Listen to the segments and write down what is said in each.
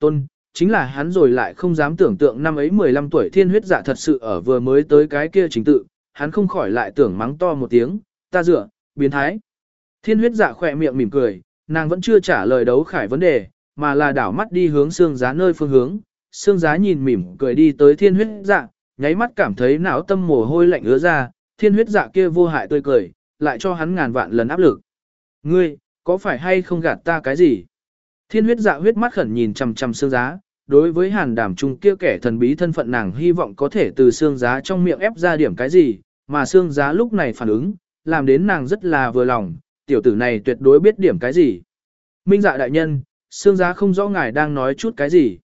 tôn, chính là hắn rồi lại không dám tưởng tượng năm ấy 15 tuổi thiên huyết dạ thật sự ở vừa mới tới cái kia chính tự, hắn không khỏi lại tưởng mắng to một tiếng, ta dựa, biến thái. Thiên huyết dạ khỏe miệng mỉm cười, nàng vẫn chưa trả lời đấu khải vấn đề, mà là đảo mắt đi hướng xương giá nơi phương hướng. Xương giá nhìn mỉm cười đi tới thiên huyết dạ, nháy mắt cảm thấy não tâm mồ hôi lạnh ứa ra, thiên huyết dạ kia vô hại tươi cười, lại cho hắn ngàn vạn lần áp lực. Ngươi, có phải hay không gạt ta cái gì? Thiên huyết dạ huyết mắt khẩn nhìn chằm chằm xương giá, đối với hàn đảm trung kia kẻ thần bí thân phận nàng hy vọng có thể từ xương giá trong miệng ép ra điểm cái gì, mà xương giá lúc này phản ứng, làm đến nàng rất là vừa lòng, tiểu tử này tuyệt đối biết điểm cái gì. Minh dạ đại nhân, xương giá không rõ ngài đang nói chút cái gì.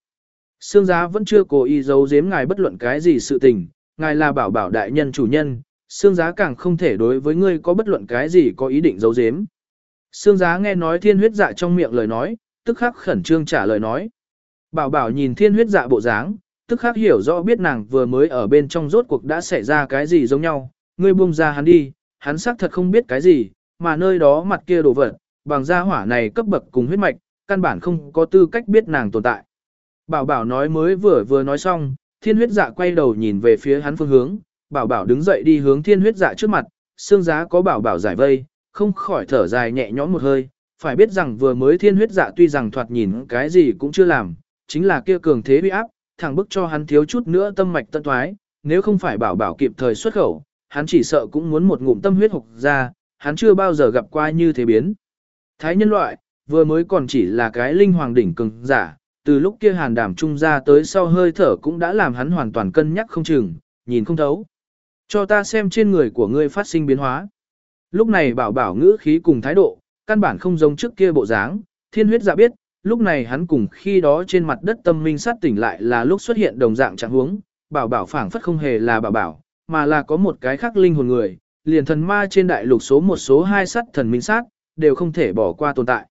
Xương giá vẫn chưa cố ý giấu giếm ngài bất luận cái gì sự tình, ngài là bảo bảo đại nhân chủ nhân, xương giá càng không thể đối với ngươi có bất luận cái gì có ý định giấu giếm. Xương giá nghe nói thiên huyết dạ trong miệng lời nói, tức khắc khẩn trương trả lời nói. Bảo bảo nhìn thiên huyết dạ bộ dáng, tức khắc hiểu rõ biết nàng vừa mới ở bên trong rốt cuộc đã xảy ra cái gì giống nhau, ngươi buông ra hắn đi, hắn xác thật không biết cái gì, mà nơi đó mặt kia đồ vật, bằng gia hỏa này cấp bậc cùng huyết mạch, căn bản không có tư cách biết nàng tồn tại. Bảo bảo nói mới vừa vừa nói xong, thiên huyết dạ quay đầu nhìn về phía hắn phương hướng, bảo bảo đứng dậy đi hướng thiên huyết dạ trước mặt, xương giá có bảo bảo giải vây, không khỏi thở dài nhẹ nhõm một hơi, phải biết rằng vừa mới thiên huyết dạ tuy rằng thoạt nhìn cái gì cũng chưa làm, chính là kia cường thế uy áp, thẳng bức cho hắn thiếu chút nữa tâm mạch tân thoái, nếu không phải bảo bảo kịp thời xuất khẩu, hắn chỉ sợ cũng muốn một ngụm tâm huyết hộc ra, hắn chưa bao giờ gặp qua như thế biến. Thái nhân loại, vừa mới còn chỉ là cái linh hoàng đỉnh cường giả, từ lúc kia hàn đảm trung ra tới sau hơi thở cũng đã làm hắn hoàn toàn cân nhắc không chừng, nhìn không thấu. Cho ta xem trên người của ngươi phát sinh biến hóa. Lúc này bảo bảo ngữ khí cùng thái độ, căn bản không giống trước kia bộ dáng, thiên huyết dạ biết, lúc này hắn cùng khi đó trên mặt đất tâm minh sát tỉnh lại là lúc xuất hiện đồng dạng trạng huống, bảo bảo phảng phất không hề là bảo bảo, mà là có một cái khác linh hồn người, liền thần ma trên đại lục số một số hai sát thần minh sát, đều không thể bỏ qua tồn tại.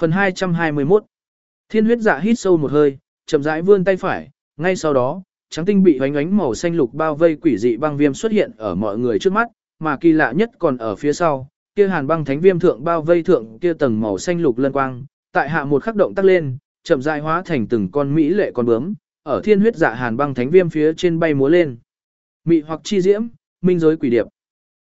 Phần 221 Thiên huyết dạ hít sâu một hơi, chậm rãi vươn tay phải, ngay sau đó, trắng tinh bị hoánh ánh màu xanh lục bao vây quỷ dị băng viêm xuất hiện ở mọi người trước mắt, mà kỳ lạ nhất còn ở phía sau, kia hàn băng thánh viêm thượng bao vây thượng kia tầng màu xanh lục lân quang, tại hạ một khắc động tác lên, chậm rãi hóa thành từng con mỹ lệ con bướm, ở thiên huyết dạ hàn băng thánh viêm phía trên bay múa lên. Mị hoặc chi diễm, minh giới quỷ điệp.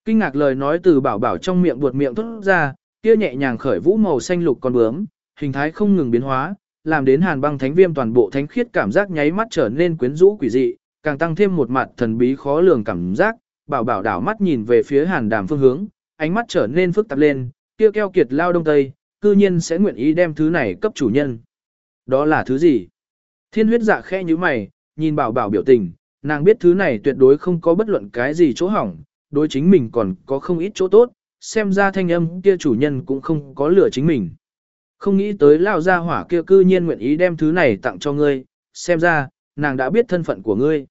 Kinh ngạc lời nói từ bảo bảo trong miệng buột miệng thốt ra, kia nhẹ nhàng khởi vũ màu xanh lục con bướm, hình thái không ngừng biến hóa, làm đến hàn băng thánh viêm toàn bộ thánh khiết cảm giác nháy mắt trở nên quyến rũ quỷ dị, càng tăng thêm một mặt thần bí khó lường cảm giác, bảo bảo đảo mắt nhìn về phía hàn đàm phương hướng, ánh mắt trở nên phức tạp lên, kia keo kiệt lao đông tây, cư nhiên sẽ nguyện ý đem thứ này cấp chủ nhân. Đó là thứ gì? Thiên huyết dạ khẽ như mày, nhìn bảo bảo biểu tình, nàng biết thứ này tuyệt đối không có bất luận cái gì chỗ hỏng, đối chính mình còn có không ít chỗ tốt, xem ra thanh âm kia chủ nhân cũng không có lửa chính mình. Không nghĩ tới lao ra hỏa kia cư nhiên nguyện ý đem thứ này tặng cho ngươi, xem ra, nàng đã biết thân phận của ngươi.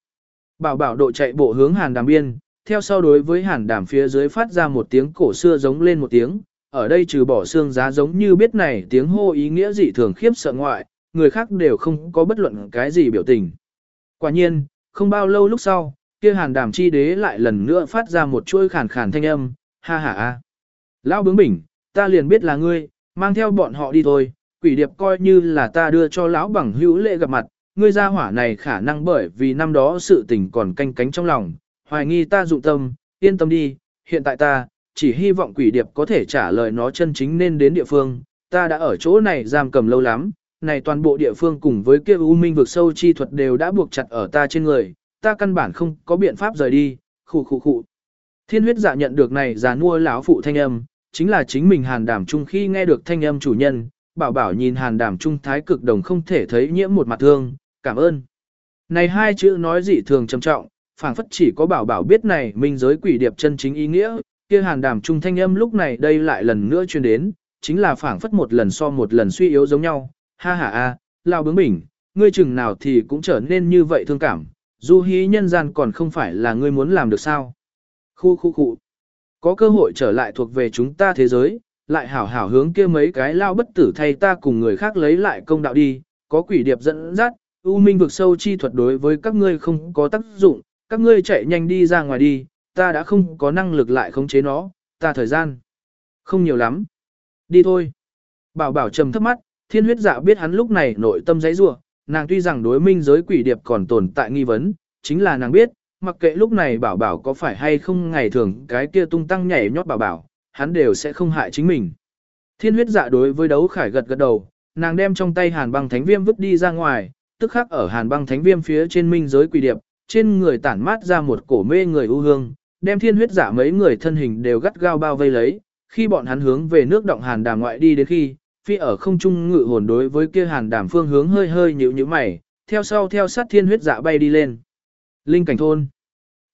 Bảo bảo độ chạy bộ hướng hàn đàm biên, theo sau đối với hàn đàm phía dưới phát ra một tiếng cổ xưa giống lên một tiếng, ở đây trừ bỏ xương giá giống như biết này tiếng hô ý nghĩa dị thường khiếp sợ ngoại, người khác đều không có bất luận cái gì biểu tình. Quả nhiên, không bao lâu lúc sau, kia hàn đàm chi đế lại lần nữa phát ra một chuỗi khàn khàn thanh âm, ha ha a. Lão bướng bỉnh, ta liền biết là ngươi, mang theo bọn họ đi thôi, quỷ điệp coi như là ta đưa cho lão bằng hữu lệ gặp mặt, ngươi gia hỏa này khả năng bởi vì năm đó sự tình còn canh cánh trong lòng, hoài nghi ta dụng tâm, yên tâm đi, hiện tại ta, chỉ hy vọng quỷ điệp có thể trả lời nó chân chính nên đến địa phương, ta đã ở chỗ này giam cầm lâu lắm, này toàn bộ địa phương cùng với kia u minh vực sâu chi thuật đều đã buộc chặt ở ta trên người, ta căn bản không có biện pháp rời đi, khụ khụ khụ. Thiên huyết dạ nhận được này giả mua lão phụ thanh âm, chính là chính mình hàn đảm trung khi nghe được thanh âm chủ nhân, bảo bảo nhìn hàn đảm trung thái cực đồng không thể thấy nhiễm một mặt thương, cảm ơn. Này hai chữ nói dị thường trầm trọng, phảng phất chỉ có bảo bảo biết này minh giới quỷ điệp chân chính ý nghĩa, kia hàn đàm trung thanh âm lúc này đây lại lần nữa truyền đến, chính là phảng phất một lần so một lần suy yếu giống nhau, ha ha a, lao bướng bỉnh, ngươi chừng nào thì cũng trở nên như vậy thương cảm, du hí nhân gian còn không phải là ngươi muốn làm được sao. Khu khu khu, có cơ hội trở lại thuộc về chúng ta thế giới, lại hảo hảo hướng kia mấy cái lao bất tử thay ta cùng người khác lấy lại công đạo đi, có quỷ điệp dẫn dắt, u minh vực sâu chi thuật đối với các ngươi không có tác dụng, các ngươi chạy nhanh đi ra ngoài đi, ta đã không có năng lực lại khống chế nó, ta thời gian không nhiều lắm. Đi thôi. Bảo bảo trầm thấp mắt, thiên huyết dạ biết hắn lúc này nội tâm giấy rủa nàng tuy rằng đối minh giới quỷ điệp còn tồn tại nghi vấn, chính là nàng biết, mặc kệ lúc này bảo bảo có phải hay không ngày thường cái kia tung tăng nhảy nhót bảo bảo, hắn đều sẽ không hại chính mình. Thiên huyết dạ đối với đấu khải gật gật đầu, nàng đem trong tay hàn băng thánh viêm vứt đi ra ngoài, tức khắc ở hàn băng thánh viêm phía trên minh giới quỷ điệp, trên người tản mát ra một cổ mê người ưu hương, đem thiên huyết giả mấy người thân hình đều gắt gao bao vây lấy, khi bọn hắn hướng về nước động hàn đàm ngoại đi đến khi, phi ở không trung ngự hồn đối với kia hàn đàm phương hướng hơi hơi nhíu nhíu mày, theo sau theo sát thiên huyết dạ bay đi lên. Linh cảnh thôn.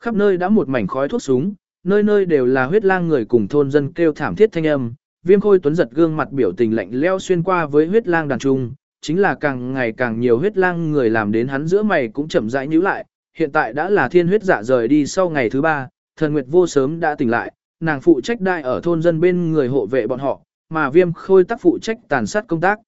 Khắp nơi đã một mảnh khói thuốc súng, nơi nơi đều là huyết lang người cùng thôn dân kêu thảm thiết thanh âm, viêm khôi tuấn giật gương mặt biểu tình lạnh leo xuyên qua với huyết lang đàn trung, chính là càng ngày càng nhiều huyết lang người làm đến hắn giữa mày cũng chậm rãi nhíu lại, hiện tại đã là thiên huyết dạ rời đi sau ngày thứ ba, thần nguyệt vô sớm đã tỉnh lại, nàng phụ trách đại ở thôn dân bên người hộ vệ bọn họ, mà viêm khôi tác phụ trách tàn sát công tác.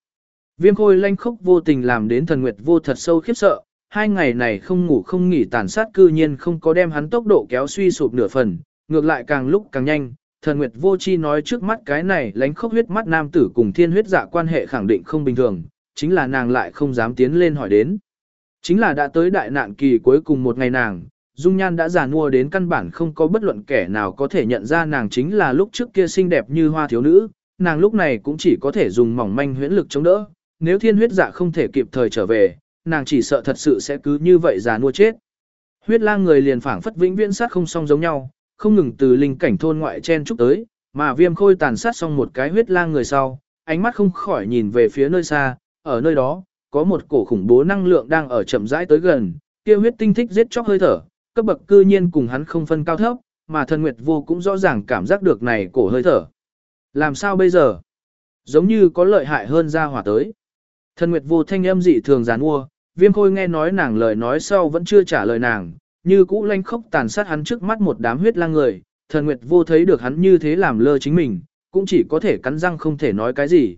Viêm khôi lanh khốc vô tình làm đến thần nguyệt vô thật sâu khiếp sợ, hai ngày này không ngủ không nghỉ tàn sát cư nhiên không có đem hắn tốc độ kéo suy sụp nửa phần, ngược lại càng lúc càng nhanh. Thần Nguyệt vô chi nói trước mắt cái này lánh khốc huyết mắt nam tử cùng thiên huyết dạ quan hệ khẳng định không bình thường, chính là nàng lại không dám tiến lên hỏi đến. Chính là đã tới đại nạn kỳ cuối cùng một ngày nàng, dung nhan đã già nua đến căn bản không có bất luận kẻ nào có thể nhận ra nàng chính là lúc trước kia xinh đẹp như hoa thiếu nữ, nàng lúc này cũng chỉ có thể dùng mỏng manh huyễn lực chống đỡ, nếu thiên huyết dạ không thể kịp thời trở về, nàng chỉ sợ thật sự sẽ cứ như vậy già nua chết. Huyết lang người liền phảng phất vĩnh viễn sát không song giống nhau, không ngừng từ linh cảnh thôn ngoại chen chúc tới, mà viêm khôi tàn sát xong một cái huyết lang người sau, ánh mắt không khỏi nhìn về phía nơi xa, ở nơi đó, có một cổ khủng bố năng lượng đang ở chậm rãi tới gần, kia huyết tinh thích giết chóc hơi thở, cấp bậc cư nhiên cùng hắn không phân cao thấp, mà thần nguyệt vô cũng rõ ràng cảm giác được này cổ hơi thở. Làm sao bây giờ? Giống như có lợi hại hơn ra hỏa tới. Thần nguyệt vô thanh âm dị thường gián mua, viêm khôi nghe nói nàng lời nói sau vẫn chưa trả lời nàng, như cũ lanh khốc tàn sát hắn trước mắt một đám huyết lang người, thần nguyệt vô thấy được hắn như thế làm lơ chính mình, cũng chỉ có thể cắn răng không thể nói cái gì.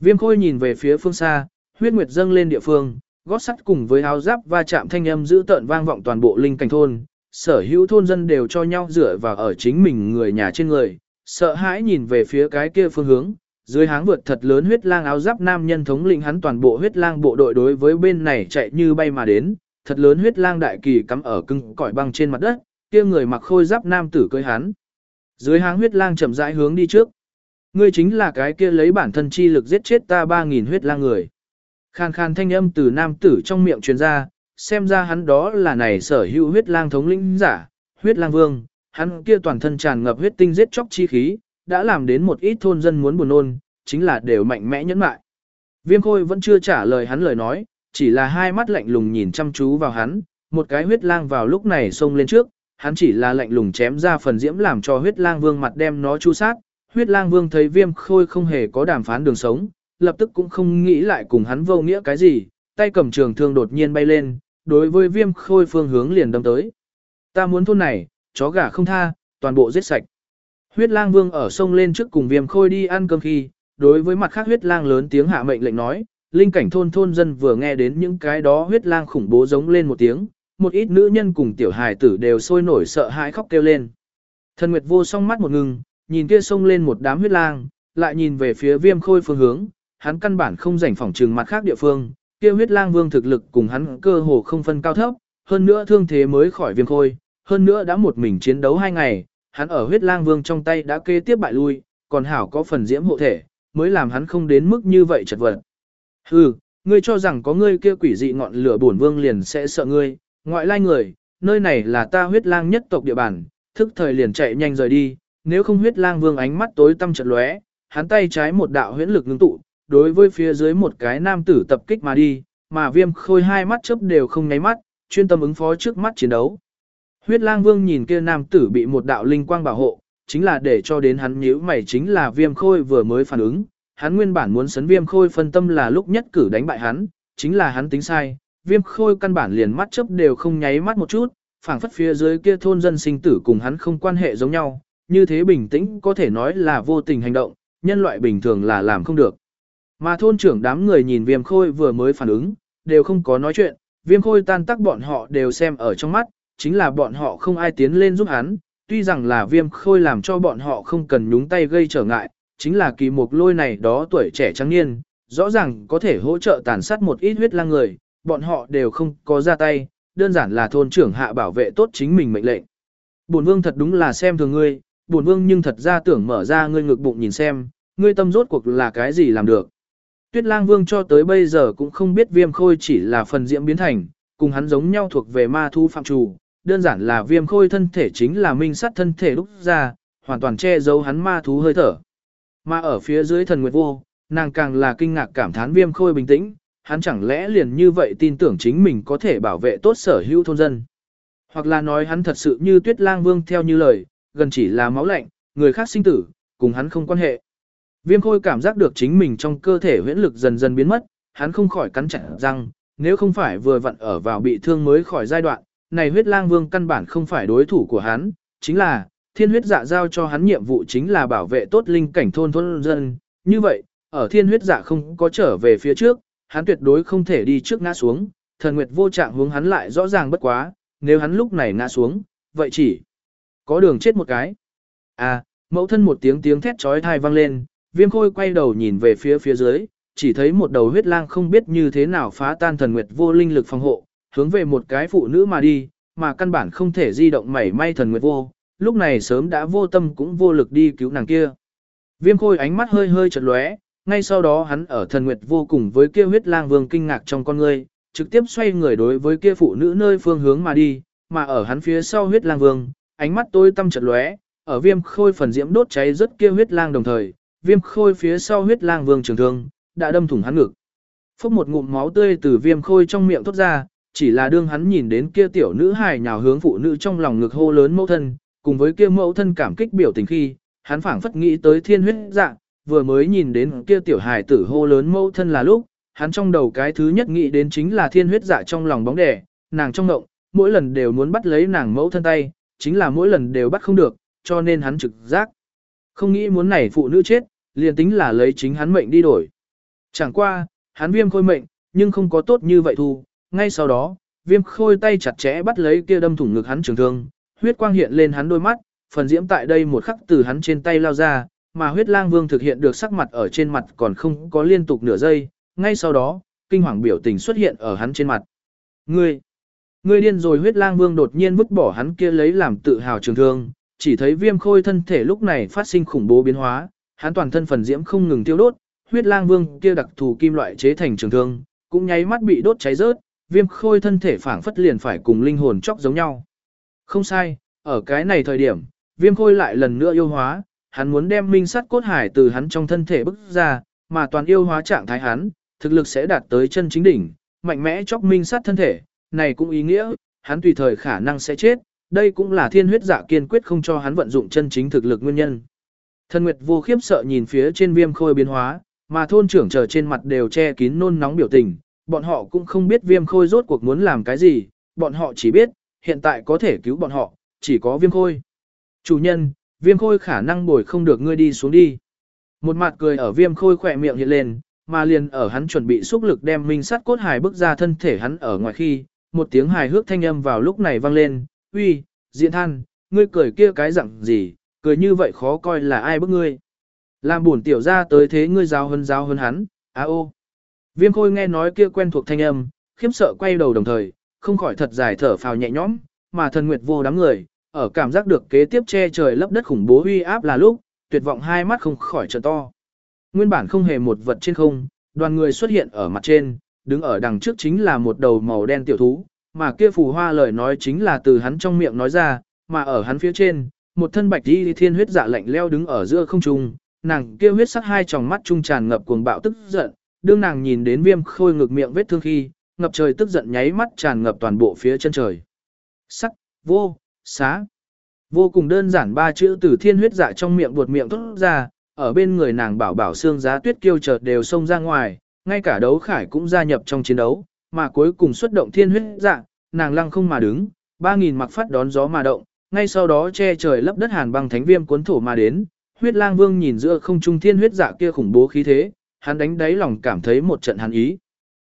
Viêm khôi nhìn về phía phương xa, huyết nguyệt dâng lên địa phương, gót sắt cùng với áo giáp va chạm thanh âm giữ tợn vang vọng toàn bộ linh cảnh thôn, sở hữu thôn dân đều cho nhau dựa vào ở chính mình người nhà trên người, sợ hãi nhìn về phía cái kia phương hướng, dưới háng vượt thật lớn huyết lang áo giáp nam nhân thống lĩnh hắn toàn bộ huyết lang bộ đội đối với bên này chạy như bay mà đến, thật lớn huyết lang đại kỳ cắm ở cưng cõi băng trên mặt đất, kia người mặc khôi giáp nam tử cưới hắn. Dưới háng huyết lang chậm rãi hướng đi trước. Ngươi chính là cái kia lấy bản thân chi lực giết chết ta 3000 huyết lang người. Khan khan thanh âm từ nam tử trong miệng truyền ra, xem ra hắn đó là này sở hữu huyết lang thống lĩnh giả, huyết lang vương, hắn kia toàn thân tràn ngập huyết tinh giết chóc chi khí, đã làm đến một ít thôn dân muốn buồn nôn, chính là đều mạnh mẽ nhẫn mại. Viêm khôi vẫn chưa trả lời hắn lời nói, chỉ là hai mắt lạnh lùng nhìn chăm chú vào hắn, một cái huyết lang vào lúc này xông lên trước, hắn chỉ là lạnh lùng chém ra phần diễm làm cho huyết lang vương mặt đem nó chu sát. Huyết lang vương thấy viêm khôi không hề có đàm phán đường sống, lập tức cũng không nghĩ lại cùng hắn vô nghĩa cái gì, tay cầm trường thương đột nhiên bay lên, đối với viêm khôi phương hướng liền đâm tới. Ta muốn thôn này, chó gà không tha, toàn bộ giết sạch. Huyết lang vương ở sông lên trước cùng viêm khôi đi ăn cơm khi, đối với mặt khác huyết lang lớn tiếng hạ mệnh lệnh nói, linh cảnh thôn thôn dân vừa nghe đến những cái đó huyết lang khủng bố giống lên một tiếng, một ít nữ nhân cùng tiểu hài tử đều sôi nổi sợ hãi khóc kêu lên. Thần Nguyệt vô song mắt một ngừng, nhìn kia sông lên một đám huyết lang, lại nhìn về phía viêm khôi phương hướng, hắn căn bản không rảnh phỏng trừng mặt khác địa phương, kia huyết lang vương thực lực cùng hắn cơ hồ không phân cao thấp, hơn nữa thương thế mới khỏi viêm khôi, hơn nữa đã một mình chiến đấu hai ngày, hắn ở huyết lang vương trong tay đã kế tiếp bại lui, còn hảo có phần diễm hộ thể, mới làm hắn không đến mức như vậy chật vật. Hừ, ngươi cho rằng có ngươi kia quỷ dị ngọn lửa bổn vương liền sẽ sợ ngươi, ngoại lai người, nơi này là ta huyết lang nhất tộc địa bàn, thức thời liền chạy nhanh rời đi, nếu không huyết lang vương ánh mắt tối tăm chật lóe, hắn tay trái một đạo huyễn lực ngưng tụ, đối với phía dưới một cái nam tử tập kích mà đi, mà viêm khôi hai mắt chớp đều không nháy mắt, chuyên tâm ứng phó trước mắt chiến đấu. Huyết lang vương nhìn kia nam tử bị một đạo linh quang bảo hộ, chính là để cho đến hắn nhíu mày chính là viêm khôi vừa mới phản ứng, hắn nguyên bản muốn sấn viêm khôi phân tâm là lúc nhất cử đánh bại hắn, chính là hắn tính sai, viêm khôi căn bản liền mắt chớp đều không nháy mắt một chút, phảng phất phía dưới kia thôn dân sinh tử cùng hắn không quan hệ giống nhau, như thế bình tĩnh có thể nói là vô tình hành động, nhân loại bình thường là làm không được. Mà thôn trưởng đám người nhìn viêm khôi vừa mới phản ứng, đều không có nói chuyện, viêm khôi tan tác bọn họ đều xem ở trong mắt, chính là bọn họ không ai tiến lên giúp hắn, tuy rằng là viêm khôi làm cho bọn họ không cần nhúng tay gây trở ngại, chính là kỳ mục lôi này đó tuổi trẻ trắng niên, rõ ràng có thể hỗ trợ tàn sát một ít huyết lang người, bọn họ đều không có ra tay, đơn giản là thôn trưởng hạ bảo vệ tốt chính mình mệnh lệnh. Bổn vương thật đúng là xem thường ngươi, bổn vương nhưng thật ra tưởng mở ra ngươi ngực bụng nhìn xem, ngươi tâm rốt cuộc là cái gì làm được. Tuyết lang vương cho tới bây giờ cũng không biết viêm khôi chỉ là phần diễm biến thành, cùng hắn giống nhau thuộc về ma thu phạm chủ. đơn giản là viêm khôi thân thể chính là minh sắt thân thể lúc ra, hoàn toàn che giấu hắn ma thú hơi thở. Mà ở phía dưới thần nguyệt vô, nàng càng là kinh ngạc cảm thán viêm khôi bình tĩnh, hắn chẳng lẽ liền như vậy tin tưởng chính mình có thể bảo vệ tốt sở hữu thôn dân. Hoặc là nói hắn thật sự như tuyết lang vương theo như lời, gần chỉ là máu lạnh, người khác sinh tử, cùng hắn không quan hệ. Viêm khôi cảm giác được chính mình trong cơ thể huyễn lực dần dần biến mất, hắn không khỏi cắn chặt răng, nếu không phải vừa vặn ở vào bị thương mới khỏi giai đoạn, này huyết lang vương căn bản không phải đối thủ của hắn, chính là, thiên huyết dạ giao cho hắn nhiệm vụ chính là bảo vệ tốt linh cảnh thôn thôn dân. Như vậy, ở thiên huyết dạ không có trở về phía trước, hắn tuyệt đối không thể đi trước ngã xuống, thần nguyệt vô trạng hướng hắn lại rõ ràng bất quá, nếu hắn lúc này ngã xuống, vậy chỉ có đường chết một cái. À, mẫu thân một tiếng tiếng thét trói thai vang lên, viêm khôi quay đầu nhìn về phía phía dưới, chỉ thấy một đầu huyết lang không biết như thế nào phá tan thần nguyệt vô linh lực phòng hộ, hướng về một cái phụ nữ mà đi, mà căn bản không thể di động mảy may thần nguyệt vô, lúc này sớm đã vô tâm cũng vô lực đi cứu nàng kia. Viêm khôi ánh mắt hơi hơi chật lóe, ngay sau đó hắn ở thần nguyệt vô cùng với kia huyết lang vương kinh ngạc trong con ngươi, trực tiếp xoay người đối với kia phụ nữ nơi phương hướng mà đi, mà ở hắn phía sau huyết lang vương, ánh mắt tôi tâm chật lóe, ở viêm khôi phần diễm đốt cháy rất kia huyết lang đồng thời, viêm khôi phía sau huyết lang vương trường thương, đã đâm thủng hắn ngực. Phốc một ngụm máu tươi từ viêm khôi trong miệng thoát ra, chỉ là đương hắn nhìn đến kia tiểu nữ hài nhào hướng phụ nữ trong lòng ngực hô lớn mẫu thân, cùng với kia mẫu thân cảm kích biểu tình khi, hắn phảng phất nghĩ tới thiên huyết dạng, vừa mới nhìn đến kia tiểu hài tử hô lớn mẫu thân là lúc, hắn trong đầu cái thứ nhất nghĩ đến chính là thiên huyết dạ trong lòng bóng đẻ, nàng trong ngộng, mỗi lần đều muốn bắt lấy nàng mẫu thân tay, chính là mỗi lần đều bắt không được, cho nên hắn trực giác. Không nghĩ muốn này phụ nữ chết, liền tính là lấy chính hắn mệnh đi đổi. Chẳng qua, hắn viêm khôi mệnh, nhưng không có tốt như vậy thu, ngay sau đó, viêm khôi tay chặt chẽ bắt lấy kia đâm thủng ngực hắn trường thương, huyết quang hiện lên hắn đôi mắt, phần diễm tại đây một khắc từ hắn trên tay lao ra, mà huyết lang vương thực hiện được sắc mặt ở trên mặt còn không có liên tục nửa giây, ngay sau đó, kinh hoàng biểu tình xuất hiện ở hắn trên mặt. Ngươi, ngươi điên rồi huyết lang vương đột nhiên vứt bỏ hắn kia lấy làm tự hào trường thương, chỉ thấy viêm khôi thân thể lúc này phát sinh khủng bố biến hóa, hắn toàn thân phần diễm không ngừng tiêu đốt, huyết lang vương kia đặc thù kim loại chế thành trường thương, cũng nháy mắt bị đốt cháy rớt, viêm khôi thân thể phảng phất liền phải cùng linh hồn chóc giống nhau. Không sai, ở cái này thời điểm, viêm khôi lại lần nữa yêu hóa, hắn muốn đem minh sắt cốt hải từ hắn trong thân thể bức ra, mà toàn yêu hóa trạng thái hắn, thực lực sẽ đạt tới chân chính đỉnh, mạnh mẽ chóc minh sắt thân thể, này cũng ý nghĩa, hắn tùy thời khả năng sẽ chết, đây cũng là thiên huyết dạ kiên quyết không cho hắn vận dụng chân chính thực lực nguyên nhân. Thần Nguyệt vô khiếp sợ nhìn phía trên viêm khôi biến hóa, mà thôn trưởng chờ trên mặt đều che kín nôn nóng biểu tình, bọn họ cũng không biết viêm khôi rốt cuộc muốn làm cái gì, bọn họ chỉ biết, hiện tại có thể cứu bọn họ, chỉ có viêm khôi. Chủ nhân, viêm khôi khả năng bồi không được ngươi đi xuống đi. Một mặt cười ở viêm khôi khỏe miệng hiện lên, mà liền ở hắn chuẩn bị xúc lực đem minh sắt cốt hài bước ra thân thể hắn ở ngoài khi, một tiếng hài hước thanh âm vào lúc này vang lên, uy, diện than, ngươi cười kia cái dạng gì, cười như vậy khó coi là ai bức ngươi. Làm buồn tiểu ra tới thế ngươi giáo hơn giáo hơn hắn, á ô. Viêm khôi nghe nói kia quen thuộc thanh âm, khiếp sợ quay đầu đồng thời, không khỏi thật dài thở phào nhẹ nhõm, mà thần nguyệt vô đám người, ở cảm giác được kế tiếp che trời lấp đất khủng bố uy áp là lúc, tuyệt vọng hai mắt không khỏi trợ to. Nguyên bản không hề một vật trên không, đoàn người xuất hiện ở mặt trên, đứng ở đằng trước chính là một đầu màu đen tiểu thú, mà kia phù hoa lời nói chính là từ hắn trong miệng nói ra, mà ở hắn phía trên, một thân bạch y thiên huyết dạ lạnh leo đứng ở giữa không trung, nàng kia huyết sắc hai tròng mắt trung tràn ngập cuồng bạo tức giận, đương nàng nhìn đến viêm khôi ngực miệng vết thương khi, ngập trời tức giận nháy mắt tràn ngập toàn bộ phía chân trời. Sắc, vô, xá. Vô cùng đơn giản ba chữ từ thiên huyết dạ trong miệng buột miệng tốt ra, ở bên người nàng bảo bảo xương giá tuyết kiêu chợt đều xông ra ngoài, ngay cả đấu khải cũng gia nhập trong chiến đấu, mà cuối cùng xuất động thiên huyết dạ, nàng lăng không mà đứng, ba nghìn mặc phát đón gió mà động, ngay sau đó che trời lấp đất hàn băng thánh viêm cuốn thổ mà đến, huyết lang vương nhìn giữa không trung thiên huyết dạ kia khủng bố khí thế, hắn đánh đáy lòng cảm thấy một trận hàn ý.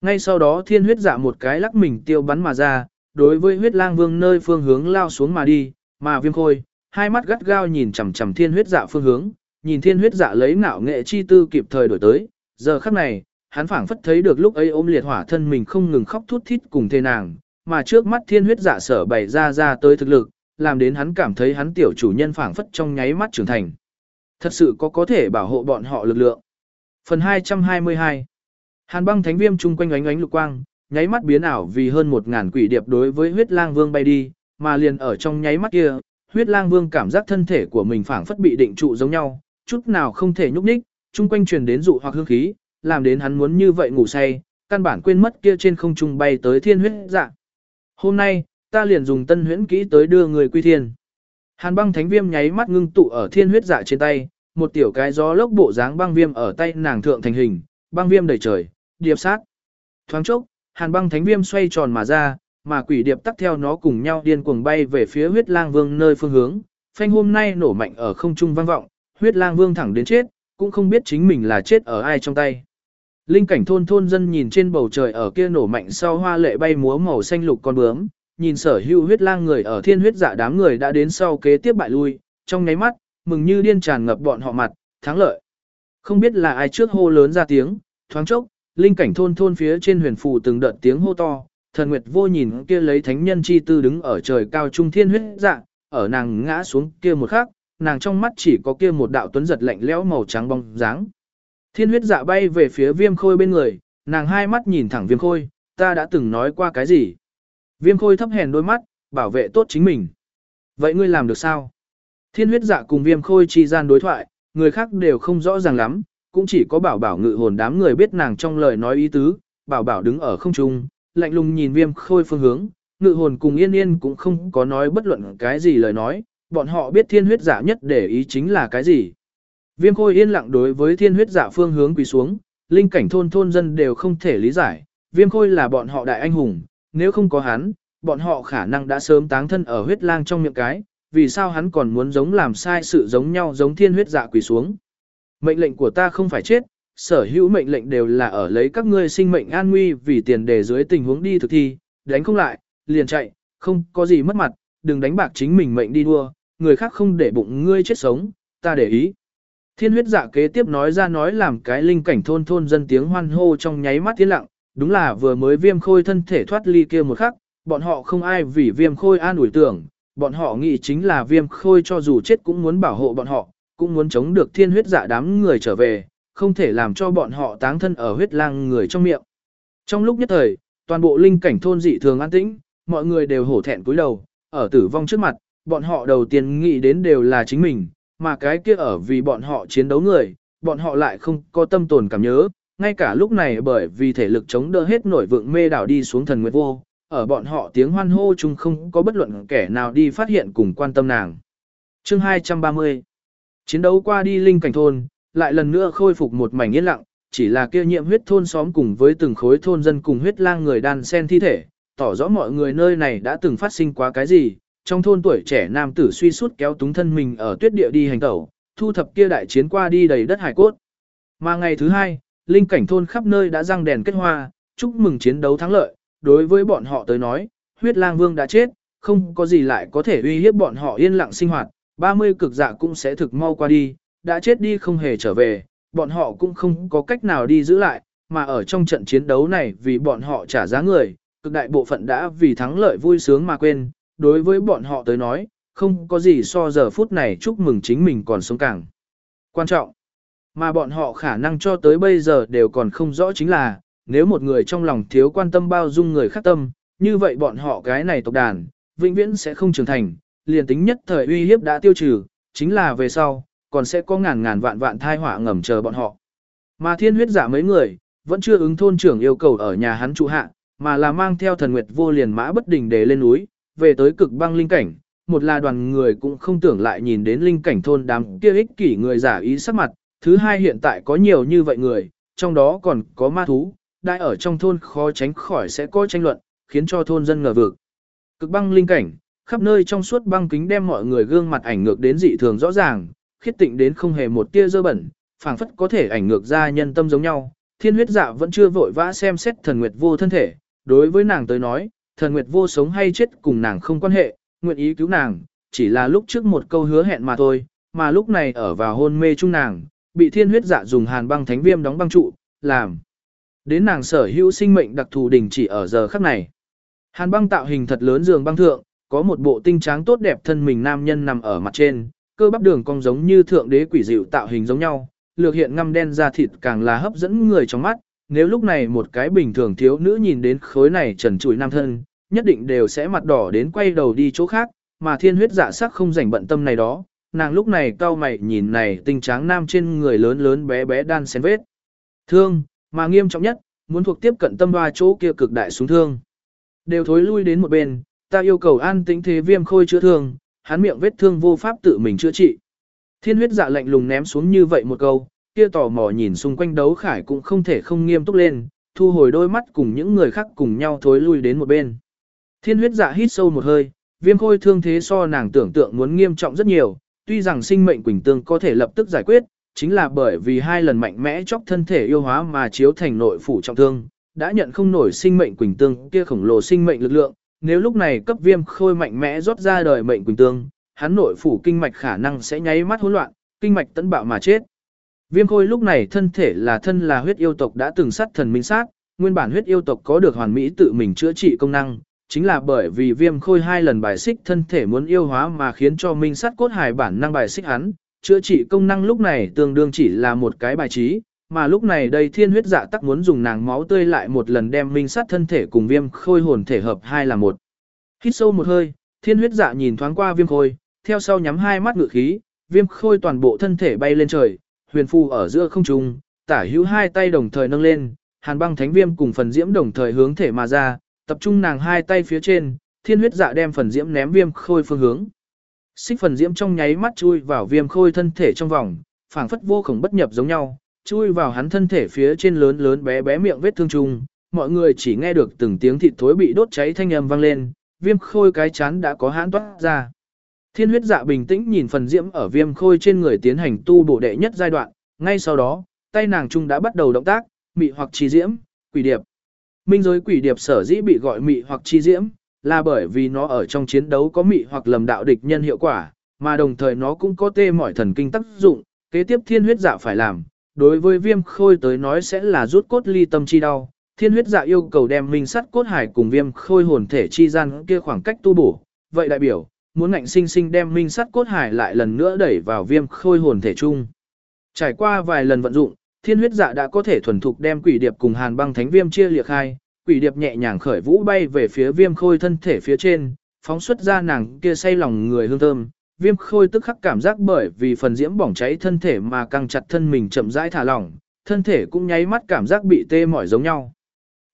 Ngay sau đó thiên huyết dạ một cái lắc mình tiêu bắn mà ra, đối với huyết lang vương nơi phương hướng lao xuống mà đi, mà viêm khôi, hai mắt gắt gao nhìn chằm chằm thiên huyết dạ phương hướng, nhìn thiên huyết dạ lấy ngạo nghệ chi tư kịp thời đổi tới, giờ khắc này, hắn phảng phất thấy được lúc ấy ôm liệt hỏa thân mình không ngừng khóc thút thít cùng thê nàng, mà trước mắt thiên huyết dạ sở bày ra ra tới thực lực, làm đến hắn cảm thấy hắn tiểu chủ nhân phảng phất trong nháy mắt trưởng thành. Thật sự có có thể bảo hộ bọn họ lực lượng. Phần 222 Hàn băng thánh viêm chung quanh ánh ánh lục quang, nháy mắt biến ảo vì hơn một ngàn quỷ điệp đối với huyết lang vương bay đi, mà liền ở trong nháy mắt kia, huyết lang vương cảm giác thân thể của mình phảng phất bị định trụ giống nhau, chút nào không thể nhúc nhích, chung quanh truyền đến dụ hoặc hương khí, làm đến hắn muốn như vậy ngủ say, căn bản quên mất kia trên không trung bay tới thiên huyết dạ. Hôm nay, ta liền dùng tân huyễn kỹ tới đưa người quy thiên. Hàn băng thánh viêm nháy mắt ngưng tụ ở thiên huyết dạ trên tay, một tiểu cái gió lốc bộ dáng băng viêm ở tay nàng thượng thành hình, băng viêm đầy trời, điệp sát. Thoáng chốc, hàn băng thánh viêm xoay tròn mà ra, mà quỷ điệp tắt theo nó cùng nhau điên cuồng bay về phía huyết lang vương nơi phương hướng. Phanh hôm nay nổ mạnh ở không trung vang vọng, huyết lang vương thẳng đến chết, cũng không biết chính mình là chết ở ai trong tay. Linh cảnh thôn thôn dân nhìn trên bầu trời ở kia nổ mạnh sau hoa lệ bay múa màu xanh lục con bướm, nhìn sở hữu huyết lang người ở thiên huyết dạ đám người đã đến sau kế tiếp bại lui, trong nháy mắt, mừng như điên tràn ngập bọn họ mặt, thắng lợi. Không biết là ai trước hô lớn ra tiếng, thoáng chốc, linh cảnh thôn thôn phía trên huyền phù từng đợt tiếng hô to, thần nguyệt vô nhìn kia lấy thánh nhân chi tư đứng ở trời cao trung thiên huyết dạ, ở nàng ngã xuống kia một khắc, nàng trong mắt chỉ có kia một đạo tuấn giật lạnh lẽo màu trắng bóng dáng. Thiên huyết dạ bay về phía viêm khôi bên người, nàng hai mắt nhìn thẳng viêm khôi, ta đã từng nói qua cái gì. Viêm khôi thấp hèn đôi mắt, bảo vệ tốt chính mình. Vậy ngươi làm được sao? Thiên huyết dạ cùng viêm khôi chi gian đối thoại, người khác đều không rõ ràng lắm, cũng chỉ có bảo bảo ngự hồn đám người biết nàng trong lời nói ý tứ, bảo bảo đứng ở không trung, lạnh lùng nhìn viêm khôi phương hướng, ngự hồn cùng yên yên cũng không có nói bất luận cái gì lời nói, bọn họ biết thiên huyết dạ nhất để ý chính là cái gì. Viêm khôi yên lặng đối với thiên huyết dạ phương hướng quỳ xuống, linh cảnh thôn thôn dân đều không thể lý giải, viêm khôi là bọn họ đại anh hùng, nếu không có hắn, bọn họ khả năng đã sớm táng thân ở huyết lang trong miệng cái, vì sao hắn còn muốn giống làm sai sự giống nhau giống thiên huyết dạ quỳ xuống. Mệnh lệnh của ta không phải chết, sở hữu mệnh lệnh đều là ở lấy các ngươi sinh mệnh an nguy vì tiền đề dưới tình huống đi thực thi, đánh không lại, liền chạy, không có gì mất mặt, đừng đánh bạc chính mình mệnh đi đua, người khác không để bụng ngươi chết sống, ta để ý. Thiên huyết dạ kế tiếp nói ra nói làm cái linh cảnh thôn thôn dân tiếng hoan hô trong nháy mắt tiến lặng, đúng là vừa mới viêm khôi thân thể thoát ly kia một khắc, bọn họ không ai vì viêm khôi an ủi tưởng, bọn họ nghĩ chính là viêm khôi cho dù chết cũng muốn bảo hộ bọn họ, cũng muốn chống được thiên huyết dạ đám người trở về, không thể làm cho bọn họ táng thân ở huyết lang người trong miệng. Trong lúc nhất thời, toàn bộ linh cảnh thôn dị thường an tĩnh, mọi người đều hổ thẹn cúi đầu, ở tử vong trước mặt, bọn họ đầu tiên nghĩ đến đều là chính mình, mà cái kia ở vì bọn họ chiến đấu người, bọn họ lại không có tâm tồn cảm nhớ, ngay cả lúc này bởi vì thể lực chống đỡ hết nổi vượng mê đảo đi xuống thần nguyệt vô, ở bọn họ tiếng hoan hô chung không có bất luận kẻ nào đi phát hiện cùng quan tâm nàng. Chương 230 Chiến đấu qua đi linh cảnh thôn, lại lần nữa khôi phục một mảnh yên lặng, chỉ là kia nhiễm huyết thôn xóm cùng với từng khối thôn dân cùng huyết lang người đan sen thi thể, tỏ rõ mọi người nơi này đã từng phát sinh quá cái gì, trong thôn tuổi trẻ nam tử suy sút kéo túng thân mình ở tuyết địa đi hành tẩu, thu thập kia đại chiến qua đi đầy đất hải cốt. Mà ngày thứ hai, linh cảnh thôn khắp nơi đã răng đèn kết hoa, chúc mừng chiến đấu thắng lợi, đối với bọn họ tới nói, huyết lang vương đã chết, không có gì lại có thể uy hiếp bọn họ yên lặng sinh hoạt, 30 cực dạ cũng sẽ thực mau qua đi, đã chết đi không hề trở về, bọn họ cũng không có cách nào đi giữ lại, mà ở trong trận chiến đấu này vì bọn họ trả giá người, cực đại bộ phận đã vì thắng lợi vui sướng mà quên, đối với bọn họ tới nói, không có gì so giờ phút này chúc mừng chính mình còn sống càng. Quan trọng, mà bọn họ khả năng cho tới bây giờ đều còn không rõ chính là, nếu một người trong lòng thiếu quan tâm bao dung người khác tâm, như vậy bọn họ cái này tộc đàn, vĩnh viễn sẽ không trưởng thành, liền tính nhất thời uy hiếp đã tiêu trừ, chính là về sau, còn sẽ có ngàn ngàn vạn vạn thai họa ngầm chờ bọn họ. Mà thiên huyết giả mấy người, vẫn chưa ứng thôn trưởng yêu cầu ở nhà hắn trụ hạ, mà là mang theo thần nguyệt vô liền mã bất đình để lên núi, về tới cực băng linh cảnh, một là đoàn người cũng không tưởng lại nhìn đến linh cảnh thôn đám kia ích kỷ người giả ý sắc mặt, thứ hai hiện tại có nhiều như vậy người, trong đó còn có ma thú, đại ở trong thôn khó tránh khỏi sẽ có tranh luận, khiến cho thôn dân ngờ vực. Cực băng linh cảnh, khắp nơi trong suốt băng kính đem mọi người gương mặt ảnh ngược đến dị thường rõ ràng, khiết tịnh đến không hề một tia dơ bẩn, phảng phất có thể ảnh ngược ra nhân tâm giống nhau. Thiên huyết dạ vẫn chưa vội vã xem xét thần nguyệt vô thân thể, đối với nàng tới nói, thần nguyệt vô sống hay chết cùng nàng không quan hệ, nguyện ý cứu nàng, chỉ là lúc trước một câu hứa hẹn mà thôi, mà lúc này ở vào hôn mê chung nàng, bị thiên huyết dạ dùng hàn băng thánh viêm đóng băng trụ, làm. Đến nàng sở hữu sinh mệnh đặc thù đình chỉ ở giờ khắc này. Hàn băng tạo hình thật lớn giường băng thượng, có một bộ tinh tráng tốt đẹp thân mình nam nhân nằm ở mặt trên, cơ bắp đường cong giống như thượng đế quỷ dịu tạo hình giống nhau, lược hiện ngăm đen da thịt càng là hấp dẫn người trong mắt. Nếu lúc này một cái bình thường thiếu nữ nhìn đến khối này trần trụi nam thân, nhất định đều sẽ mặt đỏ đến quay đầu đi chỗ khác, mà thiên huyết dạ sắc không rảnh bận tâm này đó, nàng lúc này cao mày nhìn này tình tráng nam trên người lớn lớn bé bé đan xen vết. Thương, mà nghiêm trọng nhất, muốn thuộc tiếp cận tâm hoa chỗ kia cực đại xuống thương. Đều thối lui đến một bên, ta yêu cầu an tĩnh thế viêm khôi chữa thương, hắn miệng vết thương vô pháp tự mình chữa trị. Thiên huyết dạ lạnh lùng ném xuống như vậy một câu, kia tò mò nhìn xung quanh đấu khải cũng không thể không nghiêm túc lên, thu hồi đôi mắt cùng những người khác cùng nhau thối lui đến một bên. Thiên huyết dạ hít sâu một hơi, viêm khôi thương thế so nàng tưởng tượng muốn nghiêm trọng rất nhiều, tuy rằng sinh mệnh quỳnh tương có thể lập tức giải quyết, chính là bởi vì hai lần mạnh mẽ chóc thân thể yêu hóa mà chiếu thành nội phủ trọng thương, đã nhận không nổi sinh mệnh quỳnh tương kia khổng lồ sinh mệnh lực lượng, nếu lúc này cấp viêm khôi mạnh mẽ rót ra đời mệnh quỳnh tương, hắn nội phủ kinh mạch khả năng sẽ nháy mắt hỗn loạn, kinh mạch tấn bạo mà chết. Viêm khôi lúc này thân thể là thân là huyết yêu tộc đã từng sát thần minh sát, nguyên bản huyết yêu tộc có được hoàn mỹ tự mình chữa trị công năng, chính là bởi vì viêm khôi hai lần bài xích thân thể muốn yêu hóa mà khiến cho minh sát cốt hài bản năng bài xích hắn, chữa trị công năng lúc này tương đương chỉ là một cái bài trí, mà lúc này đây thiên huyết dạ tắc muốn dùng nàng máu tươi lại một lần đem minh sát thân thể cùng viêm khôi hồn thể hợp hai là một. Hít sâu một hơi, thiên huyết dạ nhìn thoáng qua viêm khôi, theo sau nhắm hai mắt ngự khí, viêm khôi toàn bộ thân thể bay lên trời, huyền phù ở giữa không trung, tả hữu hai tay đồng thời nâng lên, hàn băng thánh viêm cùng phần diễm đồng thời hướng thể mà ra, tập trung nàng hai tay phía trên, thiên huyết dạ đem phần diễm ném viêm khôi phương hướng. Xích phần diễm trong nháy mắt chui vào viêm khôi thân thể trong vòng, phảng phất vô khổng bất nhập giống nhau, chui vào hắn thân thể phía trên lớn lớn bé bé miệng vết thương trùng, mọi người chỉ nghe được từng tiếng thịt thối bị đốt cháy thanh âm vang lên, viêm khôi cái chán đã có hãn toát ra. Thiên huyết dạ bình tĩnh nhìn phần diễm ở viêm khôi trên người tiến hành tu bổ đệ nhất giai đoạn, ngay sau đó, tay nàng trung đã bắt đầu động tác, mị hoặc trì diễm, quỷ điệp. Minh giới quỷ điệp sở dĩ bị gọi mị hoặc chi diễm, là bởi vì nó ở trong chiến đấu có mị hoặc lầm đạo địch nhân hiệu quả, mà đồng thời nó cũng có tê mọi thần kinh tác dụng, kế tiếp thiên huyết dạ phải làm, đối với viêm khôi tới nói sẽ là rút cốt ly tâm chi đau. Thiên huyết dạ yêu cầu đem minh sắt cốt hải cùng viêm khôi hồn thể chi gian kia khoảng cách tu bổ, vậy đại biểu, muốn ngạnh sinh sinh đem minh sắt cốt hải lại lần nữa đẩy vào viêm khôi hồn thể chung. Trải qua vài lần vận dụng, thiên huyết dạ đã có thể thuần thục đem quỷ điệp cùng hàn băng thánh viêm chia liệt hai, quỷ điệp nhẹ nhàng khởi vũ bay về phía viêm khôi thân thể phía trên, phóng xuất ra nàng kia say lòng người hương thơm. Viêm khôi tức khắc cảm giác bởi vì phần diễm bỏng cháy thân thể mà căng chặt thân mình chậm rãi thả lỏng, thân thể cũng nháy mắt cảm giác bị tê mỏi giống nhau.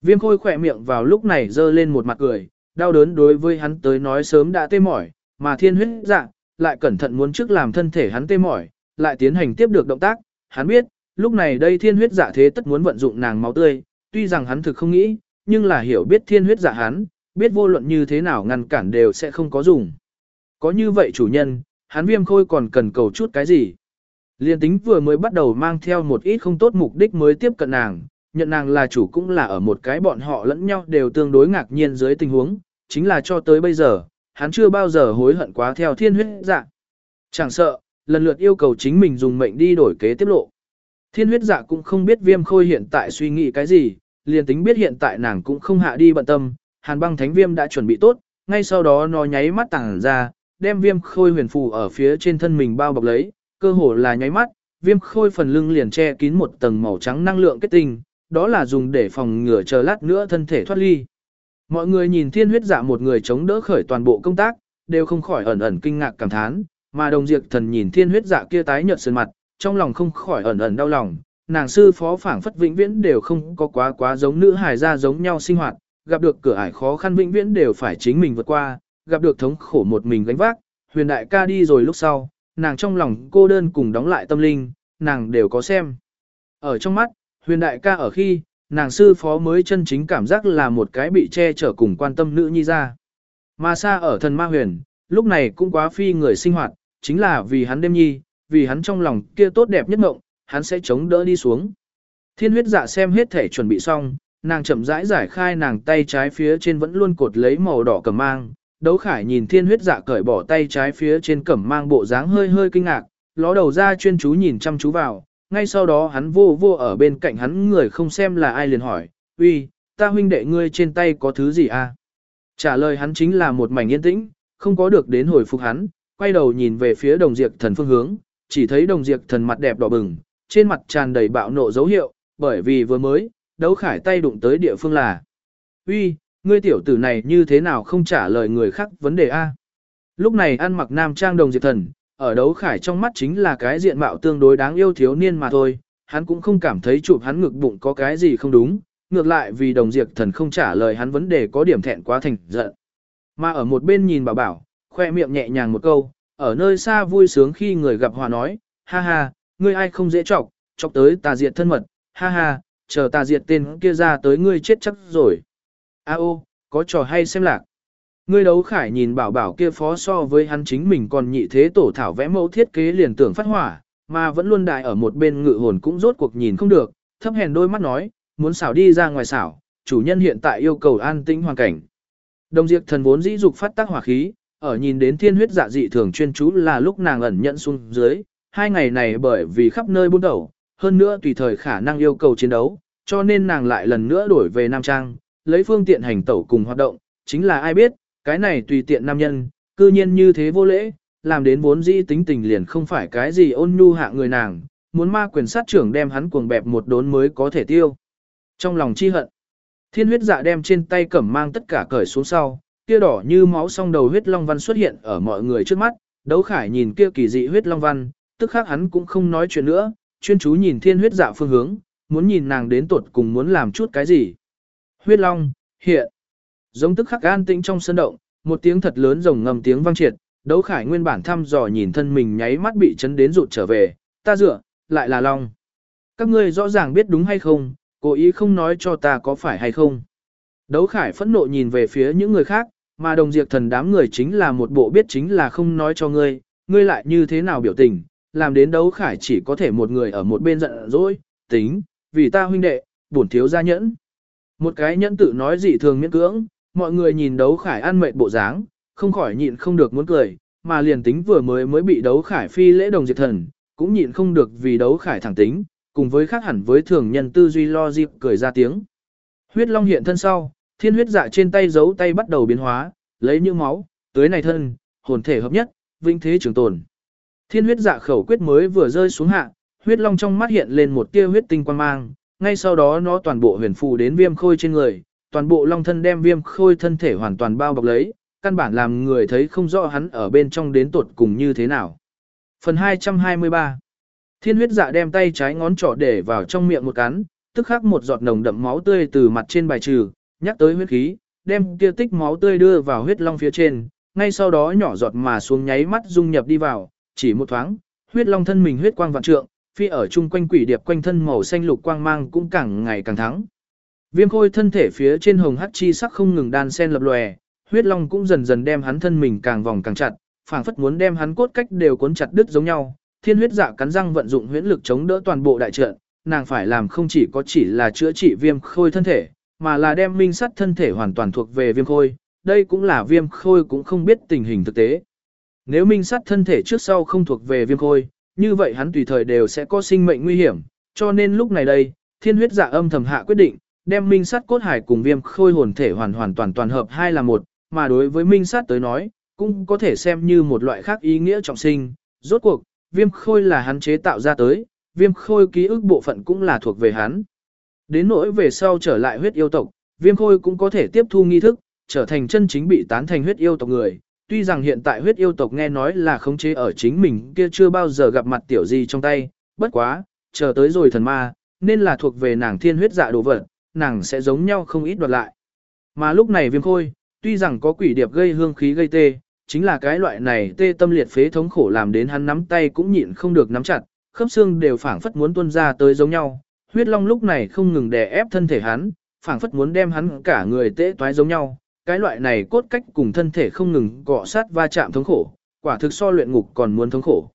Viêm khôi khỏe miệng vào lúc này dơ lên một mặt cười, đau đớn đối với hắn tới nói sớm đã tê mỏi, mà thiên huyết dạ, lại cẩn thận muốn trước làm thân thể hắn tê mỏi, lại tiến hành tiếp được động tác, hắn biết, lúc này đây thiên huyết dạ thế tất muốn vận dụng nàng máu tươi, tuy rằng hắn thực không nghĩ, nhưng là hiểu biết thiên huyết dạ hắn, biết vô luận như thế nào ngăn cản đều sẽ không có dùng. Có như vậy chủ nhân, hắn viêm khôi còn cần cầu chút cái gì? Liên tính vừa mới bắt đầu mang theo một ít không tốt mục đích mới tiếp cận nàng, nhận nàng là chủ cũng là ở một cái bọn họ lẫn nhau đều tương đối ngạc nhiên dưới tình huống, chính là cho tới bây giờ, hắn chưa bao giờ hối hận quá theo thiên huyết dạ. Chẳng sợ, lần lượt yêu cầu chính mình dùng mệnh đi đổi kế tiếp lộ. Thiên huyết dạ cũng không biết viêm khôi hiện tại suy nghĩ cái gì, liền tính biết hiện tại nàng cũng không hạ đi bận tâm, hàn băng thánh viêm đã chuẩn bị tốt, ngay sau đó nó nháy mắt tàng ra, đem viêm khôi huyền phù ở phía trên thân mình bao bọc lấy, cơ hồ là nháy mắt, viêm khôi phần lưng liền che kín một tầng màu trắng năng lượng kết tinh, đó là dùng để phòng ngừa chờ lát nữa thân thể thoát ly. Mọi người nhìn thiên huyết dạ một người chống đỡ khởi toàn bộ công tác, đều không khỏi ẩn ẩn kinh ngạc cảm thán, mà đồng diệt thần nhìn thiên huyết dạ kia tái nhợt sơn mặt, trong lòng không khỏi ẩn ẩn đau lòng, nàng sư phó phảng phất vĩnh viễn đều không có quá quá giống nữ hài ra giống nhau sinh hoạt, gặp được cửa ải khó khăn vĩnh viễn đều phải chính mình vượt qua, gặp được thống khổ một mình gánh vác, huyền đại ca đi rồi lúc sau, nàng trong lòng cô đơn cùng đóng lại tâm linh, nàng đều có xem. Ở trong mắt, huyền đại ca ở khi, nàng sư phó mới chân chính cảm giác là một cái bị che chở cùng quan tâm nữ nhi ra. Mà xa ở thần ma huyền, lúc này cũng quá phi người sinh hoạt, chính là vì hắn đêm nhi, vì hắn trong lòng kia tốt đẹp nhất mộng, hắn sẽ chống đỡ đi xuống. Thiên huyết dạ xem hết thể chuẩn bị xong, nàng chậm rãi giải khai nàng tay trái phía trên vẫn luôn cột lấy màu đỏ cẩm mang. Đấu khải nhìn thiên huyết dạ cởi bỏ tay trái phía trên cẩm mang bộ dáng hơi hơi kinh ngạc, ló đầu ra chuyên chú nhìn chăm chú vào, ngay sau đó hắn vô vô ở bên cạnh hắn người không xem là ai liền hỏi, uy, ta huynh đệ ngươi trên tay có thứ gì à? Trả lời hắn chính là một mảnh yên tĩnh, không có được đến hồi phục hắn, quay đầu nhìn về phía đồng diệt thần phương hướng, chỉ thấy đồng diệt thần mặt đẹp đỏ bừng, trên mặt tràn đầy bạo nộ dấu hiệu, bởi vì vừa mới, đấu khải tay đụng tới địa phương là. uy, ngươi tiểu tử này như thế nào không trả lời người khác vấn đề A. Lúc này ăn mặc nam trang đồng diệt thần, ở đấu khải trong mắt chính là cái diện mạo tương đối đáng yêu thiếu niên mà thôi, hắn cũng không cảm thấy chụp hắn ngực bụng có cái gì không đúng, ngược lại vì đồng diệt thần không trả lời hắn vấn đề có điểm thẹn quá thành giận. Mà ở một bên nhìn bảo bảo, khoe miệng nhẹ nhàng một câu, ở nơi xa vui sướng khi người gặp hòa nói, ha ha, ngươi ai không dễ chọc, chọc tới tà diệt thân mật, ha ha, chờ tà diệt tên kia ra tới ngươi chết chắc rồi. A ô, có trò hay xem lạc. Ngươi đấu khải nhìn bảo bảo kia phó so với hắn chính mình còn nhị thế tổ thảo vẽ mẫu thiết kế liền tưởng phát hỏa, mà vẫn luôn đại ở một bên ngự hồn cũng rốt cuộc nhìn không được, thấp hèn đôi mắt nói, muốn xảo đi ra ngoài xảo, chủ nhân hiện tại yêu cầu an tĩnh hoàn cảnh. Đồng diệt thần vốn dĩ dục phát tác hỏa khí, ở nhìn đến thiên huyết dạ dị thường chuyên chú là lúc nàng ẩn nhận xuống dưới, hai ngày này bởi vì khắp nơi buôn đầu, hơn nữa tùy thời khả năng yêu cầu chiến đấu, cho nên nàng lại lần nữa đổi về Nam Trang, lấy phương tiện hành tẩu cùng hoạt động, chính là ai biết, cái này tùy tiện nam nhân, cư nhiên như thế vô lễ, làm đến vốn dĩ tính tình liền không phải cái gì ôn nhu hạ người nàng, muốn ma quyền sát trưởng đem hắn cuồng bẹp một đốn mới có thể tiêu. Trong lòng chi hận, thiên huyết dạ đem trên tay cẩm mang tất cả cởi xuống sau, kia đỏ như máu song đầu huyết long văn xuất hiện ở mọi người trước mắt, đấu khải nhìn kia kỳ dị huyết long văn, tức khác hắn cũng không nói chuyện nữa, chuyên chú nhìn thiên huyết dạ phương hướng, muốn nhìn nàng đến tuột cùng muốn làm chút cái gì. Huyết long, hiện. Giống tức khắc an tĩnh trong sân động, một tiếng thật lớn rồng ngầm tiếng vang triệt, đấu khải nguyên bản thăm dò nhìn thân mình nháy mắt bị chấn đến rụt trở về, ta dựa, lại là long. Các ngươi rõ ràng biết đúng hay không, cố ý không nói cho ta có phải hay không. Đấu khải phẫn nộ nhìn về phía những người khác, mà đồng diệt thần đám người chính là một bộ biết chính là không nói cho ngươi, ngươi lại như thế nào biểu tình, làm đến đấu khải chỉ có thể một người ở một bên giận dỗi, tính, vì ta huynh đệ, bổn thiếu gia nhẫn. Một cái nhẫn tự nói dị thường miễn cưỡng, mọi người nhìn đấu khải ăn mệt bộ dáng, không khỏi nhịn không được muốn cười, mà liền tính vừa mới mới bị đấu khải phi lễ đồng diệt thần, cũng nhịn không được vì đấu khải thẳng tính, cùng với khác hẳn với thường nhân tư duy lo dịp cười ra tiếng. Huyết long hiện thân sau, thiên huyết dạ trên tay giấu tay bắt đầu biến hóa, lấy như máu, tới này thân, hồn thể hợp nhất, vinh thế trường tồn. Thiên huyết dạ khẩu quyết mới vừa rơi xuống hạ, huyết long trong mắt hiện lên một tia huyết tinh quan mang, ngay sau đó nó toàn bộ huyền phù đến viêm khôi trên người, toàn bộ long thân đem viêm khôi thân thể hoàn toàn bao bọc lấy, căn bản làm người thấy không rõ hắn ở bên trong đến tột cùng như thế nào. Phần 223 Thiên huyết dạ đem tay trái ngón trỏ để vào trong miệng một cắn, tức khắc một giọt nồng đậm máu tươi từ mặt trên bài trừ, nhắc tới huyết khí, đem kia tích máu tươi đưa vào huyết long phía trên, ngay sau đó nhỏ giọt mà xuống nháy mắt dung nhập đi vào, chỉ một thoáng, huyết long thân mình huyết quang vạn trượng, phi ở chung quanh quỷ điệp quanh thân màu xanh lục quang mang cũng càng ngày càng thắng. Viêm khôi thân thể phía trên hồng hắc chi sắc không ngừng đan sen lập lòe, huyết long cũng dần dần đem hắn thân mình càng vòng càng chặt, phảng phất muốn đem hắn cốt cách đều cuốn chặt đứt giống nhau. Thiên huyết dạ cắn răng vận dụng huyễn lực chống đỡ toàn bộ đại trận, nàng phải làm không chỉ có chỉ là chữa trị viêm khôi thân thể, mà là đem minh sắt thân thể hoàn toàn thuộc về viêm khôi. Đây cũng là viêm khôi cũng không biết tình hình thực tế. Nếu minh sắt thân thể trước sau không thuộc về viêm khôi, như vậy hắn tùy thời đều sẽ có sinh mệnh nguy hiểm, cho nên lúc này đây, thiên huyết dạ âm thầm hạ quyết định, đem minh sắt cốt hải cùng viêm khôi hồn thể hoàn hoàn toàn toàn hợp hai là một, mà đối với minh sắt tới nói, cũng có thể xem như một loại khác ý nghĩa trọng sinh. Rốt cuộc, viêm khôi là hắn chế tạo ra tới, viêm khôi ký ức bộ phận cũng là thuộc về hắn. Đến nỗi về sau trở lại huyết yêu tộc, viêm khôi cũng có thể tiếp thu nghi thức, trở thành chân chính bị tán thành huyết yêu tộc người. Tuy rằng hiện tại huyết yêu tộc nghe nói là khống chế ở chính mình kia chưa bao giờ gặp mặt tiểu gì trong tay, bất quá, chờ tới rồi thần ma, nên là thuộc về nàng thiên huyết dạ đồ vật, nàng sẽ giống nhau không ít đoạt lại. Mà lúc này viêm khôi, tuy rằng có quỷ điệp gây hương khí gây tê, chính là cái loại này tê tâm liệt phế thống khổ làm đến hắn nắm tay cũng nhịn không được nắm chặt, khớp xương đều phảng phất muốn tuôn ra tới giống nhau. Huyết long lúc này không ngừng đè ép thân thể hắn, phảng phất muốn đem hắn cả người tê toái giống nhau. Cái loại này cốt cách cùng thân thể không ngừng cọ sát va chạm thống khổ, quả thực so luyện ngục còn muốn thống khổ.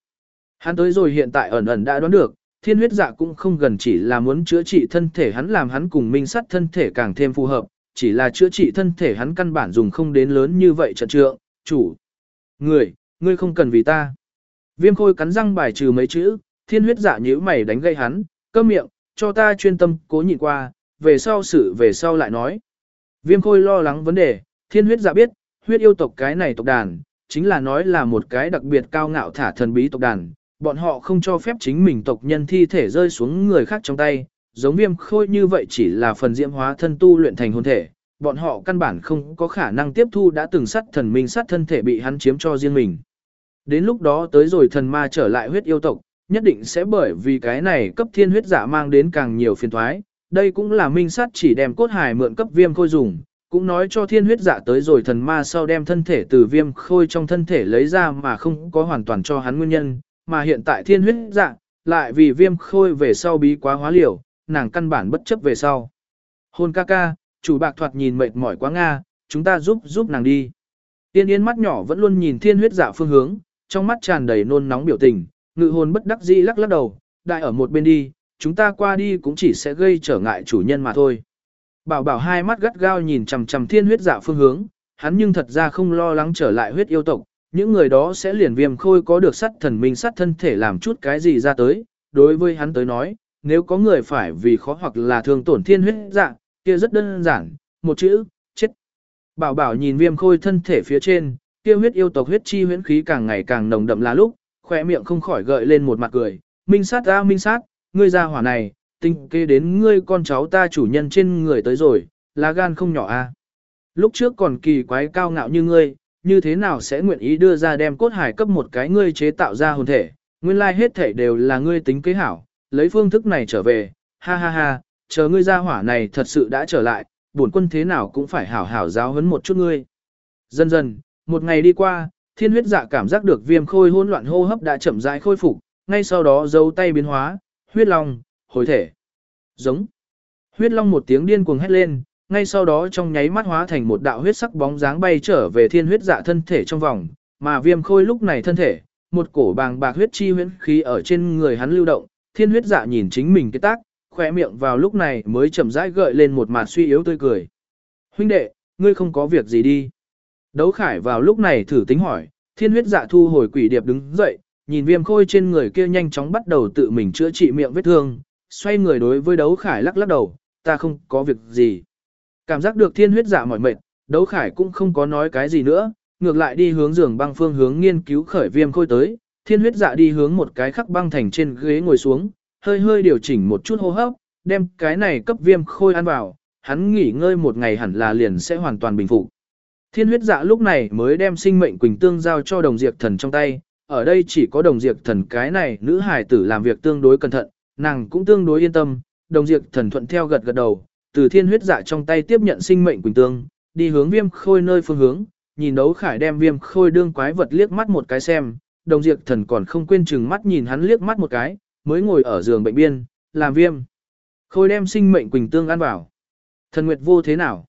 Hắn tới rồi hiện tại ẩn ẩn đã đoán được, thiên huyết dạ cũng không gần chỉ là muốn chữa trị thân thể hắn làm hắn cùng minh sắt thân thể càng thêm phù hợp, chỉ là chữa trị thân thể hắn căn bản dùng không đến lớn như vậy trận trượng, chủ. Người, ngươi không cần vì ta. Viêm khôi cắn răng bài trừ mấy chữ, thiên huyết dạ nhíu mày đánh gây hắn, câm miệng, cho ta chuyên tâm cố nhịn qua, về sau sự về sau lại nói. Viêm khôi lo lắng vấn đề, thiên huyết dạ biết, huyết yêu tộc cái này tộc đàn, chính là nói là một cái đặc biệt cao ngạo thả thần bí tộc đàn, bọn họ không cho phép chính mình tộc nhân thi thể rơi xuống người khác trong tay, giống viêm khôi như vậy chỉ là phần diễm hóa thân tu luyện thành hồn thể, bọn họ căn bản không có khả năng tiếp thu đã từng sát thần minh sát thân thể bị hắn chiếm cho riêng mình. Đến lúc đó tới rồi thần ma trở lại huyết yêu tộc, nhất định sẽ bởi vì cái này cấp thiên huyết giả mang đến càng nhiều phiền thoái, đây cũng là minh sát chỉ đem cốt hải mượn cấp viêm khôi dùng, cũng nói cho thiên huyết giả tới rồi thần ma sau đem thân thể từ viêm khôi trong thân thể lấy ra mà không có hoàn toàn cho hắn nguyên nhân, mà hiện tại thiên huyết dạ, lại vì viêm khôi về sau bí quá hóa liều, nàng căn bản bất chấp về sau. Hôn ca ca, chủ bạc thoạt nhìn mệt mỏi quá Nga, chúng ta giúp giúp nàng đi. Tiên yên mắt nhỏ vẫn luôn nhìn thiên huyết dạ phương hướng, trong mắt tràn đầy nôn nóng biểu tình, ngự hồn bất đắc dĩ lắc lắc đầu, đại ở một bên đi, chúng ta qua đi cũng chỉ sẽ gây trở ngại chủ nhân mà thôi. Bảo bảo hai mắt gắt gao nhìn chằm chằm thiên huyết dạ phương hướng, hắn nhưng thật ra không lo lắng trở lại huyết yêu tộc, những người đó sẽ liền viêm khôi có được sắt thần minh sắt thân thể làm chút cái gì ra tới. Đối với hắn tới nói, nếu có người phải vì khó hoặc là thương tổn thiên huyết dạ, kia rất đơn giản, một chữ, chết. Bảo bảo nhìn viêm khôi thân thể phía trên, kia huyết yêu tộc huyết chi huyễn khí càng ngày càng nồng đậm là lúc, khỏe miệng không khỏi gợi lên một mặt cười. Minh sát ra minh sát, ngươi ra hỏa này, tinh kê đến ngươi con cháu ta chủ nhân trên người tới rồi, lá gan không nhỏ a. À. Lúc trước còn kỳ quái cao ngạo như ngươi, như thế nào sẽ nguyện ý đưa ra đem cốt hải cấp một cái ngươi chế tạo ra hồn thể, nguyên lai hết thể đều là ngươi tính kế hảo, lấy phương thức này trở về, ha ha ha, chờ ngươi ra hỏa này thật sự đã trở lại, bổn quân thế nào cũng phải hảo hảo giáo huấn một chút ngươi. Dần dần, một ngày đi qua, thiên huyết dạ cảm giác được viêm khôi hỗn loạn hô hấp đã chậm rãi khôi phục, ngay sau đó giấu tay biến hóa, huyết long, hồi thể. Giống. Huyết long một tiếng điên cuồng hét lên, ngay sau đó trong nháy mắt hóa thành một đạo huyết sắc bóng dáng bay trở về thiên huyết dạ thân thể trong vòng, mà viêm khôi lúc này thân thể, một cổ bàng bạc huyết chi huyễn khí ở trên người hắn lưu động, thiên huyết dạ nhìn chính mình cái tác, khỏe miệng vào lúc này mới chậm rãi gợi lên một mặt suy yếu tươi cười. Huynh đệ, ngươi không có việc gì đi. Đấu khải vào lúc này thử tính hỏi, thiên huyết dạ thu hồi quỷ điệp đứng dậy, nhìn viêm khôi trên người kia nhanh chóng bắt đầu tự mình chữa trị miệng vết thương, xoay người đối với đấu khải lắc lắc đầu, ta không có việc gì. Cảm giác được thiên huyết dạ mỏi mệt, đấu khải cũng không có nói cái gì nữa, ngược lại đi hướng giường băng phương hướng nghiên cứu khởi viêm khôi tới, thiên huyết dạ đi hướng một cái khắc băng thành trên ghế ngồi xuống, hơi hơi điều chỉnh một chút hô hấp, đem cái này cấp viêm khôi ăn vào, hắn nghỉ ngơi một ngày hẳn là liền sẽ hoàn toàn bình phục. Thiên huyết dạ lúc này mới đem sinh mệnh quỳnh tương giao cho đồng diệt thần trong tay, ở đây chỉ có đồng diệt thần cái này nữ hài tử làm việc tương đối cẩn thận, nàng cũng tương đối yên tâm, đồng diệt thần thuận theo gật gật đầu, từ thiên huyết dạ trong tay tiếp nhận sinh mệnh quỳnh tương, đi hướng viêm khôi nơi phương hướng, nhìn đấu khải đem viêm khôi đương quái vật liếc mắt một cái xem, đồng diệt thần còn không quên chừng mắt nhìn hắn liếc mắt một cái, mới ngồi ở giường bệnh biên, làm viêm. Khôi đem sinh mệnh quỳnh tương ăn vào. Thần Nguyệt vô thế nào?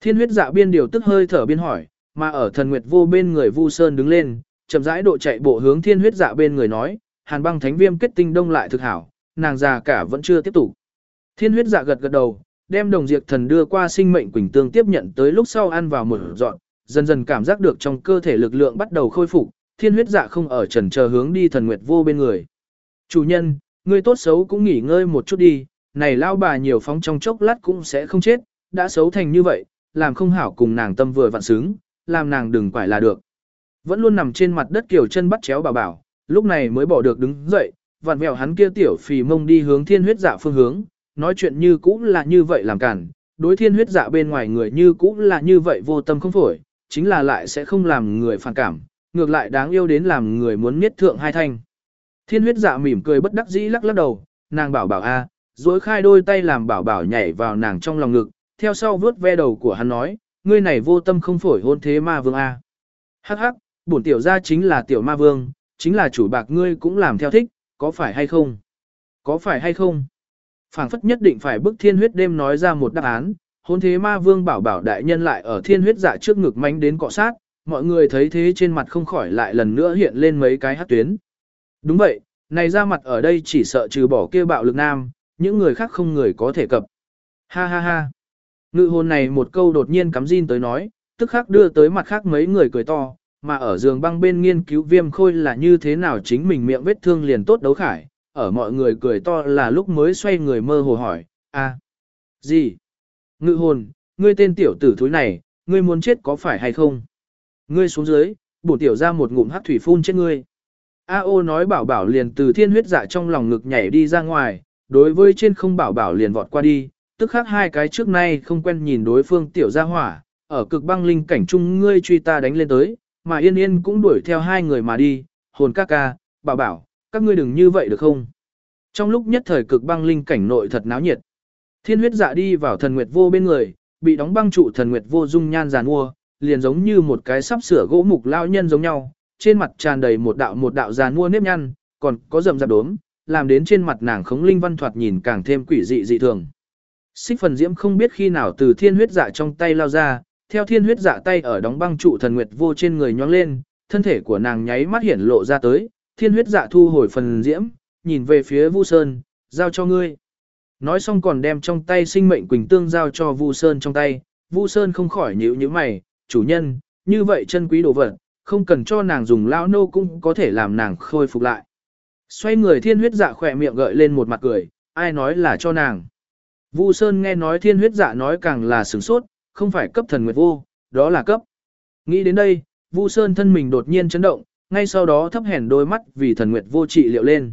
Thiên huyết dạ biên điều tức hơi thở biên hỏi, mà ở thần Nguyệt vô bên người Vu Sơn đứng lên, chậm rãi độ chạy bộ hướng thiên huyết dạ bên người nói, hàn băng thánh viêm kết tinh đông lại thực hảo, nàng già cả vẫn chưa tiếp tục. Thiên huyết dạ gật gật đầu, đem đồng diệt thần đưa qua sinh mệnh quỳnh tương tiếp nhận tới lúc sau ăn vào một dọn, dần dần cảm giác được trong cơ thể lực lượng bắt đầu khôi phục, thiên huyết dạ không ở trần chờ hướng đi thần nguyệt vô bên người. Chủ nhân, ngươi tốt xấu cũng nghỉ ngơi một chút đi, này lao bà nhiều phóng trong chốc lát cũng sẽ không chết, đã xấu thành như vậy, làm không hảo cùng nàng tâm vừa vặn xứng, làm nàng đừng quải là được. Vẫn luôn nằm trên mặt đất kiểu chân bắt chéo bảo bảo, lúc này mới bỏ được đứng dậy, vặn vẹo hắn kia tiểu phì mông đi hướng thiên huyết dạ phương hướng, nói chuyện như cũ là như vậy làm cản, đối thiên huyết dạ bên ngoài người như cũ là như vậy vô tâm không phổi, chính là lại sẽ không làm người phản cảm, ngược lại đáng yêu đến làm người muốn miết thượng hai thanh. Thiên huyết dạ mỉm cười bất đắc dĩ lắc lắc đầu, nàng bảo bảo a, dối khai đôi tay làm bảo bảo nhảy vào nàng trong lòng ngực, theo sau vướt ve đầu của hắn nói, ngươi này vô tâm không phổi hôn thế ma vương a. Hắc hắc, bổn tiểu gia chính là tiểu ma vương, chính là chủ bạc ngươi cũng làm theo thích, có phải hay không? Có phải hay không? phảng phất nhất định phải bức thiên huyết đêm nói ra một đáp án, hôn thế ma vương bảo bảo đại nhân lại ở thiên huyết dạ trước ngực mánh đến cọ sát, mọi người thấy thế trên mặt không khỏi lại lần nữa hiện lên mấy cái hát tuyến. Đúng vậy, này ra mặt ở đây chỉ sợ trừ bỏ kia bạo lực nam, những người khác không người có thể cập. Ha ha ha. Ngự hồn này một câu đột nhiên cắm zin tới nói, tức khắc đưa tới mặt khác mấy người cười to, mà ở giường băng bên nghiên cứu viêm khôi là như thế nào chính mình miệng vết thương liền tốt đấu khải, ở mọi người cười to là lúc mới xoay người mơ hồ hỏi, a gì? Ngự hồn, ngươi tên tiểu tử thúi này, ngươi muốn chết có phải hay không? Ngươi xuống dưới, bổ tiểu ra một ngụm hắc thủy phun chết ngươi. A ô nói bảo bảo liền từ thiên huyết dạ trong lòng ngực nhảy đi ra ngoài, đối với trên không bảo bảo liền vọt qua đi, tức khác hai cái trước nay không quen nhìn đối phương tiểu gia hỏa, ở cực băng linh cảnh trung ngươi truy ta đánh lên tới, mà yên yên cũng đuổi theo hai người mà đi, hồn ca ca, bảo bảo, các ngươi đừng như vậy được không? Trong lúc nhất thời cực băng linh cảnh nội thật náo nhiệt, thiên huyết dạ đi vào thần nguyệt vô bên người, bị đóng băng trụ thần nguyệt vô dung nhan giàn mua, liền giống như một cái sắp sửa gỗ mục lao nhân giống nhau, trên mặt tràn đầy một đạo một đạo giàn mua nếp nhăn, còn có rậm rạp đốm, làm đến trên mặt nàng khống linh văn thoạt nhìn càng thêm quỷ dị dị thường. Xích phần diễm không biết khi nào từ thiên huyết dạ trong tay lao ra, theo thiên huyết dạ tay ở đóng băng trụ thần nguyệt vô trên người nhoáng lên, thân thể của nàng nháy mắt hiển lộ ra tới, thiên huyết dạ thu hồi phần diễm, nhìn về phía Vu Sơn, giao cho ngươi. Nói xong còn đem trong tay sinh mệnh quỳnh tương giao cho Vu Sơn trong tay, Vu Sơn không khỏi nhíu nhíu mày, chủ nhân, như vậy chân quý đồ vật, không cần cho nàng dùng lão nô cũng có thể làm nàng khôi phục lại. Xoay người thiên huyết dạ khỏe miệng gợi lên một mặt cười, ai nói là cho nàng. Vu Sơn nghe nói thiên huyết dạ nói càng là sửng sốt, không phải cấp thần nguyệt vô, đó là cấp. Nghĩ đến đây, Vu Sơn thân mình đột nhiên chấn động, ngay sau đó thấp hèn đôi mắt vì thần nguyệt vô trị liệu lên.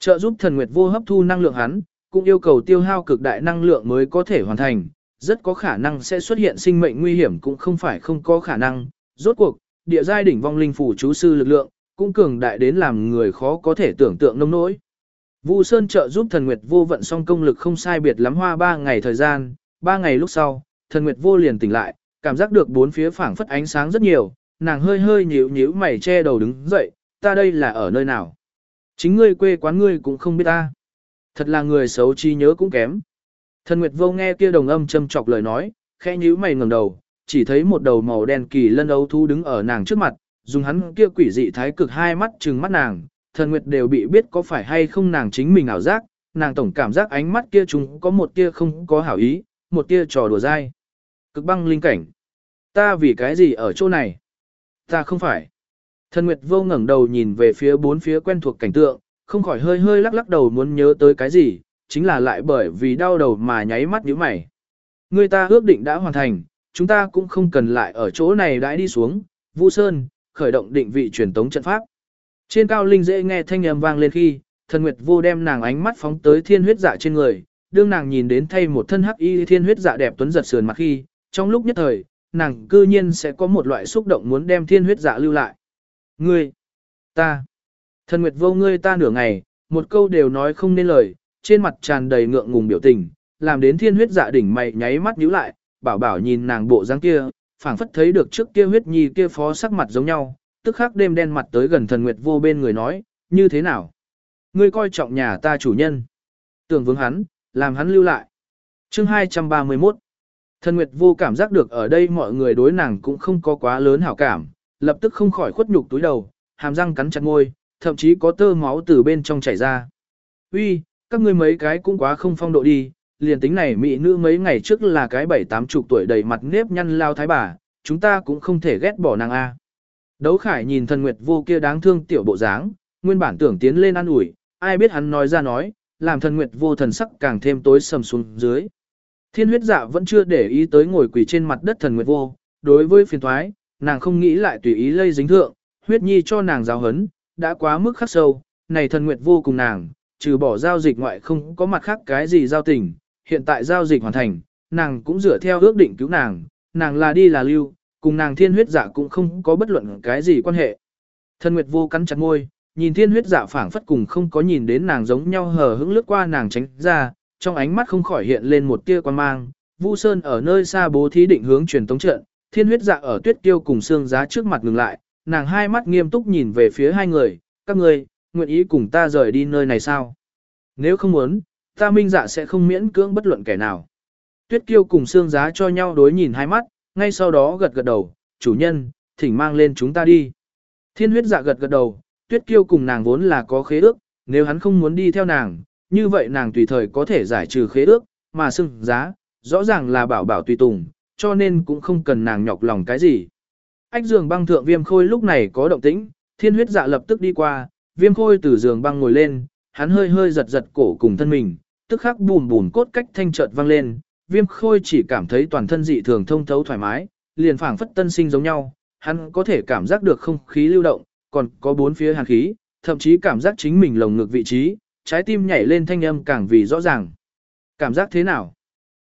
Trợ giúp thần nguyệt vô hấp thu năng lượng hắn, cũng yêu cầu tiêu hao cực đại năng lượng mới có thể hoàn thành, rất có khả năng sẽ xuất hiện sinh mệnh nguy hiểm cũng không phải không có khả năng. Rốt cuộc, địa giai đỉnh vong linh phủ chú sư lực lượng, cũng cường đại đến làm người khó có thể tưởng tượng nông nỗi. Vu Sơn trợ giúp thần Nguyệt vô vận xong công lực không sai biệt lắm hoa ba ngày thời gian, ba ngày lúc sau, thần Nguyệt vô liền tỉnh lại, cảm giác được bốn phía phảng phất ánh sáng rất nhiều, nàng hơi hơi nhíu nhíu mày che đầu đứng dậy, ta đây là ở nơi nào? Chính ngươi quê quán ngươi cũng không biết ta. Thật là người xấu trí nhớ cũng kém. Thần Nguyệt vô nghe kia đồng âm châm chọc lời nói, khẽ nhíu mày ngẩng đầu, chỉ thấy một đầu màu đen kỳ lân ấu thú đứng ở nàng trước mặt, dùng hắn kia quỷ dị thái cực hai mắt trừng mắt nàng, thần nguyệt đều bị biết có phải hay không nàng chính mình ảo giác, nàng tổng cảm giác ánh mắt kia chúng có một tia không có hảo ý, một tia trò đùa dai. Cực băng linh cảnh. Ta vì cái gì ở chỗ này? Ta không phải. Thần nguyệt vô ngẩng đầu nhìn về phía bốn phía quen thuộc cảnh tượng, không khỏi hơi hơi lắc lắc đầu muốn nhớ tới cái gì, chính là lại bởi vì đau đầu mà nháy mắt nhíu mày. Người ta ước định đã hoàn thành, chúng ta cũng không cần lại ở chỗ này đãi đi xuống, Vu Sơn, khởi động định vị truyền tống trận pháp. Trên cao linh dễ nghe thanh âm vang lên khi, thần nguyệt vô đem nàng ánh mắt phóng tới thiên huyết dạ trên người, đương nàng nhìn đến thay một thân hắc y thiên huyết dạ đẹp tuấn giật sườn mặt khi, trong lúc nhất thời, nàng cư nhiên sẽ có một loại xúc động muốn đem thiên huyết dạ lưu lại. Ngươi, ta, thần nguyệt vô ngươi ta nửa ngày, một câu đều nói không nên lời, trên mặt tràn đầy ngượng ngùng biểu tình, làm đến thiên huyết dạ đỉnh mày nháy mắt nhíu lại, bảo bảo nhìn nàng bộ dáng kia, phảng phất thấy được trước kia huyết nhi kia phó sắc mặt giống nhau, tức khắc đêm đen mặt tới gần thần nguyệt vô bên người nói, như thế nào? Ngươi coi trọng nhà ta chủ nhân. Tưởng vướng hắn, làm hắn lưu lại. chương 231 Thần nguyệt vô cảm giác được ở đây mọi người đối nàng cũng không có quá lớn hảo cảm, lập tức không khỏi khuất nhục túi đầu, hàm răng cắn chặt môi, thậm chí có tơ máu từ bên trong chảy ra. Uy, các ngươi mấy cái cũng quá không phong độ đi, liền tính này mỹ nữ mấy ngày trước là cái bảy tám chục tuổi đầy mặt nếp nhăn lao thái bà, chúng ta cũng không thể ghét bỏ nàng A. Đấu khải nhìn thần nguyệt vô kia đáng thương tiểu bộ dáng, nguyên bản tưởng tiến lên ăn ủi, ai biết hắn nói ra nói, làm thần nguyệt vô thần sắc càng thêm tối sầm xuống dưới. Thiên huyết dạ vẫn chưa để ý tới ngồi quỳ trên mặt đất thần nguyệt vô, đối với phiền thoái, nàng không nghĩ lại tùy ý lây dính thượng, huyết nhi cho nàng giáo hấn, đã quá mức khắc sâu, này thần nguyệt vô cùng nàng, trừ bỏ giao dịch ngoại không có mặt khác cái gì giao tình, hiện tại giao dịch hoàn thành, nàng cũng dựa theo ước định cứu nàng, nàng là đi là lưu, cùng nàng thiên huyết dạ cũng không có bất luận cái gì quan hệ. Thân Nguyệt vô cắn chặt môi, nhìn thiên huyết dạ phảng phất cùng không có nhìn đến nàng giống nhau hờ hững lướt qua nàng tránh ra, trong ánh mắt không khỏi hiện lên một tia quan mang. Vu Sơn ở nơi xa bố thí định hướng truyền tống trận, thiên huyết dạ ở tuyết tiêu cùng xương giá trước mặt ngừng lại, nàng hai mắt nghiêm túc nhìn về phía hai người, các người, nguyện ý cùng ta rời đi nơi này sao? Nếu không muốn, ta minh dạ sẽ không miễn cưỡng bất luận kẻ nào. Tuyết kiêu cùng xương giá cho nhau đối nhìn hai mắt, ngay sau đó gật gật đầu, chủ nhân, thỉnh mang lên chúng ta đi. Thiên huyết dạ gật gật đầu, tuyết kiêu cùng nàng vốn là có khế ước, nếu hắn không muốn đi theo nàng, như vậy nàng tùy thời có thể giải trừ khế ước, mà xưng giá, rõ ràng là bảo bảo tùy tùng, cho nên cũng không cần nàng nhọc lòng cái gì. Ách giường băng thượng viêm khôi lúc này có động tĩnh, thiên huyết dạ lập tức đi qua, viêm khôi từ giường băng ngồi lên, hắn hơi hơi giật giật cổ cùng thân mình, tức khắc bùn bùn cốt cách thanh chợt vang lên, viêm khôi chỉ cảm thấy toàn thân dị thường thông thấu thoải mái, liền phảng phất tân sinh giống nhau, hắn có thể cảm giác được không khí lưu động, còn có bốn phía hàn khí, thậm chí cảm giác chính mình lồng ngực vị trí, trái tim nhảy lên thanh âm càng vì rõ ràng. Cảm giác thế nào?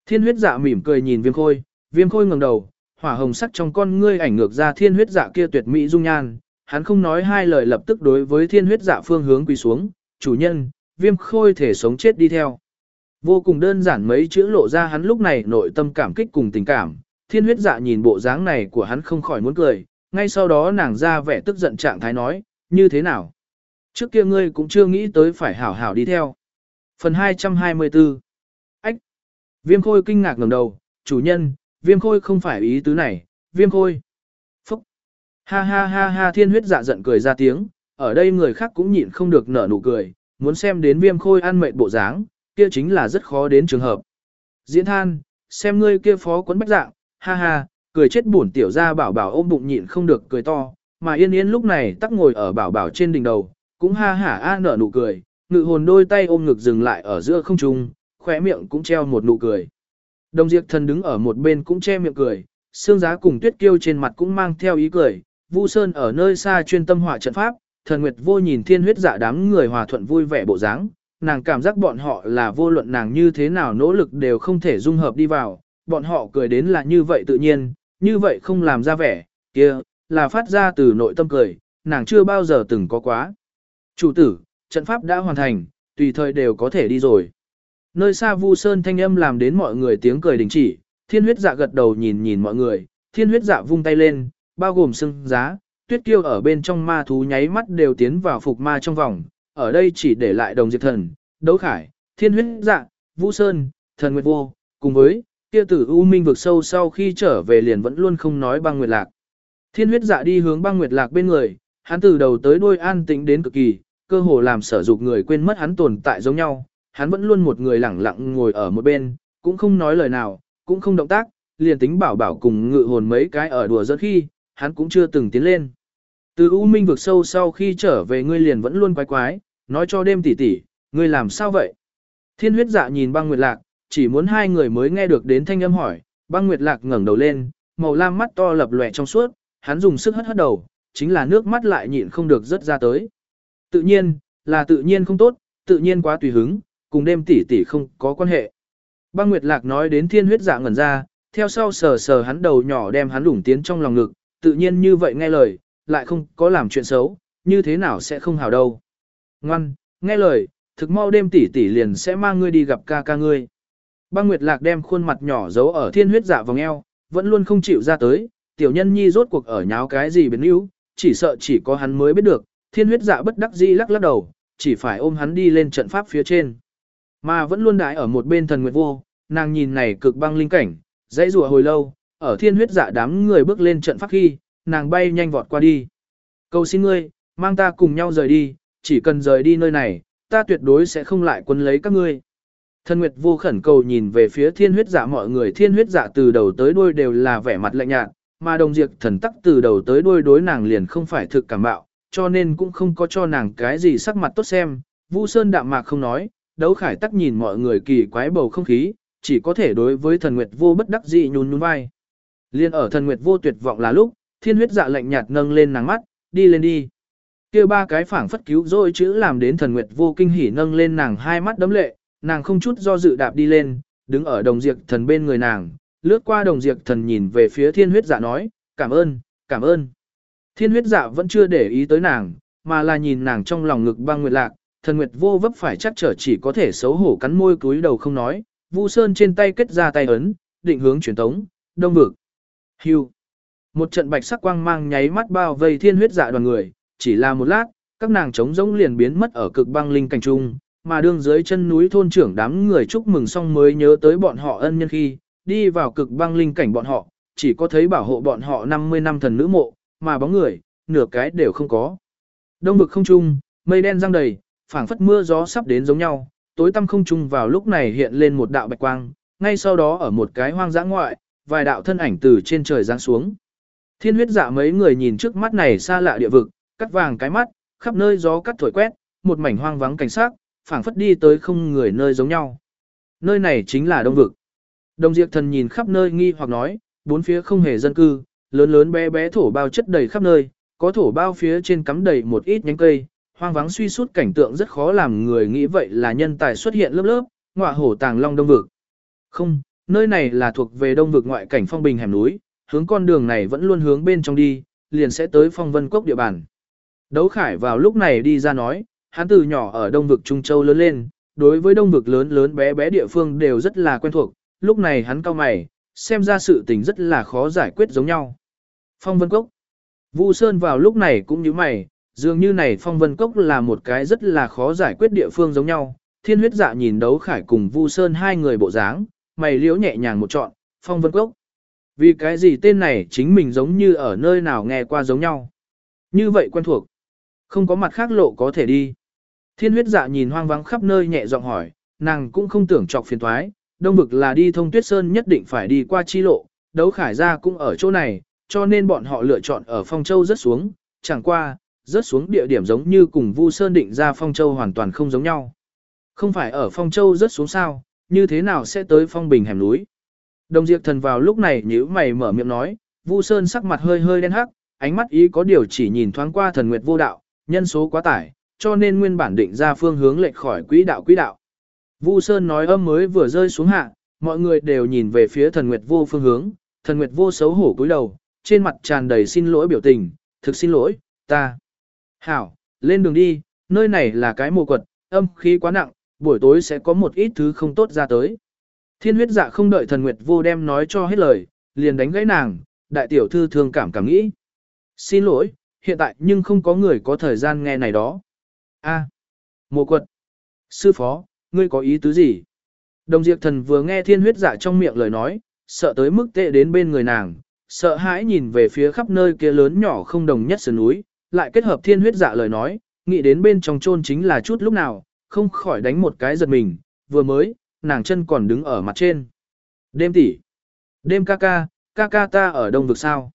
Thiên huyết dạ mỉm cười nhìn viêm khôi, viêm khôi ngẩng đầu, hỏa hồng sắc trong con ngươi ảnh ngược ra thiên huyết dạ kia tuyệt mỹ dung nhan, hắn không nói hai lời lập tức đối với thiên huyết dạ phương hướng quỳ xuống, chủ nhân, viêm khôi thể sống chết đi theo. Vô cùng đơn giản mấy chữ lộ ra hắn lúc này nội tâm cảm kích cùng tình cảm, thiên huyết dạ nhìn bộ dáng này của hắn không khỏi muốn cười, ngay sau đó nàng ra vẻ tức giận trạng thái nói, như thế nào? Trước kia ngươi cũng chưa nghĩ tới phải hảo hảo đi theo. Phần 224 Ách Viêm khôi kinh ngạc ngẩng đầu, chủ nhân, viêm khôi không phải ý tứ này, viêm khôi. Phúc Ha ha ha ha thiên huyết dạ giận cười ra tiếng, ở đây người khác cũng nhịn không được nở nụ cười, muốn xem đến viêm khôi ăn mệt bộ dáng, kia chính là rất khó đến trường hợp. Diễn than, xem ngươi kia phó quấn bách dạng, ha ha, cười chết buồn tiểu ra bảo bảo ôm bụng nhịn không được cười to, mà yên yên lúc này tắc ngồi ở bảo bảo trên đỉnh đầu, cũng ha hả a nở nụ cười, ngự hồn đôi tay ôm ngực dừng lại ở giữa không trung, khóe miệng cũng treo một nụ cười. Đồng diệt thần đứng ở một bên cũng che miệng cười, xương giá cùng tuyết kiêu trên mặt cũng mang theo ý cười, Vu Sơn ở nơi xa chuyên tâm hỏa trận pháp, thần nguyệt vô nhìn thiên huyết dạ đám người hòa thuận vui vẻ bộ dáng, nàng cảm giác bọn họ là vô luận nàng như thế nào nỗ lực đều không thể dung hợp đi vào, bọn họ cười đến là như vậy tự nhiên, như vậy không làm ra vẻ, kia, là phát ra từ nội tâm cười, nàng chưa bao giờ từng có quá. Chủ tử, trận pháp đã hoàn thành, tùy thời đều có thể đi rồi. Nơi xa Vu Sơn thanh âm làm đến mọi người tiếng cười đình chỉ, thiên huyết dạ gật đầu nhìn nhìn mọi người, thiên huyết dạ vung tay lên, bao gồm sưng giá, tuyết kiêu ở bên trong ma thú nháy mắt đều tiến vào phục ma trong vòng, ở đây chỉ để lại đồng diệt thần, đấu khải, thiên huyết dạ, vũ Sơn, thần nguyệt vô, cùng với, kia tử U Minh vực sâu sau khi trở về liền vẫn luôn không nói băng nguyệt lạc. Thiên huyết dạ đi hướng băng nguyệt lạc bên người, hắn từ đầu tới đuôi an tĩnh đến cực kỳ, cơ hồ làm sở dục người quên mất hắn tồn tại giống nhau, hắn vẫn luôn một người lẳng lặng ngồi ở một bên, cũng không nói lời nào, cũng không động tác, liền tính bảo bảo cùng ngự hồn mấy cái ở đùa giỡn khi, hắn cũng chưa từng tiến lên. Từ U Minh vực sâu sau khi trở về ngươi liền vẫn luôn quái quái, nói cho đêm tỷ tỷ, ngươi làm sao vậy? Thiên huyết dạ nhìn băng nguyệt lạc, chỉ muốn hai người mới nghe được đến thanh âm hỏi, băng nguyệt lạc ngẩng đầu lên, màu lam mắt to lập lòe trong suốt, hắn dùng sức hất hất đầu, chính là nước mắt lại nhịn không được rớt ra tới. Tự nhiên, là tự nhiên không tốt, tự nhiên quá tùy hứng, cùng đêm tỷ tỷ không có quan hệ. Băng Nguyệt Lạc nói đến thiên huyết dạ ngẩn ra, theo sau sờ sờ hắn đầu nhỏ đem hắn đủng tiến trong lòng ngực, tự nhiên như vậy nghe lời, lại không có làm chuyện xấu, như thế nào sẽ không hào đâu. Ngoan, nghe lời, thực mau đêm tỷ tỷ liền sẽ mang ngươi đi gặp ca ca ngươi. Băng Nguyệt Lạc đem khuôn mặt nhỏ giấu ở thiên huyết dạ vòng eo, vẫn luôn không chịu ra tới, tiểu nhân nhi rốt cuộc ở nháo cái gì biến yếu, chỉ sợ chỉ có hắn mới biết được, thiên huyết dạ bất đắc dĩ lắc lắc đầu, chỉ phải ôm hắn đi lên trận pháp phía trên. Mà vẫn luôn đái ở một bên thần nguyệt vô, nàng nhìn này cực băng linh cảnh, dãy rùa hồi lâu, ở thiên huyết dạ đám người bước lên trận pháp khi, nàng bay nhanh vọt qua đi. Cầu xin ngươi, mang ta cùng nhau rời đi, chỉ cần rời đi nơi này, ta tuyệt đối sẽ không lại quân lấy các ngươi. Thần Nguyệt vô khẩn cầu nhìn về phía thiên huyết dạ mọi người thiên huyết dạ từ đầu tới đuôi đều là vẻ mặt lạnh nhạt, mà đồng diệt thần tắc từ đầu tới đuôi đối nàng liền không phải thực cảm bạo, cho nên cũng không có cho nàng cái gì sắc mặt tốt xem. Vu Sơn đạm mạc không nói, đấu khải tắc nhìn mọi người kỳ quái bầu không khí, chỉ có thể đối với thần nguyệt vô bất đắc dị nhún nhún vai. Liên ở thần nguyệt vô tuyệt vọng là lúc, thiên huyết dạ lạnh nhạt nâng lên nàng mắt, đi lên đi kia ba cái phảng phất cứu rồi chữ làm đến thần nguyệt vô kinh hỉ nâng lên nàng hai mắt đấm lệ, nàng không chút do dự đạp đi lên, đứng ở đồng diệt thần bên người nàng, lướt qua đồng diệt thần nhìn về phía thiên huyết dạ nói, cảm ơn, cảm ơn. Thiên huyết dạ vẫn chưa để ý tới nàng, mà là nhìn nàng trong lòng ngực băng nguyệt lạc, thần nguyệt vô vấp phải chắc trở chỉ có thể xấu hổ cắn môi cúi đầu không nói, Vu Sơn trên tay kết ra tay ấn, định hướng truyền tống, đông vực. Hưu. Một trận bạch sắc quang mang nháy mắt bao vây thiên huyết dạ đoàn người, chỉ là một lát, các nàng trống rỗng liền biến mất ở cực băng linh cảnh trung, mà đương dưới chân núi thôn trưởng đám người chúc mừng xong mới nhớ tới bọn họ ân nhân khi, đi vào cực băng linh cảnh bọn họ, chỉ có thấy bảo hộ bọn họ 50 năm thần nữ mộ, mà bóng người, nửa cái đều không có. Đông vực không trung, mây đen răng đầy, phảng phất mưa gió sắp đến giống nhau, tối tăm không trung vào lúc này hiện lên một đạo bạch quang, ngay sau đó ở một cái hoang dã ngoại, vài đạo thân ảnh từ trên trời giáng xuống. Thiên huyết dạ mấy người nhìn trước mắt này xa lạ địa vực, cắt vàng cái mắt, khắp nơi gió cắt thổi quét, một mảnh hoang vắng cảnh sắc, phảng phất đi tới không người nơi giống nhau. Nơi này chính là đông vực. Đồng diệt thần nhìn khắp nơi nghi hoặc nói, bốn phía không hề dân cư, lớn lớn bé bé thổ bao chất đầy khắp nơi, có thổ bao phía trên cắm đầy một ít nhánh cây, hoang vắng suy sút cảnh tượng rất khó làm người nghĩ vậy là nhân tài xuất hiện lớp lớp, ngọa hổ tàng long đông vực. Không, nơi này là thuộc về đông vực ngoại cảnh phong bình hẻm núi, hướng con đường này vẫn luôn hướng bên trong đi, liền sẽ tới phong vân cốc địa bàn. Đấu Khải vào lúc này đi ra nói, hắn từ nhỏ ở đông vực Trung Châu lớn lên, đối với đông vực lớn lớn bé bé địa phương đều rất là quen thuộc, lúc này hắn cao mày, xem ra sự tình rất là khó giải quyết giống nhau. Phong vân cốc. Vu Sơn vào lúc này cũng như mày, dường như này phong vân cốc là một cái rất là khó giải quyết địa phương giống nhau. Thiên huyết dạ nhìn đấu khải cùng Vu Sơn hai người bộ dáng, mày liễu nhẹ nhàng một chọn, phong vân cốc. Vì cái gì tên này chính mình giống như ở nơi nào nghe qua giống nhau. Như vậy quen thuộc. Không có mặt khác lộ có thể đi. Thiên huyết dạ nhìn hoang vắng khắp nơi nhẹ giọng hỏi, nàng cũng không tưởng trọc phiền thoái, đông vực là đi thông tuyết sơn nhất định phải đi qua chi lộ, đấu khải ra cũng ở chỗ này, cho nên bọn họ lựa chọn ở phong châu rất xuống, chẳng qua, rớt xuống địa điểm giống như cùng Vu Sơn định ra Phong Châu hoàn toàn không giống nhau. Không phải ở Phong Châu rớt xuống sao, như thế nào sẽ tới Phong Bình hẻm núi. Đồng Diệp Thần vào lúc này nhíu mày mở miệng nói, Vu Sơn sắc mặt hơi hơi đen hắc, ánh mắt ý có điều chỉ nhìn thoáng qua thần nguyệt vô đạo, nhân số quá tải, cho nên nguyên bản định ra phương hướng lệch khỏi quỹ đạo quỹ đạo. Vu Sơn nói âm mới vừa rơi xuống hạ, mọi người đều nhìn về phía thần nguyệt vô phương hướng, thần nguyệt vô xấu hổ cúi đầu, trên mặt tràn đầy xin lỗi biểu tình, thực xin lỗi, ta. Hảo, lên đường đi, nơi này là cái mồ quật, âm khí quá nặng, buổi tối sẽ có một ít thứ không tốt ra tới. Thiên huyết dạ không đợi thần nguyệt vô đem nói cho hết lời, liền đánh gãy nàng, đại tiểu thư thương cảm cảm nghĩ. Xin lỗi, hiện tại nhưng không có người có thời gian nghe này đó. A, à, quật. Sư phó, ngươi có ý tứ gì? Đồng diệt thần vừa nghe thiên huyết giả trong miệng lời nói, sợ tới mức tệ đến bên người nàng, sợ hãi nhìn về phía khắp nơi kia lớn nhỏ không đồng nhất sườn núi, lại kết hợp thiên huyết dạ lời nói, nghĩ đến bên trong chôn chính là chút lúc nào, không khỏi đánh một cái giật mình, vừa mới, nàng chân còn đứng ở mặt trên. Đêm tỷ, đêm ca ca, ca ca ta ở đông vực sao.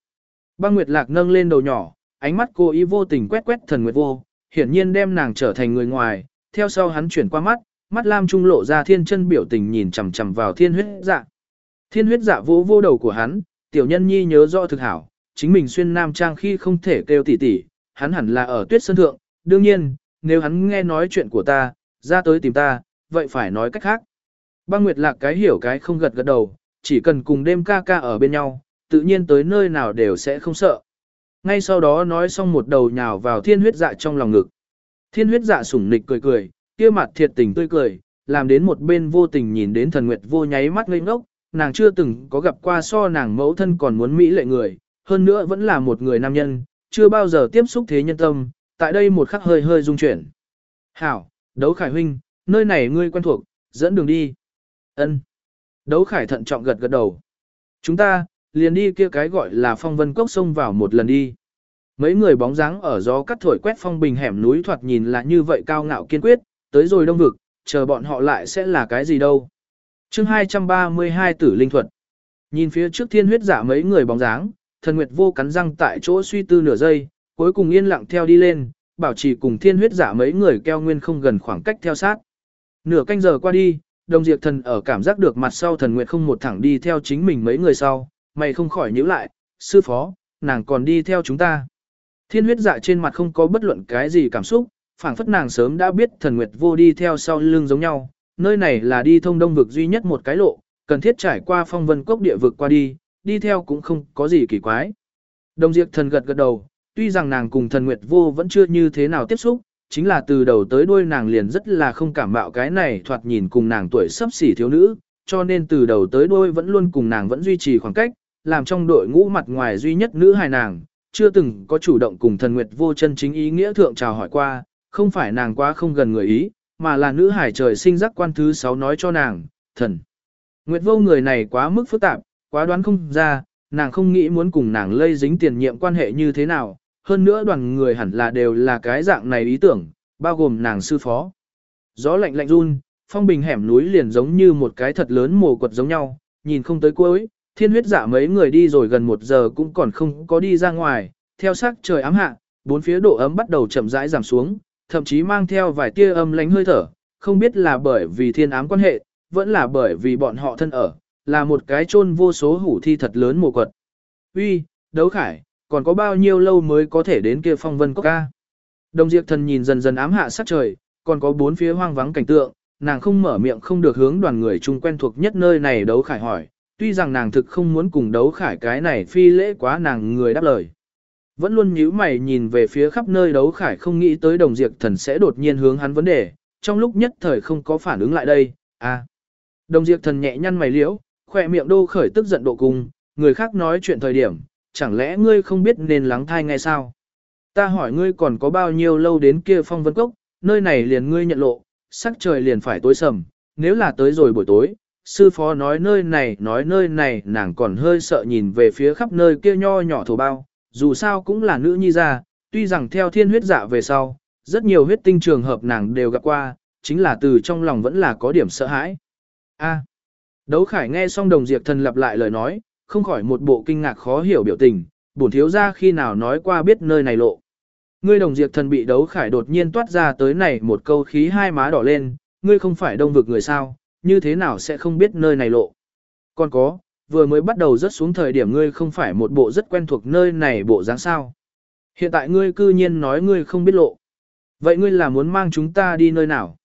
Băng Nguyệt Lạc nâng lên đầu nhỏ, ánh mắt cô ý vô tình quét quét thần Nguyệt vô, hiển nhiên đem nàng trở thành người ngoài, theo sau hắn chuyển qua mắt, mắt lam trung lộ ra thiên chân biểu tình nhìn chằm chằm vào thiên huyết dạ. Thiên huyết dạ vô vô đầu của hắn, tiểu nhân nhi nhớ rõ thực hảo, chính mình xuyên nam trang khi không thể kêu tỷ tỷ, hắn hẳn là ở tuyết sơn thượng, đương nhiên, nếu hắn nghe nói chuyện của ta, ra tới tìm ta, vậy phải nói cách khác. Băng Nguyệt Lạc cái hiểu cái không gật gật đầu, chỉ cần cùng đêm ca ca ở bên nhau, tự nhiên tới nơi nào đều sẽ không sợ. Ngay sau đó nói xong một đầu nhào vào thiên huyết dạ trong lòng ngực. Thiên huyết dạ sủng nịch cười cười, kia mặt thiệt tình tươi cười, làm đến một bên vô tình nhìn đến thần nguyệt vô nháy mắt ngây ngốc, nàng chưa từng có gặp qua so nàng mẫu thân còn muốn mỹ lệ người, hơn nữa vẫn là một người nam nhân, chưa bao giờ tiếp xúc thế nhân tâm, tại đây một khắc hơi hơi rung chuyển. Hảo, đấu khải huynh, nơi này ngươi quen thuộc, dẫn đường đi. Ân. Đấu khải thận trọng gật gật đầu. Chúng ta, liền đi kia cái gọi là phong vân cốc sông vào một lần đi. Mấy người bóng dáng ở gió cắt thổi quét phong bình hẻm núi thoạt nhìn là như vậy cao ngạo kiên quyết, tới rồi đông vực, chờ bọn họ lại sẽ là cái gì đâu. chương 232 tử linh thuật. Nhìn phía trước thiên huyết giả mấy người bóng dáng, thần nguyệt vô cắn răng tại chỗ suy tư nửa giây, cuối cùng yên lặng theo đi lên, bảo trì cùng thiên huyết giả mấy người keo nguyên không gần khoảng cách theo sát. Nửa canh giờ qua đi, đồng diệt thần ở cảm giác được mặt sau thần nguyệt không một thẳng đi theo chính mình mấy người sau, mày không khỏi nhíu lại, sư phó, nàng còn đi theo chúng ta. Thiên huyết dạ trên mặt không có bất luận cái gì cảm xúc, phảng phất nàng sớm đã biết thần nguyệt vô đi theo sau lưng giống nhau, nơi này là đi thông đông vực duy nhất một cái lộ, cần thiết trải qua phong vân cốc địa vực qua đi, đi theo cũng không có gì kỳ quái. Đồng diệt thần gật gật đầu, tuy rằng nàng cùng thần Nguyệt vô vẫn chưa như thế nào tiếp xúc, chính là từ đầu tới đuôi nàng liền rất là không cảm mạo cái này thoạt nhìn cùng nàng tuổi sắp xỉ thiếu nữ, cho nên từ đầu tới đuôi vẫn luôn cùng nàng vẫn duy trì khoảng cách, làm trong đội ngũ mặt ngoài duy nhất nữ hài nàng, chưa từng có chủ động cùng thần Nguyệt vô chân chính ý nghĩa thượng chào hỏi qua, không phải nàng quá không gần người ý, mà là nữ hải trời sinh giác quan thứ 6 nói cho nàng, thần. Nguyệt vô người này quá mức phức tạp, quá đoán không ra, nàng không nghĩ muốn cùng nàng lây dính tiền nhiệm quan hệ như thế nào, hơn nữa đoàn người hẳn là đều là cái dạng này ý tưởng, bao gồm nàng sư phó. Gió lạnh lạnh run, phong bình hẻm núi liền giống như một cái thật lớn mồ quật giống nhau, nhìn không tới cuối, thiên huyết dạ mấy người đi rồi gần một giờ cũng còn không có đi ra ngoài, theo sắc trời ám hạ, bốn phía độ ấm bắt đầu chậm rãi giảm xuống, thậm chí mang theo vài tia âm lánh hơi thở, không biết là bởi vì thiên ám quan hệ, vẫn là bởi vì bọn họ thân ở, là một cái chôn vô số hủ thi thật lớn mồ quật. Uy, đấu khải, còn có bao nhiêu lâu mới có thể đến kia phong vân cốc ca? Đồng diệt thần nhìn dần dần ám hạ sát trời, còn có bốn phía hoang vắng cảnh tượng, nàng không mở miệng không được hướng đoàn người chung quen thuộc nhất nơi này đấu khải hỏi, tuy rằng nàng thực không muốn cùng đấu khải cái này phi lễ quá nàng người đáp lời. Vẫn luôn nhíu mày nhìn về phía khắp nơi đấu khải không nghĩ tới đồng diệt thần sẽ đột nhiên hướng hắn vấn đề, trong lúc nhất thời không có phản ứng lại đây, à. Đồng diệt thần nhẹ nhăn mày liễu, khỏe miệng đô khởi tức giận độ cùng người khác nói chuyện thời điểm, chẳng lẽ ngươi không biết nên lắng thai ngay sao? Ta hỏi ngươi còn có bao nhiêu lâu đến kia phong vân cốc, nơi này liền ngươi nhận lộ, sắc trời liền phải tối sầm, nếu là tới rồi buổi tối, sư phó nói nơi này nói nơi này nàng còn hơi sợ nhìn về phía khắp nơi kia nho nhỏ thổ bao, dù sao cũng là nữ nhi ra, tuy rằng theo thiên huyết dạ về sau, rất nhiều huyết tinh trường hợp nàng đều gặp qua, chính là từ trong lòng vẫn là có điểm sợ hãi. A. Đấu Khải nghe xong đồng diệt thần lặp lại lời nói, không khỏi một bộ kinh ngạc khó hiểu biểu tình, bổn thiếu ra khi nào nói qua biết nơi này lộ. Ngươi đồng diệt thần bị đấu Khải đột nhiên toát ra tới này một câu khí hai má đỏ lên, ngươi không phải đông vực người sao, như thế nào sẽ không biết nơi này lộ. Còn có, vừa mới bắt đầu rớt xuống thời điểm ngươi không phải một bộ rất quen thuộc nơi này bộ dáng sao. Hiện tại ngươi cư nhiên nói ngươi không biết lộ. Vậy ngươi là muốn mang chúng ta đi nơi nào?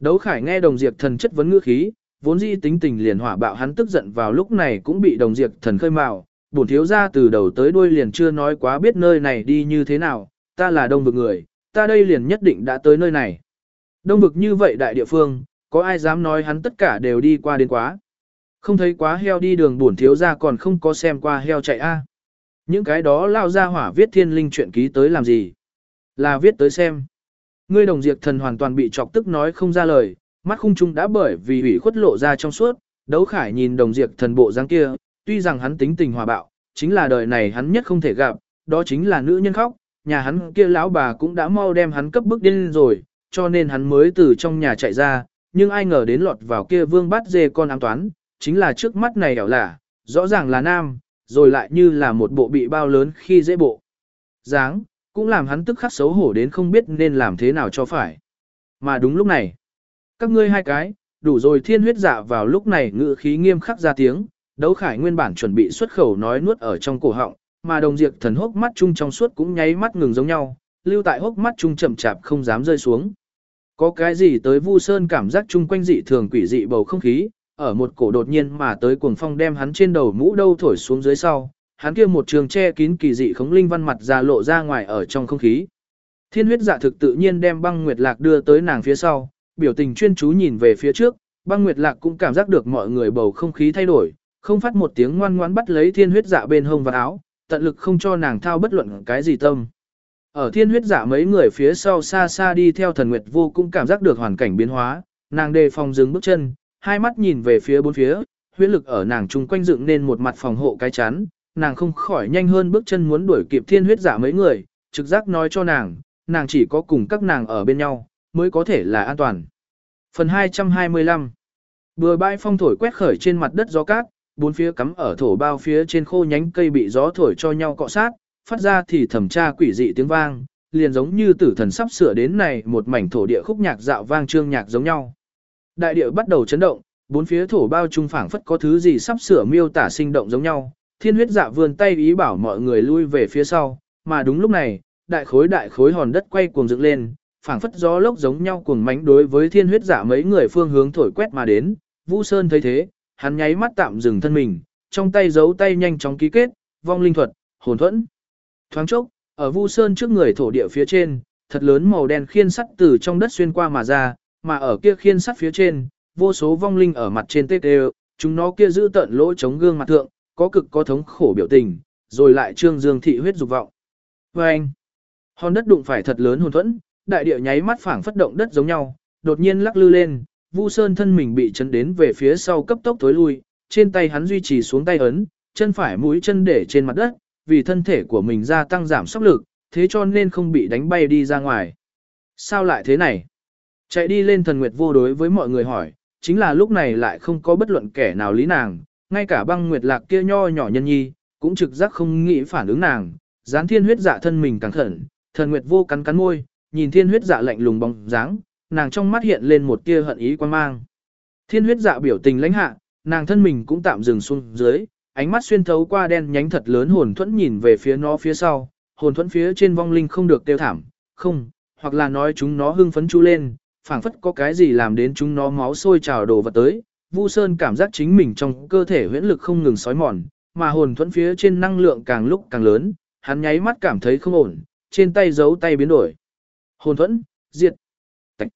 Đấu Khải nghe đồng diệt thần chất vấn ngữ khí, vốn dĩ tính tình liền hỏa bạo hắn tức giận vào lúc này cũng bị đồng diệt thần khơi mào, bổn thiếu ra từ đầu tới đuôi liền chưa nói quá biết nơi này đi như thế nào, ta là đông vực người, ta đây liền nhất định đã tới nơi này. Đông vực như vậy đại địa phương, có ai dám nói hắn tất cả đều đi qua đến quá. Không thấy quá heo đi đường buồn thiếu ra còn không có xem qua heo chạy a. Những cái đó lao ra hỏa viết thiên linh chuyện ký tới làm gì? Là viết tới xem. Ngươi đồng diệt thần hoàn toàn bị chọc tức nói không ra lời, mắt khung trung đã bởi vì ủy khuất lộ ra trong suốt, đấu khải nhìn đồng diệt thần bộ dáng kia, tuy rằng hắn tính tình hòa bạo, chính là đời này hắn nhất không thể gặp, đó chính là nữ nhân khóc, nhà hắn kia lão bà cũng đã mau đem hắn cấp bức điên rồi, cho nên hắn mới từ trong nhà chạy ra, nhưng ai ngờ đến lọt vào kia vương bắt dê con ám toán, chính là trước mắt này ẻo lả, rõ ràng là nam, rồi lại như là một bộ bị bao lớn khi dễ bộ. dáng cũng làm hắn tức khắc xấu hổ đến không biết nên làm thế nào cho phải. Mà đúng lúc này, các ngươi hai cái, đủ rồi thiên huyết dạ vào lúc này ngự khí nghiêm khắc ra tiếng, đấu khải nguyên bản chuẩn bị xuất khẩu nói nuốt ở trong cổ họng, mà đồng diệt thần hốc mắt chung trong suốt cũng nháy mắt ngừng giống nhau, lưu tại hốc mắt chung chậm chạp không dám rơi xuống. Có cái gì tới Vu Sơn cảm giác chung quanh dị thường quỷ dị bầu không khí, ở một cổ đột nhiên mà tới cuồng phong đem hắn trên đầu mũ đâu thổi xuống dưới sau, hắn kia một trường che kín kỳ dị khống linh văn mặt ra lộ ra ngoài ở trong không khí. Thiên huyết dạ thực tự nhiên đem băng nguyệt lạc đưa tới nàng phía sau, biểu tình chuyên chú nhìn về phía trước, băng nguyệt lạc cũng cảm giác được mọi người bầu không khí thay đổi, không phát một tiếng ngoan ngoãn bắt lấy thiên huyết dạ bên hông và áo, tận lực không cho nàng thao bất luận cái gì tâm. Ở thiên huyết giả mấy người phía sau xa xa đi theo thần nguyệt vô cũng cảm giác được hoàn cảnh biến hóa, nàng đề phòng dừng bước chân, hai mắt nhìn về phía bốn phía, huyết lực ở nàng chung quanh dựng nên một mặt phòng hộ cái chắn, nàng không khỏi nhanh hơn bước chân muốn đuổi kịp thiên huyết giả mấy người, trực giác nói cho nàng, nàng chỉ có cùng các nàng ở bên nhau, mới có thể là an toàn. Phần 225 Bừa bãi phong thổi quét khởi trên mặt đất gió cát, bốn phía cắm ở thổ bao phía trên khô nhánh cây bị gió thổi cho nhau cọ sát, phát ra thì thẩm tra quỷ dị tiếng vang, liền giống như tử thần sắp sửa đến này một mảnh thổ địa khúc nhạc dạo vang trương nhạc giống nhau. Đại địa bắt đầu chấn động, bốn phía thổ bao trung phảng phất có thứ gì sắp sửa miêu tả sinh động giống nhau. Thiên huyết dạ vươn tay ý bảo mọi người lui về phía sau, mà đúng lúc này, đại khối đại khối hòn đất quay cuồng dựng lên, phảng phất gió lốc giống nhau cuồng mánh đối với thiên huyết dạ mấy người phương hướng thổi quét mà đến. Vu Sơn thấy thế, hắn nháy mắt tạm dừng thân mình, trong tay giấu tay nhanh chóng ký kết, vong linh thuật, hồn thuẫn. Thoáng chốc, ở Vu Sơn trước người thổ địa phía trên, thật lớn màu đen khiên sắt từ trong đất xuyên qua mà ra, mà ở kia khiên sắt phía trên, vô số vong linh ở mặt trên tê tê, chúng nó kia giữ tận lỗ chống gương mặt thượng, có cực có thống khổ biểu tình, rồi lại trương dương thị huyết dục vọng. Và anh, hòn đất đụng phải thật lớn hồn thuẫn, đại địa nháy mắt phảng phất động đất giống nhau, đột nhiên lắc lư lên, Vu Sơn thân mình bị chấn đến về phía sau cấp tốc tối lui, trên tay hắn duy trì xuống tay ấn, chân phải mũi chân để trên mặt đất, vì thân thể của mình gia tăng giảm sốc lực, thế cho nên không bị đánh bay đi ra ngoài. Sao lại thế này? Chạy đi lên thần nguyệt vô đối với mọi người hỏi, chính là lúc này lại không có bất luận kẻ nào lý nàng, ngay cả băng nguyệt lạc kia nho nhỏ nhân nhi, cũng trực giác không nghĩ phản ứng nàng, gián thiên huyết dạ thân mình càng khẩn, thần nguyệt vô cắn cắn môi, nhìn thiên huyết dạ lạnh lùng bóng dáng, nàng trong mắt hiện lên một tia hận ý quan mang. Thiên huyết dạ biểu tình lãnh hạ, nàng thân mình cũng tạm dừng xuống dưới, ánh mắt xuyên thấu qua đen nhánh thật lớn hồn thuẫn nhìn về phía nó phía sau, hồn thuẫn phía trên vong linh không được tiêu thảm, không, hoặc là nói chúng nó hưng phấn chú lên, phảng phất có cái gì làm đến chúng nó máu sôi trào đổ vật tới. Vu Sơn cảm giác chính mình trong cơ thể huyễn lực không ngừng sói mòn, mà hồn thuẫn phía trên năng lượng càng lúc càng lớn, hắn nháy mắt cảm thấy không ổn, trên tay giấu tay biến đổi. Hồn thuẫn, diệt. Tạch.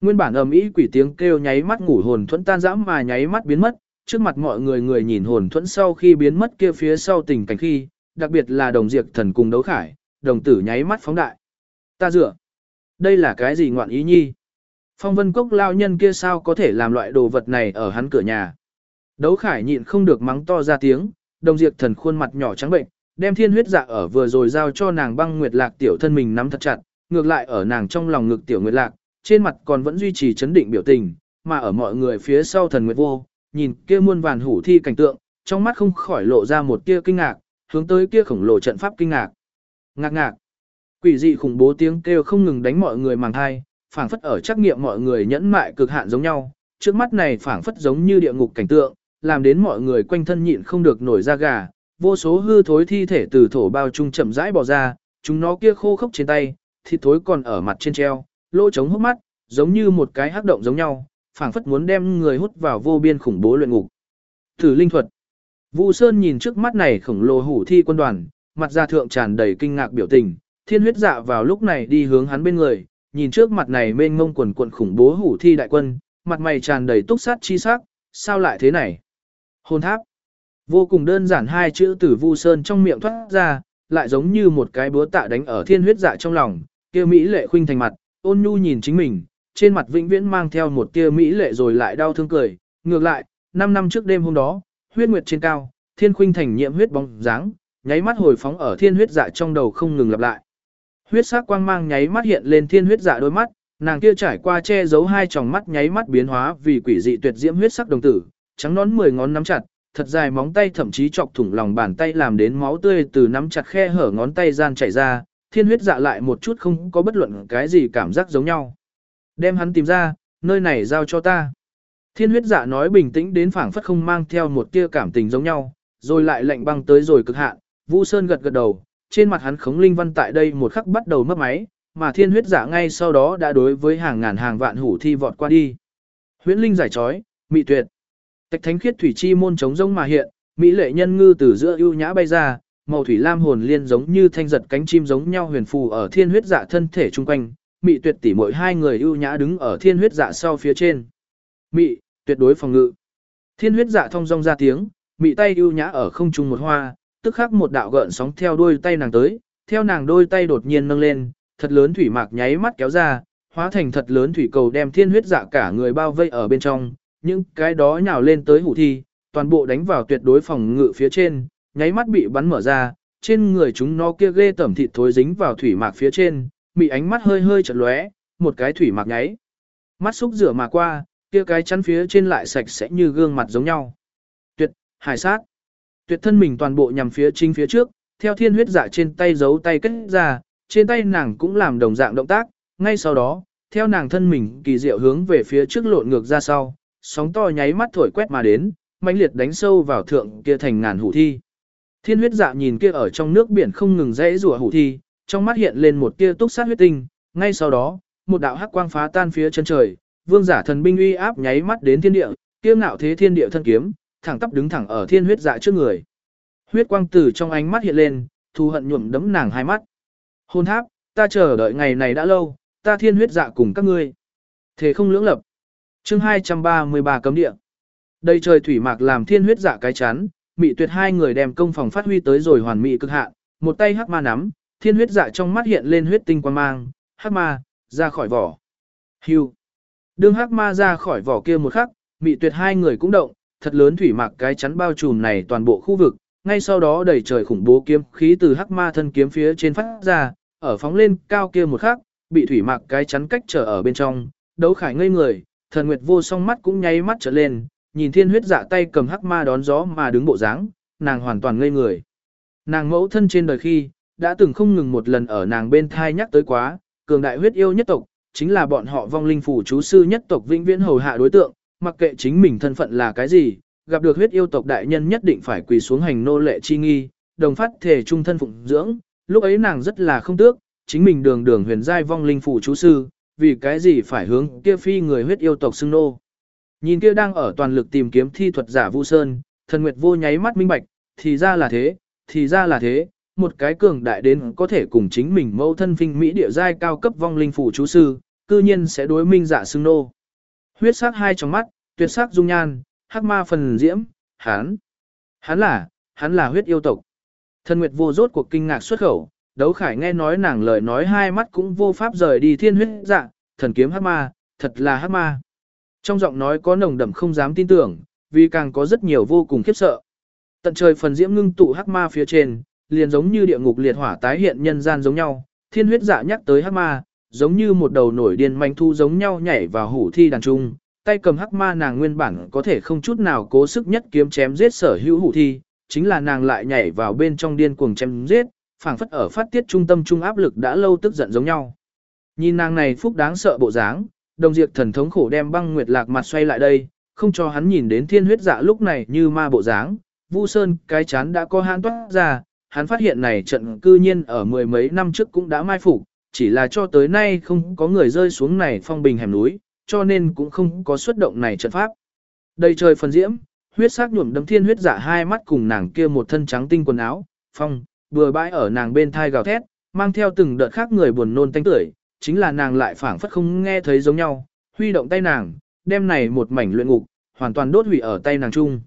Nguyên bản ầm ĩ quỷ tiếng kêu nháy mắt ngủ hồn thuẫn tan rã mà nháy mắt biến mất, trước mặt mọi người người nhìn hồn thuẫn sau khi biến mất kia phía sau tình cảnh khi, đặc biệt là đồng diệt thần cùng đấu khải, đồng tử nháy mắt phóng đại. Ta dựa. Đây là cái gì ngoạn ý nhi? Phong vân cốc lao nhân kia sao có thể làm loại đồ vật này ở hắn cửa nhà? Đấu khải nhịn không được mắng to ra tiếng, đồng diệt thần khuôn mặt nhỏ trắng bệnh, đem thiên huyết dạ ở vừa rồi giao cho nàng băng nguyệt lạc tiểu thân mình nắm thật chặt, ngược lại ở nàng trong lòng ngực tiểu nguyệt lạc, trên mặt còn vẫn duy trì chấn định biểu tình, mà ở mọi người phía sau thần nguyệt vô, nhìn kia muôn vàn hủ thi cảnh tượng, trong mắt không khỏi lộ ra một tia kinh ngạc, hướng tới kia khổng lồ trận pháp kinh ngạc. Ngạc ngạc. Quỷ dị khủng bố tiếng kêu không ngừng đánh mọi người màng hai, phảng phất ở trắc nghiệm mọi người nhẫn mại cực hạn giống nhau, trước mắt này phảng phất giống như địa ngục cảnh tượng, làm đến mọi người quanh thân nhịn không được nổi da gà, vô số hư thối thi thể từ thổ bao trung chậm rãi bò ra, chúng nó kia khô khốc trên tay, thịt thối còn ở mặt trên treo, lỗ trống hốc mắt, giống như một cái hắc động giống nhau, phảng phất muốn đem người hút vào vô biên khủng bố luyện ngục. Thử linh thuật. Vu Sơn nhìn trước mắt này khổng lồ hủ thi quân đoàn, mặt ra thượng tràn đầy kinh ngạc biểu tình, thiên huyết dạ vào lúc này đi hướng hắn bên người, nhìn trước mặt này mênh mông quần quần khủng bố hủ thi đại quân, mặt mày tràn đầy túc sát chi sắc, sao lại thế này? Hồn tháp. Vô cùng đơn giản hai chữ từ Vu Sơn trong miệng thoát ra, lại giống như một cái búa tạ đánh ở thiên huyết dạ trong lòng, kia mỹ lệ khuynh thành mặt, ôn nhu nhìn chính mình, trên mặt vĩnh viễn mang theo một tia mỹ lệ rồi lại đau thương cười, ngược lại, 5 năm trước đêm hôm đó, huyết nguyệt trên cao, thiên khuynh thành nhiệm huyết bóng dáng, nháy mắt hồi phóng ở thiên huyết dạ trong đầu không ngừng lặp lại. Huyết sắc quang mang nháy mắt hiện lên thiên huyết dạ đôi mắt, nàng kia trải qua che giấu hai tròng mắt nháy mắt biến hóa vì quỷ dị tuyệt diễm huyết sắc đồng tử, trắng nón mười ngón nắm chặt, thật dài móng tay thậm chí chọc thủng lòng bàn tay làm đến máu tươi từ nắm chặt khe hở ngón tay gian chảy ra, thiên huyết dạ lại một chút không có bất luận cái gì cảm giác giống nhau. Đem hắn tìm ra, nơi này giao cho ta. Thiên huyết dạ nói bình tĩnh đến phảng phất không mang theo một tia cảm tình giống nhau, rồi lại lạnh băng tới rồi cực hạn. Vu Sơn gật gật đầu, trên mặt hắn khống linh văn tại đây một khắc bắt đầu mất máy, mà thiên huyết dạ ngay sau đó đã đối với hàng ngàn hàng vạn hủ thi vọt qua đi. Huyễn linh giải trói, mị tuyệt. Tạch thánh khiết thủy chi môn chống rông mà hiện, mỹ lệ nhân ngư từ giữa ưu nhã bay ra, màu thủy lam hồn liên giống như thanh giật cánh chim giống nhau huyền phù ở thiên huyết dạ thân thể chung quanh, mị tuyệt tỷ mỗi hai người ưu nhã đứng ở thiên huyết dạ sau phía trên. Mị, tuyệt đối phòng ngự. Thiên huyết dạ thông dong ra tiếng, mị tay ưu nhã ở không trung một hoa, tức khắc một đạo gợn sóng theo đôi tay nàng tới, theo nàng đôi tay đột nhiên nâng lên, thật lớn thủy mạc nháy mắt kéo ra, hóa thành thật lớn thủy cầu đem thiên huyết dạ cả người bao vây ở bên trong, những cái đó nhào lên tới hủ thi, toàn bộ đánh vào tuyệt đối phòng ngự phía trên, nháy mắt bị bắn mở ra, trên người chúng nó kia ghê tẩm thịt thối dính vào thủy mạc phía trên, mị ánh mắt hơi hơi chật lóe, một cái thủy mạc nháy. Mắt xúc rửa mà qua, kia cái chắn phía trên lại sạch sẽ như gương mặt giống nhau. Tuyệt, hải sát. Tuyệt thân mình toàn bộ nhằm phía chính phía trước, theo thiên huyết dạ trên tay giấu tay kết ra, trên tay nàng cũng làm đồng dạng động tác, ngay sau đó, theo nàng thân mình kỳ diệu hướng về phía trước lộn ngược ra sau, sóng to nháy mắt thổi quét mà đến, mãnh liệt đánh sâu vào thượng kia thành ngàn hủ thi. Thiên huyết dạ nhìn kia ở trong nước biển không ngừng rẽ rùa hủ thi, trong mắt hiện lên một tia túc sát huyết tinh, ngay sau đó, một đạo hắc quang phá tan phía chân trời, vương giả thần binh uy áp nháy mắt đến thiên địa, kia ngạo thế thiên địa thân kiếm, thẳng tắp đứng thẳng ở thiên huyết dạ trước người. Huyết quang từ trong ánh mắt hiện lên, thù hận nhuộm đấm nàng hai mắt. Hôn tháp, ta chờ đợi ngày này đã lâu, ta thiên huyết dạ cùng các ngươi. Thế không lưỡng lập. chương 233 cấm địa. Đây trời thủy mạc làm thiên huyết dạ cái chán, mị tuyệt hai người đem công phòng phát huy tới rồi hoàn mỹ cực hạn, một tay hắc ma nắm, thiên huyết dạ trong mắt hiện lên huyết tinh quan mang, hắc ma, ra khỏi vỏ. Hưu. Đương hắc ma ra khỏi vỏ kia một khắc, mị tuyệt hai người cũng động, thật lớn thủy mặc cái chắn bao trùm này toàn bộ khu vực, ngay sau đó đầy trời khủng bố kiếm khí từ hắc ma thân kiếm phía trên phát ra, ở phóng lên cao kia một khắc, bị thủy mặc cái chắn cách trở ở bên trong, đấu khải ngây người, thần nguyệt vô song mắt cũng nháy mắt trở lên, nhìn thiên huyết dạ tay cầm hắc ma đón gió mà đứng bộ dáng, nàng hoàn toàn ngây người. Nàng mẫu thân trên đời khi, đã từng không ngừng một lần ở nàng bên thai nhắc tới quá, cường đại huyết yêu nhất tộc, chính là bọn họ vong linh phủ chú sư nhất tộc vĩnh viễn hầu hạ đối tượng, mặc kệ chính mình thân phận là cái gì, gặp được huyết yêu tộc đại nhân nhất định phải quỳ xuống hành nô lệ chi nghi, đồng phát thể trung thân phụng dưỡng, lúc ấy nàng rất là không tước, chính mình đường đường huyền giai vong linh phủ chú sư, vì cái gì phải hướng kia phi người huyết yêu tộc xưng nô. Nhìn kia đang ở toàn lực tìm kiếm thi thuật giả Vu Sơn, thần nguyệt vô nháy mắt minh bạch, thì ra là thế, thì ra là thế, một cái cường đại đến có thể cùng chính mình mâu thân vinh mỹ địa giai cao cấp vong linh phủ chú sư, cư nhiên sẽ đối minh giả xưng nô. Huyết sắc hai trong mắt, tuyệt sắc dung nhan, hắc ma phần diễm, hắn. Hắn là, hắn là huyết yêu tộc. Thần Nguyệt vô rốt cuộc kinh ngạc xuất khẩu, đấu khải nghe nói nàng lời nói hai mắt cũng vô pháp rời đi thiên huyết dạ, thần kiếm hắc ma, thật là hắc ma. Trong giọng nói có nồng đậm không dám tin tưởng, vì càng có rất nhiều vô cùng khiếp sợ. Tận trời phần diễm ngưng tụ hắc ma phía trên, liền giống như địa ngục liệt hỏa tái hiện nhân gian giống nhau, thiên huyết dạ nhắc tới hắc ma, giống như một đầu nổi điên manh thu giống nhau nhảy vào hủ thi đàn trung, tay cầm hắc ma nàng nguyên bản có thể không chút nào cố sức nhất kiếm chém giết sở hữu hủ thi, chính là nàng lại nhảy vào bên trong điên cuồng chém giết, phảng phất ở phát tiết trung tâm trung áp lực đã lâu tức giận giống nhau. Nhìn nàng này phúc đáng sợ bộ dáng, đồng diệt thần thống khổ đem băng nguyệt lạc mặt xoay lại đây, không cho hắn nhìn đến thiên huyết dạ lúc này như ma bộ dáng, Vu Sơn cái chán đã có hãn toát ra, hắn phát hiện này trận cư nhiên ở mười mấy năm trước cũng đã mai phục, chỉ là cho tới nay không có người rơi xuống này phong bình hẻm núi, cho nên cũng không có xuất động này trận pháp. Đầy trời phần diễm, huyết sắc nhuộm đấm thiên huyết giả hai mắt cùng nàng kia một thân trắng tinh quần áo, phong, vừa bãi ở nàng bên thai gào thét, mang theo từng đợt khác người buồn nôn tanh tưởi, chính là nàng lại phảng phất không nghe thấy giống nhau, huy động tay nàng, đem này một mảnh luyện ngục, hoàn toàn đốt hủy ở tay nàng chung.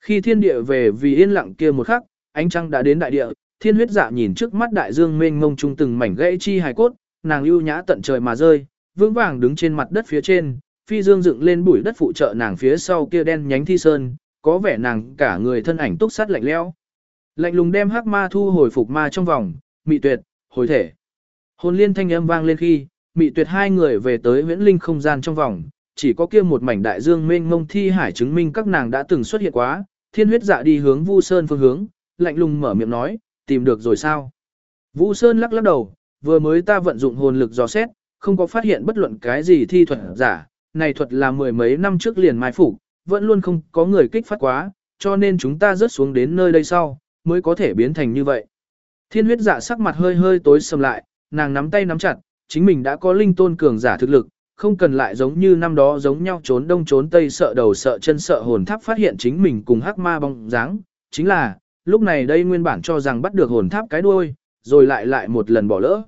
Khi thiên địa về vì yên lặng kia một khắc, ánh trăng đã đến đại địa, thiên huyết dạ nhìn trước mắt đại dương mênh mông trung từng mảnh gãy chi hài cốt, nàng lưu nhã tận trời mà rơi, vững vàng đứng trên mặt đất phía trên, phi dương dựng lên bụi đất phụ trợ nàng phía sau kia đen nhánh thi sơn, có vẻ nàng cả người thân ảnh túc sát lạnh lẽo. Lạnh lùng đem hắc ma thu hồi phục ma trong vòng, mị tuyệt, hồi thể. Hồn liên thanh âm vang lên khi, mị tuyệt hai người về tới huyễn linh không gian trong vòng, chỉ có kia một mảnh đại dương mênh mông thi hải chứng minh các nàng đã từng xuất hiện quá, thiên huyết dạ đi hướng Vu Sơn phương hướng, lạnh lùng mở miệng nói, tìm được rồi sao? Vu Sơn lắc lắc đầu, vừa mới ta vận dụng hồn lực dò xét, không có phát hiện bất luận cái gì thi thuật giả, này thuật là mười mấy năm trước liền mai phục, vẫn luôn không có người kích phát quá, cho nên chúng ta rớt xuống đến nơi đây sau, mới có thể biến thành như vậy. Thiên huyết dạ sắc mặt hơi hơi tối sầm lại, nàng nắm tay nắm chặt, chính mình đã có linh tôn cường giả thực lực, không cần lại giống như năm đó giống nhau trốn đông trốn tây sợ đầu sợ chân sợ hồn tháp phát hiện chính mình cùng hắc ma bóng dáng, chính là, lúc này đây nguyên bản cho rằng bắt được hồn tháp cái đuôi, rồi lại lại một lần bỏ lỡ.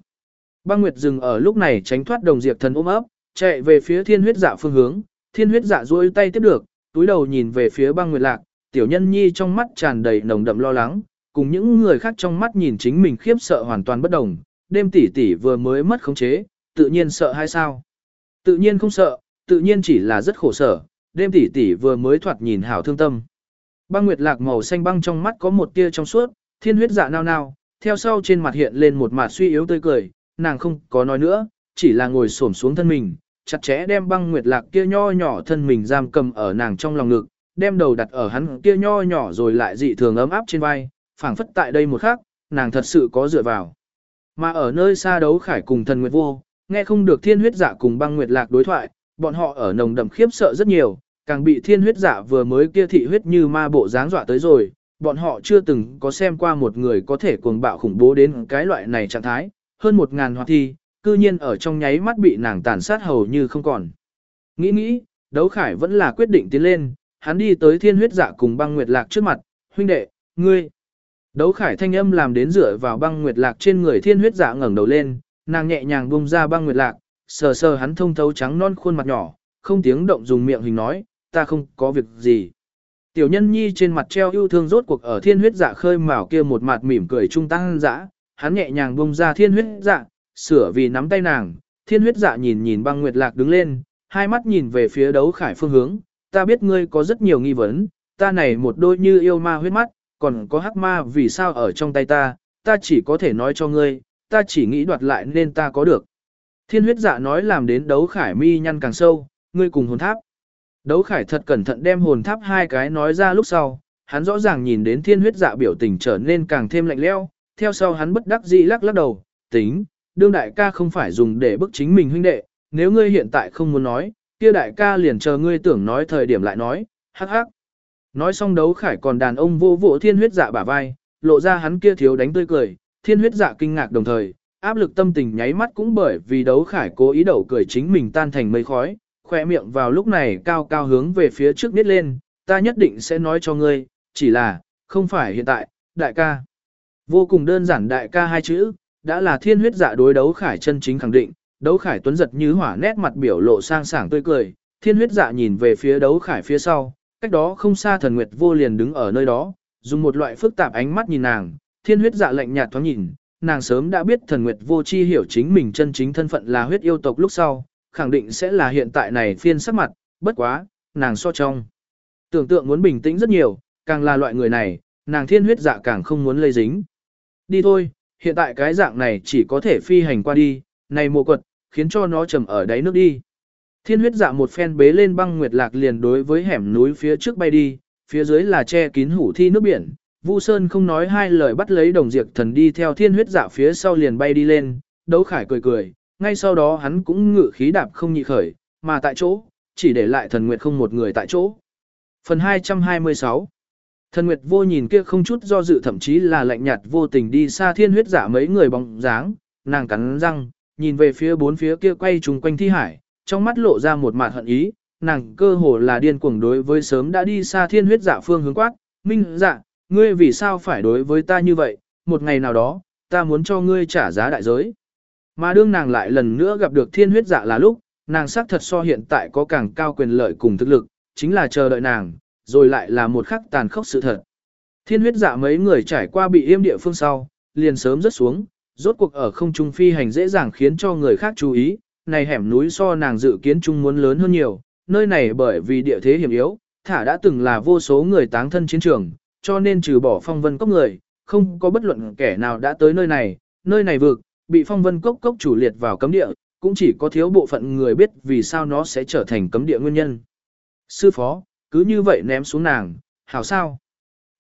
Băng Nguyệt dừng ở lúc này tránh thoát đồng diệp thần ôm ấp, chạy về phía thiên huyết dạ phương hướng, thiên huyết dạ duỗi tay tiếp được, túi đầu nhìn về phía băng Nguyệt lạc, tiểu nhân nhi trong mắt tràn đầy nồng đậm lo lắng, cùng những người khác trong mắt nhìn chính mình khiếp sợ hoàn toàn bất đồng, đêm tỷ tỷ vừa mới mất khống chế, tự nhiên sợ hay sao? Tự nhiên không sợ, tự nhiên chỉ là rất khổ sở, đêm tỷ tỷ vừa mới thoạt nhìn hảo thương tâm. Băng Nguyệt lạc màu xanh băng trong mắt có một tia trong suốt, thiên huyết dạ nao nao, theo sau trên mặt hiện lên một mặt suy yếu tươi cười, nàng không có nói nữa, chỉ là ngồi xổm xuống thân mình, chặt chẽ đem băng nguyệt lạc kia nho nhỏ thân mình giam cầm ở nàng trong lòng ngực, đem đầu đặt ở hắn kia nho nhỏ rồi lại dị thường ấm áp trên vai, phảng phất tại đây một khắc, nàng thật sự có dựa vào. Mà ở nơi xa đấu khải cùng thần nguyệt vô, nghe không được thiên huyết dạ cùng băng nguyệt lạc đối thoại, bọn họ ở nồng đậm khiếp sợ rất nhiều, càng bị thiên huyết giả dạ vừa mới kia thị huyết như ma bộ dáng dọa tới rồi, bọn họ chưa từng có xem qua một người có thể cuồng bạo khủng bố đến cái loại này trạng thái, hơn một ngàn hoạt thi, cư nhiên ở trong nháy mắt bị nàng tàn sát hầu như không còn. Nghĩ nghĩ, đấu khải vẫn là quyết định tiến lên, hắn đi tới thiên huyết dạ cùng băng nguyệt lạc trước mặt, huynh đệ, ngươi. Đấu khải thanh âm làm đến dựa vào băng nguyệt lạc trên người thiên huyết dạ ngẩng đầu lên, nàng nhẹ nhàng bung ra băng nguyệt lạc, sờ sờ hắn thông thấu trắng non khuôn mặt nhỏ, không tiếng động dùng miệng hình nói, ta không có việc gì. Tiểu nhân nhi trên mặt treo yêu thương rốt cuộc ở thiên huyết dạ khơi mào kia một mặt mỉm cười trung tăng dã, hắn nhẹ nhàng bông ra thiên huyết dạ, sửa vì nắm tay nàng, thiên huyết dạ nhìn nhìn băng nguyệt lạc đứng lên, hai mắt nhìn về phía đấu khải phương hướng, ta biết ngươi có rất nhiều nghi vấn, ta này một đôi như yêu ma huyết mắt, còn có hắc ma vì sao ở trong tay ta, ta chỉ có thể nói cho ngươi, ta chỉ nghĩ đoạt lại nên ta có được. Thiên huyết dạ nói làm đến đấu khải mi nhăn càng sâu, ngươi cùng hồn tháp. Đấu khải thật cẩn thận đem hồn tháp hai cái nói ra lúc sau, hắn rõ ràng nhìn đến thiên huyết dạ biểu tình trở nên càng thêm lạnh lẽo, theo sau hắn bất đắc dĩ lắc lắc đầu, tính, đương đại ca không phải dùng để bức chính mình huynh đệ, nếu ngươi hiện tại không muốn nói, kia đại ca liền chờ ngươi tưởng nói thời điểm lại nói, hắc hắc. Nói xong đấu khải còn đàn ông vô vỗ thiên huyết dạ bả vai, lộ ra hắn kia thiếu đánh tươi cười, thiên huyết dạ kinh ngạc đồng thời, áp lực tâm tình nháy mắt cũng bởi vì đấu khải cố ý đậu cười chính mình tan thành mây khói, khoe miệng vào lúc này cao cao hướng về phía trước biết lên, ta nhất định sẽ nói cho ngươi, chỉ là, không phải hiện tại, đại ca. Vô cùng đơn giản đại ca hai chữ, đã là thiên huyết dạ đối đấu khải chân chính khẳng định, đấu khải tuấn giật như hỏa nét mặt biểu lộ sang sảng tươi cười, thiên huyết dạ nhìn về phía đấu khải phía sau, cách đó không xa thần nguyệt vô liền đứng ở nơi đó, dùng một loại phức tạp ánh mắt nhìn nàng, thiên huyết dạ lạnh nhạt thoáng nhìn, nàng sớm đã biết thần nguyệt vô chi hiểu chính mình chân chính thân phận là huyết yêu tộc lúc sau, khẳng định sẽ là hiện tại này phiên sắc mặt, bất quá, nàng so trong. Tưởng tượng muốn bình tĩnh rất nhiều, càng là loại người này, nàng thiên huyết dạ càng không muốn lây dính. Đi thôi, hiện tại cái dạng này chỉ có thể phi hành qua đi, này mùa quật, khiến cho nó trầm ở đáy nước đi. Thiên huyết dạ một phen bế lên băng nguyệt lạc liền đối với hẻm núi phía trước bay đi, phía dưới là che kín hủ thi nước biển. Vu Sơn không nói hai lời bắt lấy đồng diệt thần đi theo thiên huyết dạ phía sau liền bay đi lên, đấu khải cười cười, ngay sau đó hắn cũng ngự khí đạp không nhị khởi, mà tại chỗ, chỉ để lại thần nguyệt không một người tại chỗ. Phần 226 Thần Nguyệt vô nhìn kia không chút do dự thậm chí là lạnh nhạt vô tình đi xa thiên huyết giả mấy người bóng dáng, nàng cắn răng, nhìn về phía bốn phía kia quay trùng quanh thi hải, trong mắt lộ ra một mạt hận ý, nàng cơ hồ là điên cuồng đối với sớm đã đi xa thiên huyết giả phương hướng quát, minh dạ, ngươi vì sao phải đối với ta như vậy, một ngày nào đó, ta muốn cho ngươi trả giá đại giới. Mà đương nàng lại lần nữa gặp được thiên huyết dạ là lúc, nàng xác thật so hiện tại có càng cao quyền lợi cùng thực lực, chính là chờ đợi nàng, rồi lại là một khắc tàn khốc sự thật. Thiên huyết dạ mấy người trải qua bị yêm địa phương sau, liền sớm rớt xuống, rốt cuộc ở không trung phi hành dễ dàng khiến cho người khác chú ý, này hẻm núi so nàng dự kiến trung muốn lớn hơn nhiều, nơi này bởi vì địa thế hiểm yếu, thả đã từng là vô số người táng thân chiến trường, cho nên trừ bỏ phong vân cốc người, không có bất luận kẻ nào đã tới nơi này, nơi này vực, bị phong vân cốc cốc chủ liệt vào cấm địa, cũng chỉ có thiếu bộ phận người biết vì sao nó sẽ trở thành cấm địa nguyên nhân. Sư phó, cứ như vậy ném xuống nàng, hảo sao?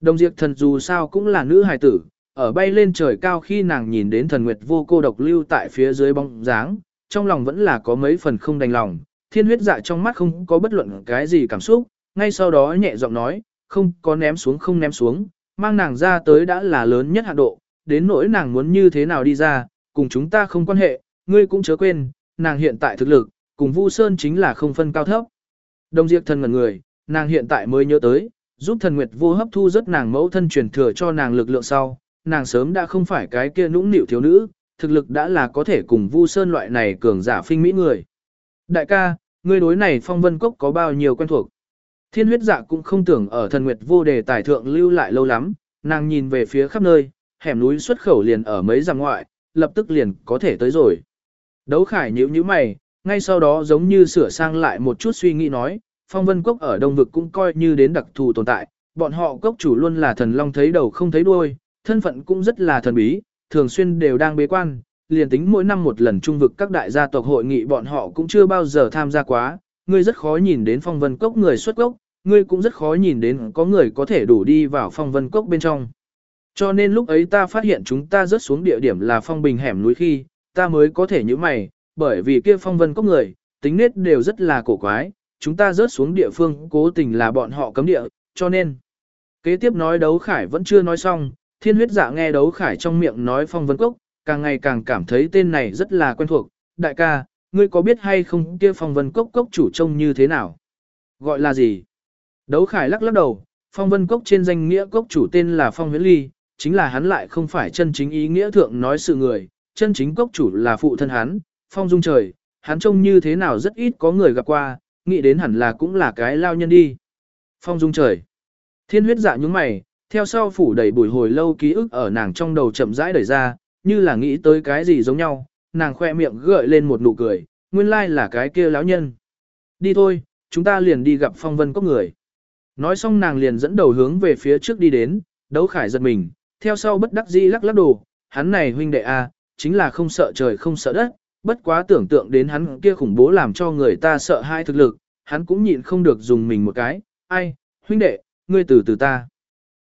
Đồng diệt thần dù sao cũng là nữ hài tử, ở bay lên trời cao khi nàng nhìn đến thần nguyệt vô cô độc lưu tại phía dưới bóng dáng, trong lòng vẫn là có mấy phần không đành lòng, thiên huyết dạ trong mắt không có bất luận cái gì cảm xúc, ngay sau đó nhẹ giọng nói, không có ném xuống không ném xuống, mang nàng ra tới đã là lớn nhất hạ độ, đến nỗi nàng muốn như thế nào đi ra, cùng chúng ta không quan hệ, ngươi cũng chớ quên, nàng hiện tại thực lực, cùng Vu Sơn chính là không phân cao thấp. Đồng diệt thần ngẩn người, nàng hiện tại mới nhớ tới, giúp thần nguyệt vô hấp thu rất nàng mẫu thân truyền thừa cho nàng lực lượng sau, nàng sớm đã không phải cái kia nũng nịu thiếu nữ, thực lực đã là có thể cùng Vu Sơn loại này cường giả phinh mỹ người. Đại ca, ngươi đối này phong vân cốc có bao nhiêu quen thuộc? Thiên huyết dạ cũng không tưởng ở thần nguyệt vô đề tài thượng lưu lại lâu lắm, nàng nhìn về phía khắp nơi, hẻm núi xuất khẩu liền ở mấy dặm ngoại, lập tức liền có thể tới rồi. Đấu khải nhíu nhíu mày, ngay sau đó giống như sửa sang lại một chút suy nghĩ nói, phong vân cốc ở đông vực cũng coi như đến đặc thù tồn tại, bọn họ cốc chủ luôn là thần long thấy đầu không thấy đuôi, thân phận cũng rất là thần bí, thường xuyên đều đang bế quan, liền tính mỗi năm một lần trung vực các đại gia tộc hội nghị bọn họ cũng chưa bao giờ tham gia quá, ngươi rất khó nhìn đến phong vân cốc người xuất cốc, ngươi cũng rất khó nhìn đến có người có thể đủ đi vào phong vân cốc bên trong. Cho nên lúc ấy ta phát hiện chúng ta rớt xuống địa điểm là phong bình hẻm núi khi, ta mới có thể như mày, bởi vì kia phong vân cốc người, tính nết đều rất là cổ quái, chúng ta rớt xuống địa phương cố tình là bọn họ cấm địa, cho nên. Kế tiếp nói đấu khải vẫn chưa nói xong, thiên huyết giả nghe đấu khải trong miệng nói phong vân cốc, càng ngày càng cảm thấy tên này rất là quen thuộc. Đại ca, ngươi có biết hay không kia phong vân cốc cốc chủ trông như thế nào? Gọi là gì? Đấu khải lắc lắc đầu, phong vân cốc trên danh nghĩa cốc chủ tên là phong huyễn ly, chính là hắn lại không phải chân chính ý nghĩa thượng nói sự người, chân chính cốc chủ là phụ thân hắn, phong dung trời, hắn trông như thế nào rất ít có người gặp qua, nghĩ đến hẳn là cũng là cái lao nhân đi. Phong dung trời. Thiên huyết dạ nhúng mày, theo sau phủ đầy bùi hồi lâu ký ức ở nàng trong đầu chậm rãi đẩy ra, như là nghĩ tới cái gì giống nhau, nàng khoe miệng gợi lên một nụ cười, nguyên lai là cái kia lão nhân. Đi thôi, chúng ta liền đi gặp phong vân cốc người. Nói xong nàng liền dẫn đầu hướng về phía trước đi đến, đấu khải giật mình, theo sau bất đắc dĩ lắc lắc đồ, hắn này huynh đệ a, chính là không sợ trời không sợ đất, bất quá tưởng tượng đến hắn kia khủng bố làm cho người ta sợ hai thực lực, hắn cũng nhịn không được dùng mình một cái, ai, huynh đệ, ngươi từ từ ta.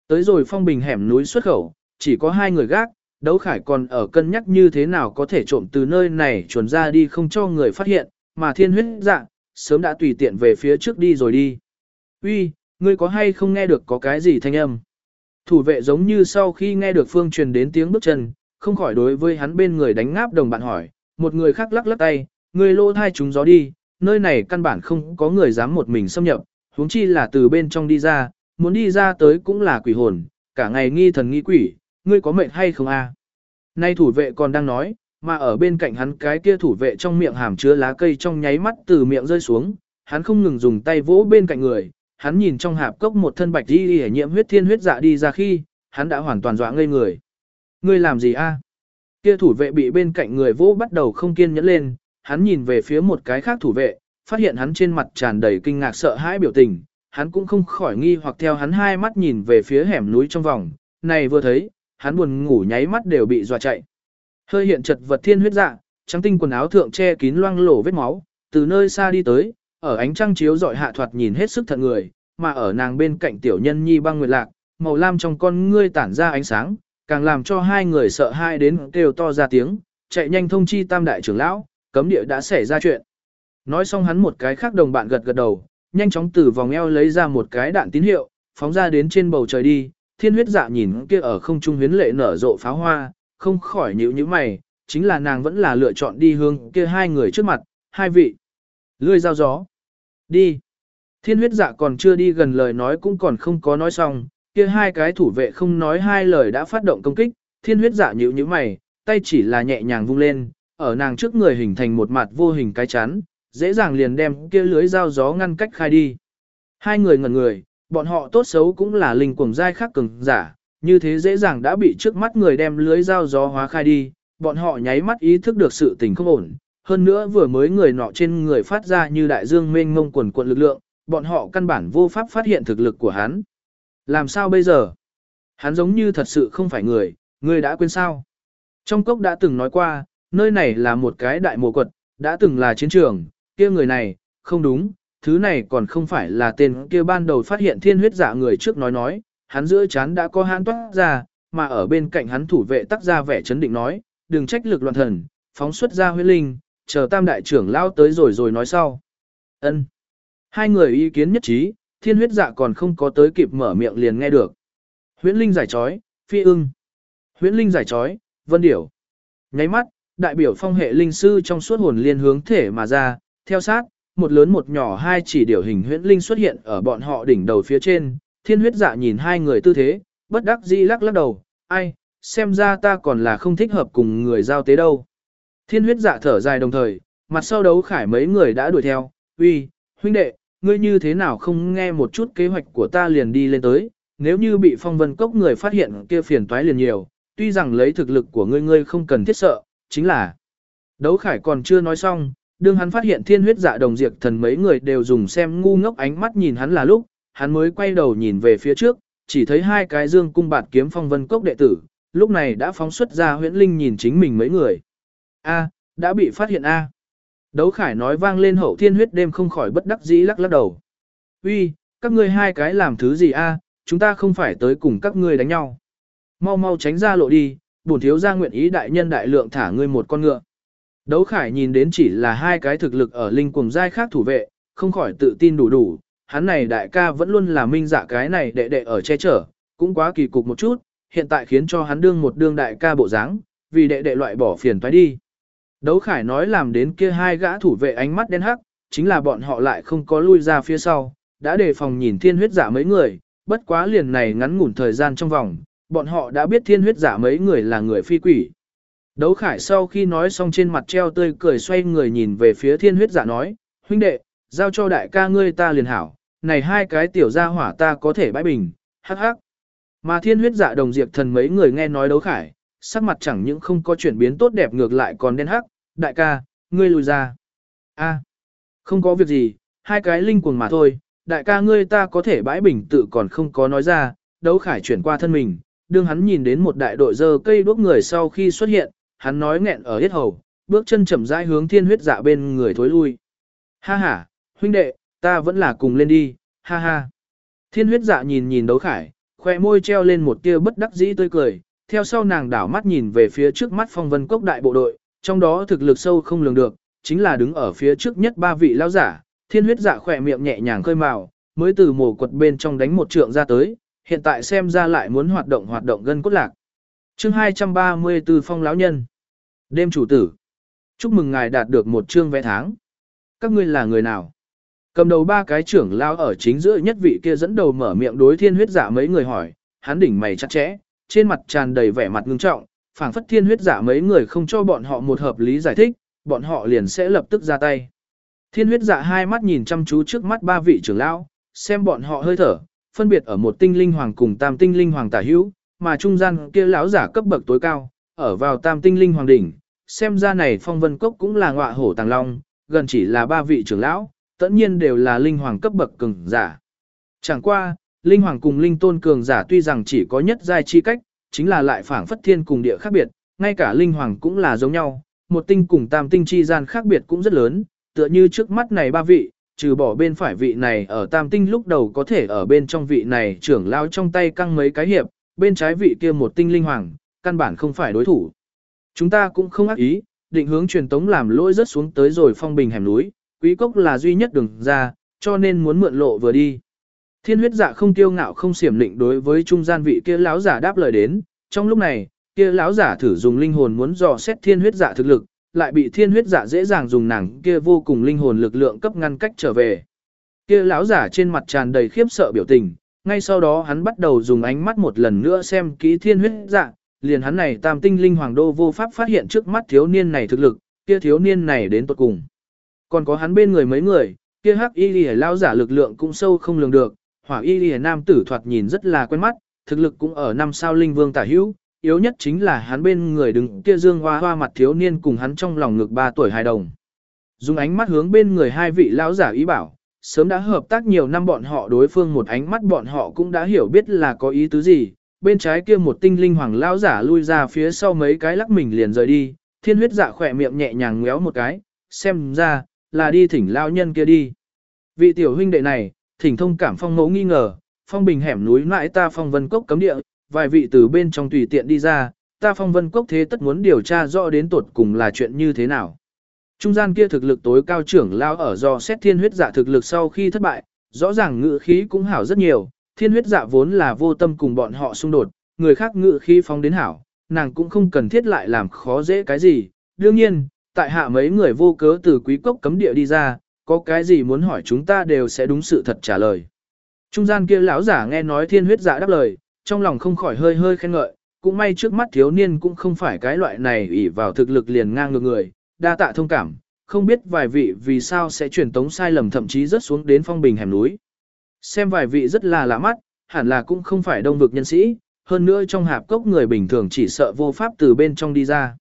Tới rồi phong bình hẻm núi xuất khẩu, chỉ có hai người gác, đấu khải còn ở cân nhắc như thế nào có thể trộm từ nơi này chuẩn ra đi không cho người phát hiện, mà thiên huyết dạng sớm đã tùy tiện về phía trước đi rồi đi. Uy, ngươi có hay không nghe được có cái gì thanh âm? Thủ vệ giống như sau khi nghe được phương truyền đến tiếng bước chân, không khỏi đối với hắn bên người đánh ngáp đồng bạn hỏi, một người khác lắc lắc tay, người lô thai chúng gió đi, nơi này căn bản không có người dám một mình xâm nhập, huống chi là từ bên trong đi ra, muốn đi ra tới cũng là quỷ hồn, cả ngày nghi thần nghi quỷ, ngươi có mệnh hay không a? Nay thủ vệ còn đang nói, mà ở bên cạnh hắn cái kia thủ vệ trong miệng hàm chứa lá cây trong nháy mắt từ miệng rơi xuống, hắn không ngừng dùng tay vỗ bên cạnh người, hắn nhìn trong hạp cốc một thân bạch đi hề nhiễm huyết thiên huyết dạ đi ra khi, hắn đã hoàn toàn dọa ngây người. Ngươi làm gì a? Kia thủ vệ bị bên cạnh người vỗ bắt đầu không kiên nhẫn lên, hắn nhìn về phía một cái khác thủ vệ, phát hiện hắn trên mặt tràn đầy kinh ngạc sợ hãi biểu tình, hắn cũng không khỏi nghi hoặc theo hắn hai mắt nhìn về phía hẻm núi trong vòng, này vừa thấy, hắn buồn ngủ nháy mắt đều bị dọa chạy. Hơi hiện chật vật thiên huyết dạ, trắng tinh quần áo thượng che kín loang lổ vết máu, từ nơi xa đi tới, ở ánh trăng chiếu dọi hạ thoạt nhìn hết sức thận người, mà ở nàng bên cạnh tiểu nhân nhi băng nguyệt lạc, màu lam trong con ngươi tản ra ánh sáng, càng làm cho hai người sợ hai đến kêu to ra tiếng, chạy nhanh thông chi tam đại trưởng lão, cấm địa đã xảy ra chuyện. Nói xong hắn một cái khác đồng bạn gật gật đầu, nhanh chóng từ vòng eo lấy ra một cái đạn tín hiệu, phóng ra đến trên bầu trời đi, thiên huyết dạ nhìn kia ở không trung huyến lệ nở rộ pháo hoa, không khỏi nhíu nhíu mày, chính là nàng vẫn là lựa chọn đi hướng kia hai người trước mặt, hai vị. Lươi giao gió. Đi. Thiên huyết dạ còn chưa đi gần lời nói cũng còn không có nói xong, kia hai cái thủ vệ không nói hai lời đã phát động công kích, thiên huyết dạ nhíu nhíu mày, tay chỉ là nhẹ nhàng vung lên, ở nàng trước người hình thành một mặt vô hình cái chắn, dễ dàng liền đem kia lưới dao gió ngăn cách khai đi. Hai người ngẩn người, bọn họ tốt xấu cũng là linh cuồng giai khác cường giả, như thế dễ dàng đã bị trước mắt người đem lưới dao gió hóa khai đi, bọn họ nháy mắt ý thức được sự tình không ổn. Hơn nữa vừa mới người nọ trên người phát ra như đại dương mênh mông quần quận lực lượng, bọn họ căn bản vô pháp phát hiện thực lực của hắn. Làm sao bây giờ? Hắn giống như thật sự không phải người, người đã quên sao? Trong cốc đã từng nói qua, nơi này là một cái đại mùa quật, đã từng là chiến trường, kia người này, không đúng, thứ này còn không phải là tên kia ban đầu phát hiện thiên huyết giả người trước nói nói, hắn giữa chán đã có hãn toát ra, mà ở bên cạnh hắn thủ vệ tắc ra vẻ chấn định nói, đừng trách lực loạn thần, phóng xuất ra huyết linh, chờ tam đại trưởng lao tới rồi rồi nói sau. ân Hai người ý kiến nhất trí, thiên huyết dạ còn không có tới kịp mở miệng liền nghe được. Huyễn linh giải trói, phi ưng. Huyễn linh giải trói, vân điểu. Nháy mắt, đại biểu phong hệ linh sư trong suốt hồn liên hướng thể mà ra, theo sát, một lớn một nhỏ hai chỉ điều hình huyễn linh xuất hiện ở bọn họ đỉnh đầu phía trên, thiên huyết dạ nhìn hai người tư thế, bất đắc dĩ lắc lắc đầu, ai, xem ra ta còn là không thích hợp cùng người giao tế đâu. Thiên huyết dạ thở dài đồng thời, mặt sau đấu khải mấy người đã đuổi theo, uy, huynh đệ, ngươi như thế nào không nghe một chút kế hoạch của ta liền đi lên tới, nếu như bị phong vân cốc người phát hiện kia phiền toái liền nhiều, tuy rằng lấy thực lực của ngươi ngươi không cần thiết sợ, chính là đấu khải còn chưa nói xong, đương hắn phát hiện thiên huyết dạ đồng diệt thần mấy người đều dùng xem ngu ngốc ánh mắt nhìn hắn là lúc, hắn mới quay đầu nhìn về phía trước, chỉ thấy hai cái dương cung bạt kiếm phong vân cốc đệ tử, lúc này đã phóng xuất ra huyễn linh nhìn chính mình mấy người. A, đã bị phát hiện A. Đấu khải nói vang lên hậu thiên huyết đêm không khỏi bất đắc dĩ lắc lắc đầu. Uy, các ngươi hai cái làm thứ gì A, chúng ta không phải tới cùng các ngươi đánh nhau. Mau mau tránh ra lộ đi, bổn thiếu gia nguyện ý đại nhân đại lượng thả ngươi một con ngựa. Đấu khải nhìn đến chỉ là hai cái thực lực ở linh cùng giai khác thủ vệ, không khỏi tự tin đủ đủ, hắn này đại ca vẫn luôn là minh dạ cái này đệ đệ ở che chở, cũng quá kỳ cục một chút, hiện tại khiến cho hắn đương một đương đại ca bộ dáng, vì đệ đệ loại bỏ phiền toái đi. Đấu khải nói làm đến kia hai gã thủ vệ ánh mắt đen hắc, chính là bọn họ lại không có lui ra phía sau, đã đề phòng nhìn thiên huyết giả mấy người, bất quá liền này ngắn ngủn thời gian trong vòng, bọn họ đã biết thiên huyết giả mấy người là người phi quỷ. Đấu khải sau khi nói xong trên mặt treo tươi cười xoay người nhìn về phía thiên huyết giả nói, huynh đệ, giao cho đại ca ngươi ta liền hảo, này hai cái tiểu gia hỏa ta có thể bãi bình, hắc hắc. Mà thiên huyết dạ đồng diệp thần mấy người nghe nói đấu khải, sắc mặt chẳng những không có chuyển biến tốt đẹp ngược lại còn đen hắc, đại ca, ngươi lùi ra. a không có việc gì, hai cái linh cuồng mà thôi, đại ca ngươi ta có thể bãi bình tự còn không có nói ra, đấu khải chuyển qua thân mình, đương hắn nhìn đến một đại đội dơ cây đuốc người sau khi xuất hiện, hắn nói nghẹn ở hết hầu, bước chân chậm rãi hướng thiên huyết dạ bên người thối lui. Ha ha, huynh đệ, ta vẫn là cùng lên đi, ha ha. Thiên huyết dạ nhìn nhìn đấu khải, khoe môi treo lên một tia bất đắc dĩ tươi cười, theo sau nàng đảo mắt nhìn về phía trước mắt phong vân cốc đại bộ đội, trong đó thực lực sâu không lường được, chính là đứng ở phía trước nhất ba vị lão giả, thiên huyết dạ khỏe miệng nhẹ nhàng khơi màu, mới từ mồ quật bên trong đánh một trượng ra tới, hiện tại xem ra lại muốn hoạt động hoạt động gân cốt lạc. Chương 234 Phong lão nhân. Đêm chủ tử. Chúc mừng ngài đạt được một chương vẽ tháng. Các ngươi là người nào? Cầm đầu ba cái trưởng lao ở chính giữa nhất vị kia dẫn đầu mở miệng đối thiên huyết giả mấy người hỏi, hắn đỉnh mày chặt chẽ, trên mặt tràn đầy vẻ mặt ngưng trọng, phảng phất thiên huyết giả mấy người không cho bọn họ một hợp lý giải thích, bọn họ liền sẽ lập tức ra tay. Thiên huyết dạ hai mắt nhìn chăm chú trước mắt ba vị trưởng lão, xem bọn họ hơi thở, phân biệt ở một tinh linh hoàng cùng tam tinh linh hoàng tả hữu, mà trung gian kia lão giả cấp bậc tối cao, ở vào tam tinh linh hoàng đỉnh, xem ra này phong vân cốc cũng là ngọa hổ tàng long, gần chỉ là ba vị trưởng lão, tất nhiên đều là linh hoàng cấp bậc cường giả. Chẳng qua, linh hoàng cùng linh tôn cường giả tuy rằng chỉ có nhất giai chi cách, chính là lại phảng phất thiên cùng địa khác biệt, ngay cả linh hoàng cũng là giống nhau, một tinh cùng tam tinh chi gian khác biệt cũng rất lớn, tựa như trước mắt này ba vị, trừ bỏ bên phải vị này ở tam tinh lúc đầu có thể ở bên trong vị này trưởng lao trong tay căng mấy cái hiệp, bên trái vị kia một tinh linh hoàng, căn bản không phải đối thủ. Chúng ta cũng không ác ý, định hướng truyền tống làm lỗi rất xuống tới rồi phong bình hẻm núi, quý cốc là duy nhất đường ra, cho nên muốn mượn lộ vừa đi. Thiên huyết dạ không tiêu ngạo không xiểm định đối với trung gian vị kia lão giả đáp lời đến, trong lúc này, kia lão giả thử dùng linh hồn muốn dò xét thiên huyết dạ thực lực, lại bị thiên huyết dạ dễ dàng dùng nàng kia vô cùng linh hồn lực lượng cấp ngăn cách trở về. Kia lão giả trên mặt tràn đầy khiếp sợ biểu tình, ngay sau đó hắn bắt đầu dùng ánh mắt một lần nữa xem kỹ thiên huyết dạ, liền hắn này tam tinh linh hoàng đô vô pháp phát hiện trước mắt thiếu niên này thực lực, kia thiếu niên này đến tột cùng. Còn có hắn bên người mấy người, kia hắc y lìa lão giả lực lượng cũng sâu không lường được, hỏa y lìa nam tử thoạt nhìn rất là quen mắt, thực lực cũng ở năm sao linh vương tả hữu, yếu nhất chính là hắn bên người đứng kia dương hoa hoa mặt thiếu niên cùng hắn trong lòng ngực ba tuổi hài đồng. Dùng ánh mắt hướng bên người hai vị lão giả ý bảo, sớm đã hợp tác nhiều năm bọn họ đối phương một ánh mắt bọn họ cũng đã hiểu biết là có ý tứ gì, bên trái kia một tinh linh hoàng lão giả lui ra phía sau mấy cái lắc mình liền rời đi, thiên huyết dạ khỏe miệng nhẹ nhàng ngéo một cái, xem ra, là đi thỉnh lão nhân kia đi. Vị tiểu huynh đệ này, thỉnh thông cảm phong ngẫu nghi ngờ, phong bình hẻm núi mãi ta phong vân cốc cấm địa, vài vị từ bên trong tùy tiện đi ra, ta phong vân cốc thế tất muốn điều tra rõ đến tột cùng là chuyện như thế nào. Trung gian kia thực lực tối cao trưởng lao ở do xét thiên huyết dạ thực lực sau khi thất bại, rõ ràng ngự khí cũng hảo rất nhiều, thiên huyết dạ vốn là vô tâm cùng bọn họ xung đột, người khác ngự khí phóng đến hảo, nàng cũng không cần thiết lại làm khó dễ cái gì. Đương nhiên, tại hạ mấy người vô cớ từ quý cốc cấm địa đi ra, có cái gì muốn hỏi chúng ta đều sẽ đúng sự thật trả lời. Trung gian kia lão giả nghe nói thiên huyết dạ đáp lời, trong lòng không khỏi hơi hơi khen ngợi, cũng may trước mắt thiếu niên cũng không phải cái loại này ỷ vào thực lực liền ngang ngược người, đa tạ thông cảm, không biết vài vị vì sao sẽ truyền tống sai lầm thậm chí rất xuống đến phong bình hẻm núi. Xem vài vị rất là lạ mắt, hẳn là cũng không phải đông vực nhân sĩ, hơn nữa trong hạp cốc người bình thường chỉ sợ vô pháp từ bên trong đi ra.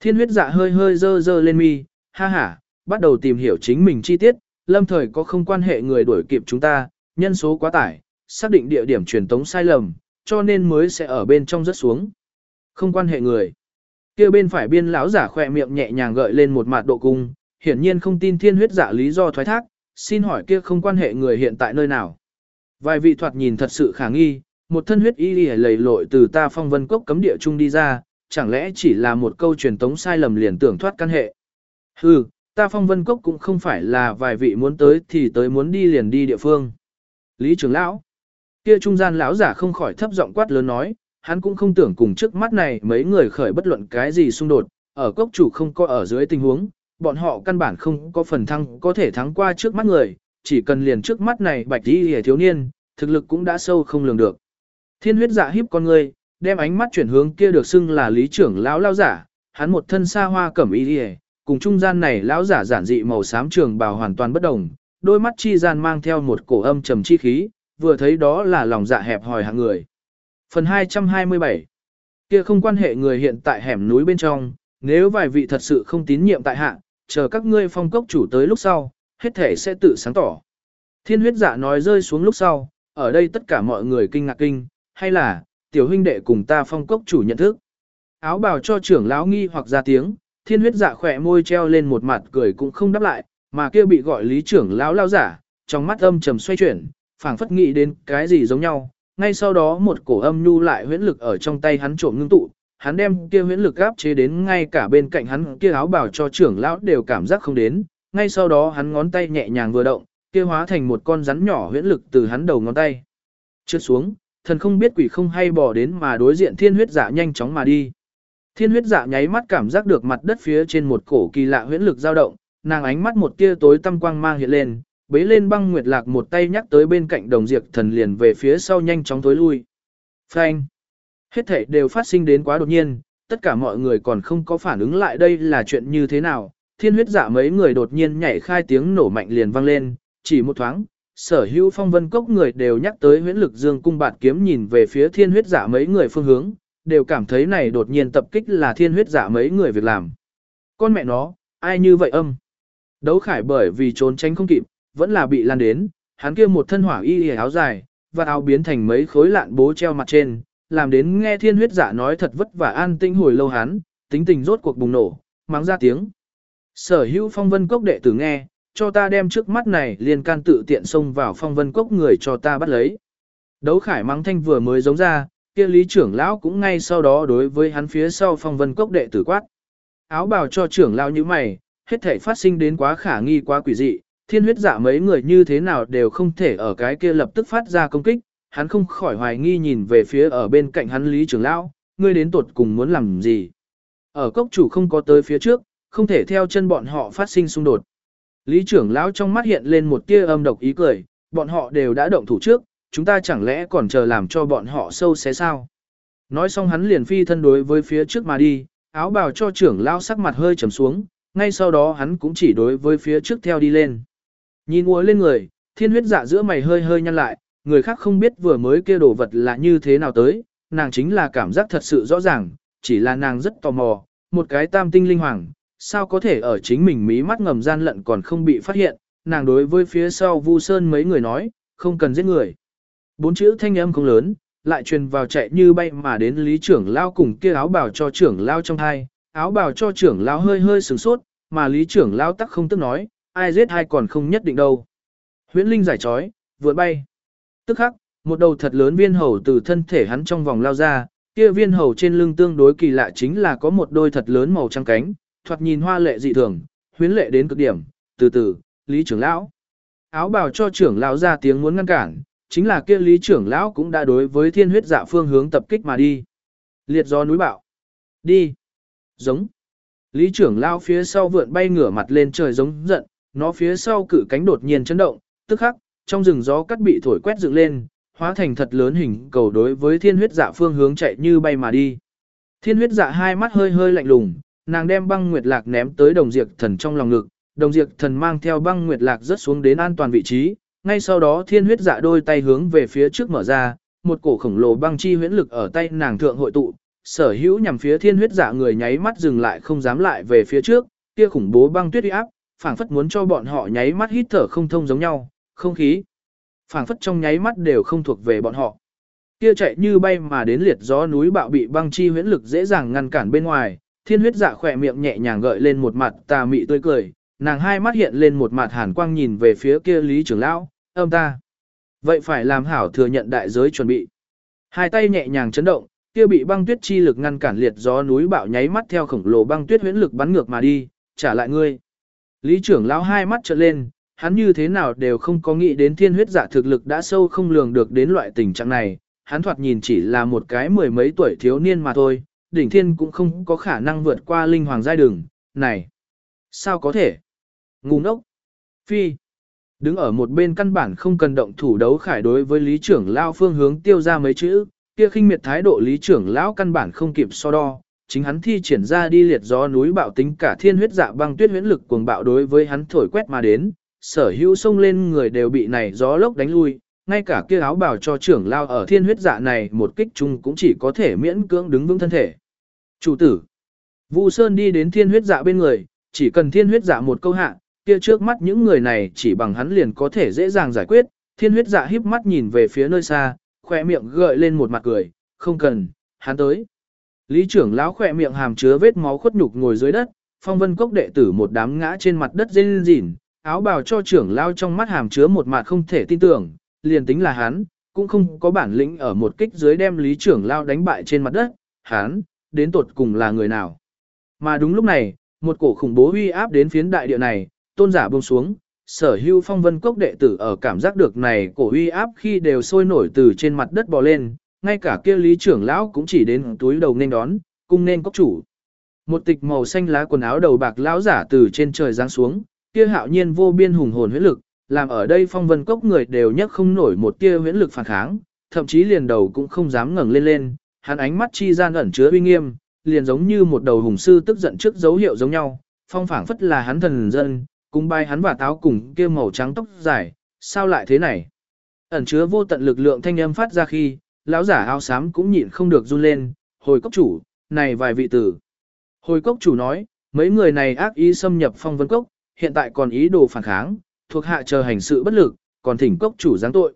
Thiên huyết dạ hơi hơi dơ dơ lên mi, ha ha, bắt đầu tìm hiểu chính mình chi tiết, lâm thời có không quan hệ người đuổi kịp chúng ta, nhân số quá tải, xác định địa điểm truyền tống sai lầm, cho nên mới sẽ ở bên trong rất xuống. Không quan hệ người. kia bên phải biên lão giả khỏe miệng nhẹ nhàng gợi lên một mặt độ cung, hiển nhiên không tin thiên huyết giả lý do thoái thác, xin hỏi kia không quan hệ người hiện tại nơi nào. Vài vị thoạt nhìn thật sự khả nghi, một thân huyết y lầy lội từ ta phong vân cốc cấm địa trung đi ra, chẳng lẽ chỉ là một câu truyền tống sai lầm liền tưởng thoát căn hệ. Hừ, ta phong vân cốc cũng không phải là vài vị muốn tới thì tới muốn đi liền đi địa phương. Lý trưởng lão, Kia trung gian lão giả không khỏi thấp giọng quát lớn nói, hắn cũng không tưởng cùng trước mắt này mấy người khởi bất luận cái gì xung đột, ở cốc chủ không có ở dưới tình huống, bọn họ căn bản không có phần thăng có thể thắng qua trước mắt người, chỉ cần liền trước mắt này bạch đi hề thiếu niên, thực lực cũng đã sâu không lường được. Thiên huyết giả hiếp con người, đem ánh mắt chuyển hướng kia được xưng là lý trưởng lão lão giả, hắn một thân xa hoa cẩm y hề, cùng trung gian này lão giả giản dị màu xám trường bào hoàn toàn bất đồng, đôi mắt chi gian mang theo một cổ âm trầm chi khí, vừa thấy đó là lòng dạ hẹp hòi hạng người. Phần 227 Kia không quan hệ người hiện tại hẻm núi bên trong, nếu vài vị thật sự không tín nhiệm tại hạ, chờ các ngươi phong cốc chủ tới lúc sau, hết thể sẽ tự sáng tỏ. Thiên huyết dạ nói rơi xuống lúc sau, ở đây tất cả mọi người kinh ngạc kinh, hay là, tiểu huynh đệ cùng ta phong cốc chủ nhận thức. Áo bào cho trưởng lão nghi hoặc ra tiếng, thiên huyết dạ khỏe môi treo lên một mặt cười cũng không đáp lại, mà kia bị gọi lý trưởng lão lao giả, trong mắt âm trầm xoay chuyển, phảng phất nghĩ đến cái gì giống nhau, ngay sau đó một cổ âm nhu lại huyễn lực ở trong tay hắn trộm ngưng tụ, hắn đem kia huyễn lực áp chế đến ngay cả bên cạnh hắn kia áo bảo cho trưởng lão đều cảm giác không đến, ngay sau đó hắn ngón tay nhẹ nhàng vừa động, kia hóa thành một con rắn nhỏ huyễn lực từ hắn đầu ngón tay. Trượt xuống, thần không biết quỷ không hay bỏ đến mà đối diện thiên huyết dạ nhanh chóng mà đi. Thiên huyết dạ nháy mắt cảm giác được mặt đất phía trên một cổ kỳ lạ huyễn lực dao động, nàng ánh mắt một tia tối tăm quang mang hiện lên, bế lên băng nguyệt lạc một tay nhắc tới bên cạnh đồng diệt thần liền về phía sau nhanh chóng tối lui. Phanh! Hết thảy đều phát sinh đến quá đột nhiên, tất cả mọi người còn không có phản ứng lại đây là chuyện như thế nào. Thiên huyết dạ mấy người đột nhiên nhảy khai tiếng nổ mạnh liền vang lên, chỉ một thoáng, sở hữu phong vân cốc người đều nhắc tới huyễn lực dương cung bạt kiếm nhìn về phía thiên huyết dạ mấy người phương hướng, đều cảm thấy này đột nhiên tập kích là thiên huyết giả mấy người việc làm. Con mẹ nó, ai như vậy âm? Đấu khải bởi vì trốn tránh không kịp, vẫn là bị lan đến, hắn kia một thân hỏa y y áo dài, và áo biến thành mấy khối lạn bố treo mặt trên, làm đến nghe thiên huyết giả nói thật vất vả an tinh hồi lâu hắn, tính tình rốt cuộc bùng nổ, mắng ra tiếng. Sở hữu phong vân cốc đệ tử nghe, cho ta đem trước mắt này liền can tự tiện xông vào phong vân cốc người cho ta bắt lấy. Đấu khải mắng thanh vừa mới giống ra, kia lý trưởng lão cũng ngay sau đó đối với hắn phía sau phong vân cốc đệ tử quát. Áo bào cho trưởng lão như mày, hết thể phát sinh đến quá khả nghi quá quỷ dị, thiên huyết giả mấy người như thế nào đều không thể ở cái kia lập tức phát ra công kích, hắn không khỏi hoài nghi nhìn về phía ở bên cạnh hắn lý trưởng lão, ngươi đến tuột cùng muốn làm gì. Ở cốc chủ không có tới phía trước, không thể theo chân bọn họ phát sinh xung đột. Lý trưởng lão trong mắt hiện lên một tia âm độc ý cười, bọn họ đều đã động thủ trước, chúng ta chẳng lẽ còn chờ làm cho bọn họ sâu xé sao. Nói xong hắn liền phi thân đối với phía trước mà đi, áo bào cho trưởng lão sắc mặt hơi trầm xuống, ngay sau đó hắn cũng chỉ đối với phía trước theo đi lên. Nhìn uối lên người, thiên huyết dạ giữa mày hơi hơi nhăn lại, người khác không biết vừa mới kia đồ vật là như thế nào tới, nàng chính là cảm giác thật sự rõ ràng, chỉ là nàng rất tò mò, một cái tam tinh linh hoàng, sao có thể ở chính mình mí mắt ngầm gian lận còn không bị phát hiện, nàng đối với phía sau Vu Sơn mấy người nói, không cần giết người. Bốn chữ thanh âm không lớn, lại truyền vào chạy như bay mà đến lý trưởng lao cùng kia áo bào cho trưởng lao trong hai, áo bào cho trưởng lao hơi hơi sửng sốt, mà lý trưởng lao tắc không tức nói, ai giết ai còn không nhất định đâu. Huyễn Linh giải trói, vượt bay. Tức khắc, một đầu thật lớn viên hầu từ thân thể hắn trong vòng lao ra, kia viên hầu trên lưng tương đối kỳ lạ chính là có một đôi thật lớn màu trắng cánh, thoạt nhìn hoa lệ dị thường, huyến lệ đến cực điểm, từ từ, lý trưởng lão. Áo bào cho trưởng lão ra tiếng muốn ngăn cản, chính là kia lý trưởng lão cũng đã đối với thiên huyết dạ phương hướng tập kích mà đi. Liệt gió núi bạo. Đi. Giống. Lý trưởng lão phía sau vượn bay ngửa mặt lên trời giống giận, nó phía sau cử cánh đột nhiên chấn động, tức khắc, trong rừng gió cắt bị thổi quét dựng lên, hóa thành thật lớn hình cầu đối với thiên huyết dạ phương hướng chạy như bay mà đi. Thiên huyết dạ hai mắt hơi hơi lạnh lùng, nàng đem băng nguyệt lạc ném tới đồng diệt thần trong lòng ngực, đồng diệt thần mang theo băng nguyệt lạc rất xuống đến an toàn vị trí, ngay sau đó thiên huyết dạ đôi tay hướng về phía trước mở ra, một cổ khổng lồ băng chi huyễn lực ở tay nàng thượng hội tụ, sở hữu nhằm phía thiên huyết dạ người nháy mắt dừng lại không dám lại về phía trước, kia khủng bố băng tuyết uy áp, phảng phất muốn cho bọn họ nháy mắt hít thở không thông giống nhau, không khí phảng phất trong nháy mắt đều không thuộc về bọn họ. Kia chạy như bay mà đến liệt gió núi bạo bị băng chi huyễn lực dễ dàng ngăn cản bên ngoài, thiên huyết dạ khỏe miệng nhẹ nhàng gợi lên một mặt tà mị tươi cười, nàng hai mắt hiện lên một mặt hàn quang nhìn về phía kia lý trưởng lão, âm ta. Vậy phải làm hảo thừa nhận đại giới chuẩn bị. Hai tay nhẹ nhàng chấn động, kia bị băng tuyết chi lực ngăn cản liệt gió núi bạo nháy mắt theo khổng lồ băng tuyết huyễn lực bắn ngược mà đi, trả lại ngươi. Lý trưởng lão hai mắt trợn lên, hắn như thế nào đều không có nghĩ đến thiên huyết giả thực lực đã sâu không lường được đến loại tình trạng này, hắn thoạt nhìn chỉ là một cái mười mấy tuổi thiếu niên mà thôi, đỉnh thiên cũng không có khả năng vượt qua linh hoàng giai đường, này, sao có thể? Ngu ngốc! Phi! Đứng ở một bên căn bản không cần động thủ đấu khải đối với lý trưởng lao phương hướng tiêu ra mấy chữ, kia khinh miệt thái độ lý trưởng lão căn bản không kịp so đo, chính hắn thi triển ra đi liệt gió núi bạo tính cả thiên huyết dạ băng tuyết huyễn lực cuồng bạo đối với hắn thổi quét mà đến, sở hữu xông lên người đều bị này gió lốc đánh lui, ngay cả kia áo bào cho trưởng lao ở thiên huyết dạ này một kích chung cũng chỉ có thể miễn cưỡng đứng vững thân thể. Chủ tử, Vu Sơn đi đến thiên huyết dạ bên người, chỉ cần thiên huyết dạ một câu hạ, kia trước mắt những người này chỉ bằng hắn liền có thể dễ dàng giải quyết. Thiên huyết dạ híp mắt nhìn về phía nơi xa, khỏe miệng gợi lên một mặt cười, không cần, hắn tới. Lý trưởng lão khỏe miệng hàm chứa vết máu khuất nhục ngồi dưới đất, phong vân cốc đệ tử một đám ngã trên mặt đất rên rỉn, áo bào cho trưởng lão trong mắt hàm chứa một mặt không thể tin tưởng, liền tính là hắn, cũng không có bản lĩnh ở một kích dưới đem lý trưởng lão đánh bại trên mặt đất, hắn, đến tột cùng là người nào. Mà đúng lúc này, một cổ khủng bố uy áp đến phiến đại địa này, tôn giả buông xuống, sở hưu phong vân cốc đệ tử ở cảm giác được này cổ uy áp khi đều sôi nổi từ trên mặt đất bò lên, ngay cả kia lý trưởng lão cũng chỉ đến túi đầu nên đón, cung nên cốc chủ. Một tịch màu xanh lá quần áo đầu bạc lão giả từ trên trời giáng xuống, kia hạo nhiên vô biên hùng hồn huyết lực, làm ở đây phong vân cốc người đều nhấc không nổi một tia huyễn lực phản kháng, thậm chí liền đầu cũng không dám ngẩng lên lên, hắn ánh mắt chi gian ẩn chứa uy nghiêm, liền giống như một đầu hùng sư tức giận trước dấu hiệu giống nhau, phong phảng phất là hắn thần dân, cùng bay hắn và táo cùng kia màu trắng tóc dài, sao lại thế này? Ẩn chứa vô tận lực lượng thanh âm phát ra khi, lão giả áo xám cũng nhịn không được run lên, hồi cốc chủ, này vài vị tử. Hồi cốc chủ nói, mấy người này ác ý xâm nhập phong vân cốc, hiện tại còn ý đồ phản kháng, thuộc hạ chờ hành sự bất lực, còn thỉnh cốc chủ giáng tội.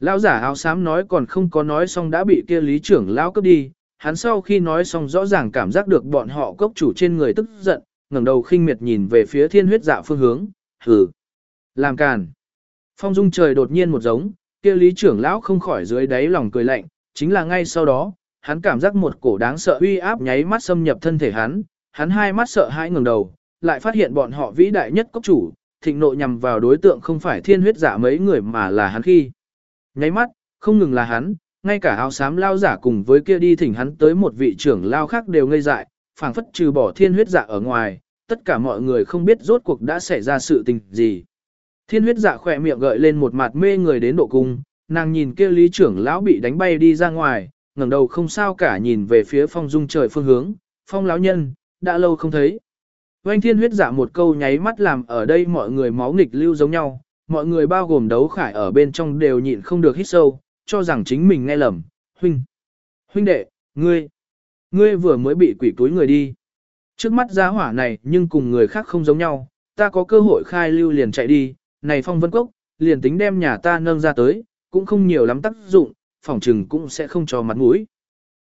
Lão giả áo xám nói còn không có nói xong đã bị kia lý trưởng lão cướp đi, hắn sau khi nói xong rõ ràng cảm giác được bọn họ cốc chủ trên người tức giận, ngẩng đầu khinh miệt nhìn về phía thiên huyết dạ phương hướng, hừ, làm càn. Phong dung trời đột nhiên một giống, kia lý trưởng lão không khỏi dưới đáy lòng cười lạnh, chính là ngay sau đó, hắn cảm giác một cổ đáng sợ uy áp nháy mắt xâm nhập thân thể hắn, hắn hai mắt sợ hãi ngẩng đầu, lại phát hiện bọn họ vĩ đại nhất cốc chủ, thịnh nộ nhằm vào đối tượng không phải thiên huyết giả mấy người mà là hắn khi. Nháy mắt, không ngừng là hắn, ngay cả áo xám lao giả cùng với kia đi thỉnh hắn tới một vị trưởng lao khác đều ngây dại, phảng phất trừ bỏ thiên huyết dạ ở ngoài, tất cả mọi người không biết rốt cuộc đã xảy ra sự tình gì. Thiên huyết dạ khỏe miệng gợi lên một mặt mê người đến độ cung, nàng nhìn kia lý trưởng lão bị đánh bay đi ra ngoài, ngẩng đầu không sao cả nhìn về phía phong dung trời phương hướng, phong lão nhân, đã lâu không thấy. Oanh thiên huyết dạ một câu nháy mắt làm ở đây mọi người máu nghịch lưu giống nhau, mọi người bao gồm đấu khải ở bên trong đều nhịn không được hít sâu, cho rằng chính mình nghe lầm, huynh. Huynh đệ, ngươi, ngươi vừa mới bị quỷ túi người đi. Trước mắt giá hỏa này nhưng cùng người khác không giống nhau, ta có cơ hội khai lưu liền chạy đi, này phong vân cốc, liền tính đem nhà ta nâng ra tới, cũng không nhiều lắm tác dụng, phỏng trừng cũng sẽ không cho mặt mũi.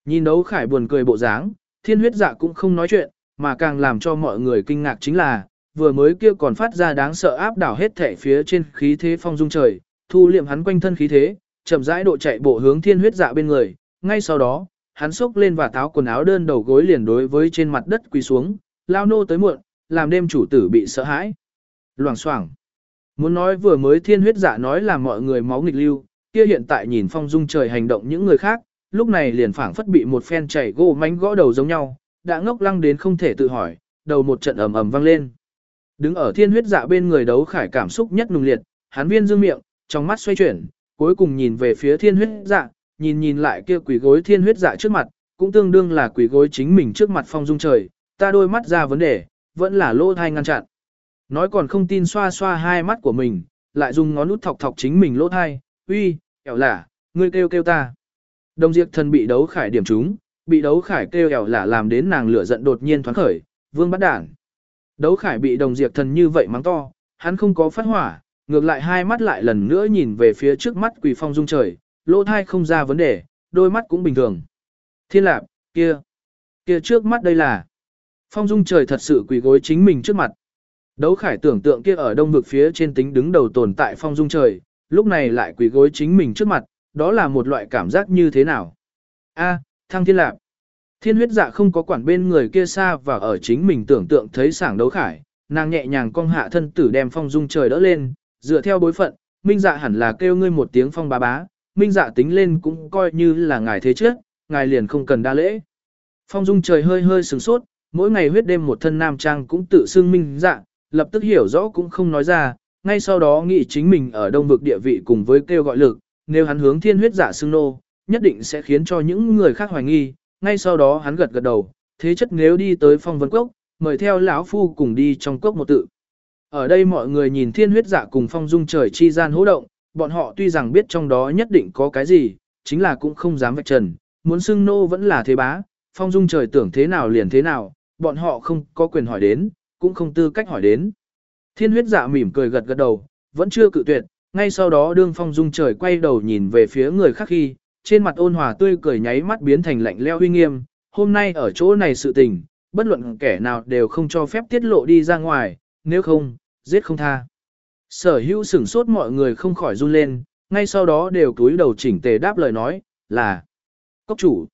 Nhìn đấu khải buồn cười bộ dáng, thiên huyết dạ cũng không nói chuyện, mà càng làm cho mọi người kinh ngạc chính là, vừa mới kia còn phát ra đáng sợ áp đảo hết thể phía trên khí thế phong dung trời, thu liệm hắn quanh thân khí thế, chậm rãi độ chạy bộ hướng thiên huyết dạ bên người, ngay sau đó, hắn xốc lên và tháo quần áo đơn đầu gối liền đối với trên mặt đất quỳ xuống, lao nô tới muộn, làm đêm chủ tử bị sợ hãi. Loảng xoảng. Muốn nói vừa mới thiên huyết dạ nói là mọi người máu nghịch lưu, kia hiện tại nhìn phong dung trời hành động những người khác, lúc này liền phảng phất bị một phen chảy gỗ mánh gõ đầu giống nhau, đã ngốc lăng đến không thể tự hỏi, đầu một trận ầm ầm vang lên. Đứng ở thiên huyết dạ bên người đấu khải cảm xúc nhất nùng liệt, hắn viên dương miệng, trong mắt xoay chuyển, cuối cùng nhìn về phía thiên huyết dạ, nhìn nhìn lại kia quỷ gối thiên huyết dạ trước mặt, cũng tương đương là quỷ gối chính mình trước mặt phong dung trời, ta đôi mắt ra vấn đề, vẫn là lỗ thai ngăn chặn. Nói còn không tin xoa xoa hai mắt của mình, lại dùng ngón út thọc thọc chính mình lỗ thai, uy, ẻo lả, ngươi kêu kêu ta. Đồng diệt thần bị đấu khải điểm trúng, bị đấu khải kêu ẻo lả làm đến nàng lửa giận đột nhiên thoáng khởi, vương bắt đản. Đấu khải bị đồng diệt thần như vậy mắng to, hắn không có phát hỏa, ngược lại hai mắt lại lần nữa nhìn về phía trước mắt quỷ phong dung trời, lỗ thai không ra vấn đề, đôi mắt cũng bình thường. Thiên lạp, kia, kia trước mắt đây là. Phong dung trời thật sự quỷ gối chính mình trước mặt. Đấu khải tưởng tượng kia ở đông vực phía trên tính đứng đầu tồn tại phong dung trời, lúc này lại quỷ gối chính mình trước mặt, đó là một loại cảm giác như thế nào? A, thăng thiên lạp. Thiên huyết dạ không có quản bên người kia xa và ở chính mình tưởng tượng thấy sảng đấu khải, nàng nhẹ nhàng cong hạ thân tử đem phong dung trời đỡ lên, dựa theo bối phận, minh dạ hẳn là kêu ngươi một tiếng phong bá bá, minh dạ tính lên cũng coi như là ngài thế trước, ngài liền không cần đa lễ. Phong dung trời hơi hơi sừng sốt, mỗi ngày huyết đêm một thân nam trang cũng tự xưng minh dạ, lập tức hiểu rõ cũng không nói ra, ngay sau đó nghĩ chính mình ở đông vực địa vị cùng với kêu gọi lực, nếu hắn hướng thiên huyết dạ xưng nô, nhất định sẽ khiến cho những người khác hoài nghi, ngay sau đó hắn gật gật đầu, thế chất nếu đi tới phong vân cốc, mời theo lão phu cùng đi trong cốc một tự. Ở đây mọi người nhìn thiên huyết dạ cùng phong dung trời chi gian hỗ động, bọn họ tuy rằng biết trong đó nhất định có cái gì, chính là cũng không dám vạch trần, muốn xưng nô vẫn là thế bá, phong dung trời tưởng thế nào liền thế nào, bọn họ không có quyền hỏi đến, cũng không tư cách hỏi đến. Thiên huyết dạ mỉm cười gật gật đầu, vẫn chưa cự tuyệt, ngay sau đó đương phong dung trời quay đầu nhìn về phía người khác khi, trên mặt ôn hòa tươi cười nháy mắt biến thành lạnh leo uy nghiêm, hôm nay ở chỗ này sự tình, bất luận kẻ nào đều không cho phép tiết lộ đi ra ngoài, nếu không, giết không tha. Sở hữu sửng sốt mọi người không khỏi run lên, ngay sau đó đều túi đầu chỉnh tề đáp lời nói, là Cốc chủ.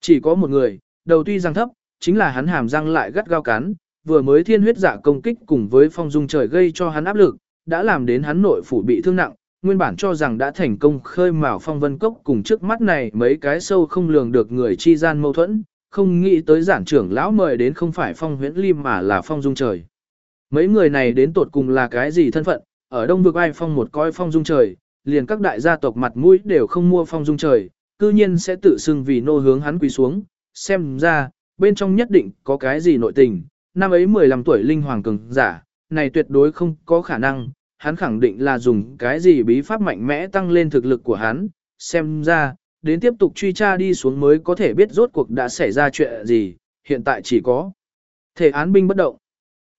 Chỉ có một người, đầu tuy răng thấp, chính là hắn hàm răng lại gắt gao cắn, vừa mới thiên huyết giả công kích cùng với phong dung trời gây cho hắn áp lực, đã làm đến hắn nội phủ bị thương nặng, nguyên bản cho rằng đã thành công khơi mào phong vân cốc cùng trước mắt này mấy cái sâu không lường được người chi gian mâu thuẫn, không nghĩ tới giản trưởng lão mời đến không phải phong huyễn lim mà là phong dung trời. Mấy người này đến tột cùng là cái gì thân phận, ở đông vực ai phong một coi phong dung trời, liền các đại gia tộc mặt mũi đều không mua phong dung trời, cư nhiên sẽ tự xưng vì nô hướng hắn quỳ xuống, xem ra, bên trong nhất định có cái gì nội tình, năm ấy 15 tuổi linh hoàng cường giả, này tuyệt đối không có khả năng, hắn khẳng định là dùng cái gì bí pháp mạnh mẽ tăng lên thực lực của hắn, xem ra, đến tiếp tục truy tra đi xuống mới có thể biết rốt cuộc đã xảy ra chuyện gì, hiện tại chỉ có thể án binh bất động.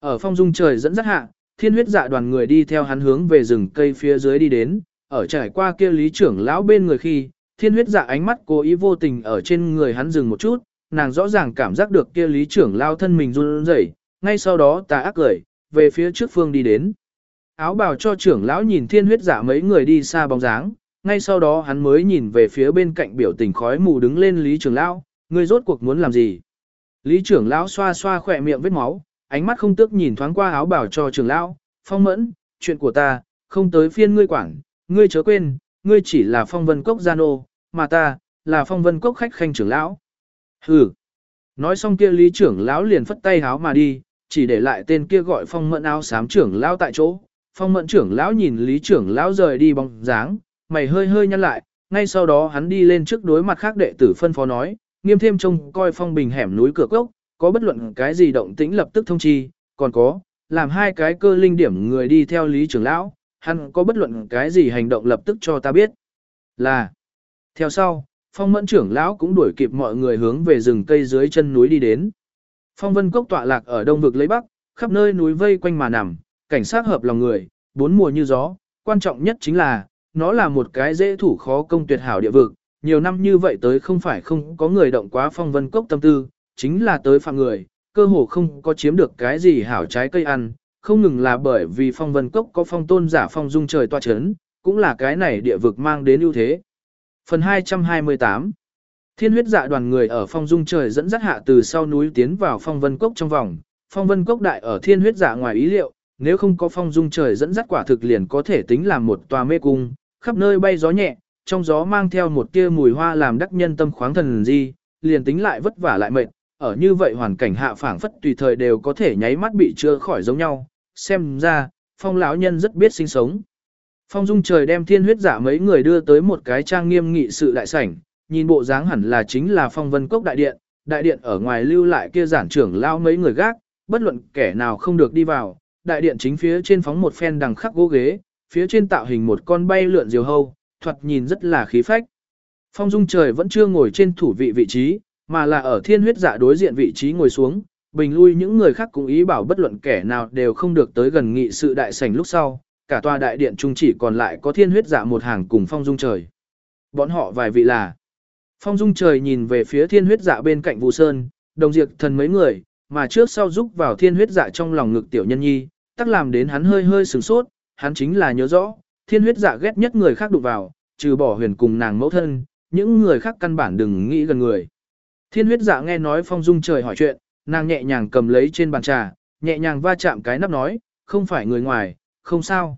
Ở phong dung trời dẫn dắt hạ, thiên huyết dạ đoàn người đi theo hắn hướng về rừng cây phía dưới đi đến, ở trải qua kia lý trưởng lão bên người khi, thiên huyết dạ ánh mắt cố ý vô tình ở trên người hắn dừng một chút, nàng rõ ràng cảm giác được kia lý trưởng lão thân mình run rẩy, ngay sau đó tà ác cười, về phía trước phương đi đến. Áo bào cho trưởng lão nhìn thiên huyết dạ mấy người đi xa bóng dáng, ngay sau đó hắn mới nhìn về phía bên cạnh biểu tình khói mù đứng lên lý trưởng lão, người rốt cuộc muốn làm gì? Lý trưởng lão xoa xoa khỏe miệng vết máu, ánh mắt không tước nhìn thoáng qua áo bảo cho trưởng lão, phong mẫn, chuyện của ta, không tới phiên ngươi quản, ngươi chớ quên, ngươi chỉ là phong vân cốc gia nô, mà ta, là phong vân cốc khách khanh trưởng lão. Hừ. Nói xong kia lý trưởng lão liền phất tay háo mà đi, chỉ để lại tên kia gọi phong mẫn áo xám trưởng lão tại chỗ. Phong mẫn trưởng lão nhìn lý trưởng lão rời đi bóng dáng, mày hơi hơi nhăn lại, ngay sau đó hắn đi lên trước đối mặt khác đệ tử phân phó nói, nghiêm thêm trông coi phong bình hẻm núi cửa cốc, có bất luận cái gì động tĩnh lập tức thông chi, còn có, làm hai cái cơ linh điểm người đi theo lý trưởng lão, hắn có bất luận cái gì hành động lập tức cho ta biết. Là, theo sau, phong mẫn trưởng lão cũng đuổi kịp mọi người hướng về rừng cây dưới chân núi đi đến. Phong vân cốc tọa lạc ở đông vực lấy bắc, khắp nơi núi vây quanh mà nằm, cảnh sát hợp lòng người, bốn mùa như gió, quan trọng nhất chính là, nó là một cái dễ thủ khó công tuyệt hảo địa vực, nhiều năm như vậy tới không phải không có người động quá phong vân cốc tâm tư, chính là tới phạm người, cơ hồ không có chiếm được cái gì hảo trái cây ăn, không ngừng là bởi vì phong vân cốc có phong tôn giả phong dung trời toa chấn, cũng là cái này địa vực mang đến ưu thế. Phần 228 Thiên huyết dạ đoàn người ở phong dung trời dẫn dắt hạ từ sau núi tiến vào phong vân cốc trong vòng, phong vân cốc đại ở thiên huyết dạ ngoài ý liệu, nếu không có phong dung trời dẫn dắt quả thực liền có thể tính làm một tòa mê cung, khắp nơi bay gió nhẹ, trong gió mang theo một tia mùi hoa làm đắc nhân tâm khoáng thần gì liền tính lại vất vả lại mệt, ở như vậy hoàn cảnh hạ phảng phất tùy thời đều có thể nháy mắt bị chữa khỏi giống nhau, xem ra, phong lão nhân rất biết sinh sống. Phong dung trời đem thiên huyết giả mấy người đưa tới một cái trang nghiêm nghị sự đại sảnh, nhìn bộ dáng hẳn là chính là phong vân cốc đại điện, đại điện ở ngoài lưu lại kia giản trưởng lao mấy người gác, bất luận kẻ nào không được đi vào, đại điện chính phía trên phóng một phen đằng khắc gỗ ghế, phía trên tạo hình một con bay lượn diều hâu, thoạt nhìn rất là khí phách. Phong dung trời vẫn chưa ngồi trên thủ vị vị trí, mà là ở thiên huyết dạ đối diện vị trí ngồi xuống, bình lui những người khác cũng ý bảo bất luận kẻ nào đều không được tới gần nghị sự đại sảnh lúc sau, cả tòa đại điện trung chỉ còn lại có thiên huyết dạ một hàng cùng phong dung trời. Bọn họ vài vị là Phong dung trời nhìn về phía thiên huyết dạ bên cạnh Vũ Sơn, đồng diệt thần mấy người, mà trước sau giúp vào thiên huyết dạ trong lòng ngực tiểu nhân nhi, tác làm đến hắn hơi hơi sửng sốt, hắn chính là nhớ rõ, thiên huyết dạ ghét nhất người khác đụng vào, trừ bỏ huyền cùng nàng mẫu thân, những người khác căn bản đừng nghĩ gần người. Thiên huyết dạ nghe nói phong dung trời hỏi chuyện, nàng nhẹ nhàng cầm lấy trên bàn trà, nhẹ nhàng va chạm cái nắp nói, không phải người ngoài, không sao.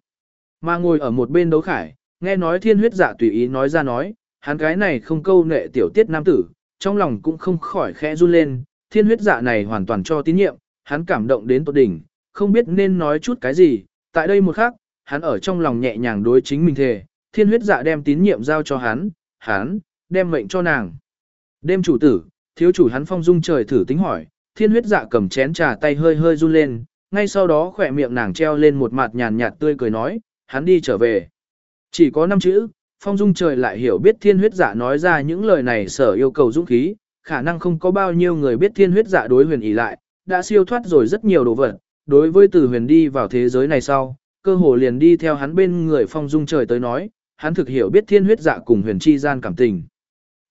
Mà ngồi ở một bên đấu khải, nghe nói thiên huyết dạ tùy ý nói ra nói, hắn cái này không câu nệ tiểu tiết nam tử, trong lòng cũng không khỏi khẽ run lên, thiên huyết dạ này hoàn toàn cho tín nhiệm, hắn cảm động đến tột đỉnh, không biết nên nói chút cái gì, tại đây một khắc, hắn ở trong lòng nhẹ nhàng đối chính mình thề, thiên huyết dạ đem tín nhiệm giao cho hắn, hắn, đem mệnh cho nàng. Đêm chủ tử, thiếu chủ hắn phong dung trời thử tính hỏi, thiên huyết dạ cầm chén trà tay hơi hơi run lên, ngay sau đó khỏe miệng nàng treo lên một mặt nhàn nhạt tươi cười nói, hắn đi trở về. Chỉ có năm chữ, phong dung trời lại hiểu biết thiên huyết dạ nói ra những lời này sở yêu cầu dũng khí, khả năng không có bao nhiêu người biết thiên huyết dạ đối huyền ý lại, đã siêu thoát rồi rất nhiều đồ vật, đối với từ huyền đi vào thế giới này sau, cơ hồ liền đi theo hắn bên người phong dung trời tới nói, hắn thực hiểu biết thiên huyết dạ cùng huyền chi gian cảm tình.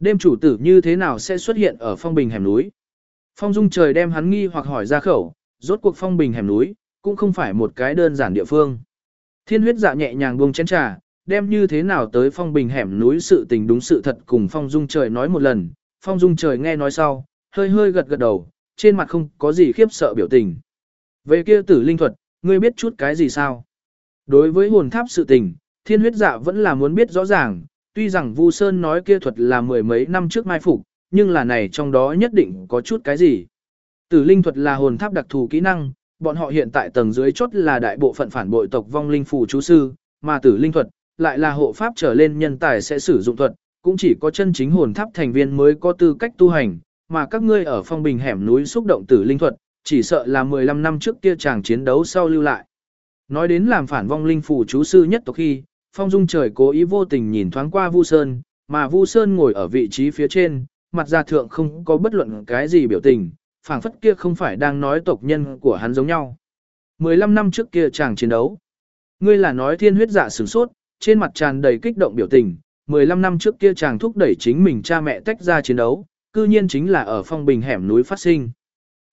Đêm chủ tử như thế nào sẽ xuất hiện ở phong bình hẻm núi? Phong dung trời đem hắn nghi hoặc hỏi ra khẩu, rốt cuộc phong bình hẻm núi, cũng không phải một cái đơn giản địa phương. Thiên huyết dạ nhẹ nhàng buông chén trà, đem như thế nào tới phong bình hẻm núi sự tình đúng sự thật cùng phong dung trời nói một lần. Phong dung trời nghe nói sau, hơi hơi gật gật đầu, trên mặt không có gì khiếp sợ biểu tình. Về kia tử linh thuật, ngươi biết chút cái gì sao? Đối với hồn tháp sự tình, thiên huyết dạ vẫn là muốn biết rõ ràng, tuy rằng Vu Sơn nói kia thuật là mười mấy năm trước mai phục, nhưng là này trong đó nhất định có chút cái gì. Tử linh thuật là hồn tháp đặc thù kỹ năng, bọn họ hiện tại tầng dưới chốt là đại bộ phận phản bội tộc vong linh phù chú sư, mà tử linh thuật lại là hộ pháp trở lên nhân tài sẽ sử dụng thuật, cũng chỉ có chân chính hồn tháp thành viên mới có tư cách tu hành, mà các ngươi ở phong bình hẻm núi xúc động tử linh thuật, chỉ sợ là 15 năm trước kia chàng chiến đấu sau lưu lại. Nói đến làm phản vong linh phù chú sư nhất tộc khi, phong dung trời cố ý vô tình nhìn thoáng qua Vu Sơn, mà Vu Sơn ngồi ở vị trí phía trên, mặt ra thượng không có bất luận cái gì biểu tình, phảng phất kia không phải đang nói tộc nhân của hắn giống nhau. 15 năm trước kia chàng chiến đấu. Ngươi là nói thiên huyết dạ sửng sốt, trên mặt tràn đầy kích động biểu tình, 15 năm trước kia chàng thúc đẩy chính mình cha mẹ tách ra chiến đấu, cư nhiên chính là ở phong bình hẻm núi phát sinh.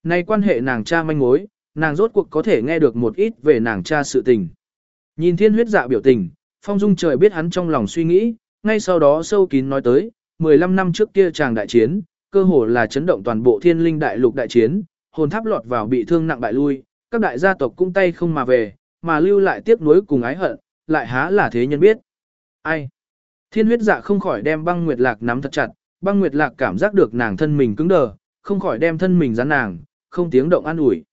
Nay quan hệ nàng cha manh mối, nàng rốt cuộc có thể nghe được một ít về nàng cha sự tình. Nhìn thiên huyết dạ biểu tình, phong dung trời biết hắn trong lòng suy nghĩ, ngay sau đó sâu kín nói tới, 15 năm trước kia chàng đại chiến, cơ hồ là chấn động toàn bộ thiên linh đại lục đại chiến, hồn tháp lọt vào bị thương nặng bại lui, các đại gia tộc cung tay không mà về, mà lưu lại tiếc nuối cùng ái hận, lại há là thế nhân biết. Ai? Thiên huyết dạ không khỏi đem băng nguyệt lạc nắm thật chặt, băng nguyệt lạc cảm giác được nàng thân mình cứng đờ, không khỏi đem thân mình dán nàng, không tiếng động an ủi.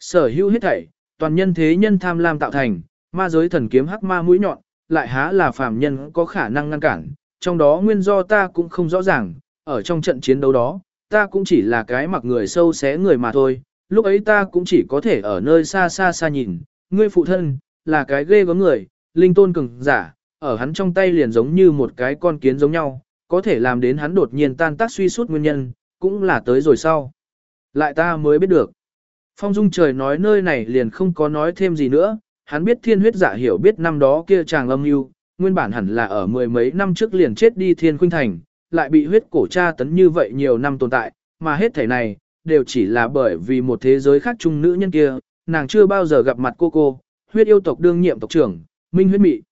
Sở hữu hết thảy, toàn nhân thế nhân tham lam tạo thành, ma giới thần kiếm hắc ma mũi nhọn, lại há là phàm nhân có khả năng ngăn cản, trong đó nguyên do ta cũng không rõ ràng, ở trong trận chiến đấu đó, ta cũng chỉ là cái mặc người sâu xé người mà thôi, lúc ấy ta cũng chỉ có thể ở nơi xa xa xa nhìn, ngươi phụ thân, là cái ghê gớm người, linh tôn cường giả, ở hắn trong tay liền giống như một cái con kiến giống nhau, có thể làm đến hắn đột nhiên tan tác suy suốt nguyên nhân, cũng là tới rồi sau. Lại ta mới biết được. Phong Dung trời nói nơi này liền không có nói thêm gì nữa, hắn biết thiên huyết giả hiểu biết năm đó kia chàng âm mưu nguyên bản hẳn là ở mười mấy năm trước liền chết đi thiên khuynh thành, lại bị huyết cổ tra tấn như vậy nhiều năm tồn tại, mà hết thể này, đều chỉ là bởi vì một thế giới khác chung nữ nhân kia, nàng chưa bao giờ gặp mặt cô cô, huyết yêu tộc đương nhiệm tộc trưởng, minh huyết mị.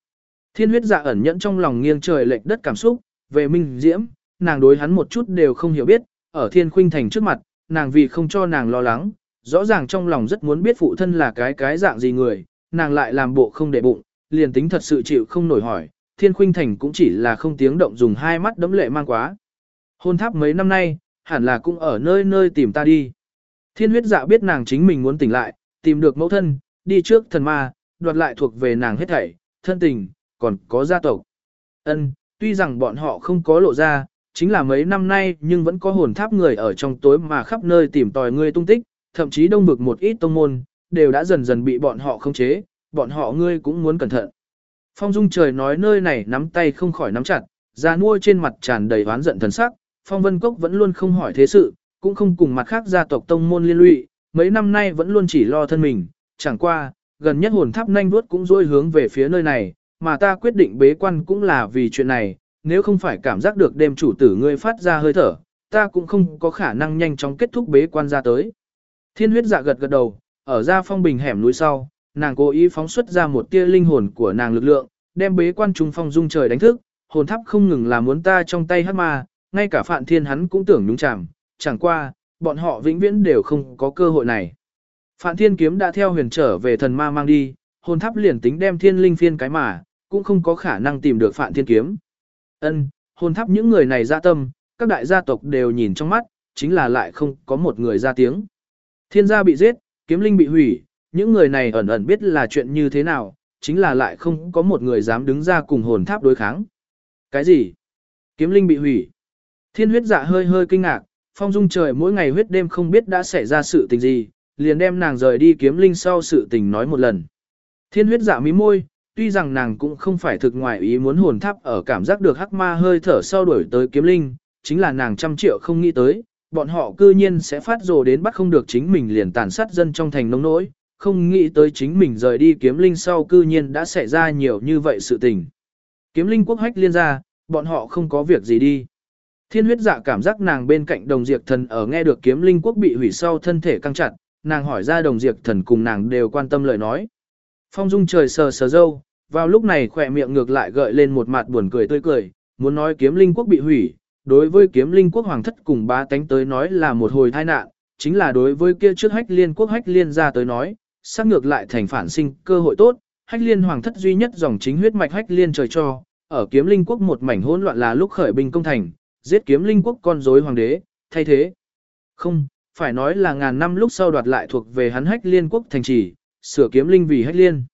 Thiên huyết dạ ẩn nhẫn trong lòng nghiêng trời lệch đất cảm xúc, về minh diễm, nàng đối hắn một chút đều không hiểu biết, ở thiên khuynh thành trước mặt, nàng vì không cho nàng lo lắng, rõ ràng trong lòng rất muốn biết phụ thân là cái cái dạng gì người, nàng lại làm bộ không để bụng, liền tính thật sự chịu không nổi hỏi, thiên khuynh thành cũng chỉ là không tiếng động dùng hai mắt đấm lệ mang quá. Hôn tháp mấy năm nay, hẳn là cũng ở nơi nơi tìm ta đi. Thiên huyết dạ biết nàng chính mình muốn tỉnh lại, tìm được mẫu thân, đi trước thần ma, đoạt lại thuộc về nàng hết thảy, thân tình, còn có gia tộc. Ân, tuy rằng bọn họ không có lộ ra, chính là mấy năm nay nhưng vẫn có hồn tháp người ở trong tối mà khắp nơi tìm tòi ngươi tung tích, thậm chí đông bực một ít tông môn, đều đã dần dần bị bọn họ khống chế, bọn họ ngươi cũng muốn cẩn thận. Phong Dung trời nói nơi này nắm tay không khỏi nắm chặt, ra nuôi trên mặt tràn đầy oán giận thần sắc, Phong Vân Cốc vẫn luôn không hỏi thế sự, cũng không cùng mặt khác gia tộc tông môn liên lụy, mấy năm nay vẫn luôn chỉ lo thân mình, chẳng qua, gần nhất hồn tháp nhanh đuốt cũng dôi hướng về phía nơi này, mà ta quyết định bế quan cũng là vì chuyện này, nếu không phải cảm giác được đêm chủ tử ngươi phát ra hơi thở, ta cũng không có khả năng nhanh chóng kết thúc bế quan ra tới. Thiên huyết dạ gật gật đầu, ở ra phong bình hẻm núi sau, nàng cố ý phóng xuất ra một tia linh hồn của nàng lực lượng, đem bế quan trung phong dung trời đánh thức, hồn tháp không ngừng là muốn ta trong tay hắc ma, ngay cả Phạn Thiên hắn cũng tưởng nhúng chạm, chẳng qua, bọn họ vĩnh viễn đều không có cơ hội này. Phạn Thiên kiếm đã theo huyền trở về thần ma mang đi, hồn tháp liền tính đem thiên linh phiên cái mà, cũng không có khả năng tìm được Phạn Thiên kiếm. Ân, hồn tháp những người này ra tâm, các đại gia tộc đều nhìn trong mắt, chính là lại không có một người ra tiếng. Thiên gia bị giết, kiếm linh bị hủy, những người này ẩn ẩn biết là chuyện như thế nào, chính là lại không có một người dám đứng ra cùng hồn tháp đối kháng. Cái gì? Kiếm linh bị hủy. Thiên huyết dạ hơi hơi kinh ngạc, phong dung trời mỗi ngày huyết đêm không biết đã xảy ra sự tình gì, liền đem nàng rời đi kiếm linh sau sự tình nói một lần. Thiên huyết dạ mí môi, tuy rằng nàng cũng không phải thực ngoại ý muốn hồn tháp ở cảm giác được hắc ma hơi thở sau đuổi tới kiếm linh, chính là nàng trăm triệu không nghĩ tới, bọn họ cư nhiên sẽ phát rồ đến bắt không được chính mình liền tàn sát dân trong thành nông nỗi, không nghĩ tới chính mình rời đi kiếm linh sau cư nhiên đã xảy ra nhiều như vậy sự tình. Kiếm linh quốc hách liên ra, bọn họ không có việc gì đi. Thiên huyết dạ cảm giác nàng bên cạnh đồng diệt thần ở nghe được kiếm linh quốc bị hủy sau thân thể căng chặt, nàng hỏi ra đồng diệt thần cùng nàng đều quan tâm lời nói. Phong dung trời sờ sờ dâu, vào lúc này khỏe miệng ngược lại gợi lên một mặt buồn cười tươi cười, muốn nói kiếm linh quốc bị hủy, đối với kiếm linh quốc hoàng thất cùng bá tánh tới nói là một hồi tai nạn, chính là đối với kia trước hách liên quốc hách liên ra tới nói, xác ngược lại thành phản sinh cơ hội tốt, hách liên hoàng thất duy nhất dòng chính huyết mạch hách liên trời cho, ở kiếm linh quốc một mảnh hỗn loạn là lúc khởi binh công thành, giết kiếm linh quốc con rối hoàng đế, thay thế. Không, phải nói là ngàn năm lúc sau đoạt lại thuộc về hắn hách liên quốc thành trì, sửa kiếm linh vì hách liên.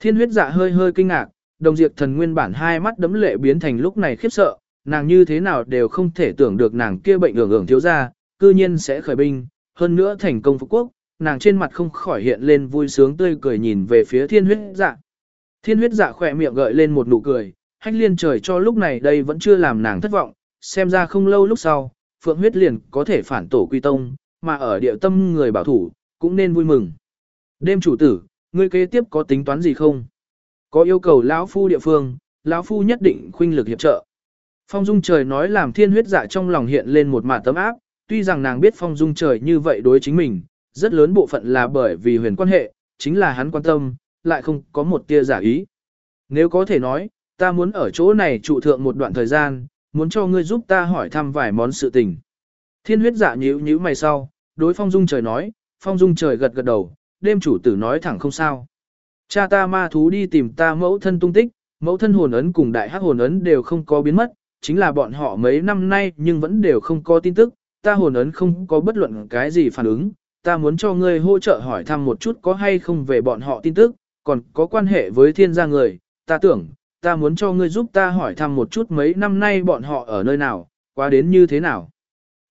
Thiên huyết dạ hơi hơi kinh ngạc, đồng diệt thần nguyên bản hai mắt đấm lệ biến thành lúc này khiếp sợ, nàng như thế nào đều không thể tưởng được nàng kia bệnh ưởng ưởng thiếu ra, cư nhiên sẽ khởi binh, hơn nữa thành công phục quốc, nàng trên mặt không khỏi hiện lên vui sướng tươi cười nhìn về phía thiên huyết dạ. Thiên huyết dạ khỏe miệng gợi lên một nụ cười, hách liên trời cho lúc này đây vẫn chưa làm nàng thất vọng, xem ra không lâu lúc sau, phượng huyết liền có thể phản tổ quy tông, mà ở địa tâm người bảo thủ, cũng nên vui mừng. Đêm chủ tử, ngươi kế tiếp có tính toán gì không? Có yêu cầu lão phu địa phương, lão phu nhất định khuynh lực hiệp trợ. Phong dung trời nói làm thiên huyết dạ trong lòng hiện lên một mạt tấm áp, tuy rằng nàng biết phong dung trời như vậy đối chính mình, rất lớn bộ phận là bởi vì huyền quan hệ, chính là hắn quan tâm, lại không có một tia giả ý. Nếu có thể nói, ta muốn ở chỗ này trụ thượng một đoạn thời gian, muốn cho ngươi giúp ta hỏi thăm vài món sự tình. Thiên huyết dạ nhíu nhíu mày sau, đối phong dung trời nói, phong dung trời gật gật đầu, đêm chủ tử nói thẳng không sao. Cha ta ma thú đi tìm ta mẫu thân tung tích, mẫu thân hồn ấn cùng đại hắc hồn ấn đều không có biến mất, chính là bọn họ mấy năm nay nhưng vẫn đều không có tin tức, ta hồn ấn không có bất luận cái gì phản ứng, ta muốn cho ngươi hỗ trợ hỏi thăm một chút có hay không về bọn họ tin tức, còn có quan hệ với thiên gia người, ta tưởng, ta muốn cho ngươi giúp ta hỏi thăm một chút mấy năm nay bọn họ ở nơi nào, qua đến như thế nào.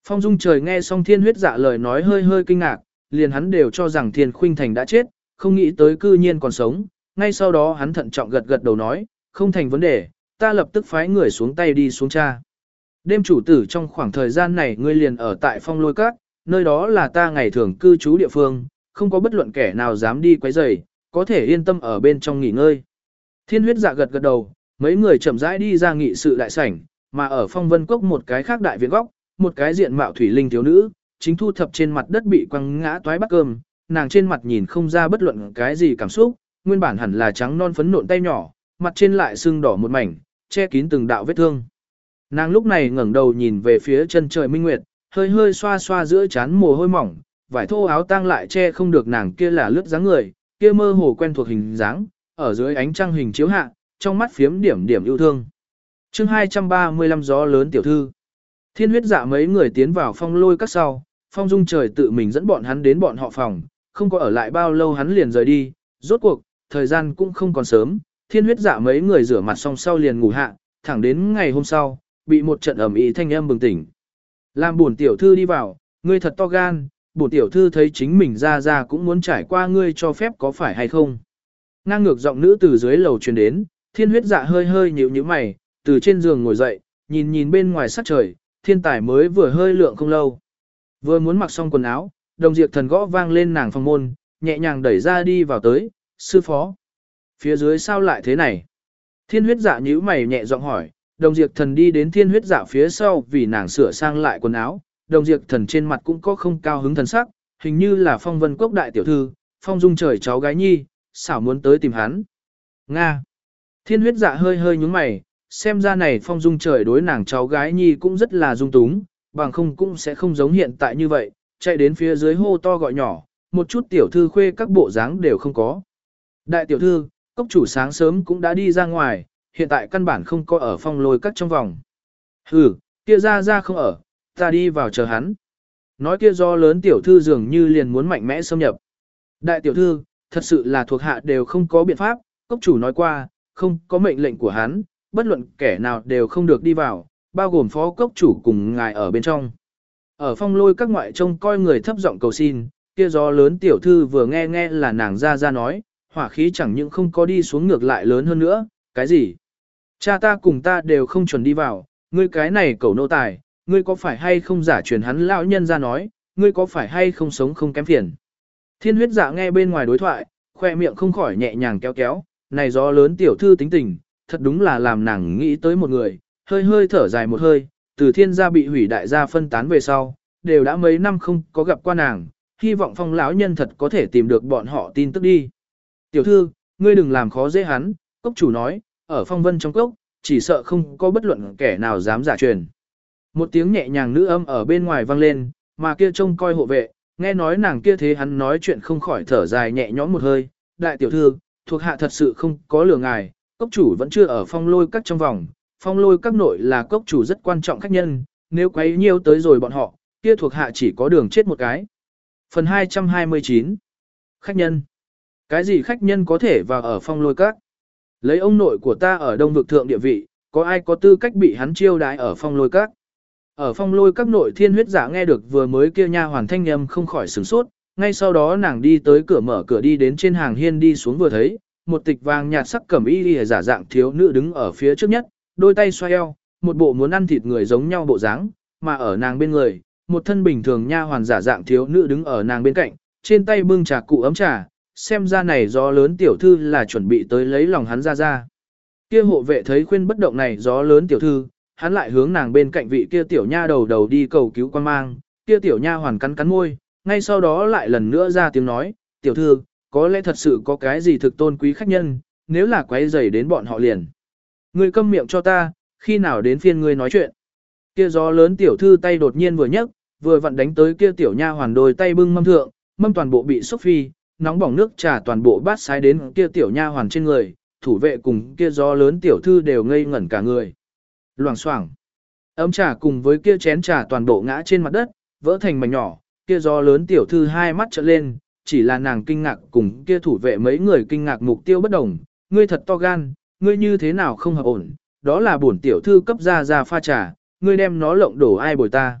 Phong Dung trời nghe xong thiên huyết dạ lời nói hơi hơi kinh ngạc, liền hắn đều cho rằng thiên khuynh thành đã chết, không nghĩ tới cư nhiên còn sống, ngay sau đó hắn thận trọng gật gật đầu nói, không thành vấn đề, ta lập tức phái người xuống tay đi xuống cha. Đêm chủ tử trong khoảng thời gian này ngươi liền ở tại phong lôi các, nơi đó là ta ngày thường cư trú địa phương, không có bất luận kẻ nào dám đi quấy rầy, có thể yên tâm ở bên trong nghỉ ngơi. Thiên huyết dạ gật gật đầu, mấy người chậm rãi đi ra nghị sự đại sảnh, mà ở phong vân cốc một cái khác đại viện góc, một cái diện mạo thủy linh thiếu nữ, chính thu thập trên mặt đất bị quăng ngã toái bát cơm, nàng trên mặt nhìn không ra bất luận cái gì cảm xúc, nguyên bản hẳn là trắng non phấn nộn tay nhỏ, mặt trên lại sưng đỏ một mảnh, che kín từng đạo vết thương. Nàng lúc này ngẩng đầu nhìn về phía chân trời minh nguyệt, hơi hơi xoa xoa giữa chán mồ hôi mỏng, vải thô áo tang lại che không được nàng kia là lướt dáng người, kia mơ hồ quen thuộc hình dáng, ở dưới ánh trăng hình chiếu hạ, trong mắt phiếm điểm điểm yêu thương. chương 235 gió lớn tiểu thư. Thiên huyết dạ mấy người tiến vào phong lôi các sau, phong dung trời tự mình dẫn bọn hắn đến bọn họ phòng, không có ở lại bao lâu hắn liền rời đi, rốt cuộc, thời gian cũng không còn sớm, thiên huyết dạ mấy người rửa mặt xong sau liền ngủ hạ, thẳng đến ngày hôm sau, bị một trận ẩm ý thanh âm bừng tỉnh. Làm buồn tiểu thư đi vào, ngươi thật to gan, buồn tiểu thư thấy chính mình ra ra cũng muốn trải qua ngươi cho phép có phải hay không. Ngang ngược giọng nữ từ dưới lầu truyền đến, thiên huyết dạ hơi hơi nhíu nhíu mày, từ trên giường ngồi dậy, nhìn nhìn bên ngoài sắc trời, thiên tài mới vừa hơi lượng không lâu. Vừa muốn mặc xong quần áo, đồng diệt thần gõ vang lên nàng phòng môn, nhẹ nhàng đẩy ra đi vào tới, sư phó. Phía dưới sao lại thế này? Thiên huyết dạ nhíu mày nhẹ giọng hỏi, đồng diệt thần đi đến thiên huyết dạ phía sau vì nàng sửa sang lại quần áo, đồng diệt thần trên mặt cũng có không cao hứng thần sắc, hình như là phong vân quốc đại tiểu thư, phong dung trời cháu gái nhi, xảo muốn tới tìm hắn. Nga. Thiên huyết dạ hơi hơi nhúng mày, xem ra này phong dung trời đối nàng cháu gái nhi cũng rất là dung túng, bằng không cũng sẽ không giống hiện tại như vậy, chạy đến phía dưới hô to gọi nhỏ, một chút tiểu thư khuê các bộ dáng đều không có. Đại tiểu thư, cốc chủ sáng sớm cũng đã đi ra ngoài, hiện tại căn bản không có ở phong lôi cắt trong vòng. Hừ, kia ra ra không ở, ta đi vào chờ hắn. Nói kia do lớn tiểu thư dường như liền muốn mạnh mẽ xâm nhập. Đại tiểu thư, thật sự là thuộc hạ đều không có biện pháp, cốc chủ nói qua, không có mệnh lệnh của hắn, bất luận kẻ nào đều không được đi vào, bao gồm phó cốc chủ cùng ngài ở bên trong. Ở phong lôi các ngoại trông coi người thấp giọng cầu xin, kia do lớn tiểu thư vừa nghe nghe là nàng ra ra nói, hỏa khí chẳng những không có đi xuống ngược lại lớn hơn nữa, cái gì? Cha ta cùng ta đều không chuẩn đi vào, ngươi cái này cầu nô tài, ngươi có phải hay không giả truyền hắn lão nhân ra nói, ngươi có phải hay không sống không kém phiền. Thiên huyết dạ nghe bên ngoài đối thoại, khoe miệng không khỏi nhẹ nhàng kéo kéo, này gió lớn tiểu thư tính tình, thật đúng là làm nàng nghĩ tới một người, hơi hơi thở dài một hơi, từ thiên gia bị hủy đại gia phân tán về sau, đều đã mấy năm không có gặp qua nàng, hy vọng phong lão nhân thật có thể tìm được bọn họ tin tức đi. Tiểu thư, ngươi đừng làm khó dễ hắn, cốc chủ nói, ở phong vân trong cốc, chỉ sợ không có bất luận kẻ nào dám giả truyền. Một tiếng nhẹ nhàng nữ âm ở bên ngoài vang lên, mà kia trông coi hộ vệ, nghe nói nàng kia thế hắn nói chuyện không khỏi thở dài nhẹ nhõm một hơi. Đại tiểu thư, thuộc hạ thật sự không có lừa ngài, cốc chủ vẫn chưa ở phong lôi các trong vòng, phong lôi các nội là cốc chủ rất quan trọng khách nhân, nếu quấy nhiêu tới rồi bọn họ, kia thuộc hạ chỉ có đường chết một cái. Phần 229 Khách nhân cái gì khách nhân có thể vào ở phong lôi các? Lấy ông nội của ta ở đông vực thượng địa vị, có ai có tư cách bị hắn chiêu đái ở phong lôi các? Ở phong lôi các nội thiên huyết giả nghe được vừa mới kia nha hoàn thanh âm không khỏi sửng sốt, ngay sau đó nàng đi tới cửa mở cửa đi đến trên hàng hiên đi xuống vừa thấy, một tịch vàng nhạt sắc cẩm y y giả dạng thiếu nữ đứng ở phía trước nhất, đôi tay xoay eo, một bộ muốn ăn thịt người giống nhau bộ dáng, mà ở nàng bên người, một thân bình thường nha hoàn giả dạng thiếu nữ đứng ở nàng bên cạnh, trên tay bưng trà cụ ấm trà, xem ra này gió lớn tiểu thư là chuẩn bị tới lấy lòng hắn ra ra. Kia hộ vệ thấy khuyên bất động này gió lớn tiểu thư, hắn lại hướng nàng bên cạnh vị kia tiểu nha đầu đầu đi cầu cứu quan mang, kia tiểu nha hoàn cắn cắn môi, ngay sau đó lại lần nữa ra tiếng nói, tiểu thư, có lẽ thật sự có cái gì thực tôn quý khách nhân, nếu là quấy rầy đến bọn họ liền. Ngươi câm miệng cho ta, khi nào đến phiên ngươi nói chuyện. Kia gió lớn tiểu thư tay đột nhiên vừa nhấc, vừa vặn đánh tới kia tiểu nha hoàn đôi tay bưng mâm thượng, mâm toàn bộ bị xúc phi, nóng bỏng nước trà toàn bộ bát sái đến kia tiểu nha hoàn trên người, thủ vệ cùng kia gió lớn tiểu thư đều ngây ngẩn cả người. Loảng xoảng. Ấm trà cùng với kia chén trà toàn bộ ngã trên mặt đất, vỡ thành mảnh nhỏ, kia gió lớn tiểu thư hai mắt trợn lên, chỉ là nàng kinh ngạc cùng kia thủ vệ mấy người kinh ngạc mục tiêu bất đồng, ngươi thật to gan, ngươi như thế nào không hợp ổn, đó là bổn tiểu thư cấp ra ra pha trà, ngươi đem nó lộng đổ ai bồi ta.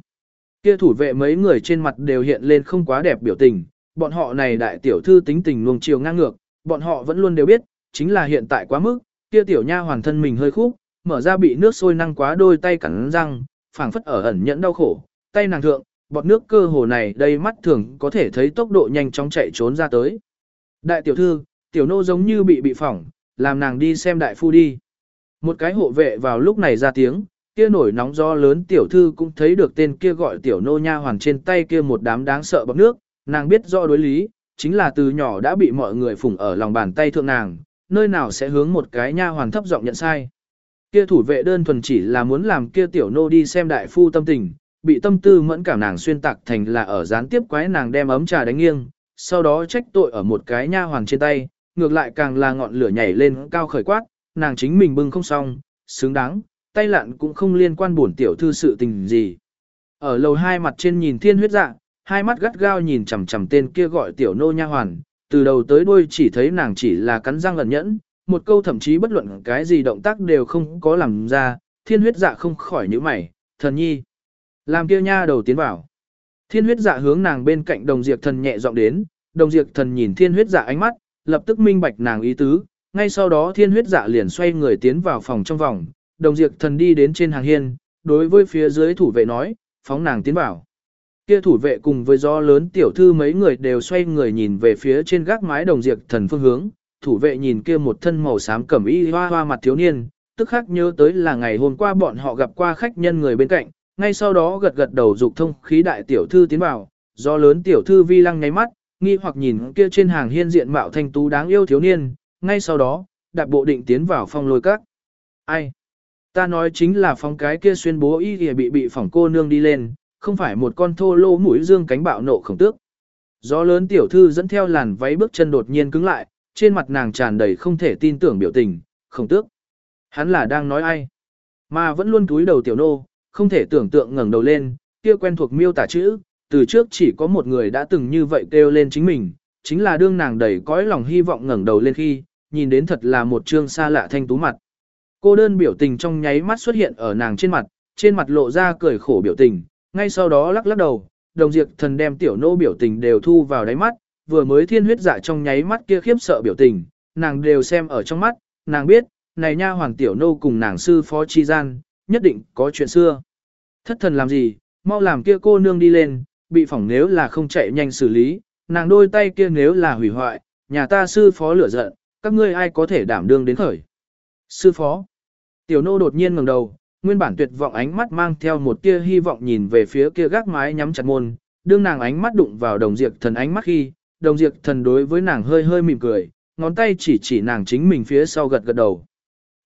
Kia thủ vệ mấy người trên mặt đều hiện lên không quá đẹp biểu tình, bọn họ này đại tiểu thư tính tình luồng chiều ngang ngược, bọn họ vẫn luôn đều biết, chính là hiện tại quá mức, kia tiểu nha hoàn thân mình hơi khúc, mở ra bị nước sôi năng quá đôi tay cắn răng, phảng phất ở ẩn nhẫn đau khổ, tay nàng thượng, bọt nước cơ hồ này đây mắt thường có thể thấy tốc độ nhanh chóng chạy trốn ra tới. Đại tiểu thư, tiểu nô giống như bị bị phỏng, làm nàng đi xem đại phu đi. Một cái hộ vệ vào lúc này ra tiếng, kia nổi nóng do lớn tiểu thư cũng thấy được tên kia gọi tiểu nô nha hoàn trên tay kia một đám đáng sợ bọc nước, nàng biết rõ đối lý, chính là từ nhỏ đã bị mọi người phủng ở lòng bàn tay thượng nàng, nơi nào sẽ hướng một cái nha hoàn thấp giọng nhận sai. Kia thủ vệ đơn thuần chỉ là muốn làm kia tiểu nô đi xem đại phu tâm tình, bị tâm tư mẫn cảm nàng xuyên tạc thành là ở gián tiếp quái nàng đem ấm trà đánh nghiêng, sau đó trách tội ở một cái nha hoàn trên tay, ngược lại càng là ngọn lửa nhảy lên cao khởi quát, nàng chính mình bưng không xong, xứng đáng, tay lặn cũng không liên quan bổn tiểu thư sự tình gì. Ở lầu hai mặt trên nhìn thiên huyết dạ, hai mắt gắt gao nhìn chằm chằm tên kia gọi tiểu nô nha hoàn, từ đầu tới đuôi chỉ thấy nàng chỉ là cắn răng lẩn nhẫn, một câu thậm chí bất luận cái gì động tác đều không có làm ra, thiên huyết dạ không khỏi nhíu mày, thần nhi. Làm kia nha đầu tiến vào. Thiên huyết dạ hướng nàng bên cạnh đồng diệt thần nhẹ giọng đến, đồng diệt thần nhìn thiên huyết dạ ánh mắt, lập tức minh bạch nàng ý tứ, ngay sau đó thiên huyết dạ liền xoay người tiến vào phòng trong vòng, đồng diệt thần đi đến trên hàng hiên, đối với phía dưới thủ vệ nói, phóng nàng tiến vào. Kia thủ vệ cùng với gió lớn tiểu thư mấy người đều xoay người nhìn về phía trên gác mái đồng diệt thần phương hướng, thủ vệ nhìn kia một thân màu xám cẩm y hoa hoa mặt thiếu niên, tức khắc nhớ tới là ngày hôm qua bọn họ gặp qua khách nhân người bên cạnh, ngay sau đó gật gật đầu dục thông khí đại tiểu thư tiến vào, do lớn tiểu thư vi lăng nháy mắt, nghi hoặc nhìn kia trên hàng hiên diện mạo thanh tú đáng yêu thiếu niên, ngay sau đó, đạp bộ định tiến vào phong lôi các. Ai? Ta nói chính là phong cái kia xuyên bố y thì bị bị phỏng cô nương đi lên, không phải một con thô lô mũi dương cánh bạo nộ khổng tước. gió lớn tiểu thư dẫn theo làn váy bước chân đột nhiên cứng lại, trên mặt nàng tràn đầy không thể tin tưởng biểu tình, khổng tước. Hắn là đang nói ai? Mà vẫn luôn cúi đầu tiểu nô, không thể tưởng tượng ngẩng đầu lên, kia quen thuộc miêu tả chữ, từ trước chỉ có một người đã từng như vậy kêu lên chính mình, chính là đương nàng đầy cõi lòng hy vọng ngẩng đầu lên khi, nhìn đến thật là một trương xa lạ thanh tú mặt. Cô đơn biểu tình trong nháy mắt xuất hiện ở nàng trên mặt, trên mặt lộ ra cười khổ biểu tình, ngay sau đó lắc lắc đầu, đồng diệt thần đem tiểu nô biểu tình đều thu vào đáy mắt, vừa mới thiên huyết dạ trong nháy mắt kia khiếp sợ biểu tình, nàng đều xem ở trong mắt, nàng biết, này nha hoàng tiểu nô cùng nàng sư phó chi gian, nhất định có chuyện xưa. Thất thần làm gì, mau làm kia cô nương đi lên, bị phỏng nếu là không chạy nhanh xử lý, nàng đôi tay kia nếu là hủy hoại, nhà ta sư phó lửa giận, các ngươi ai có thể đảm đương đến khởi. Sư phó. Tiểu nô đột nhiên ngẩng đầu, nguyên bản tuyệt vọng ánh mắt mang theo một tia hy vọng nhìn về phía kia gác mái nhắm chặt môn, đương nàng ánh mắt đụng vào đồng diệt thần ánh mắt khi, đồng diệt thần đối với nàng hơi hơi mỉm cười, ngón tay chỉ chỉ nàng chính mình phía sau gật gật đầu.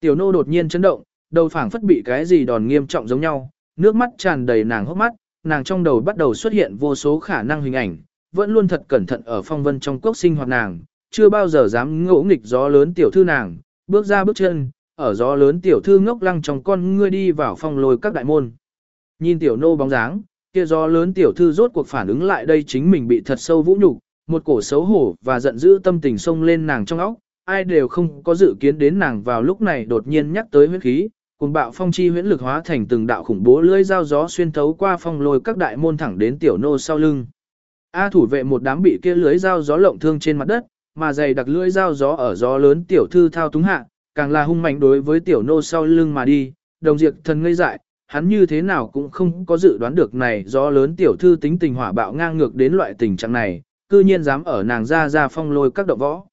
Tiểu nô đột nhiên chấn động, đầu phảng phất bị cái gì đòn nghiêm trọng giống nhau, Nước mắt tràn đầy nàng hốc mắt, nàng trong đầu bắt đầu xuất hiện vô số khả năng hình ảnh, vẫn luôn thật cẩn thận ở phong vân trong quốc sinh hoạt nàng, chưa bao giờ dám ngỗ nghịch gió lớn tiểu thư nàng, bước ra bước chân, ở gió lớn tiểu thư ngốc lăng trong con ngươi đi vào phong lôi các đại môn. Nhìn tiểu nô bóng dáng, kia gió lớn tiểu thư rốt cuộc phản ứng lại đây chính mình bị thật sâu vũ nhục, một cổ xấu hổ và giận dữ tâm tình xông lên nàng trong óc, ai đều không có dự kiến đến nàng vào lúc này đột nhiên nhắc tới huyết khí, cùng bạo phong chi huyễn lực hóa thành từng đạo khủng bố lưỡi dao gió xuyên thấu qua phong lôi các đại môn thẳng đến tiểu nô sau lưng. A thủ vệ một đám bị kia lưỡi dao gió lộng thương trên mặt đất, mà dày đặc lưỡi dao gió ở gió lớn tiểu thư thao túng hạ, càng là hung mạnh đối với tiểu nô sau lưng mà đi, đồng diệt thần ngây dại, hắn như thế nào cũng không có dự đoán được này do lớn tiểu thư tính tình hỏa bạo ngang ngược đến loại tình trạng này, cư nhiên dám ở nàng ra ra phong lôi các động võ.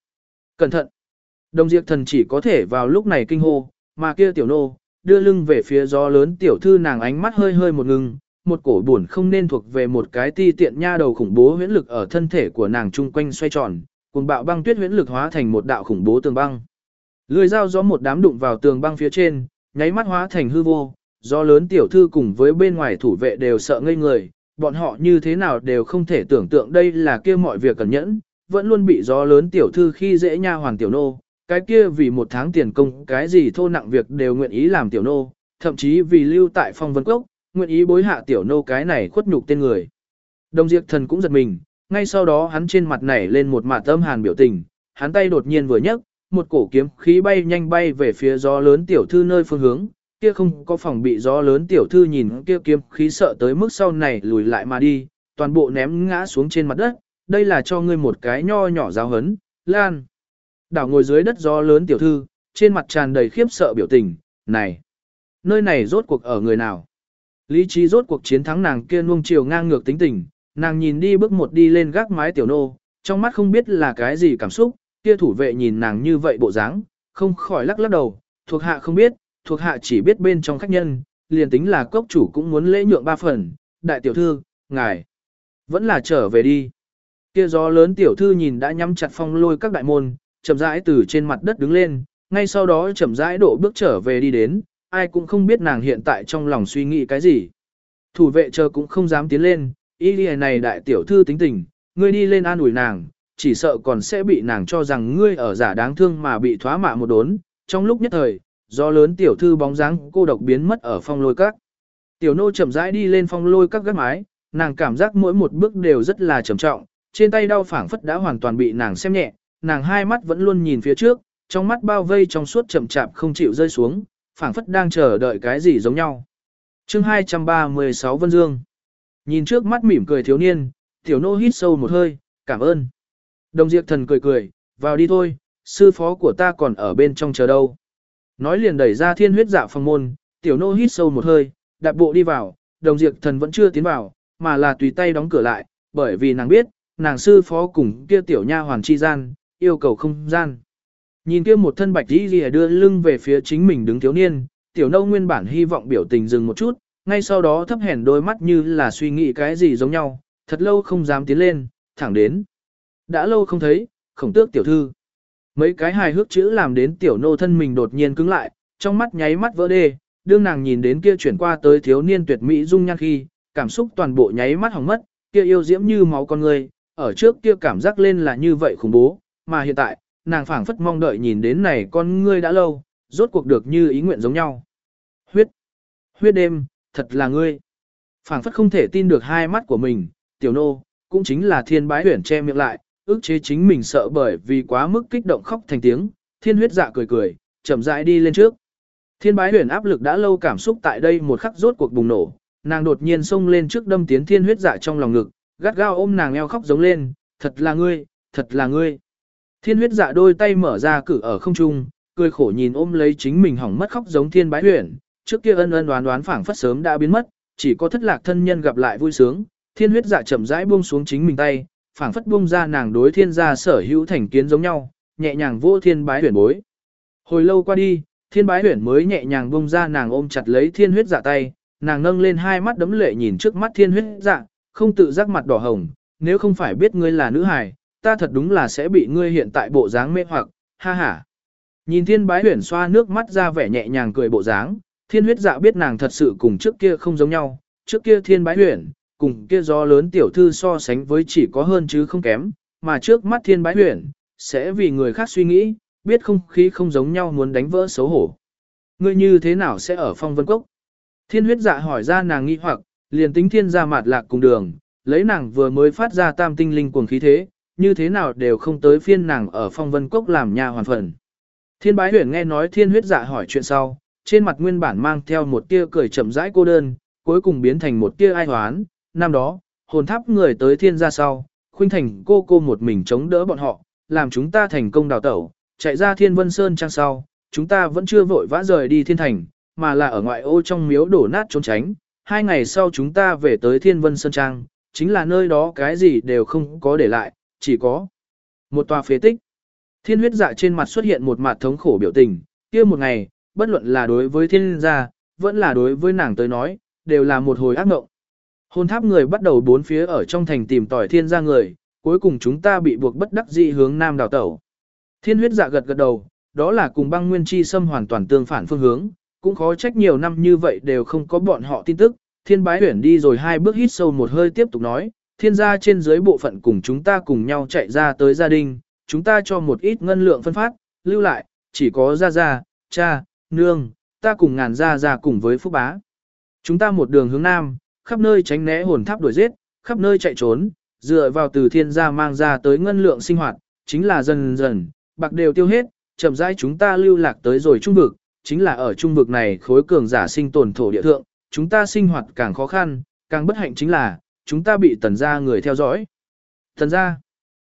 Cẩn thận! Đồng diệt thần chỉ có thể vào lúc này kinh hô, mà kia tiểu nô, đưa lưng về phía gió lớn tiểu thư nàng ánh mắt hơi hơi một ngừng, một cổ buồn không nên thuộc về một cái ti tiện nha đầu khủng bố huyễn lực ở thân thể của nàng chung quanh xoay tròn, cùng bạo băng tuyết huyễn lực hóa thành một đạo khủng bố tường băng. Lưỡi dao gió một đám đụng vào tường băng phía trên, nháy mắt hóa thành hư vô, do lớn tiểu thư cùng với bên ngoài thủ vệ đều sợ ngây người, bọn họ như thế nào đều không thể tưởng tượng đây là kia mọi việc cẩn nhẫn, vẫn luôn bị gió lớn tiểu thư khi dễ nha hoàng tiểu nô, cái kia vì một tháng tiền công cái gì thô nặng việc đều nguyện ý làm tiểu nô, thậm chí vì lưu tại phong vân cốc, nguyện ý bối hạ tiểu nô cái này khuất nhục tên người. Đồng diệt thần cũng giật mình, ngay sau đó hắn trên mặt nảy lên một mặt âm hàn biểu tình, hắn tay đột nhiên vừa nhấc, một cổ kiếm khí bay nhanh bay về phía gió lớn tiểu thư nơi phương hướng, kia không có phòng bị gió lớn tiểu thư nhìn kia kiếm khí sợ tới mức sau này lùi lại mà đi, toàn bộ ném ngã xuống trên mặt đất, đây là cho ngươi một cái nho nhỏ giáo hấn, lan. Đảo ngồi dưới đất gió lớn tiểu thư, trên mặt tràn đầy khiếp sợ biểu tình, này, nơi này rốt cuộc ở người nào? Lý trí rốt cuộc chiến thắng nàng kia nuông chiều ngang ngược tính tình, nàng nhìn đi bước một đi lên gác mái tiểu nô, trong mắt không biết là cái gì cảm xúc, kia thủ vệ nhìn nàng như vậy bộ dáng, không khỏi lắc lắc đầu, thuộc hạ không biết, thuộc hạ chỉ biết bên trong khách nhân, liền tính là cốc chủ cũng muốn lễ nhượng ba phần, đại tiểu thư, ngài, vẫn là trở về đi. Kia gió lớn tiểu thư nhìn đã nhắm chặt phong lôi các đại môn, chậm rãi từ trên mặt đất đứng lên, ngay sau đó chậm rãi độ bước trở về đi đến, ai cũng không biết nàng hiện tại trong lòng suy nghĩ cái gì. Thủ vệ chờ cũng không dám tiến lên, ý lìa này đại tiểu thư tính tình, ngươi đi lên an ủi nàng, chỉ sợ còn sẽ bị nàng cho rằng ngươi ở giả đáng thương mà bị thoá mạ một đốn. Trong lúc nhất thời, do lớn tiểu thư bóng dáng cô độc biến mất ở phong lôi các. Tiểu nô chậm rãi đi lên phong lôi các gác mái, nàng cảm giác mỗi một bước đều rất là trầm trọng, trên tay đau phảng phất đã hoàn toàn bị nàng xem nhẹ, nàng hai mắt vẫn luôn nhìn phía trước, trong mắt bao vây trong suốt chậm chạp không chịu rơi xuống, phảng phất đang chờ đợi cái gì giống nhau. Chương 236 Vân Dương Nhìn trước mắt mỉm cười thiếu niên, tiểu nô hít sâu một hơi, cảm ơn. Đồng diệt thần cười cười, vào đi thôi, sư phó của ta còn ở bên trong chờ đâu. Nói liền đẩy ra thiên huyết dạ phòng môn, tiểu nô hít sâu một hơi, đạp bộ đi vào, đồng diệt thần vẫn chưa tiến vào, mà là tùy tay đóng cửa lại, bởi vì nàng biết, nàng sư phó cùng kia tiểu nha hoàn chi gian, yêu cầu không gian. Nhìn kia một thân bạch đi lìa đưa lưng về phía chính mình đứng thiếu niên, tiểu nâu nguyên bản hy vọng biểu tình dừng một chút, ngay sau đó thấp hèn đôi mắt như là suy nghĩ cái gì giống nhau, thật lâu không dám tiến lên, thẳng đến. Đã lâu không thấy, khổng tước tiểu thư. Mấy cái hài hước chữ làm đến tiểu nô thân mình đột nhiên cứng lại, trong mắt nháy mắt vỡ đê, đương nàng nhìn đến kia chuyển qua tới thiếu niên tuyệt mỹ dung nhan khi, cảm xúc toàn bộ nháy mắt hỏng mất, kia yêu diễm như máu con người, ở trước kia cảm giác lên là như vậy khủng bố, mà hiện tại, nàng phảng phất mong đợi nhìn đến này con ngươi đã lâu, rốt cuộc được như ý nguyện giống nhau. Huyết, huyết đêm, thật là ngươi. phảng phất không thể tin được hai mắt của mình, tiểu nô, cũng chính là thiên bái huyển che miệng lại, Ước chế chính mình sợ bởi vì quá mức kích động khóc thành tiếng, thiên huyết dạ cười cười, chậm rãi đi lên trước. Thiên bái huyền áp lực đã lâu cảm xúc tại đây một khắc rốt cuộc bùng nổ, nàng đột nhiên xông lên trước đâm tiến thiên huyết dạ trong lòng ngực, gắt gao ôm nàng eo khóc giống lên, thật là ngươi, thật là ngươi. Thiên huyết dạ đôi tay mở ra cử ở không trung, cười khổ nhìn ôm lấy chính mình hỏng mất khóc giống thiên bái huyền, trước kia ân ân đoán đoán phảng phất sớm đã biến mất, chỉ có thất lạc thân nhân gặp lại vui sướng, thiên huyết dạ chậm rãi buông xuống chính mình tay, phảng phất buông ra nàng đối thiên gia sở hữu thành kiến giống nhau, nhẹ nhàng vô thiên bái huyền bối. Hồi lâu qua đi, thiên bái huyền mới nhẹ nhàng buông ra nàng ôm chặt lấy thiên huyết dạ tay, nàng nâng lên hai mắt đấm lệ nhìn trước mắt thiên huyết dạ, không tự giác mặt đỏ hồng, nếu không phải biết ngươi là nữ hài, ta thật đúng là sẽ bị ngươi hiện tại bộ dáng mê hoặc, ha ha. Nhìn thiên bái huyền xoa nước mắt ra vẻ nhẹ nhàng cười bộ dáng, thiên huyết dạ biết nàng thật sự cùng trước kia không giống nhau, trước kia thiên bái huyền, cùng kia do lớn tiểu thư so sánh với chỉ có hơn chứ không kém, mà trước mắt thiên bái huyền, sẽ vì người khác suy nghĩ, biết không khí không giống nhau muốn đánh vỡ xấu hổ. Ngươi như thế nào sẽ ở phong vân cốc? Thiên huyết dạ hỏi ra nàng nghi hoặc, liền tính thiên ra mạt lạc cùng đường, lấy nàng vừa mới phát ra tam tinh linh cuồng khí thế, như thế nào đều không tới phiên nàng ở phong vân cốc làm nhà hoàn phần. Thiên bái huyền nghe nói thiên huyết dạ hỏi chuyện sau, trên mặt nguyên bản mang theo một tia cười chậm rãi cô đơn, cuối cùng biến thành một tia ai hoán, năm đó, hồn tháp người tới thiên gia sau, khuynh thành cô cô một mình chống đỡ bọn họ, làm chúng ta thành công đào tẩu, chạy ra thiên vân sơn trang sau, chúng ta vẫn chưa vội vã rời đi thiên thành, mà là ở ngoại ô trong miếu đổ nát trốn tránh, hai ngày sau chúng ta về tới thiên vân sơn trang, chính là nơi đó cái gì đều không có để lại, chỉ có một tòa phế tích. Thiên huyết dạ trên mặt xuất hiện một mặt thống khổ biểu tình, kia một ngày, bất luận là đối với thiên gia, vẫn là đối với nàng tới nói, đều là một hồi ác mộng. Hôn tháp người bắt đầu bốn phía ở trong thành tìm tỏi thiên gia người, cuối cùng chúng ta bị buộc bất đắc dĩ hướng nam đào tẩu. Thiên huyết dạ gật gật đầu, đó là cùng băng nguyên chi xâm hoàn toàn tương phản phương hướng, cũng khó trách nhiều năm như vậy đều không có bọn họ tin tức. Thiên bái huyển đi rồi hai bước hít sâu một hơi tiếp tục nói, thiên gia trên dưới bộ phận cùng chúng ta cùng nhau chạy ra tới gia đình, chúng ta cho một ít ngân lượng phân phát, lưu lại, chỉ có gia gia, cha, nương, ta cùng ngàn gia gia cùng với phúc bá. Chúng ta một đường hướng nam, khắp nơi tránh né hồn tháp đuổi giết, khắp nơi chạy trốn, dựa vào từ thiên gia mang ra tới ngân lượng sinh hoạt, chính là dần dần, bạc đều tiêu hết, chậm rãi chúng ta lưu lạc tới rồi trung vực, chính là ở trung vực này khối cường giả sinh tồn thổ địa thượng, chúng ta sinh hoạt càng khó khăn, càng bất hạnh chính là, chúng ta bị tần gia người theo dõi. Tần gia,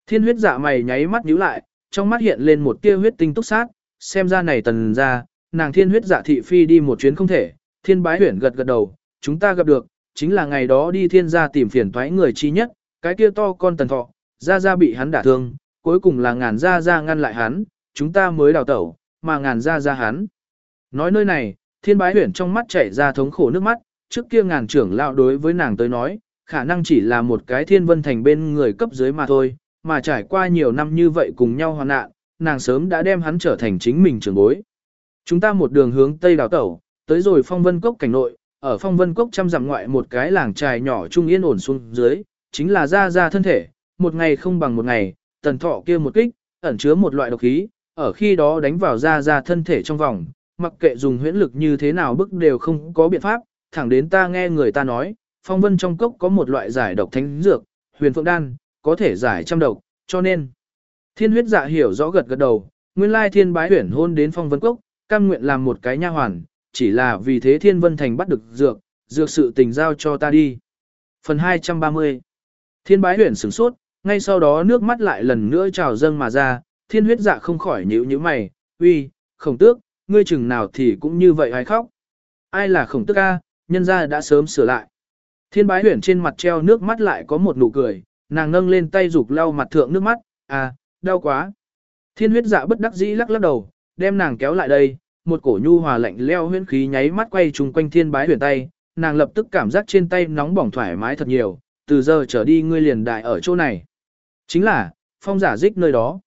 thiên huyết dạ mày nháy mắt nhíu lại, trong mắt hiện lên một tia huyết tinh túc sát, xem ra này tần gia, nàng thiên huyết dạ thị phi đi một chuyến không thể, thiên bái huyển gật gật đầu, chúng ta gặp được, chính là ngày đó đi thiên gia tìm phiền toái người chi nhất, cái kia to con tần thọ, gia gia bị hắn đả thương, cuối cùng là ngàn gia gia ngăn lại hắn, chúng ta mới đào tẩu, mà ngàn gia gia hắn. Nói nơi này, thiên bái huyển trong mắt chảy ra thống khổ nước mắt, trước kia ngàn trưởng lão đối với nàng tới nói, khả năng chỉ là một cái thiên vân thành bên người cấp dưới mà thôi, mà trải qua nhiều năm như vậy cùng nhau hoàn nạn, nàng sớm đã đem hắn trở thành chính mình trưởng bối. Chúng ta một đường hướng tây đào tẩu, tới rồi phong vân cốc cảnh nội, ở phong vân cốc trăm dặm ngoại một cái làng trài nhỏ trung yên ổn xuống dưới, chính là ra ra thân thể, một ngày không bằng một ngày, tần thọ kia một kích, ẩn chứa một loại độc khí, ở khi đó đánh vào ra ra thân thể trong vòng, mặc kệ dùng huyễn lực như thế nào bức đều không có biện pháp, thẳng đến ta nghe người ta nói, phong vân trong cốc có một loại giải độc thánh dược, huyền phượng đan, có thể giải trăm độc, cho nên. Thiên huyết dạ hiểu rõ gật gật đầu, nguyên lai thiên bái huyển hôn đến phong vân cốc, cam nguyện làm một cái nha hoàn, chỉ là vì thế thiên vân thành bắt được dược, dược sự tình giao cho ta đi. Phần 230 Thiên bái huyển sửng sốt, ngay sau đó nước mắt lại lần nữa trào dâng mà ra, thiên huyết dạ không khỏi nhíu nhíu mày, uy, khổng tước, ngươi chừng nào thì cũng như vậy hay khóc. Ai là khổng tước a? nhân gia đã sớm sửa lại. Thiên bái huyển trên mặt treo nước mắt lại có một nụ cười, nàng nâng lên tay rục lau mặt thượng nước mắt, à, đau quá. Thiên huyết dạ bất đắc dĩ lắc lắc đầu, đem nàng kéo lại đây, một cổ nhu hòa lạnh leo huyễn khí nháy mắt quay trùng quanh thiên bái huyền tay, nàng lập tức cảm giác trên tay nóng bỏng thoải mái thật nhiều, từ giờ trở đi ngươi liền đại ở chỗ này. Chính là, phong giả dích nơi đó.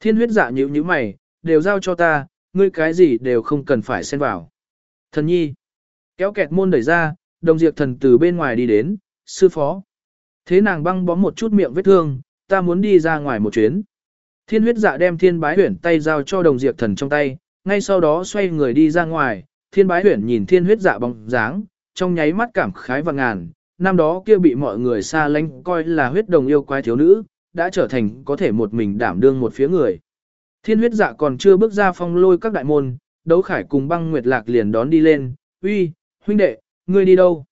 Thiên huyết dạ nhíu nhíu mày, đều giao cho ta, ngươi cái gì đều không cần phải xen vào. Thần nhi, kéo kẹt môn đẩy ra, đồng diệt thần từ bên ngoài đi đến, sư phó. Thế nàng băng bó một chút miệng vết thương, ta muốn đi ra ngoài một chuyến. Thiên huyết dạ đem thiên bái huyển tay giao cho đồng diệt thần trong tay, ngay sau đó xoay người đi ra ngoài, thiên bái huyển nhìn thiên huyết dạ bóng dáng, trong nháy mắt cảm khái và ngàn, năm đó kia bị mọi người xa lánh coi là huyết đồng yêu quái thiếu nữ, đã trở thành có thể một mình đảm đương một phía người. Thiên huyết dạ còn chưa bước ra phong lôi các đại môn, đấu khải cùng băng nguyệt lạc liền đón đi lên, uy, huynh đệ, ngươi đi đâu?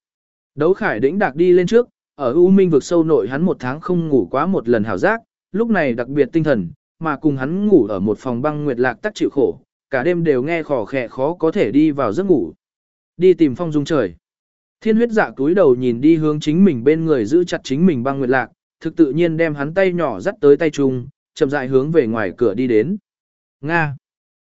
Đấu khải đĩnh đạc đi lên trước, ở U Minh vực sâu nội hắn một tháng không ngủ quá một lần hảo giác, lúc này đặc biệt tinh thần, mà cùng hắn ngủ ở một phòng băng nguyệt lạc tắc chịu khổ, cả đêm đều nghe khò khẽ khó có thể đi vào giấc ngủ. Đi tìm phong dung trời. Thiên huyết dạ túi đầu nhìn đi hướng chính mình bên người giữ chặt chính mình băng nguyệt lạc, thực tự nhiên đem hắn tay nhỏ dắt tới tay trung chậm rãi hướng về ngoài cửa đi đến. Nga.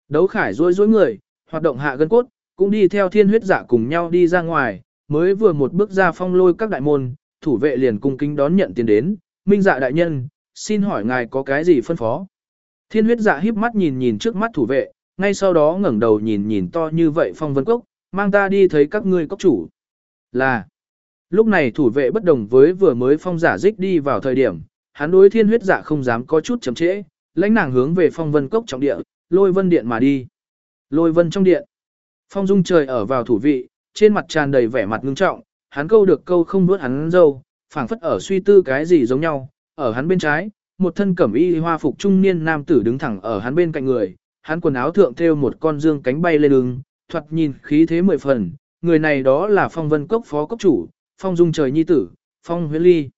Đấu khải rối rối người, hoạt động hạ gân cốt, cũng đi theo thiên huyết dạ cùng nhau đi ra ngoài, mới vừa một bước ra phong lôi các đại môn, thủ vệ liền cung kính đón nhận tiền đến, minh dạ đại nhân, xin hỏi ngài có cái gì phân phó. Thiên huyết dạ híp mắt nhìn nhìn trước mắt thủ vệ, ngay sau đó ngẩng đầu nhìn nhìn to như vậy phong vân cốc, mang ta đi thấy các ngươi cốc chủ. Là, lúc này thủ vệ bất đồng với vừa mới phong giả dích đi vào thời điểm, hắn đối thiên huyết dạ không dám có chút chậm trễ, lãnh nàng hướng về phong vân cốc trọng địa, lôi vân điện mà đi. Lôi vân trong điện, phong dung trời ở vào thủ vị, trên mặt tràn đầy vẻ mặt ngưng trọng, hắn câu được câu không nuốt hắn dâu, phảng phất ở suy tư cái gì giống nhau, ở hắn bên trái, một thân cẩm y hoa phục trung niên nam tử đứng thẳng ở hắn bên cạnh người, hắn quần áo thượng thêu một con dương cánh bay lên lưng, thoạt nhìn khí thế mười phần, người này đó là phong vân cốc phó cốc chủ, phong dung trời nhi tử, phong huyết ly.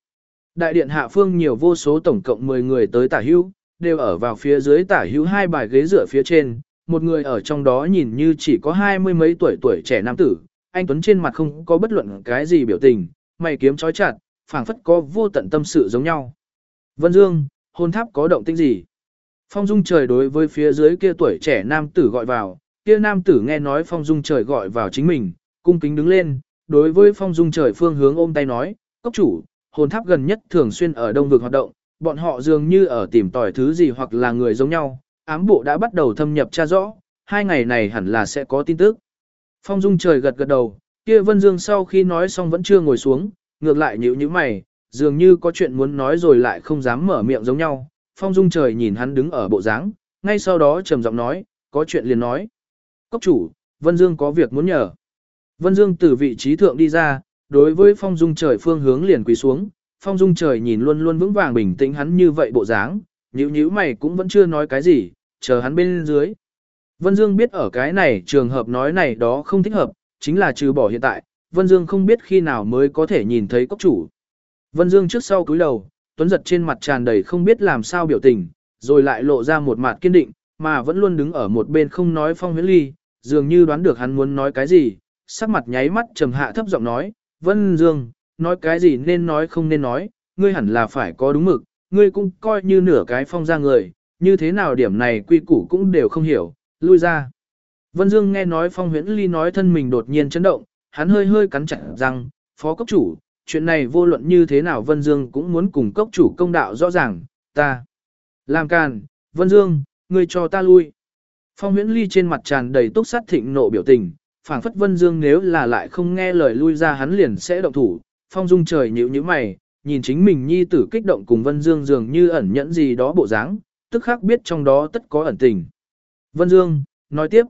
Đại điện hạ phương nhiều vô số tổng cộng 10 người tới tả hữu, đều ở vào phía dưới tả hữu hai bài ghế dựa phía trên, một người ở trong đó nhìn như chỉ có hai mươi mấy tuổi tuổi trẻ nam tử, anh Tuấn trên mặt không có bất luận cái gì biểu tình, mày kiếm trói chặt, phảng phất có vô tận tâm sự giống nhau. Vân Dương, hôn tháp có động tĩnh gì? Phong Dung trời đối với phía dưới kia tuổi trẻ nam tử gọi vào, kia nam tử nghe nói Phong Dung trời gọi vào chính mình, cung kính đứng lên, đối với Phong Dung trời phương hướng ôm tay nói, cốc chủ, hồn tháp gần nhất thường xuyên ở đông vực hoạt động, bọn họ dường như ở tìm tòi thứ gì hoặc là người giống nhau, ám bộ đã bắt đầu thâm nhập tra rõ, hai ngày này hẳn là sẽ có tin tức. Phong Dung trời gật gật đầu, kia Vân Dương sau khi nói xong vẫn chưa ngồi xuống, ngược lại nhíu nhíu mày, dường như có chuyện muốn nói rồi lại không dám mở miệng giống nhau. Phong Dung trời nhìn hắn đứng ở bộ dáng, ngay sau đó trầm giọng nói, có chuyện liền nói. Cốc chủ, Vân Dương có việc muốn nhờ. Vân Dương từ vị trí thượng đi ra, đối với Phong Dung trời phương hướng liền quỳ xuống, Phong Dung trời nhìn luôn luôn vững vàng bình tĩnh hắn như vậy bộ dáng, nhíu nhíu mày cũng vẫn chưa nói cái gì, chờ hắn bên dưới. Vân Dương biết ở cái này trường hợp nói này đó không thích hợp, chính là trừ bỏ hiện tại, Vân Dương không biết khi nào mới có thể nhìn thấy cốc chủ. Vân Dương trước sau cúi đầu, Tuấn giật trên mặt tràn đầy không biết làm sao biểu tình, rồi lại lộ ra một mặt kiên định, mà vẫn luôn đứng ở một bên không nói phong huyễn ly, dường như đoán được hắn muốn nói cái gì, sắc mặt nháy mắt trầm hạ thấp giọng nói, Vân Dương, nói cái gì nên nói không nên nói, ngươi hẳn là phải có đúng mực, ngươi cũng coi như nửa cái phong ra người, như thế nào điểm này quy củ cũng đều không hiểu, lui ra. Vân Dương nghe nói phong huyễn ly nói thân mình đột nhiên chấn động, hắn hơi hơi cắn chặt răng, phó cấp chủ, chuyện này vô luận như thế nào Vân Dương cũng muốn cùng cốc chủ công đạo rõ ràng, ta. Làm càn, Vân Dương, ngươi cho ta lui. Phong huyễn ly trên mặt tràn đầy túc sát thịnh nộ biểu tình, phảng phất Vân Dương nếu là lại không nghe lời lui ra hắn liền sẽ động thủ. Phong dung trời nhíu nhíu mày, nhìn chính mình nhi tử kích động cùng Vân Dương dường như ẩn nhẫn gì đó bộ dáng, tức khắc biết trong đó tất có ẩn tình. Vân Dương, nói tiếp.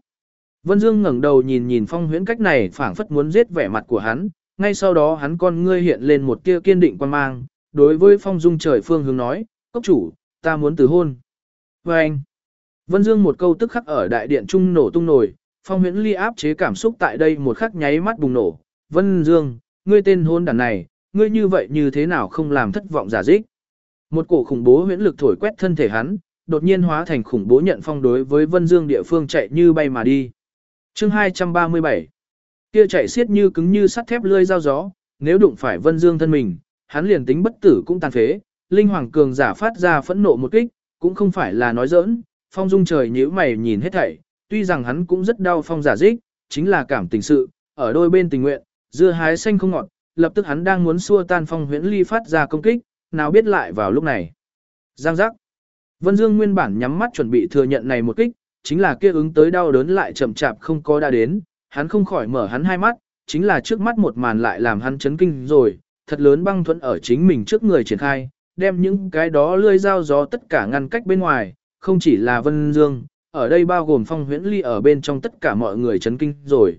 Vân Dương ngẩng đầu nhìn nhìn phong huyễn cách này phảng phất muốn giết vẻ mặt của hắn, ngay sau đó hắn con ngươi hiện lên một tia kiên định quan mang, đối với phong dung trời phương hướng nói, cốc chủ, ta muốn từ hôn. Và anh, Vân Dương một câu tức khắc ở đại điện trung nổ tung nổi, phong huyễn ly áp chế cảm xúc tại đây một khắc nháy mắt bùng nổ. Vân Dương, ngươi tên hôn đàn này, ngươi như vậy như thế nào không làm thất vọng giả dích. Một cổ khủng bố huyễn lực thổi quét thân thể hắn, đột nhiên hóa thành khủng bố nhận phong đối với Vân Dương địa phương chạy như bay mà đi. chương 237 Kia chạy xiết như cứng như sắt thép lươi dao gió, nếu đụng phải Vân Dương thân mình, hắn liền tính bất tử cũng tàn phế, linh hoàng cường giả phát ra phẫn nộ một kích, cũng không phải là nói giỡn, phong dung trời nhíu mày nhìn hết thảy, tuy rằng hắn cũng rất đau phong giả dích, chính là cảm tình sự, ở đôi bên tình nguyện, dưa hái xanh không ngọt, lập tức hắn đang muốn xua tan phong huyễn ly phát ra công kích, nào biết lại vào lúc này. Giang giác. Vân Dương nguyên bản nhắm mắt chuẩn bị thừa nhận này một kích, chính là kia ứng tới đau đớn lại chậm chạp không có đã đến, hắn không khỏi mở hắn hai mắt, chính là trước mắt một màn lại làm hắn chấn kinh rồi, thật lớn băng thuẫn ở chính mình trước người triển khai, đem những cái đó lươi dao gió tất cả ngăn cách bên ngoài, không chỉ là Vân Dương, ở đây bao gồm phong huyễn ly ở bên trong tất cả mọi người chấn kinh rồi.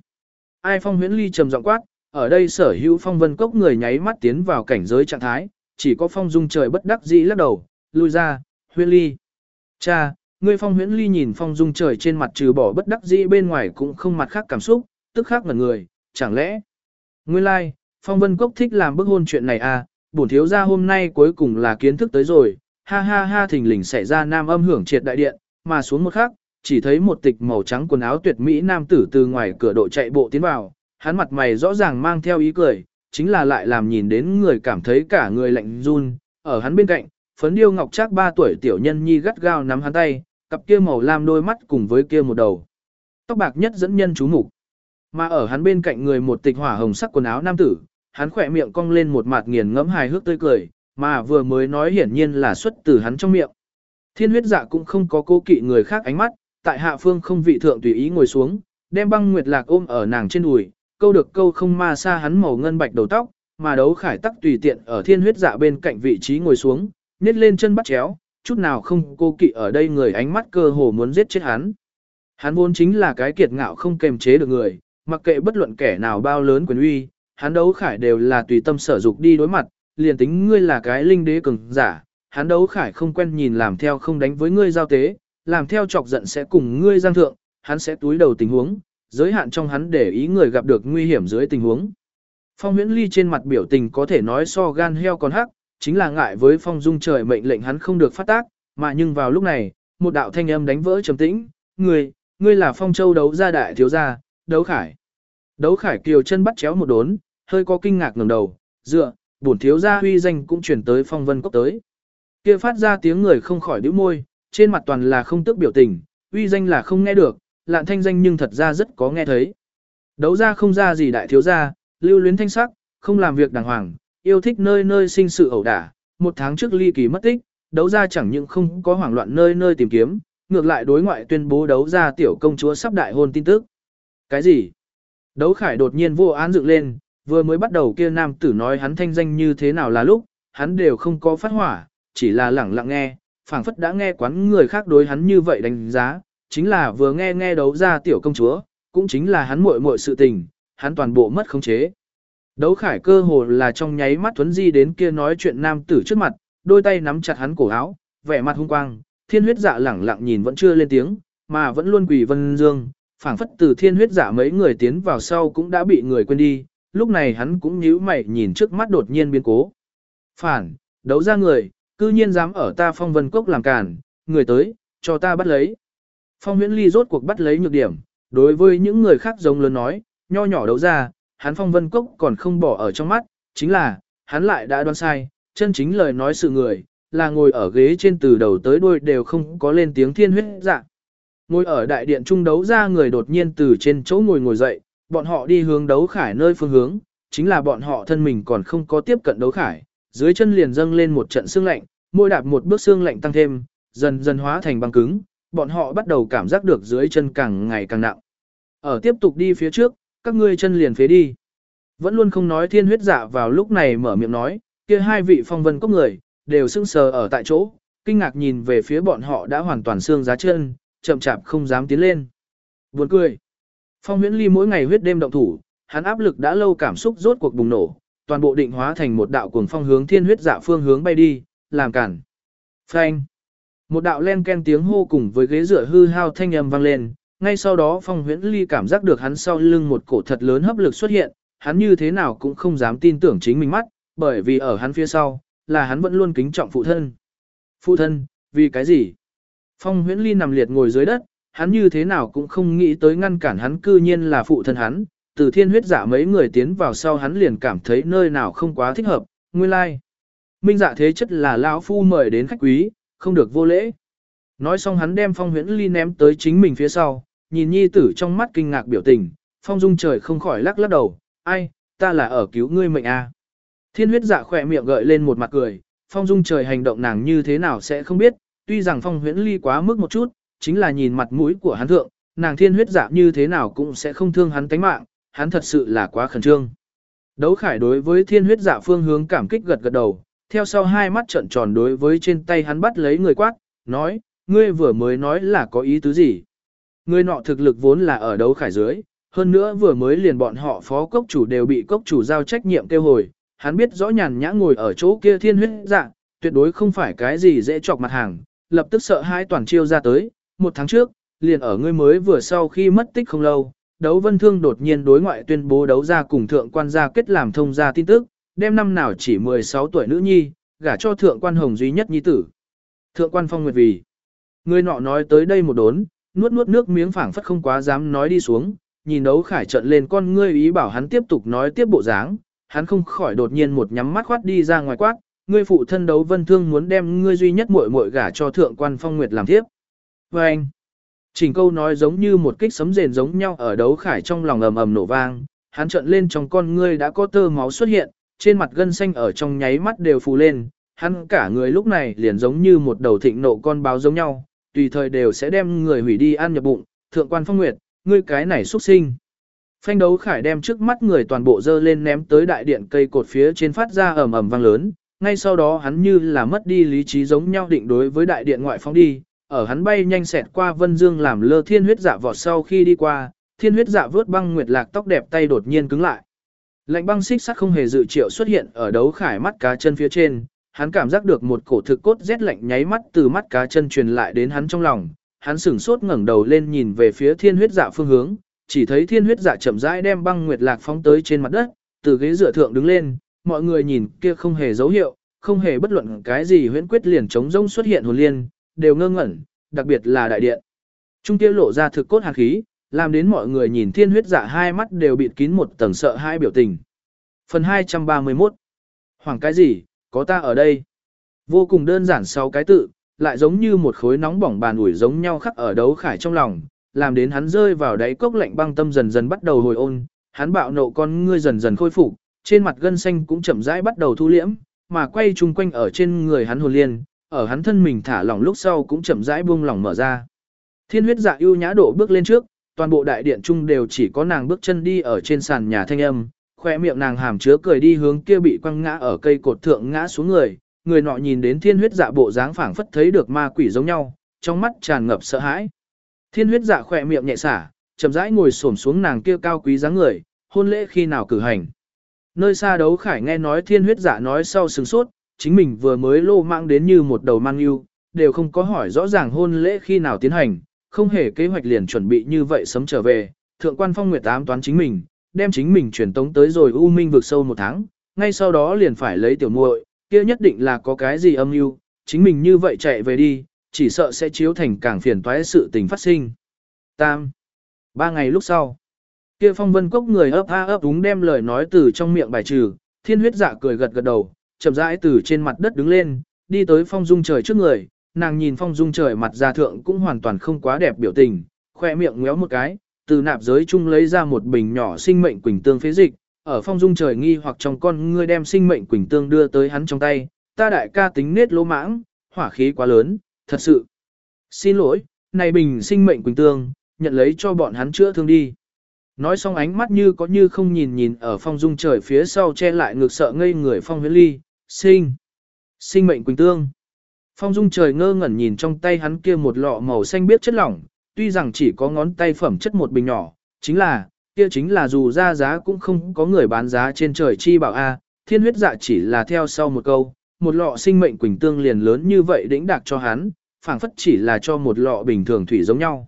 Ai phong huyễn ly trầm giọng quát, ở đây sở hữu phong vân cốc người nháy mắt tiến vào cảnh giới trạng thái, chỉ có phong dung trời bất đắc dĩ lắc đầu, lui ra, huyễn ly. Cha, ngươi phong huyễn ly nhìn phong dung trời trên mặt trừ bỏ bất đắc dĩ bên ngoài cũng không mặt khác cảm xúc, tức khác ngẩn người, chẳng lẽ. Nguyên lai, like, phong vân cốc thích làm bức hôn chuyện này à, bổn thiếu gia hôm nay cuối cùng là kiến thức tới rồi, ha ha ha thình lình xảy ra nam âm hưởng triệt đại điện, mà xuống một khắc, chỉ thấy một tịch màu trắng quần áo tuyệt mỹ nam tử từ ngoài cửa độ chạy bộ tiến vào, hắn mặt mày rõ ràng mang theo ý cười, chính là lại làm nhìn đến người cảm thấy cả người lạnh run, ở hắn bên cạnh, phấn điêu ngọc trác ba tuổi tiểu nhân nhi gắt gao nắm hắn tay, cặp kia màu lam đôi mắt cùng với kia một đầu. Tóc bạc nhất dẫn nhân chú mục Mà ở hắn bên cạnh người một tịch hỏa hồng sắc quần áo nam tử, hắn khỏe miệng cong lên một mặt nghiền ngẫm hài hước tươi cười, mà vừa mới nói hiển nhiên là xuất từ hắn trong miệng. Thiên huyết dạ cũng không có cố kỵ người khác ánh mắt, tại hạ phương không vị thượng tùy ý ngồi xuống, đem băng nguyệt lạc ôm ở nàng trên đùi, câu được câu không ma xa hắn màu ngân bạch đầu tóc, mà đấu khải tắc tùy tiện ở thiên huyết dạ bên cạnh vị trí ngồi xuống, nhét lên chân bắt chéo, chút nào không cô kỵ ở đây người ánh mắt cơ hồ muốn giết chết hắn. Hắn vốn chính là cái kiệt ngạo không kềm chế được người, mặc kệ bất luận kẻ nào bao lớn quyền uy, hắn đấu khải đều là tùy tâm sở dục đi đối mặt, liền tính ngươi là cái linh đế cường giả, hắn đấu khải không quen nhìn làm theo không đánh với ngươi giao tế, làm theo chọc giận sẽ cùng ngươi giang thượng, hắn sẽ túi đầu tình huống, giới hạn trong hắn để ý người gặp được nguy hiểm dưới tình huống. Phong huyễn ly trên mặt biểu tình có thể nói so gan heo còn hắc, chính là ngại với phong dung trời mệnh lệnh hắn không được phát tác, mà nhưng vào lúc này, một đạo thanh âm đánh vỡ trầm tĩnh, ngươi, ngươi là phong châu đấu gia đại thiếu gia, đấu khải. Đấu khải kiều chân bắt chéo một đốn, hơi có kinh ngạc ngẩng đầu, dựa, bổn thiếu gia huy danh cũng chuyển tới phong vân cốc tới. Kia phát ra tiếng người không khỏi đứa môi, trên mặt toàn là không tức biểu tình, uy danh là không nghe được, lạn thanh danh nhưng thật ra rất có nghe thấy. Đấu ra không ra gì đại thiếu gia, lưu luyến thanh sắc, không làm việc đàng hoàng, yêu thích nơi nơi sinh sự ẩu đả, một tháng trước ly kỳ mất tích, đấu ra chẳng những không có hoảng loạn nơi nơi tìm kiếm, ngược lại đối ngoại tuyên bố đấu ra tiểu công chúa sắp đại hôn tin tức. Cái gì? Đấu khải đột nhiên vô án dựng lên, vừa mới bắt đầu kia nam tử nói hắn thanh danh như thế nào là lúc, hắn đều không có phát hỏa, chỉ là lẳng lặng nghe, phảng phất đã nghe quán người khác đối hắn như vậy đánh giá, chính là vừa nghe nghe đấu ra tiểu công chúa, cũng chính là hắn muội muội sự tình, hắn toàn bộ mất khống chế. Đấu khải cơ hồ là trong nháy mắt thuấn di đến kia nói chuyện nam tử trước mặt, đôi tay nắm chặt hắn cổ áo, vẻ mặt hung quang, thiên huyết dạ lẳng lặng nhìn vẫn chưa lên tiếng, mà vẫn luôn quỳ vân dương, phảng phất từ thiên huyết dạ mấy người tiến vào sau cũng đã bị người quên đi, lúc này hắn cũng nhíu mày nhìn trước mắt đột nhiên biến cố. Phản, đấu ra người, cư nhiên dám ở ta phong vân cốc làm cản, người tới, cho ta bắt lấy. Phong huyễn ly rốt cuộc bắt lấy nhược điểm, đối với những người khác giống lớn nói, nho nhỏ đấu ra, hắn phong vân cốc còn không bỏ ở trong mắt, chính là, hắn lại đã đoán sai, chân chính lời nói sự người, là ngồi ở ghế trên từ đầu tới đuôi đều không có lên tiếng thiên huyết dạ. Ngồi ở đại điện trung đấu ra người đột nhiên từ trên chỗ ngồi ngồi dậy, bọn họ đi hướng đấu khải nơi phương hướng, chính là bọn họ thân mình còn không có tiếp cận đấu khải, dưới chân liền dâng lên một trận xương lạnh, môi đạp một bước xương lạnh tăng thêm, dần dần hóa thành băng cứng, bọn họ bắt đầu cảm giác được dưới chân càng ngày càng nặng. Ở tiếp tục đi phía trước, các ngươi chân liền phế đi. Vẫn luôn không nói thiên huyết dạ vào lúc này mở miệng nói, kia hai vị phong vân cốc người, đều sững sờ ở tại chỗ, kinh ngạc nhìn về phía bọn họ đã hoàn toàn xương giá chân, chậm chạp không dám tiến lên. Buồn cười. Phong huyễn ly mỗi ngày huyết đêm động thủ, hắn áp lực đã lâu cảm xúc rốt cuộc bùng nổ, toàn bộ định hóa thành một đạo cuồng phong hướng thiên huyết dạ phương hướng bay đi, làm cản. Phanh. Một đạo len ken tiếng hô cùng với ghế dựa hư hao thanh âm vang lên, ngay sau đó phong huyễn ly cảm giác được hắn sau lưng một cổ thật lớn hấp lực xuất hiện, hắn như thế nào cũng không dám tin tưởng chính mình mắt, bởi vì ở hắn phía sau, là hắn vẫn luôn kính trọng phụ thân. Phụ thân, vì cái gì? Phong huyễn ly nằm liệt ngồi dưới đất, hắn như thế nào cũng không nghĩ tới ngăn cản hắn cư nhiên là phụ thân hắn, từ thiên huyết giả mấy người tiến vào sau hắn liền cảm thấy nơi nào không quá thích hợp, nguyên lai. Like. Minh dạ thế chất là lão phu mời đến khách quý, không được vô lễ. Nói xong hắn đem phong huyễn ly ném tới chính mình phía sau, nhìn nhi tử trong mắt kinh ngạc biểu tình, phong dung trời không khỏi lắc lắc đầu, ai, ta là ở cứu ngươi mệnh a. À. Thiên huyết dạ khỏe miệng gợi lên một mặt cười, phong dung trời hành động nàng như thế nào sẽ không biết, tuy rằng phong huyễn ly quá mức một chút, chính là nhìn mặt mũi của hắn thượng, nàng thiên huyết dạ như thế nào cũng sẽ không thương hắn tánh mạng, hắn thật sự là quá khẩn trương. Đấu khải đối với thiên huyết dạ phương hướng cảm kích gật gật đầu, theo sau hai mắt trợn tròn đối với trên tay hắn bắt lấy người quát, nói, ngươi vừa mới nói là có ý tứ gì. Người nọ thực lực vốn là ở đấu khải dưới, hơn nữa vừa mới liền bọn họ phó cốc chủ đều bị cốc chủ giao trách nhiệm kêu hồi, hắn biết rõ nhàn nhã ngồi ở chỗ kia thiên huyết dạng, tuyệt đối không phải cái gì dễ chọc mặt hàng, lập tức sợ hai toàn chiêu ra tới, một tháng trước, liền ở ngươi mới vừa sau khi mất tích không lâu, đấu vân thương đột nhiên đối ngoại tuyên bố đấu ra cùng thượng quan gia kết làm thông gia tin tức, đem năm nào chỉ 16 tuổi nữ nhi, gả cho thượng quan hồng duy nhất nhi tử. Thượng quan phong nguyệt vì. Người nọ nói tới đây một đốn, nuốt nuốt nước miếng phảng phất không quá dám nói đi xuống, nhìn đấu khải trận lên con ngươi ý bảo hắn tiếp tục nói tiếp bộ dáng, hắn không khỏi đột nhiên một nhắm mắt khoát đi ra ngoài quát, ngươi phụ thân đấu vân thương muốn đem ngươi duy nhất muội muội gả cho thượng quan phong nguyệt làm tiếp. Và anh, chỉnh câu nói giống như một kích sấm rền giống nhau ở đấu khải trong lòng ầm ầm nổ vang, hắn trận lên trong con ngươi đã có tơ máu xuất hiện, trên mặt gân xanh ở trong nháy mắt đều phù lên, hắn cả người lúc này liền giống như một đầu thịnh nộ con báo giống nhau, tùy thời đều sẽ đem người hủy đi ăn nhập bụng, thượng quan phong nguyệt, ngươi cái này xuất sinh. Phanh đấu khải đem trước mắt người toàn bộ dơ lên ném tới đại điện cây cột phía trên phát ra ầm ầm vang lớn, ngay sau đó hắn như là mất đi lý trí giống nhau định đối với đại điện ngoại phóng đi, ở hắn bay nhanh xẹt qua vân dương làm lơ thiên huyết dạ vọt sau khi đi qua, thiên huyết dạ vớt băng nguyệt lạc tóc đẹp tay đột nhiên cứng lại. Lạnh băng xích sắt không hề dự triệu xuất hiện ở đấu khải mắt cá chân phía trên, hắn cảm giác được một cổ thực cốt rét lạnh nháy mắt từ mắt cá chân truyền lại đến hắn trong lòng, hắn sửng sốt ngẩng đầu lên nhìn về phía thiên huyết dạ phương hướng, chỉ thấy thiên huyết dạ chậm rãi đem băng nguyệt lạc phóng tới trên mặt đất, từ ghế dựa thượng đứng lên, mọi người nhìn kia không hề dấu hiệu, không hề bất luận cái gì huyễn quyết liền chống rông xuất hiện hồn liên, đều ngơ ngẩn, đặc biệt là đại điện. Trung kia lộ ra thực cốt hàn khí, làm đến mọi người nhìn thiên huyết dạ hai mắt đều bịt kín một tầng sợ hai biểu tình. Phần 231 Hoàng cái gì, có ta ở đây. Vô cùng đơn giản sau cái tự, lại giống như một khối nóng bỏng bàn ủi giống nhau khắc ở đấu khải trong lòng, làm đến hắn rơi vào đáy cốc lạnh băng tâm dần dần bắt đầu hồi ôn, hắn bạo nộ con ngươi dần dần khôi phục, trên mặt gân xanh cũng chậm rãi bắt đầu thu liễm, mà quay chung quanh ở trên người hắn hồn liên, ở hắn thân mình thả lỏng lúc sau cũng chậm rãi buông lỏng mở ra. Thiên huyết dạ ưu nhã độ bước lên trước, toàn bộ đại điện trung đều chỉ có nàng bước chân đi ở trên sàn nhà thanh âm, khoe miệng nàng hàm chứa cười đi hướng kia bị quăng ngã ở cây cột thượng ngã xuống người, người nọ nhìn đến thiên huyết dạ bộ dáng phảng phất thấy được ma quỷ giống nhau, trong mắt tràn ngập sợ hãi. Thiên huyết dạ khoe miệng nhẹ xả, chậm rãi ngồi xổm xuống nàng kia cao quý dáng người, hôn lễ khi nào cử hành. Nơi xa đấu khải nghe nói thiên huyết dạ nói sau sừng sốt, chính mình vừa mới lô mang đến như một đầu mang yêu, đều không có hỏi rõ ràng hôn lễ khi nào tiến hành, không hề kế hoạch liền chuẩn bị như vậy sớm trở về, thượng quan phong nguyệt ám toán chính mình, đem chính mình truyền tống tới rồi u minh vực sâu một tháng, ngay sau đó liền phải lấy tiểu muội, kia nhất định là có cái gì âm mưu, chính mình như vậy chạy về đi, chỉ sợ sẽ chiếu thành càng phiền toái sự tình phát sinh. Tam. Ba ngày lúc sau, kia phong vân cốc người ấp a ấp đúng đem lời nói từ trong miệng bài trừ, thiên huyết dạ cười gật gật đầu, chậm rãi từ trên mặt đất đứng lên, đi tới phong dung trời trước người, nàng nhìn phong dung trời mặt ra thượng cũng hoàn toàn không quá đẹp biểu tình, khoe miệng ngéo một cái, từ nạp giới chung lấy ra một bình nhỏ sinh mệnh quỳnh tương phế dịch, ở phong dung trời nghi hoặc trong con ngươi đem sinh mệnh quỳnh tương đưa tới hắn trong tay, ta đại ca tính nết lỗ mãng, hỏa khí quá lớn, thật sự. Xin lỗi, này bình sinh mệnh quỳnh tương, nhận lấy cho bọn hắn chữa thương đi. Nói xong ánh mắt như có như không nhìn nhìn ở phong dung trời phía sau che lại ngược sợ ngây người phong huyến ly, sinh, sinh mệnh quỳnh tương. Phong dung trời ngơ ngẩn nhìn trong tay hắn kia một lọ màu xanh biếc chất lỏng, tuy rằng chỉ có ngón tay phẩm chất một bình nhỏ, chính là, kia chính là dù ra giá cũng không có người bán giá trên trời chi bảo A, thiên huyết dạ chỉ là theo sau một câu, một lọ sinh mệnh quỳnh tương liền lớn như vậy đĩnh đạc cho hắn, phảng phất chỉ là cho một lọ bình thường thủy giống nhau.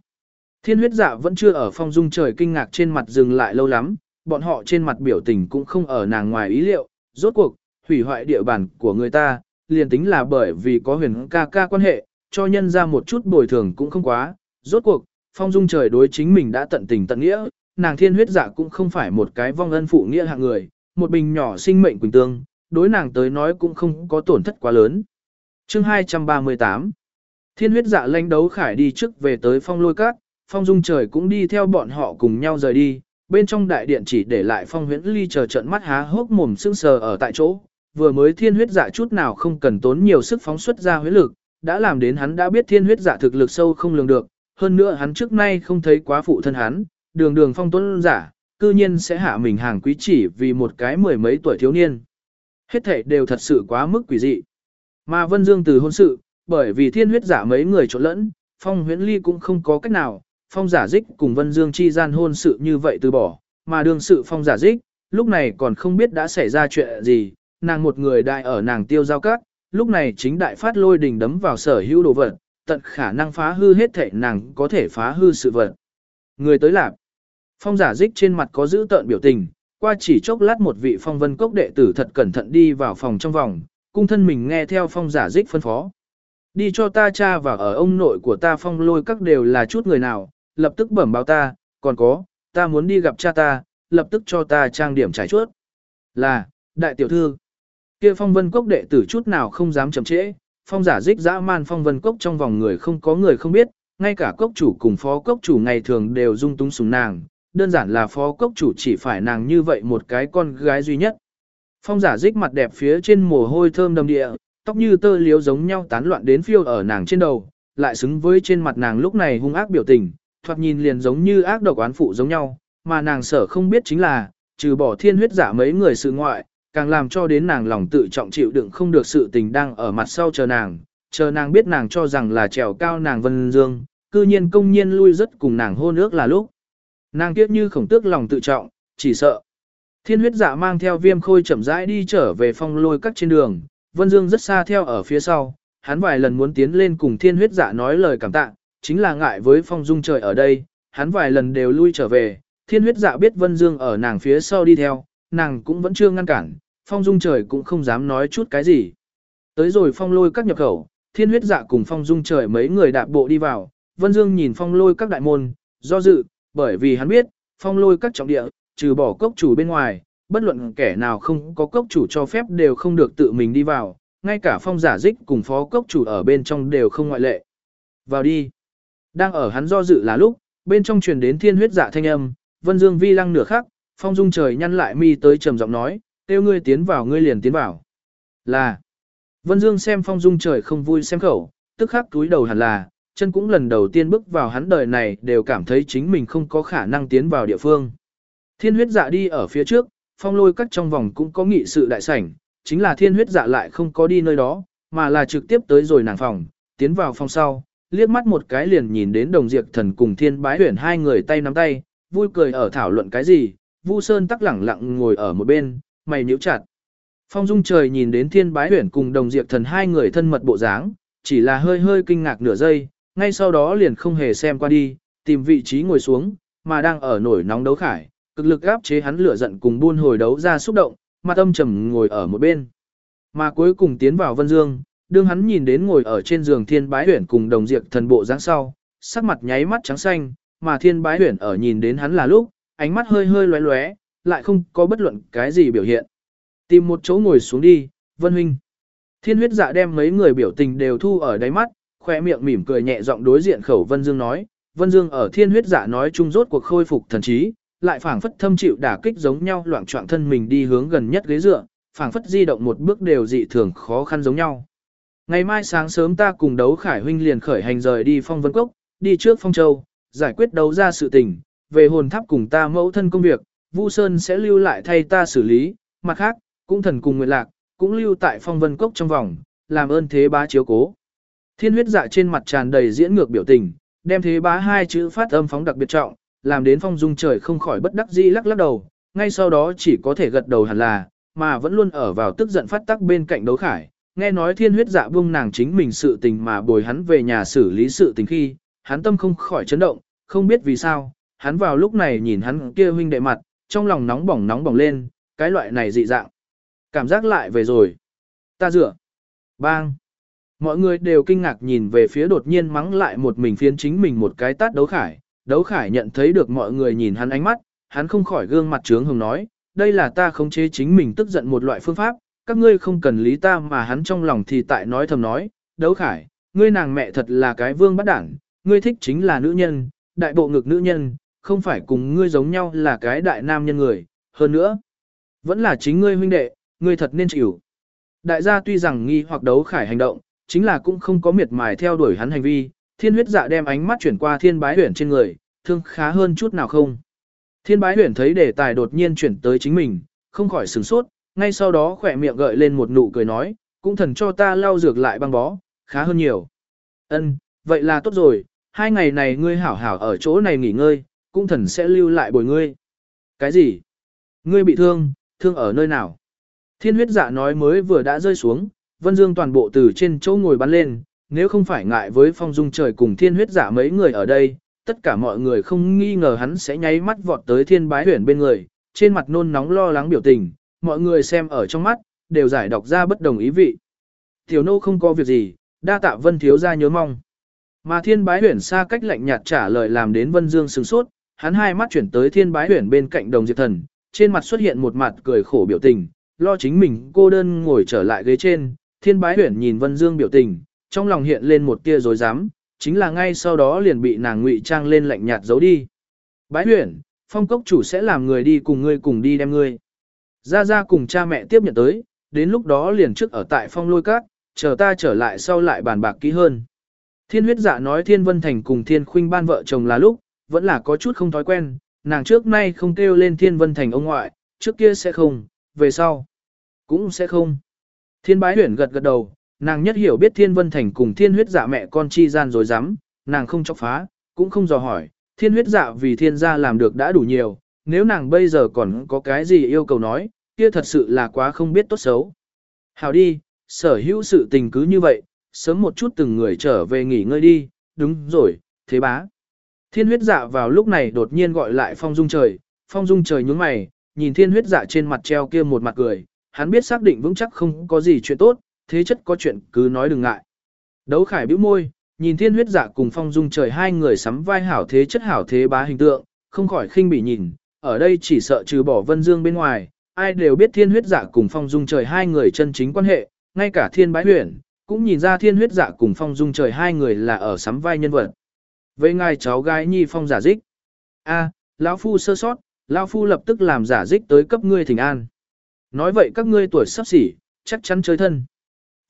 Thiên huyết dạ vẫn chưa ở phong dung trời kinh ngạc trên mặt dừng lại lâu lắm, bọn họ trên mặt biểu tình cũng không ở nàng ngoài ý liệu, rốt cuộc, hủy hoại địa bàn của người ta, liền tính là bởi vì có huyền ca ca quan hệ, cho nhân ra một chút bồi thường cũng không quá, rốt cuộc, phong dung trời đối chính mình đã tận tình tận nghĩa, nàng thiên huyết dạ cũng không phải một cái vong ân phụ nghĩa hạng người, một bình nhỏ sinh mệnh quỳnh tương, đối nàng tới nói cũng không có tổn thất quá lớn. Chương 238 Thiên huyết dạ lãnh đấu khải đi trước về tới phong lôi cát, phong dung trời cũng đi theo bọn họ cùng nhau rời đi, bên trong đại điện chỉ để lại phong huyễn ly chờ trận mắt há hốc mồm sưng sờ ở tại chỗ, vừa mới thiên huyết dạ chút nào không cần tốn nhiều sức phóng xuất ra huyết lực, đã làm đến hắn đã biết thiên huyết dạ thực lực sâu không lường được, hơn nữa hắn trước nay không thấy quá phụ thân hắn, đường đường phong tuấn giả, cư nhiên sẽ hạ mình hàng quý chỉ vì một cái mười mấy tuổi thiếu niên. Hết thể đều thật sự quá mức quỷ dị. Mà Vân Dương từ hôn sự, bởi vì thiên huyết giả mấy người trộn lẫn, phong huyễn ly cũng không có cách nào, phong giả dích cùng Vân Dương chi gian hôn sự như vậy từ bỏ, mà đương sự phong giả dích, lúc này còn không biết đã xảy ra chuyện gì, nàng một người đại ở nàng tiêu giao cát, lúc này chính đại phát lôi đình đấm vào sở hữu đồ vật, tận khả năng phá hư hết thể nàng có thể phá hư sự vật. Người tới lạp. Phong giả dích trên mặt có giữ tợn biểu tình, qua chỉ chốc lát một vị phong vân cốc đệ tử thật cẩn thận đi vào phòng trong vòng, cung thân mình nghe theo phong giả dích phân phó. Đi cho ta cha và ở ông nội của ta phong lôi các đều là chút người nào, lập tức bẩm báo ta, còn có, ta muốn đi gặp cha ta, lập tức cho ta trang điểm trải chuốt. Là, đại tiểu thư. Kia phong vân cốc đệ tử chút nào không dám chậm trễ, phong giả dích dã man phong vân cốc trong vòng người không có người không biết, ngay cả cốc chủ cùng phó cốc chủ ngày thường đều dung túng sùng nàng, đơn giản là phó cốc chủ chỉ phải nàng như vậy một cái con gái duy nhất. Phong giả dích mặt đẹp phía trên mồ hôi thơm đầm địa, tóc như tơ liếu giống nhau tán loạn đến phiêu ở nàng trên đầu, lại xứng với trên mặt nàng lúc này hung ác biểu tình, thoạt nhìn liền giống như ác độc oán phụ giống nhau, mà nàng sở không biết chính là, trừ bỏ thiên huyết giả mấy người sự ngoại, càng làm cho đến nàng lòng tự trọng chịu đựng không được sự tình đang ở mặt sau chờ nàng, chờ nàng biết nàng cho rằng là trèo cao nàng Vân Dương, cư nhiên công nhiên lui rất cùng nàng hôn ước là lúc. Nàng kiếp như khổng tước lòng tự trọng, chỉ sợ. Thiên huyết dạ mang theo viêm khôi chậm rãi đi trở về phong lôi các trên đường, Vân Dương rất xa theo ở phía sau, hắn vài lần muốn tiến lên cùng thiên huyết dạ nói lời cảm tạ, chính là ngại với phong dung trời ở đây, hắn vài lần đều lui trở về, thiên huyết dạ biết Vân Dương ở nàng phía sau đi theo, nàng cũng vẫn chưa ngăn cản, phong dung trời cũng không dám nói chút cái gì. Tới rồi phong lôi các nhập khẩu, thiên huyết dạ cùng phong dung trời mấy người đạp bộ đi vào, Vân Dương nhìn phong lôi các đại môn, do dự, bởi vì hắn biết, phong lôi các trọng địa, trừ bỏ cốc chủ bên ngoài, bất luận kẻ nào không có cốc chủ cho phép đều không được tự mình đi vào, ngay cả phong giả dích cùng phó cốc chủ ở bên trong đều không ngoại lệ. Vào đi. Đang ở hắn do dự là lúc, bên trong truyền đến thiên huyết dạ thanh âm, Vân Dương vi lăng nửa khắc, phong dung trời nhăn lại mi tới trầm giọng nói, kêu ngươi tiến vào ngươi liền tiến vào. Là. Vân Dương xem phong dung trời không vui xem khẩu, tức khắc túi đầu hẳn là, chân cũng lần đầu tiên bước vào hắn đời này đều cảm thấy chính mình không có khả năng tiến vào địa phương. Thiên huyết dạ đi ở phía trước, phong lôi các trong vòng cũng có nghị sự đại sảnh, chính là thiên huyết dạ lại không có đi nơi đó, mà là trực tiếp tới rồi nàng phòng, tiến vào phòng sau, liếc mắt một cái liền nhìn đến đồng diệt thần cùng thiên bái huyển hai người tay nắm tay, vui cười ở thảo luận cái gì, Vu Sơn tắc lẳng lặng ngồi ở một bên, mày nhíu chặt. Phong Dung trời nhìn đến Thiên Bái Huyền cùng Đồng Diệp Thần hai người thân mật bộ dáng, chỉ là hơi hơi kinh ngạc nửa giây, ngay sau đó liền không hề xem qua đi, tìm vị trí ngồi xuống, mà đang ở nổi nóng đấu khải, cực lực áp chế hắn lửa giận cùng buôn hồi đấu ra xúc động, mặt âm trầm ngồi ở một bên. Mà cuối cùng tiến vào Vân Dương, đương hắn nhìn đến ngồi ở trên giường Thiên Bái Huyền cùng Đồng Diệp Thần bộ dáng sau, sắc mặt nháy mắt trắng xanh, mà Thiên Bái Huyền ở nhìn đến hắn là lúc, ánh mắt hơi hơi lóe lóe, lại không có bất luận cái gì biểu hiện. Tìm một chỗ ngồi xuống đi, Vân Huynh. Thiên huyết dạ đem mấy người biểu tình đều thu ở đáy mắt, khoe miệng mỉm cười nhẹ giọng đối diện khẩu Vân Dương nói, Vân Dương ở thiên huyết dạ nói chung rốt cuộc khôi phục thần trí, lại phảng phất thâm chịu đả kích giống nhau loạn trọng thân mình đi hướng gần nhất ghế dựa, phảng phất di động một bước đều dị thường khó khăn giống nhau. Ngày mai sáng sớm ta cùng đấu Khải huynh liền khởi hành rời đi phong vân cốc, đi trước phong châu, giải quyết đấu ra sự tình, về hồn tháp cùng ta mẫu thân công việc, Vu Sơn sẽ lưu lại thay ta xử lý, mặt khác, cũng thần cùng nguyện lạc, cũng lưu tại phong vân cốc trong vòng, làm ơn thế bá chiếu cố. Thiên huyết dạ trên mặt tràn đầy diễn ngược biểu tình, đem thế bá hai chữ phát âm phóng đặc biệt trọng, làm đến phong dung trời không khỏi bất đắc dĩ lắc lắc đầu, ngay sau đó chỉ có thể gật đầu hẳn là, mà vẫn luôn ở vào tức giận phát tắc bên cạnh đấu khải. Nghe nói thiên huyết dạ buông nàng chính mình sự tình mà bồi hắn về nhà xử lý sự tình khi, hắn tâm không khỏi chấn động, không biết vì sao, hắn vào lúc này nhìn hắn kia huynh đệ mặt, trong lòng nóng bỏng nóng bỏng lên, cái loại này dị dạng. Cảm giác lại về rồi. Ta dựa. Bang. Mọi người đều kinh ngạc nhìn về phía đột nhiên mắng lại một mình phiến chính mình một cái tát đấu khải. Đấu khải nhận thấy được mọi người nhìn hắn ánh mắt, hắn không khỏi gương mặt trướng hồng nói, đây là ta khống chế chính mình tức giận một loại phương pháp, các ngươi không cần lý ta mà hắn trong lòng thì tại nói thầm nói, đấu khải, ngươi nàng mẹ thật là cái vương bắt đảng, ngươi thích chính là nữ nhân, đại bộ ngực nữ nhân, không phải cùng ngươi giống nhau là cái đại nam nhân người, hơn nữa, vẫn là chính ngươi huynh đệ, ngươi thật nên chịu. Đại gia tuy rằng nghi hoặc đấu khải hành động, chính là cũng không có miệt mài theo đuổi hắn hành vi, thiên huyết dạ đem ánh mắt chuyển qua thiên bái huyển trên người, thương khá hơn chút nào không. Thiên bái huyển thấy đề tài đột nhiên chuyển tới chính mình, không khỏi sửng sốt, ngay sau đó khỏe miệng gợi lên một nụ cười nói, cũng thần cho ta lau dược lại băng bó, khá hơn nhiều. Ân, vậy là tốt rồi, hai ngày này ngươi hảo hảo ở chỗ này nghỉ ngơi, cũng thần sẽ lưu lại bồi ngươi. Cái gì? Ngươi bị thương, thương ở nơi nào? Thiên huyết dạ nói mới vừa đã rơi xuống, Vân Dương toàn bộ từ trên chỗ ngồi bắn lên, nếu không phải ngại với phong dung trời cùng thiên huyết dạ mấy người ở đây, tất cả mọi người không nghi ngờ hắn sẽ nháy mắt vọt tới thiên bái huyển bên người, trên mặt nôn nóng lo lắng biểu tình, mọi người xem ở trong mắt, đều giải đọc ra bất đồng ý vị. Tiểu nô không có việc gì, đa tạ vân thiếu ra nhớ mong. Mà thiên bái huyển xa cách lạnh nhạt trả lời làm đến vân dương sừng sốt, hắn hai mắt chuyển tới thiên bái huyển bên cạnh đồng diệp thần, trên mặt xuất hiện một mặt cười khổ biểu tình, lo chính mình cô đơn ngồi trở lại ghế trên, thiên bái huyển nhìn Vân Dương biểu tình, trong lòng hiện lên một tia dối dám, chính là ngay sau đó liền bị nàng ngụy trang lên lạnh nhạt giấu đi. Bái huyển, phong cốc chủ sẽ làm người đi cùng ngươi cùng đi đem ngươi. Ra ra cùng cha mẹ tiếp nhận tới, đến lúc đó liền trước ở tại phong lôi cát, chờ ta trở lại sau lại bàn bạc kỹ hơn. Thiên huyết giả nói thiên vân thành cùng thiên khuynh ban vợ chồng là lúc, vẫn là có chút không thói quen, nàng trước nay không kêu lên thiên vân thành ông ngoại, trước kia sẽ không, về sau, cũng sẽ không. Thiên bái huyển gật gật đầu, nàng nhất hiểu biết thiên vân thành cùng thiên huyết dạ mẹ con chi gian rồi dám, nàng không chọc phá, cũng không dò hỏi, thiên huyết dạ vì thiên gia làm được đã đủ nhiều, nếu nàng bây giờ còn có cái gì yêu cầu nói, kia thật sự là quá không biết tốt xấu. Hào đi, sở hữu sự tình cứ như vậy, sớm một chút từng người trở về nghỉ ngơi đi, đúng rồi, thế bá. Thiên huyết dạ vào lúc này đột nhiên gọi lại phong dung trời, phong dung trời nhướng mày, nhìn thiên huyết dạ trên mặt treo kia một mặt cười, hắn biết xác định vững chắc không có gì chuyện tốt, thế chất có chuyện cứ nói đừng ngại. Đấu khải bĩu môi, nhìn thiên huyết dạ cùng phong dung trời hai người sắm vai hảo thế chất hảo thế bá hình tượng, không khỏi khinh bị nhìn, ở đây chỉ sợ trừ bỏ vân dương bên ngoài, ai đều biết thiên huyết dạ cùng phong dung trời hai người chân chính quan hệ, ngay cả thiên bái huyền, cũng nhìn ra thiên huyết dạ cùng phong dung trời hai người là ở sắm vai nhân vật. Với ngài cháu gái nhi phong giả dích. a lão phu sơ sót, lão phu lập tức làm giả dích tới cấp ngươi thỉnh an. Nói vậy các ngươi tuổi sắp xỉ, chắc chắn chơi thân.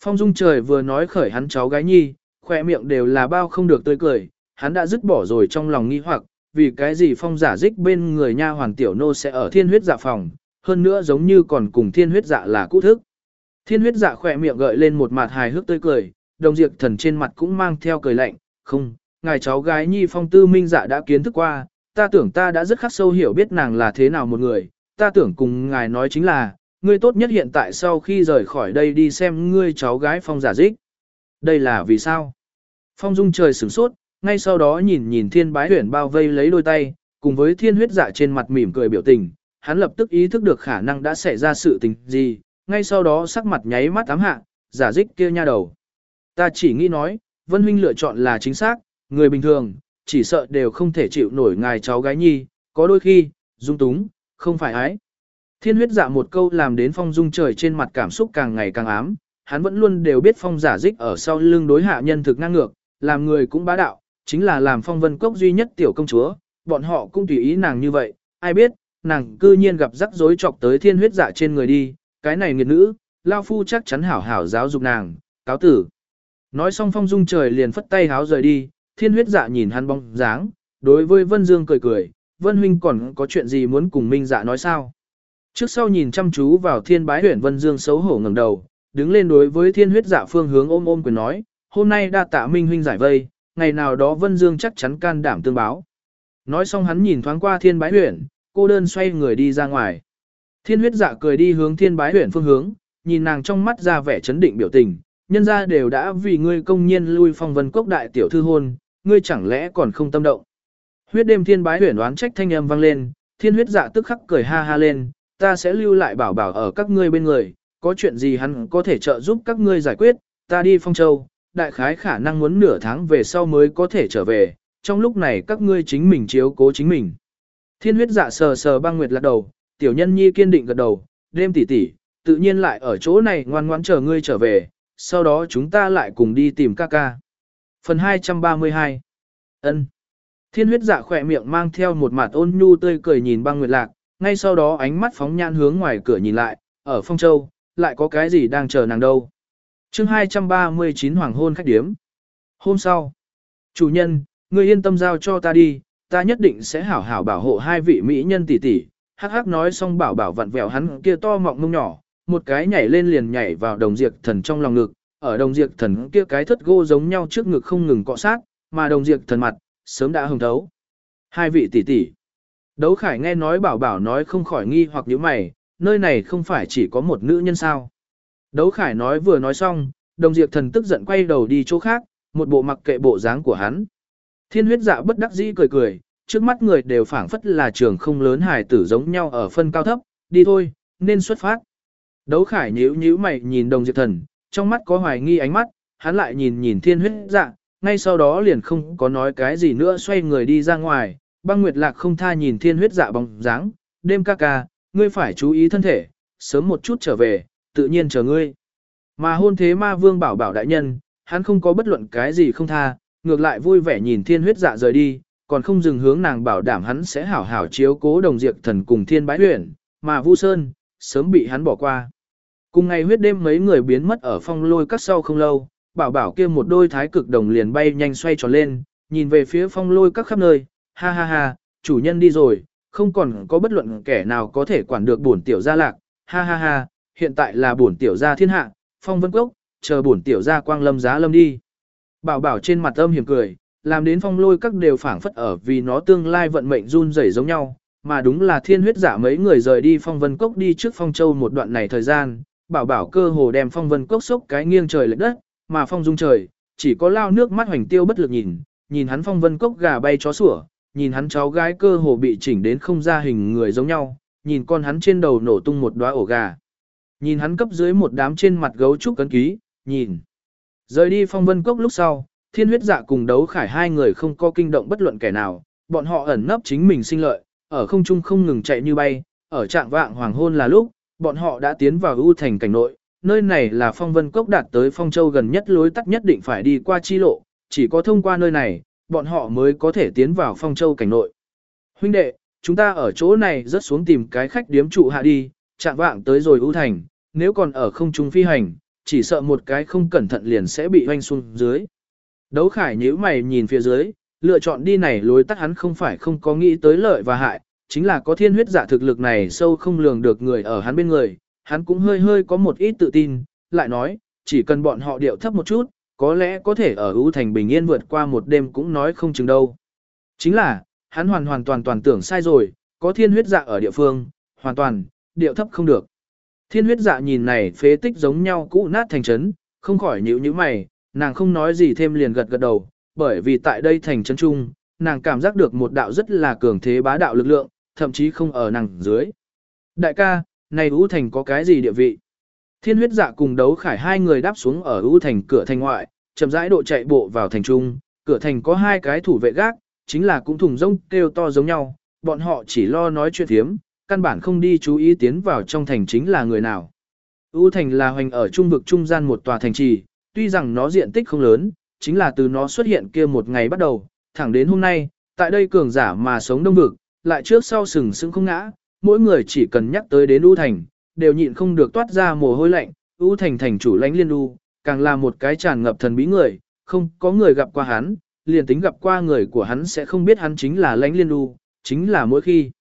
Phong dung trời vừa nói khởi hắn cháu gái nhi, khoe miệng đều là bao không được tươi cười, hắn đã dứt bỏ rồi trong lòng nghi hoặc, vì cái gì phong giả dích bên người nha hoàng tiểu nô sẽ ở thiên huyết dạ phòng, hơn nữa giống như còn cùng thiên huyết dạ là cũ thức. Thiên huyết dạ khỏe miệng gợi lên một mặt hài hước tươi cười, đồng diệt thần trên mặt cũng mang theo cười lạnh, không, ngài cháu gái nhi phong tư minh dạ đã kiến thức qua, ta tưởng ta đã rất khắc sâu hiểu biết nàng là thế nào một người, ta tưởng cùng ngài nói chính là, ngươi tốt nhất hiện tại sau khi rời khỏi đây đi xem ngươi cháu gái phong giả dích. Đây là vì sao? Phong dung trời sửng sốt, ngay sau đó nhìn nhìn thiên bái huyển bao vây lấy đôi tay, cùng với thiên huyết dạ trên mặt mỉm cười biểu tình, hắn lập tức ý thức được khả năng đã xảy ra sự tình gì, ngay sau đó sắc mặt nháy mắt ám hạ, giả dích kia nha đầu. Ta chỉ nghĩ nói, Vân Huynh lựa chọn là chính xác, người bình thường, chỉ sợ đều không thể chịu nổi ngài cháu gái nhi, có đôi khi, dung túng, không phải ái. Thiên huyết dạ một câu làm đến phong dung trời trên mặt cảm xúc càng ngày càng ám, hắn vẫn luôn đều biết phong giả dích ở sau lưng đối hạ nhân thực ngang ngược, làm người cũng bá đạo, chính là làm phong vân cốc duy nhất tiểu công chúa, bọn họ cũng tùy ý nàng như vậy, ai biết, nàng cư nhiên gặp rắc rối chọc tới thiên huyết dạ trên người đi, cái này nghiệt nữ, lao phu chắc chắn hảo hảo giáo dục nàng, cáo tử. Nói xong phong dung trời liền phất tay háo rời đi, thiên huyết dạ nhìn hắn bóng dáng, đối với Vân Dương cười cười, Vân Huynh còn có chuyện gì muốn cùng Minh dạ nói sao? Trước sau nhìn chăm chú vào thiên bái huyển Vân Dương xấu hổ ngẩng đầu, đứng lên đối với thiên huyết dạ phương hướng ôm ôm quyền nói, hôm nay đa tạ Minh Huynh giải vây, ngày nào đó Vân Dương chắc chắn can đảm tương báo. Nói xong hắn nhìn thoáng qua thiên bái huyển, cô đơn xoay người đi ra ngoài. Thiên huyết dạ cười đi hướng thiên bái huyển phương hướng, nhìn nàng trong mắt ra vẻ chấn định biểu tình, nhân ra đều đã vì ngươi công nhiên lui phong vân quốc đại tiểu thư hôn, ngươi chẳng lẽ còn không tâm động. Huyết đêm thiên bái huyền đoán trách thanh âm vang lên, thiên huyết dạ tức khắc cười ha ha lên, ta sẽ lưu lại bảo bảo ở các ngươi bên người, có chuyện gì hắn có thể trợ giúp các ngươi giải quyết, ta đi phong châu, đại khái khả năng muốn nửa tháng về sau mới có thể trở về, trong lúc này các ngươi chính mình chiếu cố chính mình. Thiên huyết dạ sờ sờ băng nguyệt lắc đầu, tiểu nhân nhi kiên định gật đầu, đêm tỷ tỷ, tự nhiên lại ở chỗ này ngoan ngoãn chờ ngươi trở về, sau đó chúng ta lại cùng đi tìm ca ca. Phần 232 ân Thiên huyết dạ khỏe miệng mang theo một mặt ôn nhu tươi cười nhìn băng nguyệt lạc, ngay sau đó ánh mắt phóng nhãn hướng ngoài cửa nhìn lại, ở phong châu, lại có cái gì đang chờ nàng đâu. chương 239 Hoàng hôn khách điếm. Hôm sau, chủ nhân, người yên tâm giao cho ta đi, ta nhất định sẽ hảo hảo bảo hộ hai vị mỹ nhân tỷ tỷ. Hắc hắc nói xong bảo bảo vặn vẹo hắn kia to mọng mông nhỏ, một cái nhảy lên liền nhảy vào đồng diệt thần trong lòng ngực, ở đồng diệt thần kia cái thất gô giống nhau trước ngực không ngừng cọ sát, mà đồng diệt thần mặt, sớm đã hồng thấu. Hai vị tỷ tỷ. Đấu khải nghe nói bảo bảo nói không khỏi nghi hoặc nhíu mày, nơi này không phải chỉ có một nữ nhân sao. Đấu khải nói vừa nói xong, đồng diệt thần tức giận quay đầu đi chỗ khác, một bộ mặc kệ bộ dáng của hắn. Thiên huyết dạ bất đắc dĩ cười cười, trước mắt người đều phảng phất là trường không lớn hài tử giống nhau ở phân cao thấp, đi thôi, nên xuất phát. Đấu khải nhíu nhíu mày nhìn đồng diệt thần, trong mắt có hoài nghi ánh mắt, hắn lại nhìn nhìn thiên huyết dạ, ngay sau đó liền không có nói cái gì nữa xoay người đi ra ngoài, băng nguyệt lạc không tha nhìn thiên huyết dạ bóng dáng, đêm ca ca, ngươi phải chú ý thân thể, sớm một chút trở về, tự nhiên chờ ngươi. Mà hôn thế ma vương bảo bảo đại nhân, hắn không có bất luận cái gì không tha, ngược lại vui vẻ nhìn thiên huyết dạ rời đi, còn không dừng hướng nàng bảo đảm hắn sẽ hảo hảo chiếu cố đồng diệt thần cùng thiên bái huyển, mà Vu Sơn, sớm bị hắn bỏ qua. Cùng ngày huyết đêm mấy người biến mất ở phong lôi Các sau không lâu, bảo bảo kia một đôi thái cực đồng liền bay nhanh xoay tròn lên, nhìn về phía phong lôi các khắp nơi, ha ha ha, chủ nhân đi rồi, không còn có bất luận kẻ nào có thể quản được bổn tiểu gia lạc, ha ha ha, hiện tại là bổn tiểu gia thiên hạ, phong vân cốc, chờ bổn tiểu gia quang lâm giá lâm đi. Bảo bảo trên mặt âm hiểm cười, làm đến phong lôi các đều phảng phất ở vì nó tương lai vận mệnh run rẩy giống nhau, mà đúng là thiên huyết giả mấy người rời đi phong vân cốc đi trước phong châu một đoạn này thời gian, bảo bảo cơ hồ đem phong vân cốc sốc cái nghiêng trời lệch đất, mà phong dung trời, chỉ có lao nước mắt hoành tiêu bất lực nhìn, nhìn hắn phong vân cốc gà bay chó sủa, nhìn hắn cháu gái cơ hồ bị chỉnh đến không ra hình người giống nhau, nhìn con hắn trên đầu nổ tung một đóa ổ gà. Nhìn hắn cấp dưới một đám trên mặt gấu trúc cấn ký, nhìn. Rời đi phong vân cốc lúc sau, thiên huyết dạ cùng đấu khải hai người không có kinh động bất luận kẻ nào, bọn họ ẩn nấp chính mình sinh lợi, ở không trung không ngừng chạy như bay, ở trạng vạng hoàng hôn là lúc, bọn họ đã tiến vào ưu thành cảnh nội, nơi này là phong vân cốc đạt tới phong châu gần nhất lối tắt nhất định phải đi qua chi lộ, chỉ có thông qua nơi này, bọn họ mới có thể tiến vào phong châu cảnh nội. Huynh đệ, chúng ta ở chỗ này rất xuống tìm cái khách điếm trụ hạ đi, chạm vạng tới rồi ưu thành, nếu còn ở không trung phi hành, chỉ sợ một cái không cẩn thận liền sẽ bị hoanh xuống dưới. Đấu khải nhíu mày nhìn phía dưới, lựa chọn đi này lối tắt hắn không phải không có nghĩ tới lợi và hại, chính là có thiên huyết giả thực lực này sâu không lường được người ở hắn bên người, hắn cũng hơi hơi có một ít tự tin, lại nói, chỉ cần bọn họ điệu thấp một chút, có lẽ có thể ở ưu thành bình yên vượt qua một đêm cũng nói không chừng đâu. Chính là, hắn hoàn hoàn toàn toàn tưởng sai rồi, có thiên huyết dạ ở địa phương, hoàn toàn, điệu thấp không được. Thiên huyết dạ nhìn này phế tích giống nhau cũ nát thành trấn, không khỏi nhíu như mày, nàng không nói gì thêm liền gật gật đầu, bởi vì tại đây thành trấn trung, nàng cảm giác được một đạo rất là cường thế bá đạo lực lượng, thậm chí không ở nàng dưới. Đại ca, này Ú Thành có cái gì địa vị? Thiên huyết dạ cùng đấu khải hai người đáp xuống ở Ú Thành cửa thành ngoại, chậm rãi độ chạy bộ vào thành trung, cửa thành có hai cái thủ vệ gác, chính là cũng thùng rông kêu to giống nhau, bọn họ chỉ lo nói chuyện thiếm, căn bản không đi chú ý tiến vào trong thành chính là người nào. Ú Thành là hoành ở trung vực trung gian một tòa thành trì, tuy rằng nó diện tích không lớn, chính là từ nó xuất hiện kia một ngày bắt đầu, thẳng đến hôm nay, tại đây cường giả mà sống đông vực, lại trước sau sừng sững không ngã, mỗi người chỉ cần nhắc tới đến U Thành, đều nhịn không được toát ra mồ hôi lạnh, U Thành thành chủ lãnh liên U, càng là một cái tràn ngập thần bí người, không có người gặp qua hắn, liền tính gặp qua người của hắn sẽ không biết hắn chính là lãnh liên U, chính là mỗi khi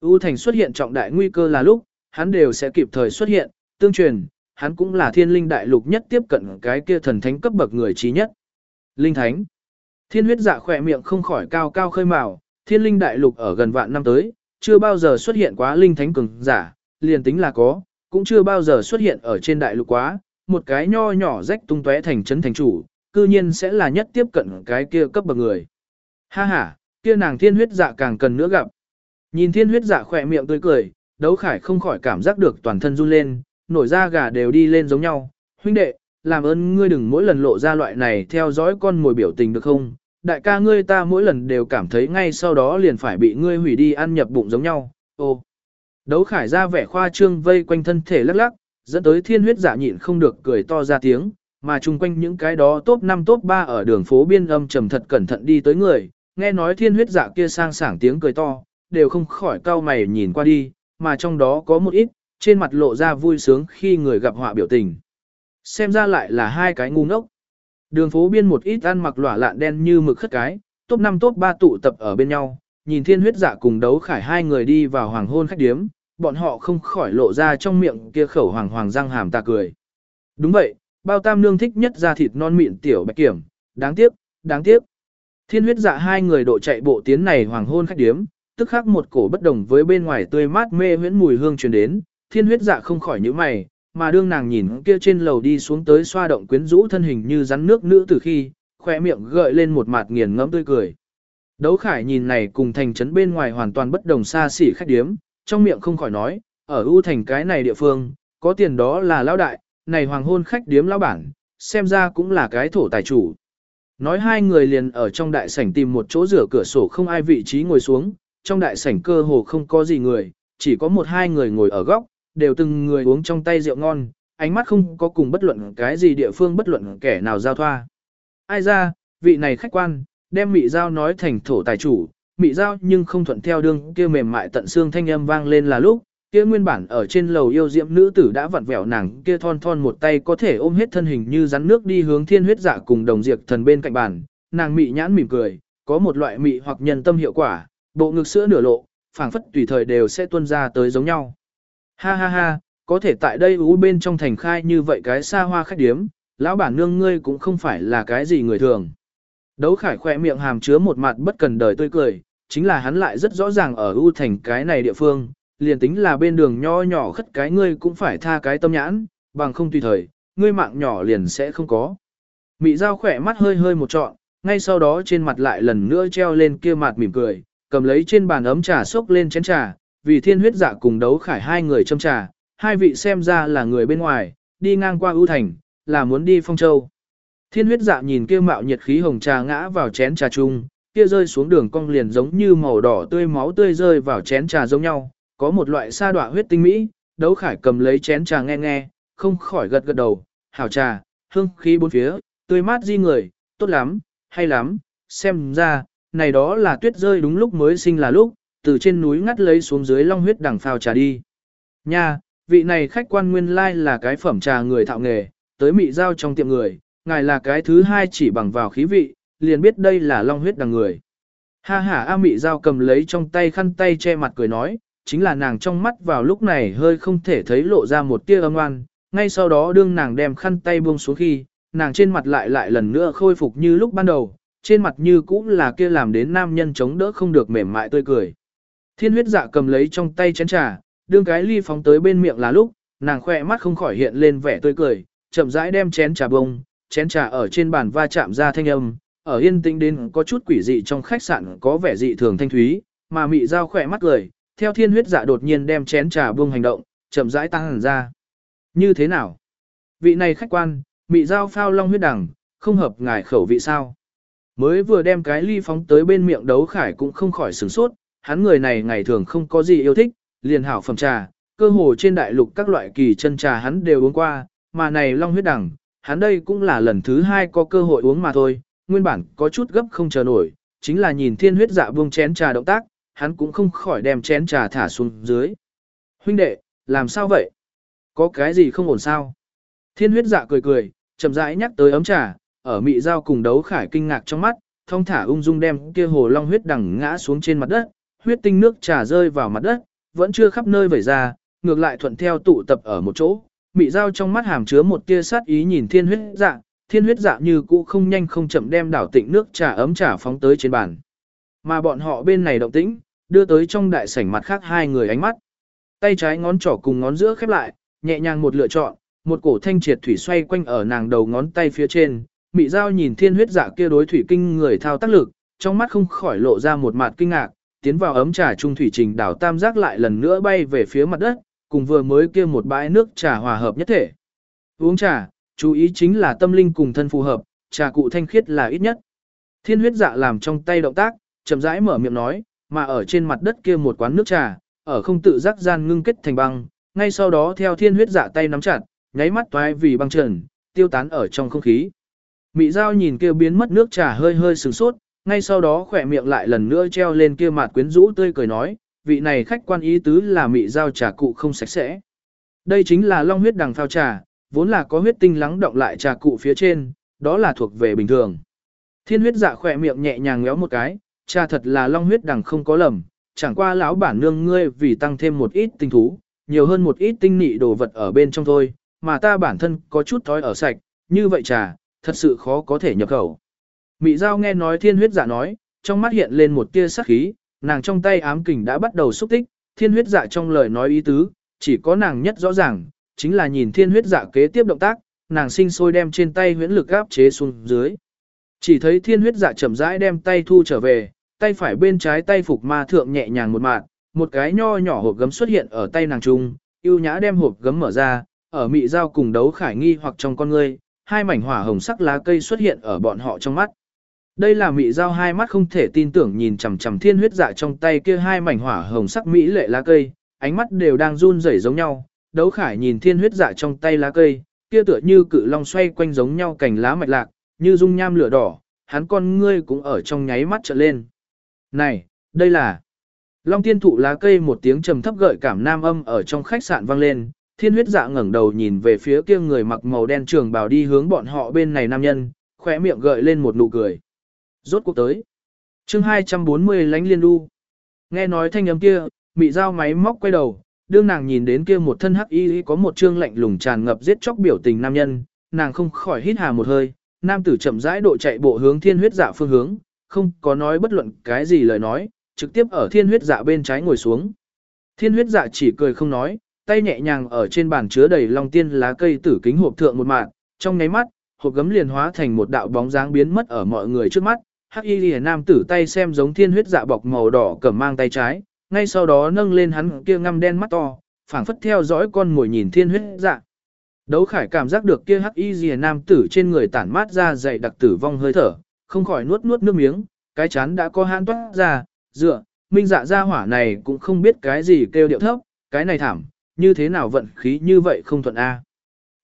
U Thành xuất hiện trọng đại nguy cơ là lúc, hắn đều sẽ kịp thời xuất hiện, tương truyền, hắn cũng là thiên linh đại lục nhất tiếp cận cái kia thần thánh cấp bậc người trí nhất. Linh thánh. Thiên huyết dạ khỏe miệng không khỏi cao cao khơi mào, thiên linh đại lục ở gần vạn năm tới, chưa bao giờ xuất hiện quá linh thánh cường giả, liền tính là có, cũng chưa bao giờ xuất hiện ở trên đại lục quá, một cái nho nhỏ rách tung tóe thành trấn thành chủ, cư nhiên sẽ là nhất tiếp cận cái kia cấp bậc người. Ha ha, kia nàng thiên huyết dạ càng cần nữa gặp. Nhìn thiên huyết dạ khỏe miệng tươi cười, đấu khải không khỏi cảm giác được toàn thân run lên, nổi da gà đều đi lên giống nhau. Huynh đệ, làm ơn ngươi đừng mỗi lần lộ ra loại này theo dõi con mồi biểu tình được không? Đại ca ngươi ta mỗi lần đều cảm thấy ngay sau đó liền phải bị ngươi hủy đi ăn nhập bụng giống nhau. Ô, đấu khải ra vẻ khoa trương vây quanh thân thể lắc lắc, dẫn tới thiên huyết giả nhịn không được cười to ra tiếng, mà chung quanh những cái đó top 5 top 3 ở đường phố biên âm trầm thật cẩn thận đi tới người, nghe nói thiên huyết giả kia sang sảng tiếng cười to, đều không khỏi cau mày nhìn qua đi, mà trong đó có một ít, trên mặt lộ ra vui sướng khi người gặp họa biểu tình. Xem ra lại là hai cái ngu ngốc. Đường phố biên một ít ăn mặc lỏa lạn đen như mực khất cái, top 5 top 3 tụ tập ở bên nhau, nhìn thiên huyết dạ cùng đấu khải hai người đi vào hoàng hôn khách điếm, bọn họ không khỏi lộ ra trong miệng kia khẩu hoàng hoàng răng hàm ta cười. Đúng vậy, bao tam nương thích nhất ra thịt non mịn tiểu bạch kiểm, đáng tiếc, đáng tiếc. Thiên huyết dạ hai người độ chạy bộ tiến này hoàng hôn khách điếm, tức khắc một cổ bất đồng với bên ngoài tươi mát mê huyễn mùi hương truyền đến, thiên huyết dạ không khỏi nhíu mày, mà đương nàng nhìn kia trên lầu đi xuống tới xoa động quyến rũ thân hình như rắn nước nữ từ khi, khoe miệng gợi lên một mặt nghiền ngẫm tươi cười. Đấu khải nhìn này cùng thành trấn bên ngoài hoàn toàn bất đồng xa xỉ khách điếm, trong miệng không khỏi nói, ở ưu thành cái này địa phương, có tiền đó là lão đại, này hoàng hôn khách điếm lão bản, xem ra cũng là cái thổ tài chủ. Nói hai người liền ở trong đại sảnh tìm một chỗ rửa cửa sổ không ai vị trí ngồi xuống, trong đại sảnh cơ hồ không có gì người, chỉ có một hai người ngồi ở góc, đều từng người uống trong tay rượu ngon, ánh mắt không có cùng bất luận cái gì địa phương bất luận kẻ nào giao thoa. Ai ra, vị này khách quan, đem mị giao nói thành thổ tài chủ, mị giao nhưng không thuận theo đương kia mềm mại tận xương thanh âm vang lên là lúc, kia nguyên bản ở trên lầu yêu diệm nữ tử đã vặn vẹo nàng kia thon thon một tay có thể ôm hết thân hình như rắn nước đi hướng thiên huyết dạ cùng đồng diệt thần bên cạnh bàn, nàng mị nhãn mỉm cười, có một loại mị hoặc nhân tâm hiệu quả, bộ ngực sữa nửa lộ, phảng phất tùy thời đều sẽ tuôn ra tới giống nhau. Ha ha ha, có thể tại đây ú bên trong thành khai như vậy cái xa hoa khách điếm, lão bản nương ngươi cũng không phải là cái gì người thường. Đấu khải khỏe miệng hàm chứa một mặt bất cần đời tươi cười, chính là hắn lại rất rõ ràng ở ưu thành cái này địa phương, liền tính là bên đường nho nhỏ khất cái ngươi cũng phải tha cái tâm nhãn, bằng không tùy thời, ngươi mạng nhỏ liền sẽ không có. Mị dao khỏe mắt hơi hơi một trọn, ngay sau đó trên mặt lại lần nữa treo lên kia mặt mỉm cười, cầm lấy trên bàn ấm trà xốc lên chén trà, vì thiên huyết dạ cùng đấu khải hai người châm trà, hai vị xem ra là người bên ngoài, đi ngang qua ưu thành, là muốn đi phong châu. Thiên huyết dạ nhìn kia mạo nhiệt khí hồng trà ngã vào chén trà chung, kia rơi xuống đường cong liền giống như màu đỏ tươi máu tươi rơi vào chén trà giống nhau, có một loại sa đọa huyết tinh mỹ, đấu khải cầm lấy chén trà nghe nghe, không khỏi gật gật đầu, hảo trà, hương khí bốn phía, tươi mát di người, tốt lắm, hay lắm, xem ra, này đó là tuyết rơi đúng lúc mới sinh là lúc, từ trên núi ngắt lấy xuống dưới long huyết đằng phao trà đi. Nha, vị này khách quan nguyên lai là cái phẩm trà người thạo nghề, tới mị giao trong tiệm người, ngài là cái thứ hai chỉ bằng vào khí vị, liền biết đây là long huyết đằng người. Ha ha A mị giao cầm lấy trong tay khăn tay che mặt cười nói, chính là nàng trong mắt vào lúc này hơi không thể thấy lộ ra một tia âm oan, ngay sau đó đương nàng đem khăn tay buông xuống khi, nàng trên mặt lại lại lần nữa khôi phục như lúc ban đầu, trên mặt như cũng là kia làm đến nam nhân chống đỡ không được mềm mại tươi cười. Thiên huyết dạ cầm lấy trong tay chén trà, đương cái ly phóng tới bên miệng là lúc, nàng khỏe mắt không khỏi hiện lên vẻ tươi cười, chậm rãi đem chén trà bông, chén trà ở trên bàn va chạm ra thanh âm, ở yên tĩnh đến có chút quỷ dị trong khách sạn có vẻ dị thường thanh thúy, mà mị Giao khỏe mắt cười, theo thiên huyết dạ đột nhiên đem chén trà bông hành động, chậm rãi tăng hẳn ra. Như thế nào? Vị này khách quan, mị Giao phao long huyết đằng, không hợp ngài khẩu vị sao? Mới vừa đem cái ly phóng tới bên miệng đấu khải cũng không khỏi sửng sốt, hắn người này ngày thường không có gì yêu thích, liền hảo phẩm trà, cơ hồ trên đại lục các loại kỳ chân trà hắn đều uống qua, mà này long huyết đằng, hắn đây cũng là lần thứ hai có cơ hội uống mà thôi, nguyên bản có chút gấp không chờ nổi, chính là nhìn thiên huyết dạ buông chén trà động tác, hắn cũng không khỏi đem chén trà thả xuống dưới. Huynh đệ, làm sao vậy? Có cái gì không ổn sao? Thiên huyết dạ cười cười, chậm rãi nhắc tới ấm trà, ở mị giao cùng đấu khải kinh ngạc trong mắt, thông thả ung dung đem kia hồ long huyết đằng ngã xuống trên mặt đất, huyết tinh nước trà rơi vào mặt đất, vẫn chưa khắp nơi vẩy ra, ngược lại thuận theo tụ tập ở một chỗ. Mị dao trong mắt hàm chứa một tia sát ý nhìn thiên huyết dạ, thiên huyết dạ như cũ không nhanh không chậm đem đảo tịnh nước trà ấm trà phóng tới trên bàn. Mà bọn họ bên này động tĩnh, đưa tới trong đại sảnh mặt khác hai người ánh mắt. Tay trái ngón trỏ cùng ngón giữa khép lại, nhẹ nhàng một lựa chọn, một cổ thanh triệt thủy xoay quanh ở nàng đầu ngón tay phía trên. Mị dao nhìn thiên huyết dạ kia đối thủy kinh người thao tác lực, trong mắt không khỏi lộ ra một mặt kinh ngạc, tiến vào ấm trà trung thủy trình đảo tam giác lại lần nữa bay về phía mặt đất, cùng vừa mới kia một bãi nước trà hòa hợp nhất thể. Uống trà, chú ý chính là tâm linh cùng thân phù hợp, trà cụ thanh khiết là ít nhất. Thiên huyết dạ làm trong tay động tác, chậm rãi mở miệng nói, mà ở trên mặt đất kia một quán nước trà, ở không tự giác gian ngưng kết thành băng, ngay sau đó theo thiên huyết dạ tay nắm chặt, nháy mắt toái vì băng trần, tiêu tán ở trong không khí. Mị dao nhìn kia biến mất nước trà hơi hơi sửng sốt, ngay sau đó khỏe miệng lại lần nữa treo lên kia mặt quyến rũ tươi cười nói, vị này khách quan ý tứ là mị giao trà cụ không sạch sẽ. Đây chính là long huyết đằng phao trà, vốn là có huyết tinh lắng động lại trà cụ phía trên, đó là thuộc về bình thường. Thiên huyết dạ khỏe miệng nhẹ nhàng ngéo một cái, trà thật là long huyết đằng không có lầm, chẳng qua lão bản nương ngươi vì tăng thêm một ít tinh thú, nhiều hơn một ít tinh nị đồ vật ở bên trong thôi, mà ta bản thân có chút thói ở sạch, như vậy trà, thật sự khó có thể nhập khẩu. Mị Giao nghe nói thiên huyết dạ nói, trong mắt hiện lên một tia sắc khí, nàng trong tay ám kình đã bắt đầu xúc tích, thiên huyết dạ trong lời nói ý tứ, chỉ có nàng nhất rõ ràng, chính là nhìn thiên huyết dạ kế tiếp động tác, nàng sinh sôi đem trên tay huyễn lực áp chế xuống dưới. Chỉ thấy thiên huyết dạ chậm rãi đem tay thu trở về, tay phải bên trái tay phục ma thượng nhẹ nhàng một mạt, một cái nho nhỏ hộp gấm xuất hiện ở tay nàng trung, yêu nhã đem hộp gấm mở ra, ở mị Giao cùng đấu khải nghi hoặc trong con ngươi, hai mảnh hỏa hồng sắc lá cây xuất hiện ở bọn họ trong mắt. Đây là mị giao hai mắt không thể tin tưởng nhìn chằm chằm thiên huyết dạ trong tay kia hai mảnh hỏa hồng sắc mỹ lệ lá cây, ánh mắt đều đang run rẩy giống nhau. Đấu khải nhìn thiên huyết dạ trong tay lá cây, kia tựa như cự long xoay quanh giống nhau cành lá mạch lạc, như dung nham lửa đỏ, hắn con ngươi cũng ở trong nháy mắt trở lên. Này, đây là... Long tiên thụ lá cây một tiếng trầm thấp gợi cảm nam âm ở trong khách sạn vang lên, thiên huyết dạ ngẩng đầu nhìn về phía kia người mặc màu đen trường bào đi hướng bọn họ bên này nam nhân, khóe miệng gợi lên một nụ cười. Rốt cuộc tới. chương 240 lánh liên đu. Nghe nói thanh âm kia, mị dao máy móc quay đầu, đương nàng nhìn đến kia một thân hắc y có một trương lạnh lùng tràn ngập giết chóc biểu tình nam nhân, nàng không khỏi hít hà một hơi, nam tử chậm rãi độ chạy bộ hướng thiên huyết dạ phương hướng, không có nói bất luận cái gì lời nói, trực tiếp ở thiên huyết dạ bên trái ngồi xuống. Thiên huyết dạ chỉ cười không nói, tay nhẹ nhàng ở trên bàn chứa đầy long tiên lá cây tử kính hộp thượng một mạng, trong nháy mắt, hộp gấm liền hóa thành một đạo bóng dáng biến mất ở mọi người trước mắt. Hắc Y lìa nam tử tay xem giống thiên huyết dạ bọc màu đỏ cầm mang tay trái, ngay sau đó nâng lên hắn kia ngăm đen mắt to, phảng phất theo dõi con mồi nhìn thiên huyết dạ. Đấu Khải cảm giác được kia Hắc Y lìa nam tử trên người tản mát ra dày đặc tử vong hơi thở, không khỏi nuốt nuốt nước miếng, cái chán đã có hãn toát ra, dựa, minh dạ gia hỏa này cũng không biết cái gì kêu điệu thấp, cái này thảm, như thế nào vận khí như vậy không thuận A.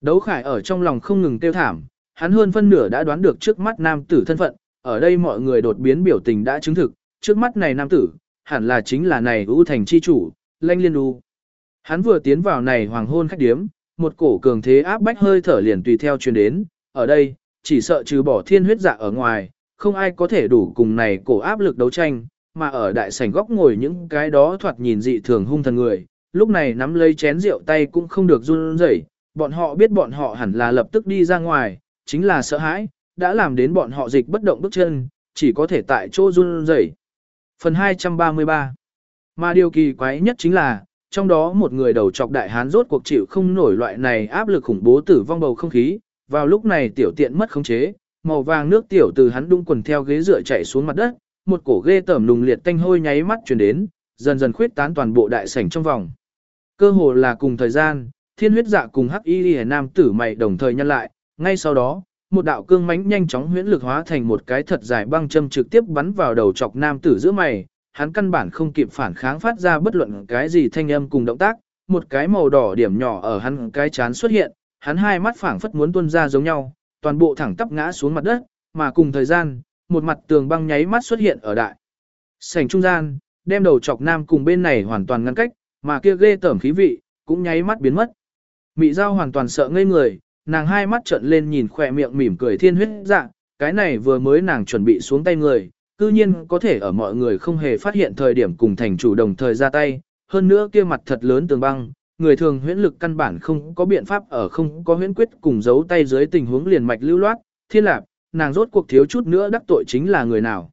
Đấu khải ở trong lòng không ngừng kêu thảm, hắn hơn phân nửa đã đoán được trước mắt nam tử thân phận, ở đây mọi người đột biến biểu tình đã chứng thực, trước mắt này nam tử, hẳn là chính là này ưu thành chi chủ, lanh liên u. Hắn vừa tiến vào này hoàng hôn khách điếm, một cổ cường thế áp bách hơi thở liền tùy theo truyền đến, ở đây, chỉ sợ trừ bỏ thiên huyết dạ ở ngoài, không ai có thể đủ cùng này cổ áp lực đấu tranh, mà ở đại sảnh góc ngồi những cái đó thoạt nhìn dị thường hung thần người, lúc này nắm lấy chén rượu tay cũng không được run rẩy, bọn họ biết bọn họ hẳn là lập tức đi ra ngoài, chính là sợ hãi, đã làm đến bọn họ dịch bất động bước chân, chỉ có thể tại chỗ run rẩy. Phần 233 Mà điều kỳ quái nhất chính là, trong đó một người đầu trọc đại hán rốt cuộc chịu không nổi loại này áp lực khủng bố tử vong bầu không khí, vào lúc này tiểu tiện mất khống chế, màu vàng nước tiểu từ hắn đung quần theo ghế dựa chảy xuống mặt đất, một cổ ghê tởm nùng liệt tanh hôi nháy mắt truyền đến, dần dần khuyết tán toàn bộ đại sảnh trong vòng. Cơ hồ là cùng thời gian, thiên huyết dạ cùng hắc y hề nam tử mày đồng thời nhân lại, ngay sau đó, một đạo cương mãnh nhanh chóng huyễn lực hóa thành một cái thật dài băng châm trực tiếp bắn vào đầu chọc nam tử giữa mày, hắn căn bản không kịp phản kháng phát ra bất luận cái gì thanh âm cùng động tác, một cái màu đỏ điểm nhỏ ở hắn cái chán xuất hiện, hắn hai mắt phảng phất muốn tuôn ra giống nhau, toàn bộ thẳng tắp ngã xuống mặt đất, mà cùng thời gian, một mặt tường băng nháy mắt xuất hiện ở đại. Sảnh trung gian, đem đầu chọc nam cùng bên này hoàn toàn ngăn cách, mà kia ghê tởm khí vị, cũng nháy mắt biến mất. Mị giao hoàn toàn sợ ngây người, nàng hai mắt trợn lên nhìn khỏe miệng mỉm cười thiên huyết dạ, cái này vừa mới nàng chuẩn bị xuống tay người, cư nhiên có thể ở mọi người không hề phát hiện thời điểm cùng thành chủ đồng thời ra tay, hơn nữa kia mặt thật lớn tường băng, người thường huyễn lực căn bản không có biện pháp ở không có huyễn quyết cùng giấu tay dưới tình huống liền mạch lưu loát, thiên lạp, nàng rốt cuộc thiếu chút nữa đắc tội chính là người nào.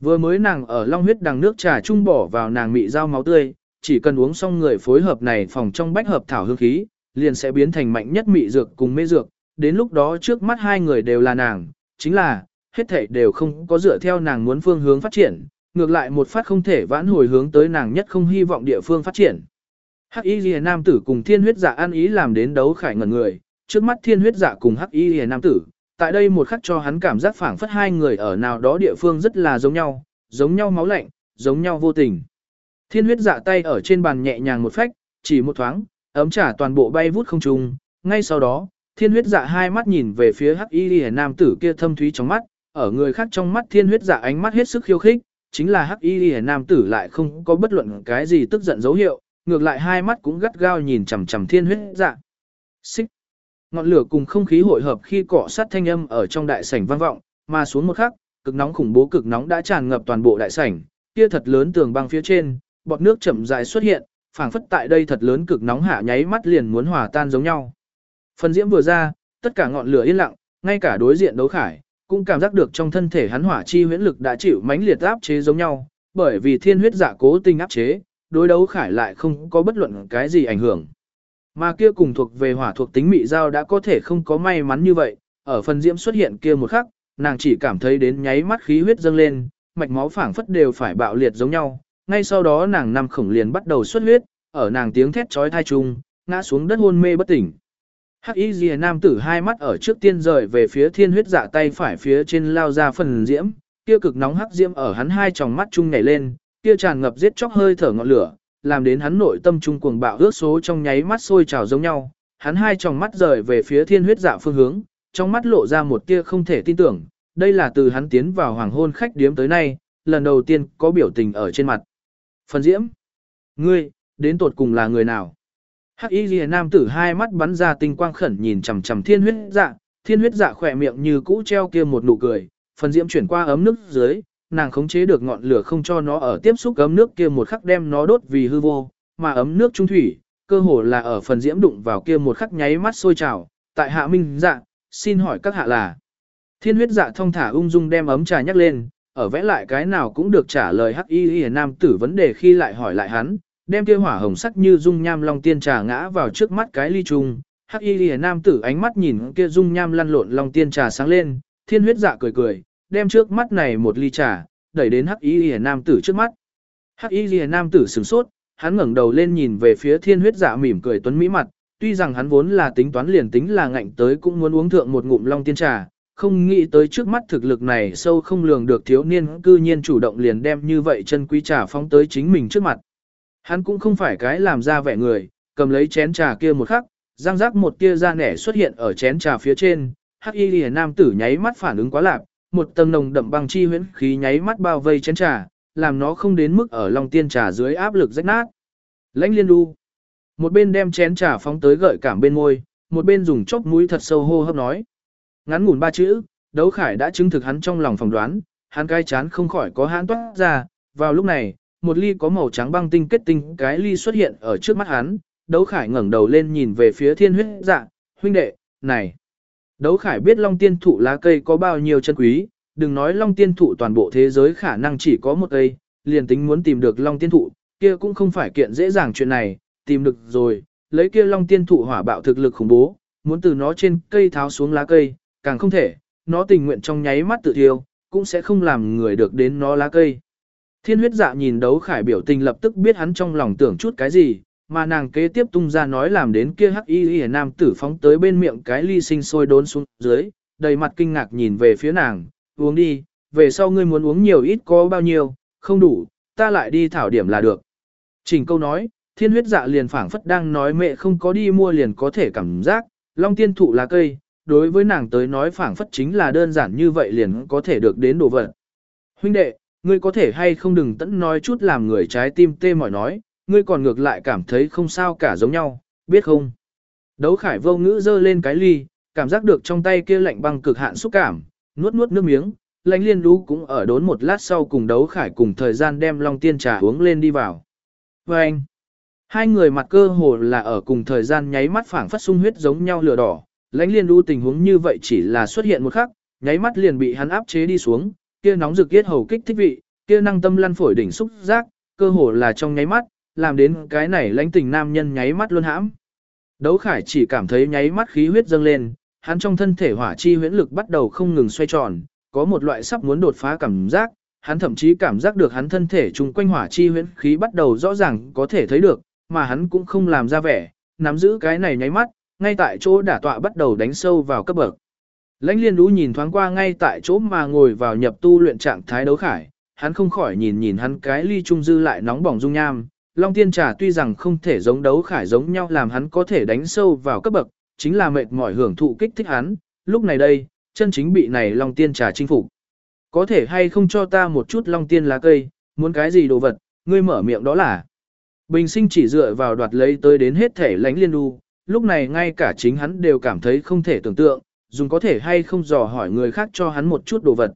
Vừa mới nàng ở long huyết đằng nước trà trung bỏ vào nàng mị dao máu tươi, chỉ cần uống xong người phối hợp này phòng trong bách hợp thảo hương khí, liền sẽ biến thành mạnh nhất mị dược cùng mê dược, đến lúc đó trước mắt hai người đều là nàng, chính là, hết thảy đều không có dựa theo nàng muốn phương hướng phát triển, ngược lại một phát không thể vãn hồi hướng tới nàng nhất không hy vọng địa phương phát triển. Hắc Y Liễu nam tử cùng Thiên huyết dạ ăn ý làm đến đấu khải ngẩn người, trước mắt Thiên huyết dạ cùng Hắc Y Liễu nam tử, tại đây một khắc cho hắn cảm giác phảng phất hai người ở nào đó địa phương rất là giống nhau, giống nhau máu lạnh, giống nhau vô tình. Thiên huyết dạ tay ở trên bàn nhẹ nhàng một phách, chỉ một thoáng, ấm trả toàn bộ bay vút không trung, ngay sau đó, thiên huyết dạ hai mắt nhìn về phía hắc y lìa nam tử kia thâm thúy trong mắt, ở người khác trong mắt thiên huyết dạ ánh mắt hết sức khiêu khích, chính là hắc y lìa nam tử lại không có bất luận cái gì tức giận dấu hiệu, ngược lại hai mắt cũng gắt gao nhìn chằm chằm thiên huyết dạ. Xích. Ngọn lửa cùng không khí hội hợp khi cọ sát thanh âm ở trong đại sảnh vang vọng, mà xuống một khắc, cực nóng khủng bố cực nóng đã tràn ngập toàn bộ đại sảnh, kia thật lớn tường băng phía trên, bọt nước chậm rãi xuất hiện, phảng phất tại đây thật lớn cực nóng hạ nháy mắt liền muốn hòa tan giống nhau. Phần diễm vừa ra, tất cả ngọn lửa yên lặng, ngay cả đối diện đấu khải, cũng cảm giác được trong thân thể hắn hỏa chi huyễn lực đã chịu mãnh liệt áp chế giống nhau, bởi vì thiên huyết giả cố tình áp chế, đối đấu khải lại không có bất luận cái gì ảnh hưởng. Mà kia cùng thuộc về hỏa thuộc tính mị giao đã có thể không có may mắn như vậy, ở phần diễm xuất hiện kia một khắc, nàng chỉ cảm thấy đến nháy mắt khí huyết dâng lên, mạch máu phảng phất đều phải bạo liệt giống nhau, ngay sau đó nàng nằm khổng liền bắt đầu xuất huyết, ở nàng tiếng thét chói tai chung, ngã xuống đất hôn mê bất tỉnh. Hắc Y Dìa nam tử hai mắt ở trước tiên rời về phía thiên huyết dạ tay phải phía trên lao ra phần diễm, kia cực nóng hắc diễm ở hắn hai tròng mắt chung nhảy lên, kia tràn ngập giết chóc hơi thở ngọn lửa, làm đến hắn nội tâm trung cuồng bạo ước số trong nháy mắt sôi trào giống nhau, hắn hai tròng mắt rời về phía thiên huyết dạ phương hướng, trong mắt lộ ra một tia không thể tin tưởng, đây là từ hắn tiến vào hoàng hôn khách điếm tới nay, lần đầu tiên có biểu tình ở trên mặt. Phần diễm. Ngươi, đến tột cùng là người nào? Hắc y ghi nam tử hai mắt bắn ra tinh quang khẩn nhìn chằm chằm thiên huyết dạ, thiên huyết dạ khỏe miệng như cũ treo kia một nụ cười, phần diễm chuyển qua ấm nước dưới, nàng khống chế được ngọn lửa không cho nó ở tiếp xúc ấm nước kia một khắc đem nó đốt vì hư vô, mà ấm nước trung thủy, cơ hồ là ở phần diễm đụng vào kia một khắc nháy mắt sôi trào, tại hạ minh dạ, xin hỏi các hạ là. Thiên huyết dạ thông thả ung dung đem ấm trà nhắc lên, ở vẽ lại cái nào cũng được trả lời hắc y y nam tử vấn đề khi lại hỏi lại hắn, đem kia hỏa hồng sắc như dung nham long tiên trà ngã vào trước mắt cái ly trùng. Hắc y y nam tử ánh mắt nhìn kia dung nham lăn lộn long tiên trà sáng lên, thiên huyết dạ cười cười, đem trước mắt này một ly trà, đẩy đến hắc y y nam tử trước mắt. Hắc y y nam tử sửng sốt, hắn ngẩng đầu lên nhìn về phía thiên huyết dạ mỉm cười tuấn mỹ mặt, tuy rằng hắn vốn là tính toán liền tính là ngạnh tới cũng muốn uống thượng một ngụm long tiên trà, không nghĩ tới trước mắt thực lực này sâu không lường được thiếu niên cư nhiên chủ động liền đem như vậy chân quý trà phóng tới chính mình trước mặt. Hắn cũng không phải cái làm ra vẻ người, cầm lấy chén trà kia một khắc, răng rác một tia da nẻ xuất hiện ở chén trà phía trên, hắc y lìa nam tử nháy mắt phản ứng quá lạc, một tầng nồng đậm băng chi huyễn khí nháy mắt bao vây chén trà, làm nó không đến mức ở lòng tiên trà dưới áp lực rách nát. Lãnh liên đu. Một bên đem chén trà phóng tới gợi cảm bên môi, một bên dùng chốc mũi thật sâu hô hấp nói. Ngắn ngủn ba chữ, đấu khải đã chứng thực hắn trong lòng phỏng đoán, hắn cai chán không khỏi có hãn toát ra, vào lúc này, một ly có màu trắng băng tinh kết tinh cái ly xuất hiện ở trước mắt hắn, đấu khải ngẩng đầu lên nhìn về phía thiên huyết dạ, huynh đệ, này. Đấu khải biết long tiên thụ lá cây có bao nhiêu chân quý, đừng nói long tiên thụ toàn bộ thế giới khả năng chỉ có một cây, liền tính muốn tìm được long tiên thụ, kia cũng không phải kiện dễ dàng chuyện này, tìm được rồi, lấy kia long tiên thụ hỏa bạo thực lực khủng bố, muốn từ nó trên cây tháo xuống lá cây, càng không thể, nó tình nguyện trong nháy mắt tự thiêu, cũng sẽ không làm người được đến nó lá cây. Thiên huyết dạ nhìn đấu khải biểu tình lập tức biết hắn trong lòng tưởng chút cái gì, mà nàng kế tiếp tung ra nói làm đến kia hắc y y nam tử phóng tới bên miệng cái ly sinh sôi đốn xuống dưới, đầy mặt kinh ngạc nhìn về phía nàng, uống đi, về sau ngươi muốn uống nhiều ít có bao nhiêu, không đủ, ta lại đi thảo điểm là được. Trình câu nói, thiên huyết dạ liền phảng phất đang nói mẹ không có đi mua liền có thể cảm giác, long tiên thụ là cây, đối với nàng tới nói phảng phất chính là đơn giản như vậy liền có thể được đến đồ vật. Huynh đệ, ngươi có thể hay không đừng tẫn nói chút làm người trái tim tê mỏi nói, ngươi còn ngược lại cảm thấy không sao cả giống nhau, biết không? Đấu khải vô ngữ dơ lên cái ly, cảm giác được trong tay kia lạnh băng cực hạn xúc cảm, nuốt nuốt nước miếng, lãnh liên lũ cũng ở đốn một lát sau cùng đấu khải cùng thời gian đem long tiên trà uống lên đi vào. Và anh, hai người mặt cơ hồ là ở cùng thời gian nháy mắt phảng phất sung huyết giống nhau lửa đỏ, lãnh liên đu tình huống như vậy chỉ là xuất hiện một khắc, nháy mắt liền bị hắn áp chế đi xuống, kia nóng rực yết hầu kích thích vị, kia năng tâm lăn phổi đỉnh xúc giác, cơ hồ là trong nháy mắt, làm đến cái này lãnh tình nam nhân nháy mắt luôn hãm. Đấu khải chỉ cảm thấy nháy mắt khí huyết dâng lên, hắn trong thân thể hỏa chi huyễn lực bắt đầu không ngừng xoay tròn, có một loại sắp muốn đột phá cảm giác, hắn thậm chí cảm giác được hắn thân thể chung quanh hỏa chi huyễn khí bắt đầu rõ ràng có thể thấy được, mà hắn cũng không làm ra vẻ, nắm giữ cái này nháy mắt, ngay tại chỗ đả tọa bắt đầu đánh sâu vào cấp bậc. Lãnh liên đú nhìn thoáng qua ngay tại chỗ mà ngồi vào nhập tu luyện trạng thái đấu khải, hắn không khỏi nhìn nhìn hắn cái ly trung dư lại nóng bỏng dung nham. Long tiên trà tuy rằng không thể giống đấu khải giống nhau làm hắn có thể đánh sâu vào cấp bậc, chính là mệt mỏi hưởng thụ kích thích hắn, lúc này đây, chân chính bị này long tiên trà chinh phục. Có thể hay không cho ta một chút long tiên lá cây, muốn cái gì đồ vật, ngươi mở miệng đó là. Bình sinh chỉ dựa vào đoạt lấy tới đến hết thể lánh liên đu, lúc này ngay cả chính hắn đều cảm thấy không thể tưởng tượng, dùng có thể hay không dò hỏi người khác cho hắn một chút đồ vật.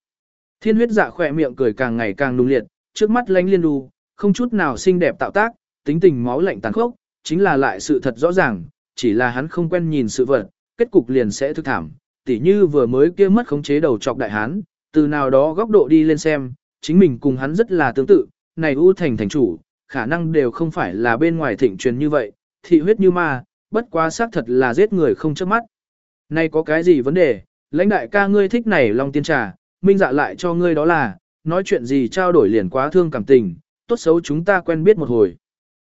Thiên huyết dạ khỏe miệng cười càng ngày càng nung liệt, trước mắt lánh liên đu, không chút nào xinh đẹp tạo tác, tính tình máu lạnh tàn khốc, chính là lại sự thật rõ ràng, chỉ là hắn không quen nhìn sự vật, kết cục liền sẽ thực thảm, tỉ như vừa mới kia mất khống chế đầu chọc đại hán, từ nào đó góc độ đi lên xem, chính mình cùng hắn rất là tương tự, này U thành thành chủ, khả năng đều không phải là bên ngoài thịnh truyền như vậy, thị huyết như ma, bất quá xác thật là giết người không chớp mắt. Nay có cái gì vấn đề, lãnh đại ca ngươi thích này long tiên trà, minh dạ lại cho ngươi đó là, nói chuyện gì trao đổi liền quá thương cảm tình, tốt xấu chúng ta quen biết một hồi.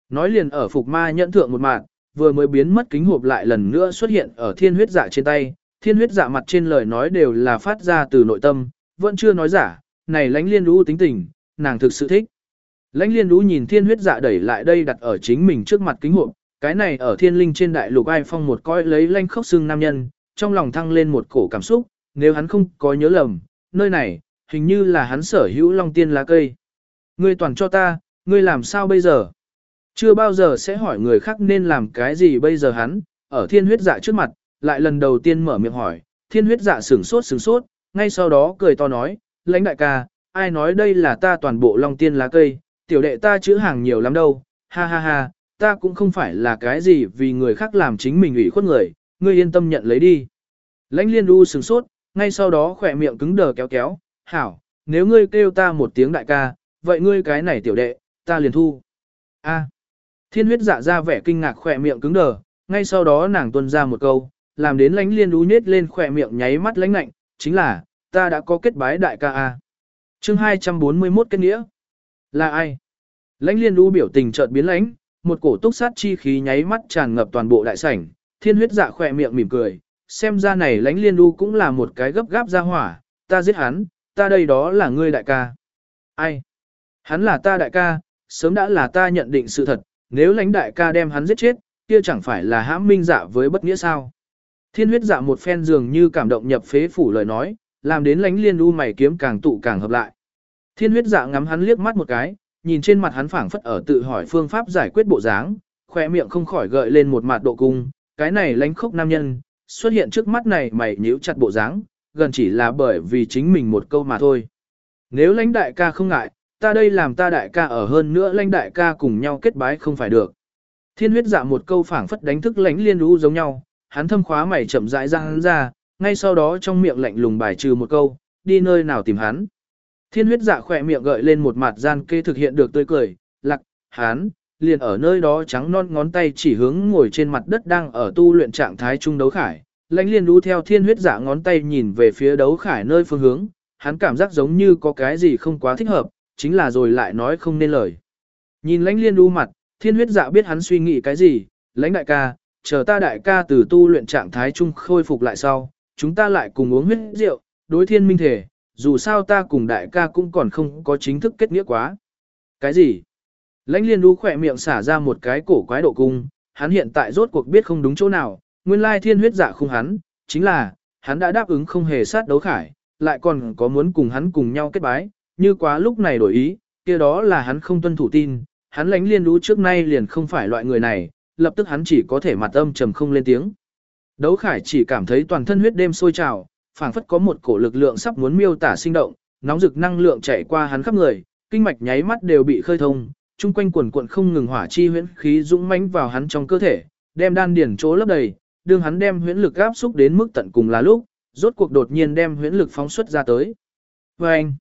Nói liền ở phục ma nhận thượng một mạng, vừa mới biến mất kính hộp lại lần nữa xuất hiện ở thiên huyết dạ trên tay, thiên huyết dạ mặt trên lời nói đều là phát ra từ nội tâm, vẫn chưa nói giả, này lãnh liên đũ tính tình, nàng thực sự thích. Lãnh liên đũ nhìn thiên huyết dạ đẩy lại đây đặt ở chính mình trước mặt kính hộp, cái này ở thiên linh trên đại lục ai phong một coi lấy lanh khốc xương nam nhân, trong lòng thăng lên một cổ cảm xúc, nếu hắn không có nhớ lầm, nơi này, hình như là hắn sở hữu long tiên lá cây. Ngươi toàn cho ta, ngươi làm sao bây giờ? Chưa bao giờ sẽ hỏi người khác nên làm cái gì bây giờ hắn, ở thiên huyết dạ trước mặt, lại lần đầu tiên mở miệng hỏi, thiên huyết dạ sửng sốt sửng sốt, ngay sau đó cười to nói, lãnh đại ca, ai nói đây là ta toàn bộ long tiên lá cây, tiểu đệ ta chữ hàng nhiều lắm đâu, ha ha ha, ta cũng không phải là cái gì vì người khác làm chính mình ủy khuất người, ngươi yên tâm nhận lấy đi. Lãnh liên đu sừng sốt, ngay sau đó khỏe miệng cứng đờ kéo kéo, hảo, nếu ngươi kêu ta một tiếng đại ca, vậy ngươi cái này tiểu đệ, ta liền thu. A. Thiên huyết dạ ra vẻ kinh ngạc khỏe miệng cứng đờ, ngay sau đó nàng tuân ra một câu, làm đến lãnh liên đu nết lên khỏe miệng nháy mắt lãnh lạnh, chính là, ta đã có kết bái đại ca A. chương 241 kết nghĩa. Là ai? Lãnh liên đu biểu tình chợt biến lãnh, một cổ túc sát chi khí nháy mắt tràn ngập toàn bộ đại sảnh, thiên huyết dạ khỏe miệng mỉm cười, xem ra này lãnh liên đu cũng là một cái gấp gáp ra hỏa, ta giết hắn, ta đây đó là ngươi đại ca. Ai? Hắn là ta đại ca, sớm đã là ta nhận định sự thật, nếu lãnh đại ca đem hắn giết chết, kia chẳng phải là hãm minh dạ với bất nghĩa sao. Thiên huyết dạ một phen dường như cảm động nhập phế phủ lời nói, làm đến lãnh liên đu mày kiếm càng tụ càng hợp lại. Thiên huyết dạ ngắm hắn liếc mắt một cái, nhìn trên mặt hắn phảng phất ở tự hỏi phương pháp giải quyết bộ dáng, khỏe miệng không khỏi gợi lên một mặt độ cung, cái này lãnh khốc nam nhân, xuất hiện trước mắt này mày nhíu chặt bộ dáng, gần chỉ là bởi vì chính mình một câu mà thôi. Nếu lãnh đại ca không ngại, ta đây làm ta đại ca ở hơn nữa lãnh đại ca cùng nhau kết bái không phải được. Thiên huyết dạ một câu phảng phất đánh thức lãnh liên đu giống nhau, hắn thâm khóa mày chậm rãi ra hắn ra, ngay sau đó trong miệng lạnh lùng bài trừ một câu, đi nơi nào tìm hắn. Thiên huyết dạ khỏe miệng gợi lên một mặt gian kê thực hiện được tươi cười, lặc, hắn, liền ở nơi đó trắng non ngón tay chỉ hướng ngồi trên mặt đất đang ở tu luyện trạng thái trung đấu khải. Lãnh liên đu theo thiên huyết dạ ngón tay nhìn về phía đấu khải nơi phương hướng, hắn cảm giác giống như có cái gì không quá thích hợp, chính là rồi lại nói không nên lời. Nhìn lãnh liên đu mặt, thiên huyết dạ biết hắn suy nghĩ cái gì, lãnh đại ca, chờ ta đại ca từ tu luyện trạng thái trung khôi phục lại sau, chúng ta lại cùng uống huyết rượu, đối thiên minh thể, dù sao ta cùng đại ca cũng còn không có chính thức kết nghĩa quá. Cái gì? Lãnh liên đu khỏe miệng xả ra một cái cổ quái độ cung, hắn hiện tại rốt cuộc biết không đúng chỗ nào, nguyên lai thiên huyết dạ không hắn, chính là, hắn đã đáp ứng không hề sát đấu khải, lại còn có muốn cùng hắn cùng nhau kết bái, như quá lúc này đổi ý, kia đó là hắn không tuân thủ tin, hắn lãnh liên đu trước nay liền không phải loại người này, lập tức hắn chỉ có thể mặt âm trầm không lên tiếng. Đấu khải chỉ cảm thấy toàn thân huyết đêm sôi trào, phảng phất có một cổ lực lượng sắp muốn miêu tả sinh động, nóng rực năng lượng chạy qua hắn khắp người, kinh mạch nháy mắt đều bị khơi thông, chung quanh quần cuộn không ngừng hỏa chi huyễn khí dũng mãnh vào hắn trong cơ thể, đem đan điển chỗ lấp đầy, đương hắn đem huyễn lực áp xúc đến mức tận cùng là lúc, rốt cuộc đột nhiên đem huyễn lực phóng xuất ra tới. Và anh,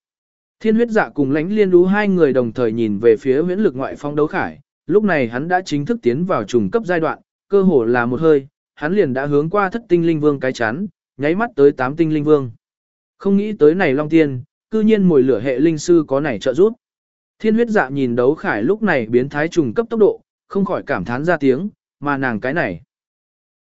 thiên huyết dạ cùng lãnh liên đú hai người đồng thời nhìn về phía huyễn lực ngoại phong đấu khải, lúc này hắn đã chính thức tiến vào trùng cấp giai đoạn, cơ hồ là một hơi, hắn liền đã hướng qua thất tinh linh vương cái chán, nháy mắt tới tám tinh linh vương. Không nghĩ tới này long tiên, cư nhiên mùi lửa hệ linh sư có này trợ giúp. Thiên huyết dạ nhìn đấu khải lúc này biến thái trùng cấp tốc độ, không khỏi cảm thán ra tiếng, mà nàng cái này.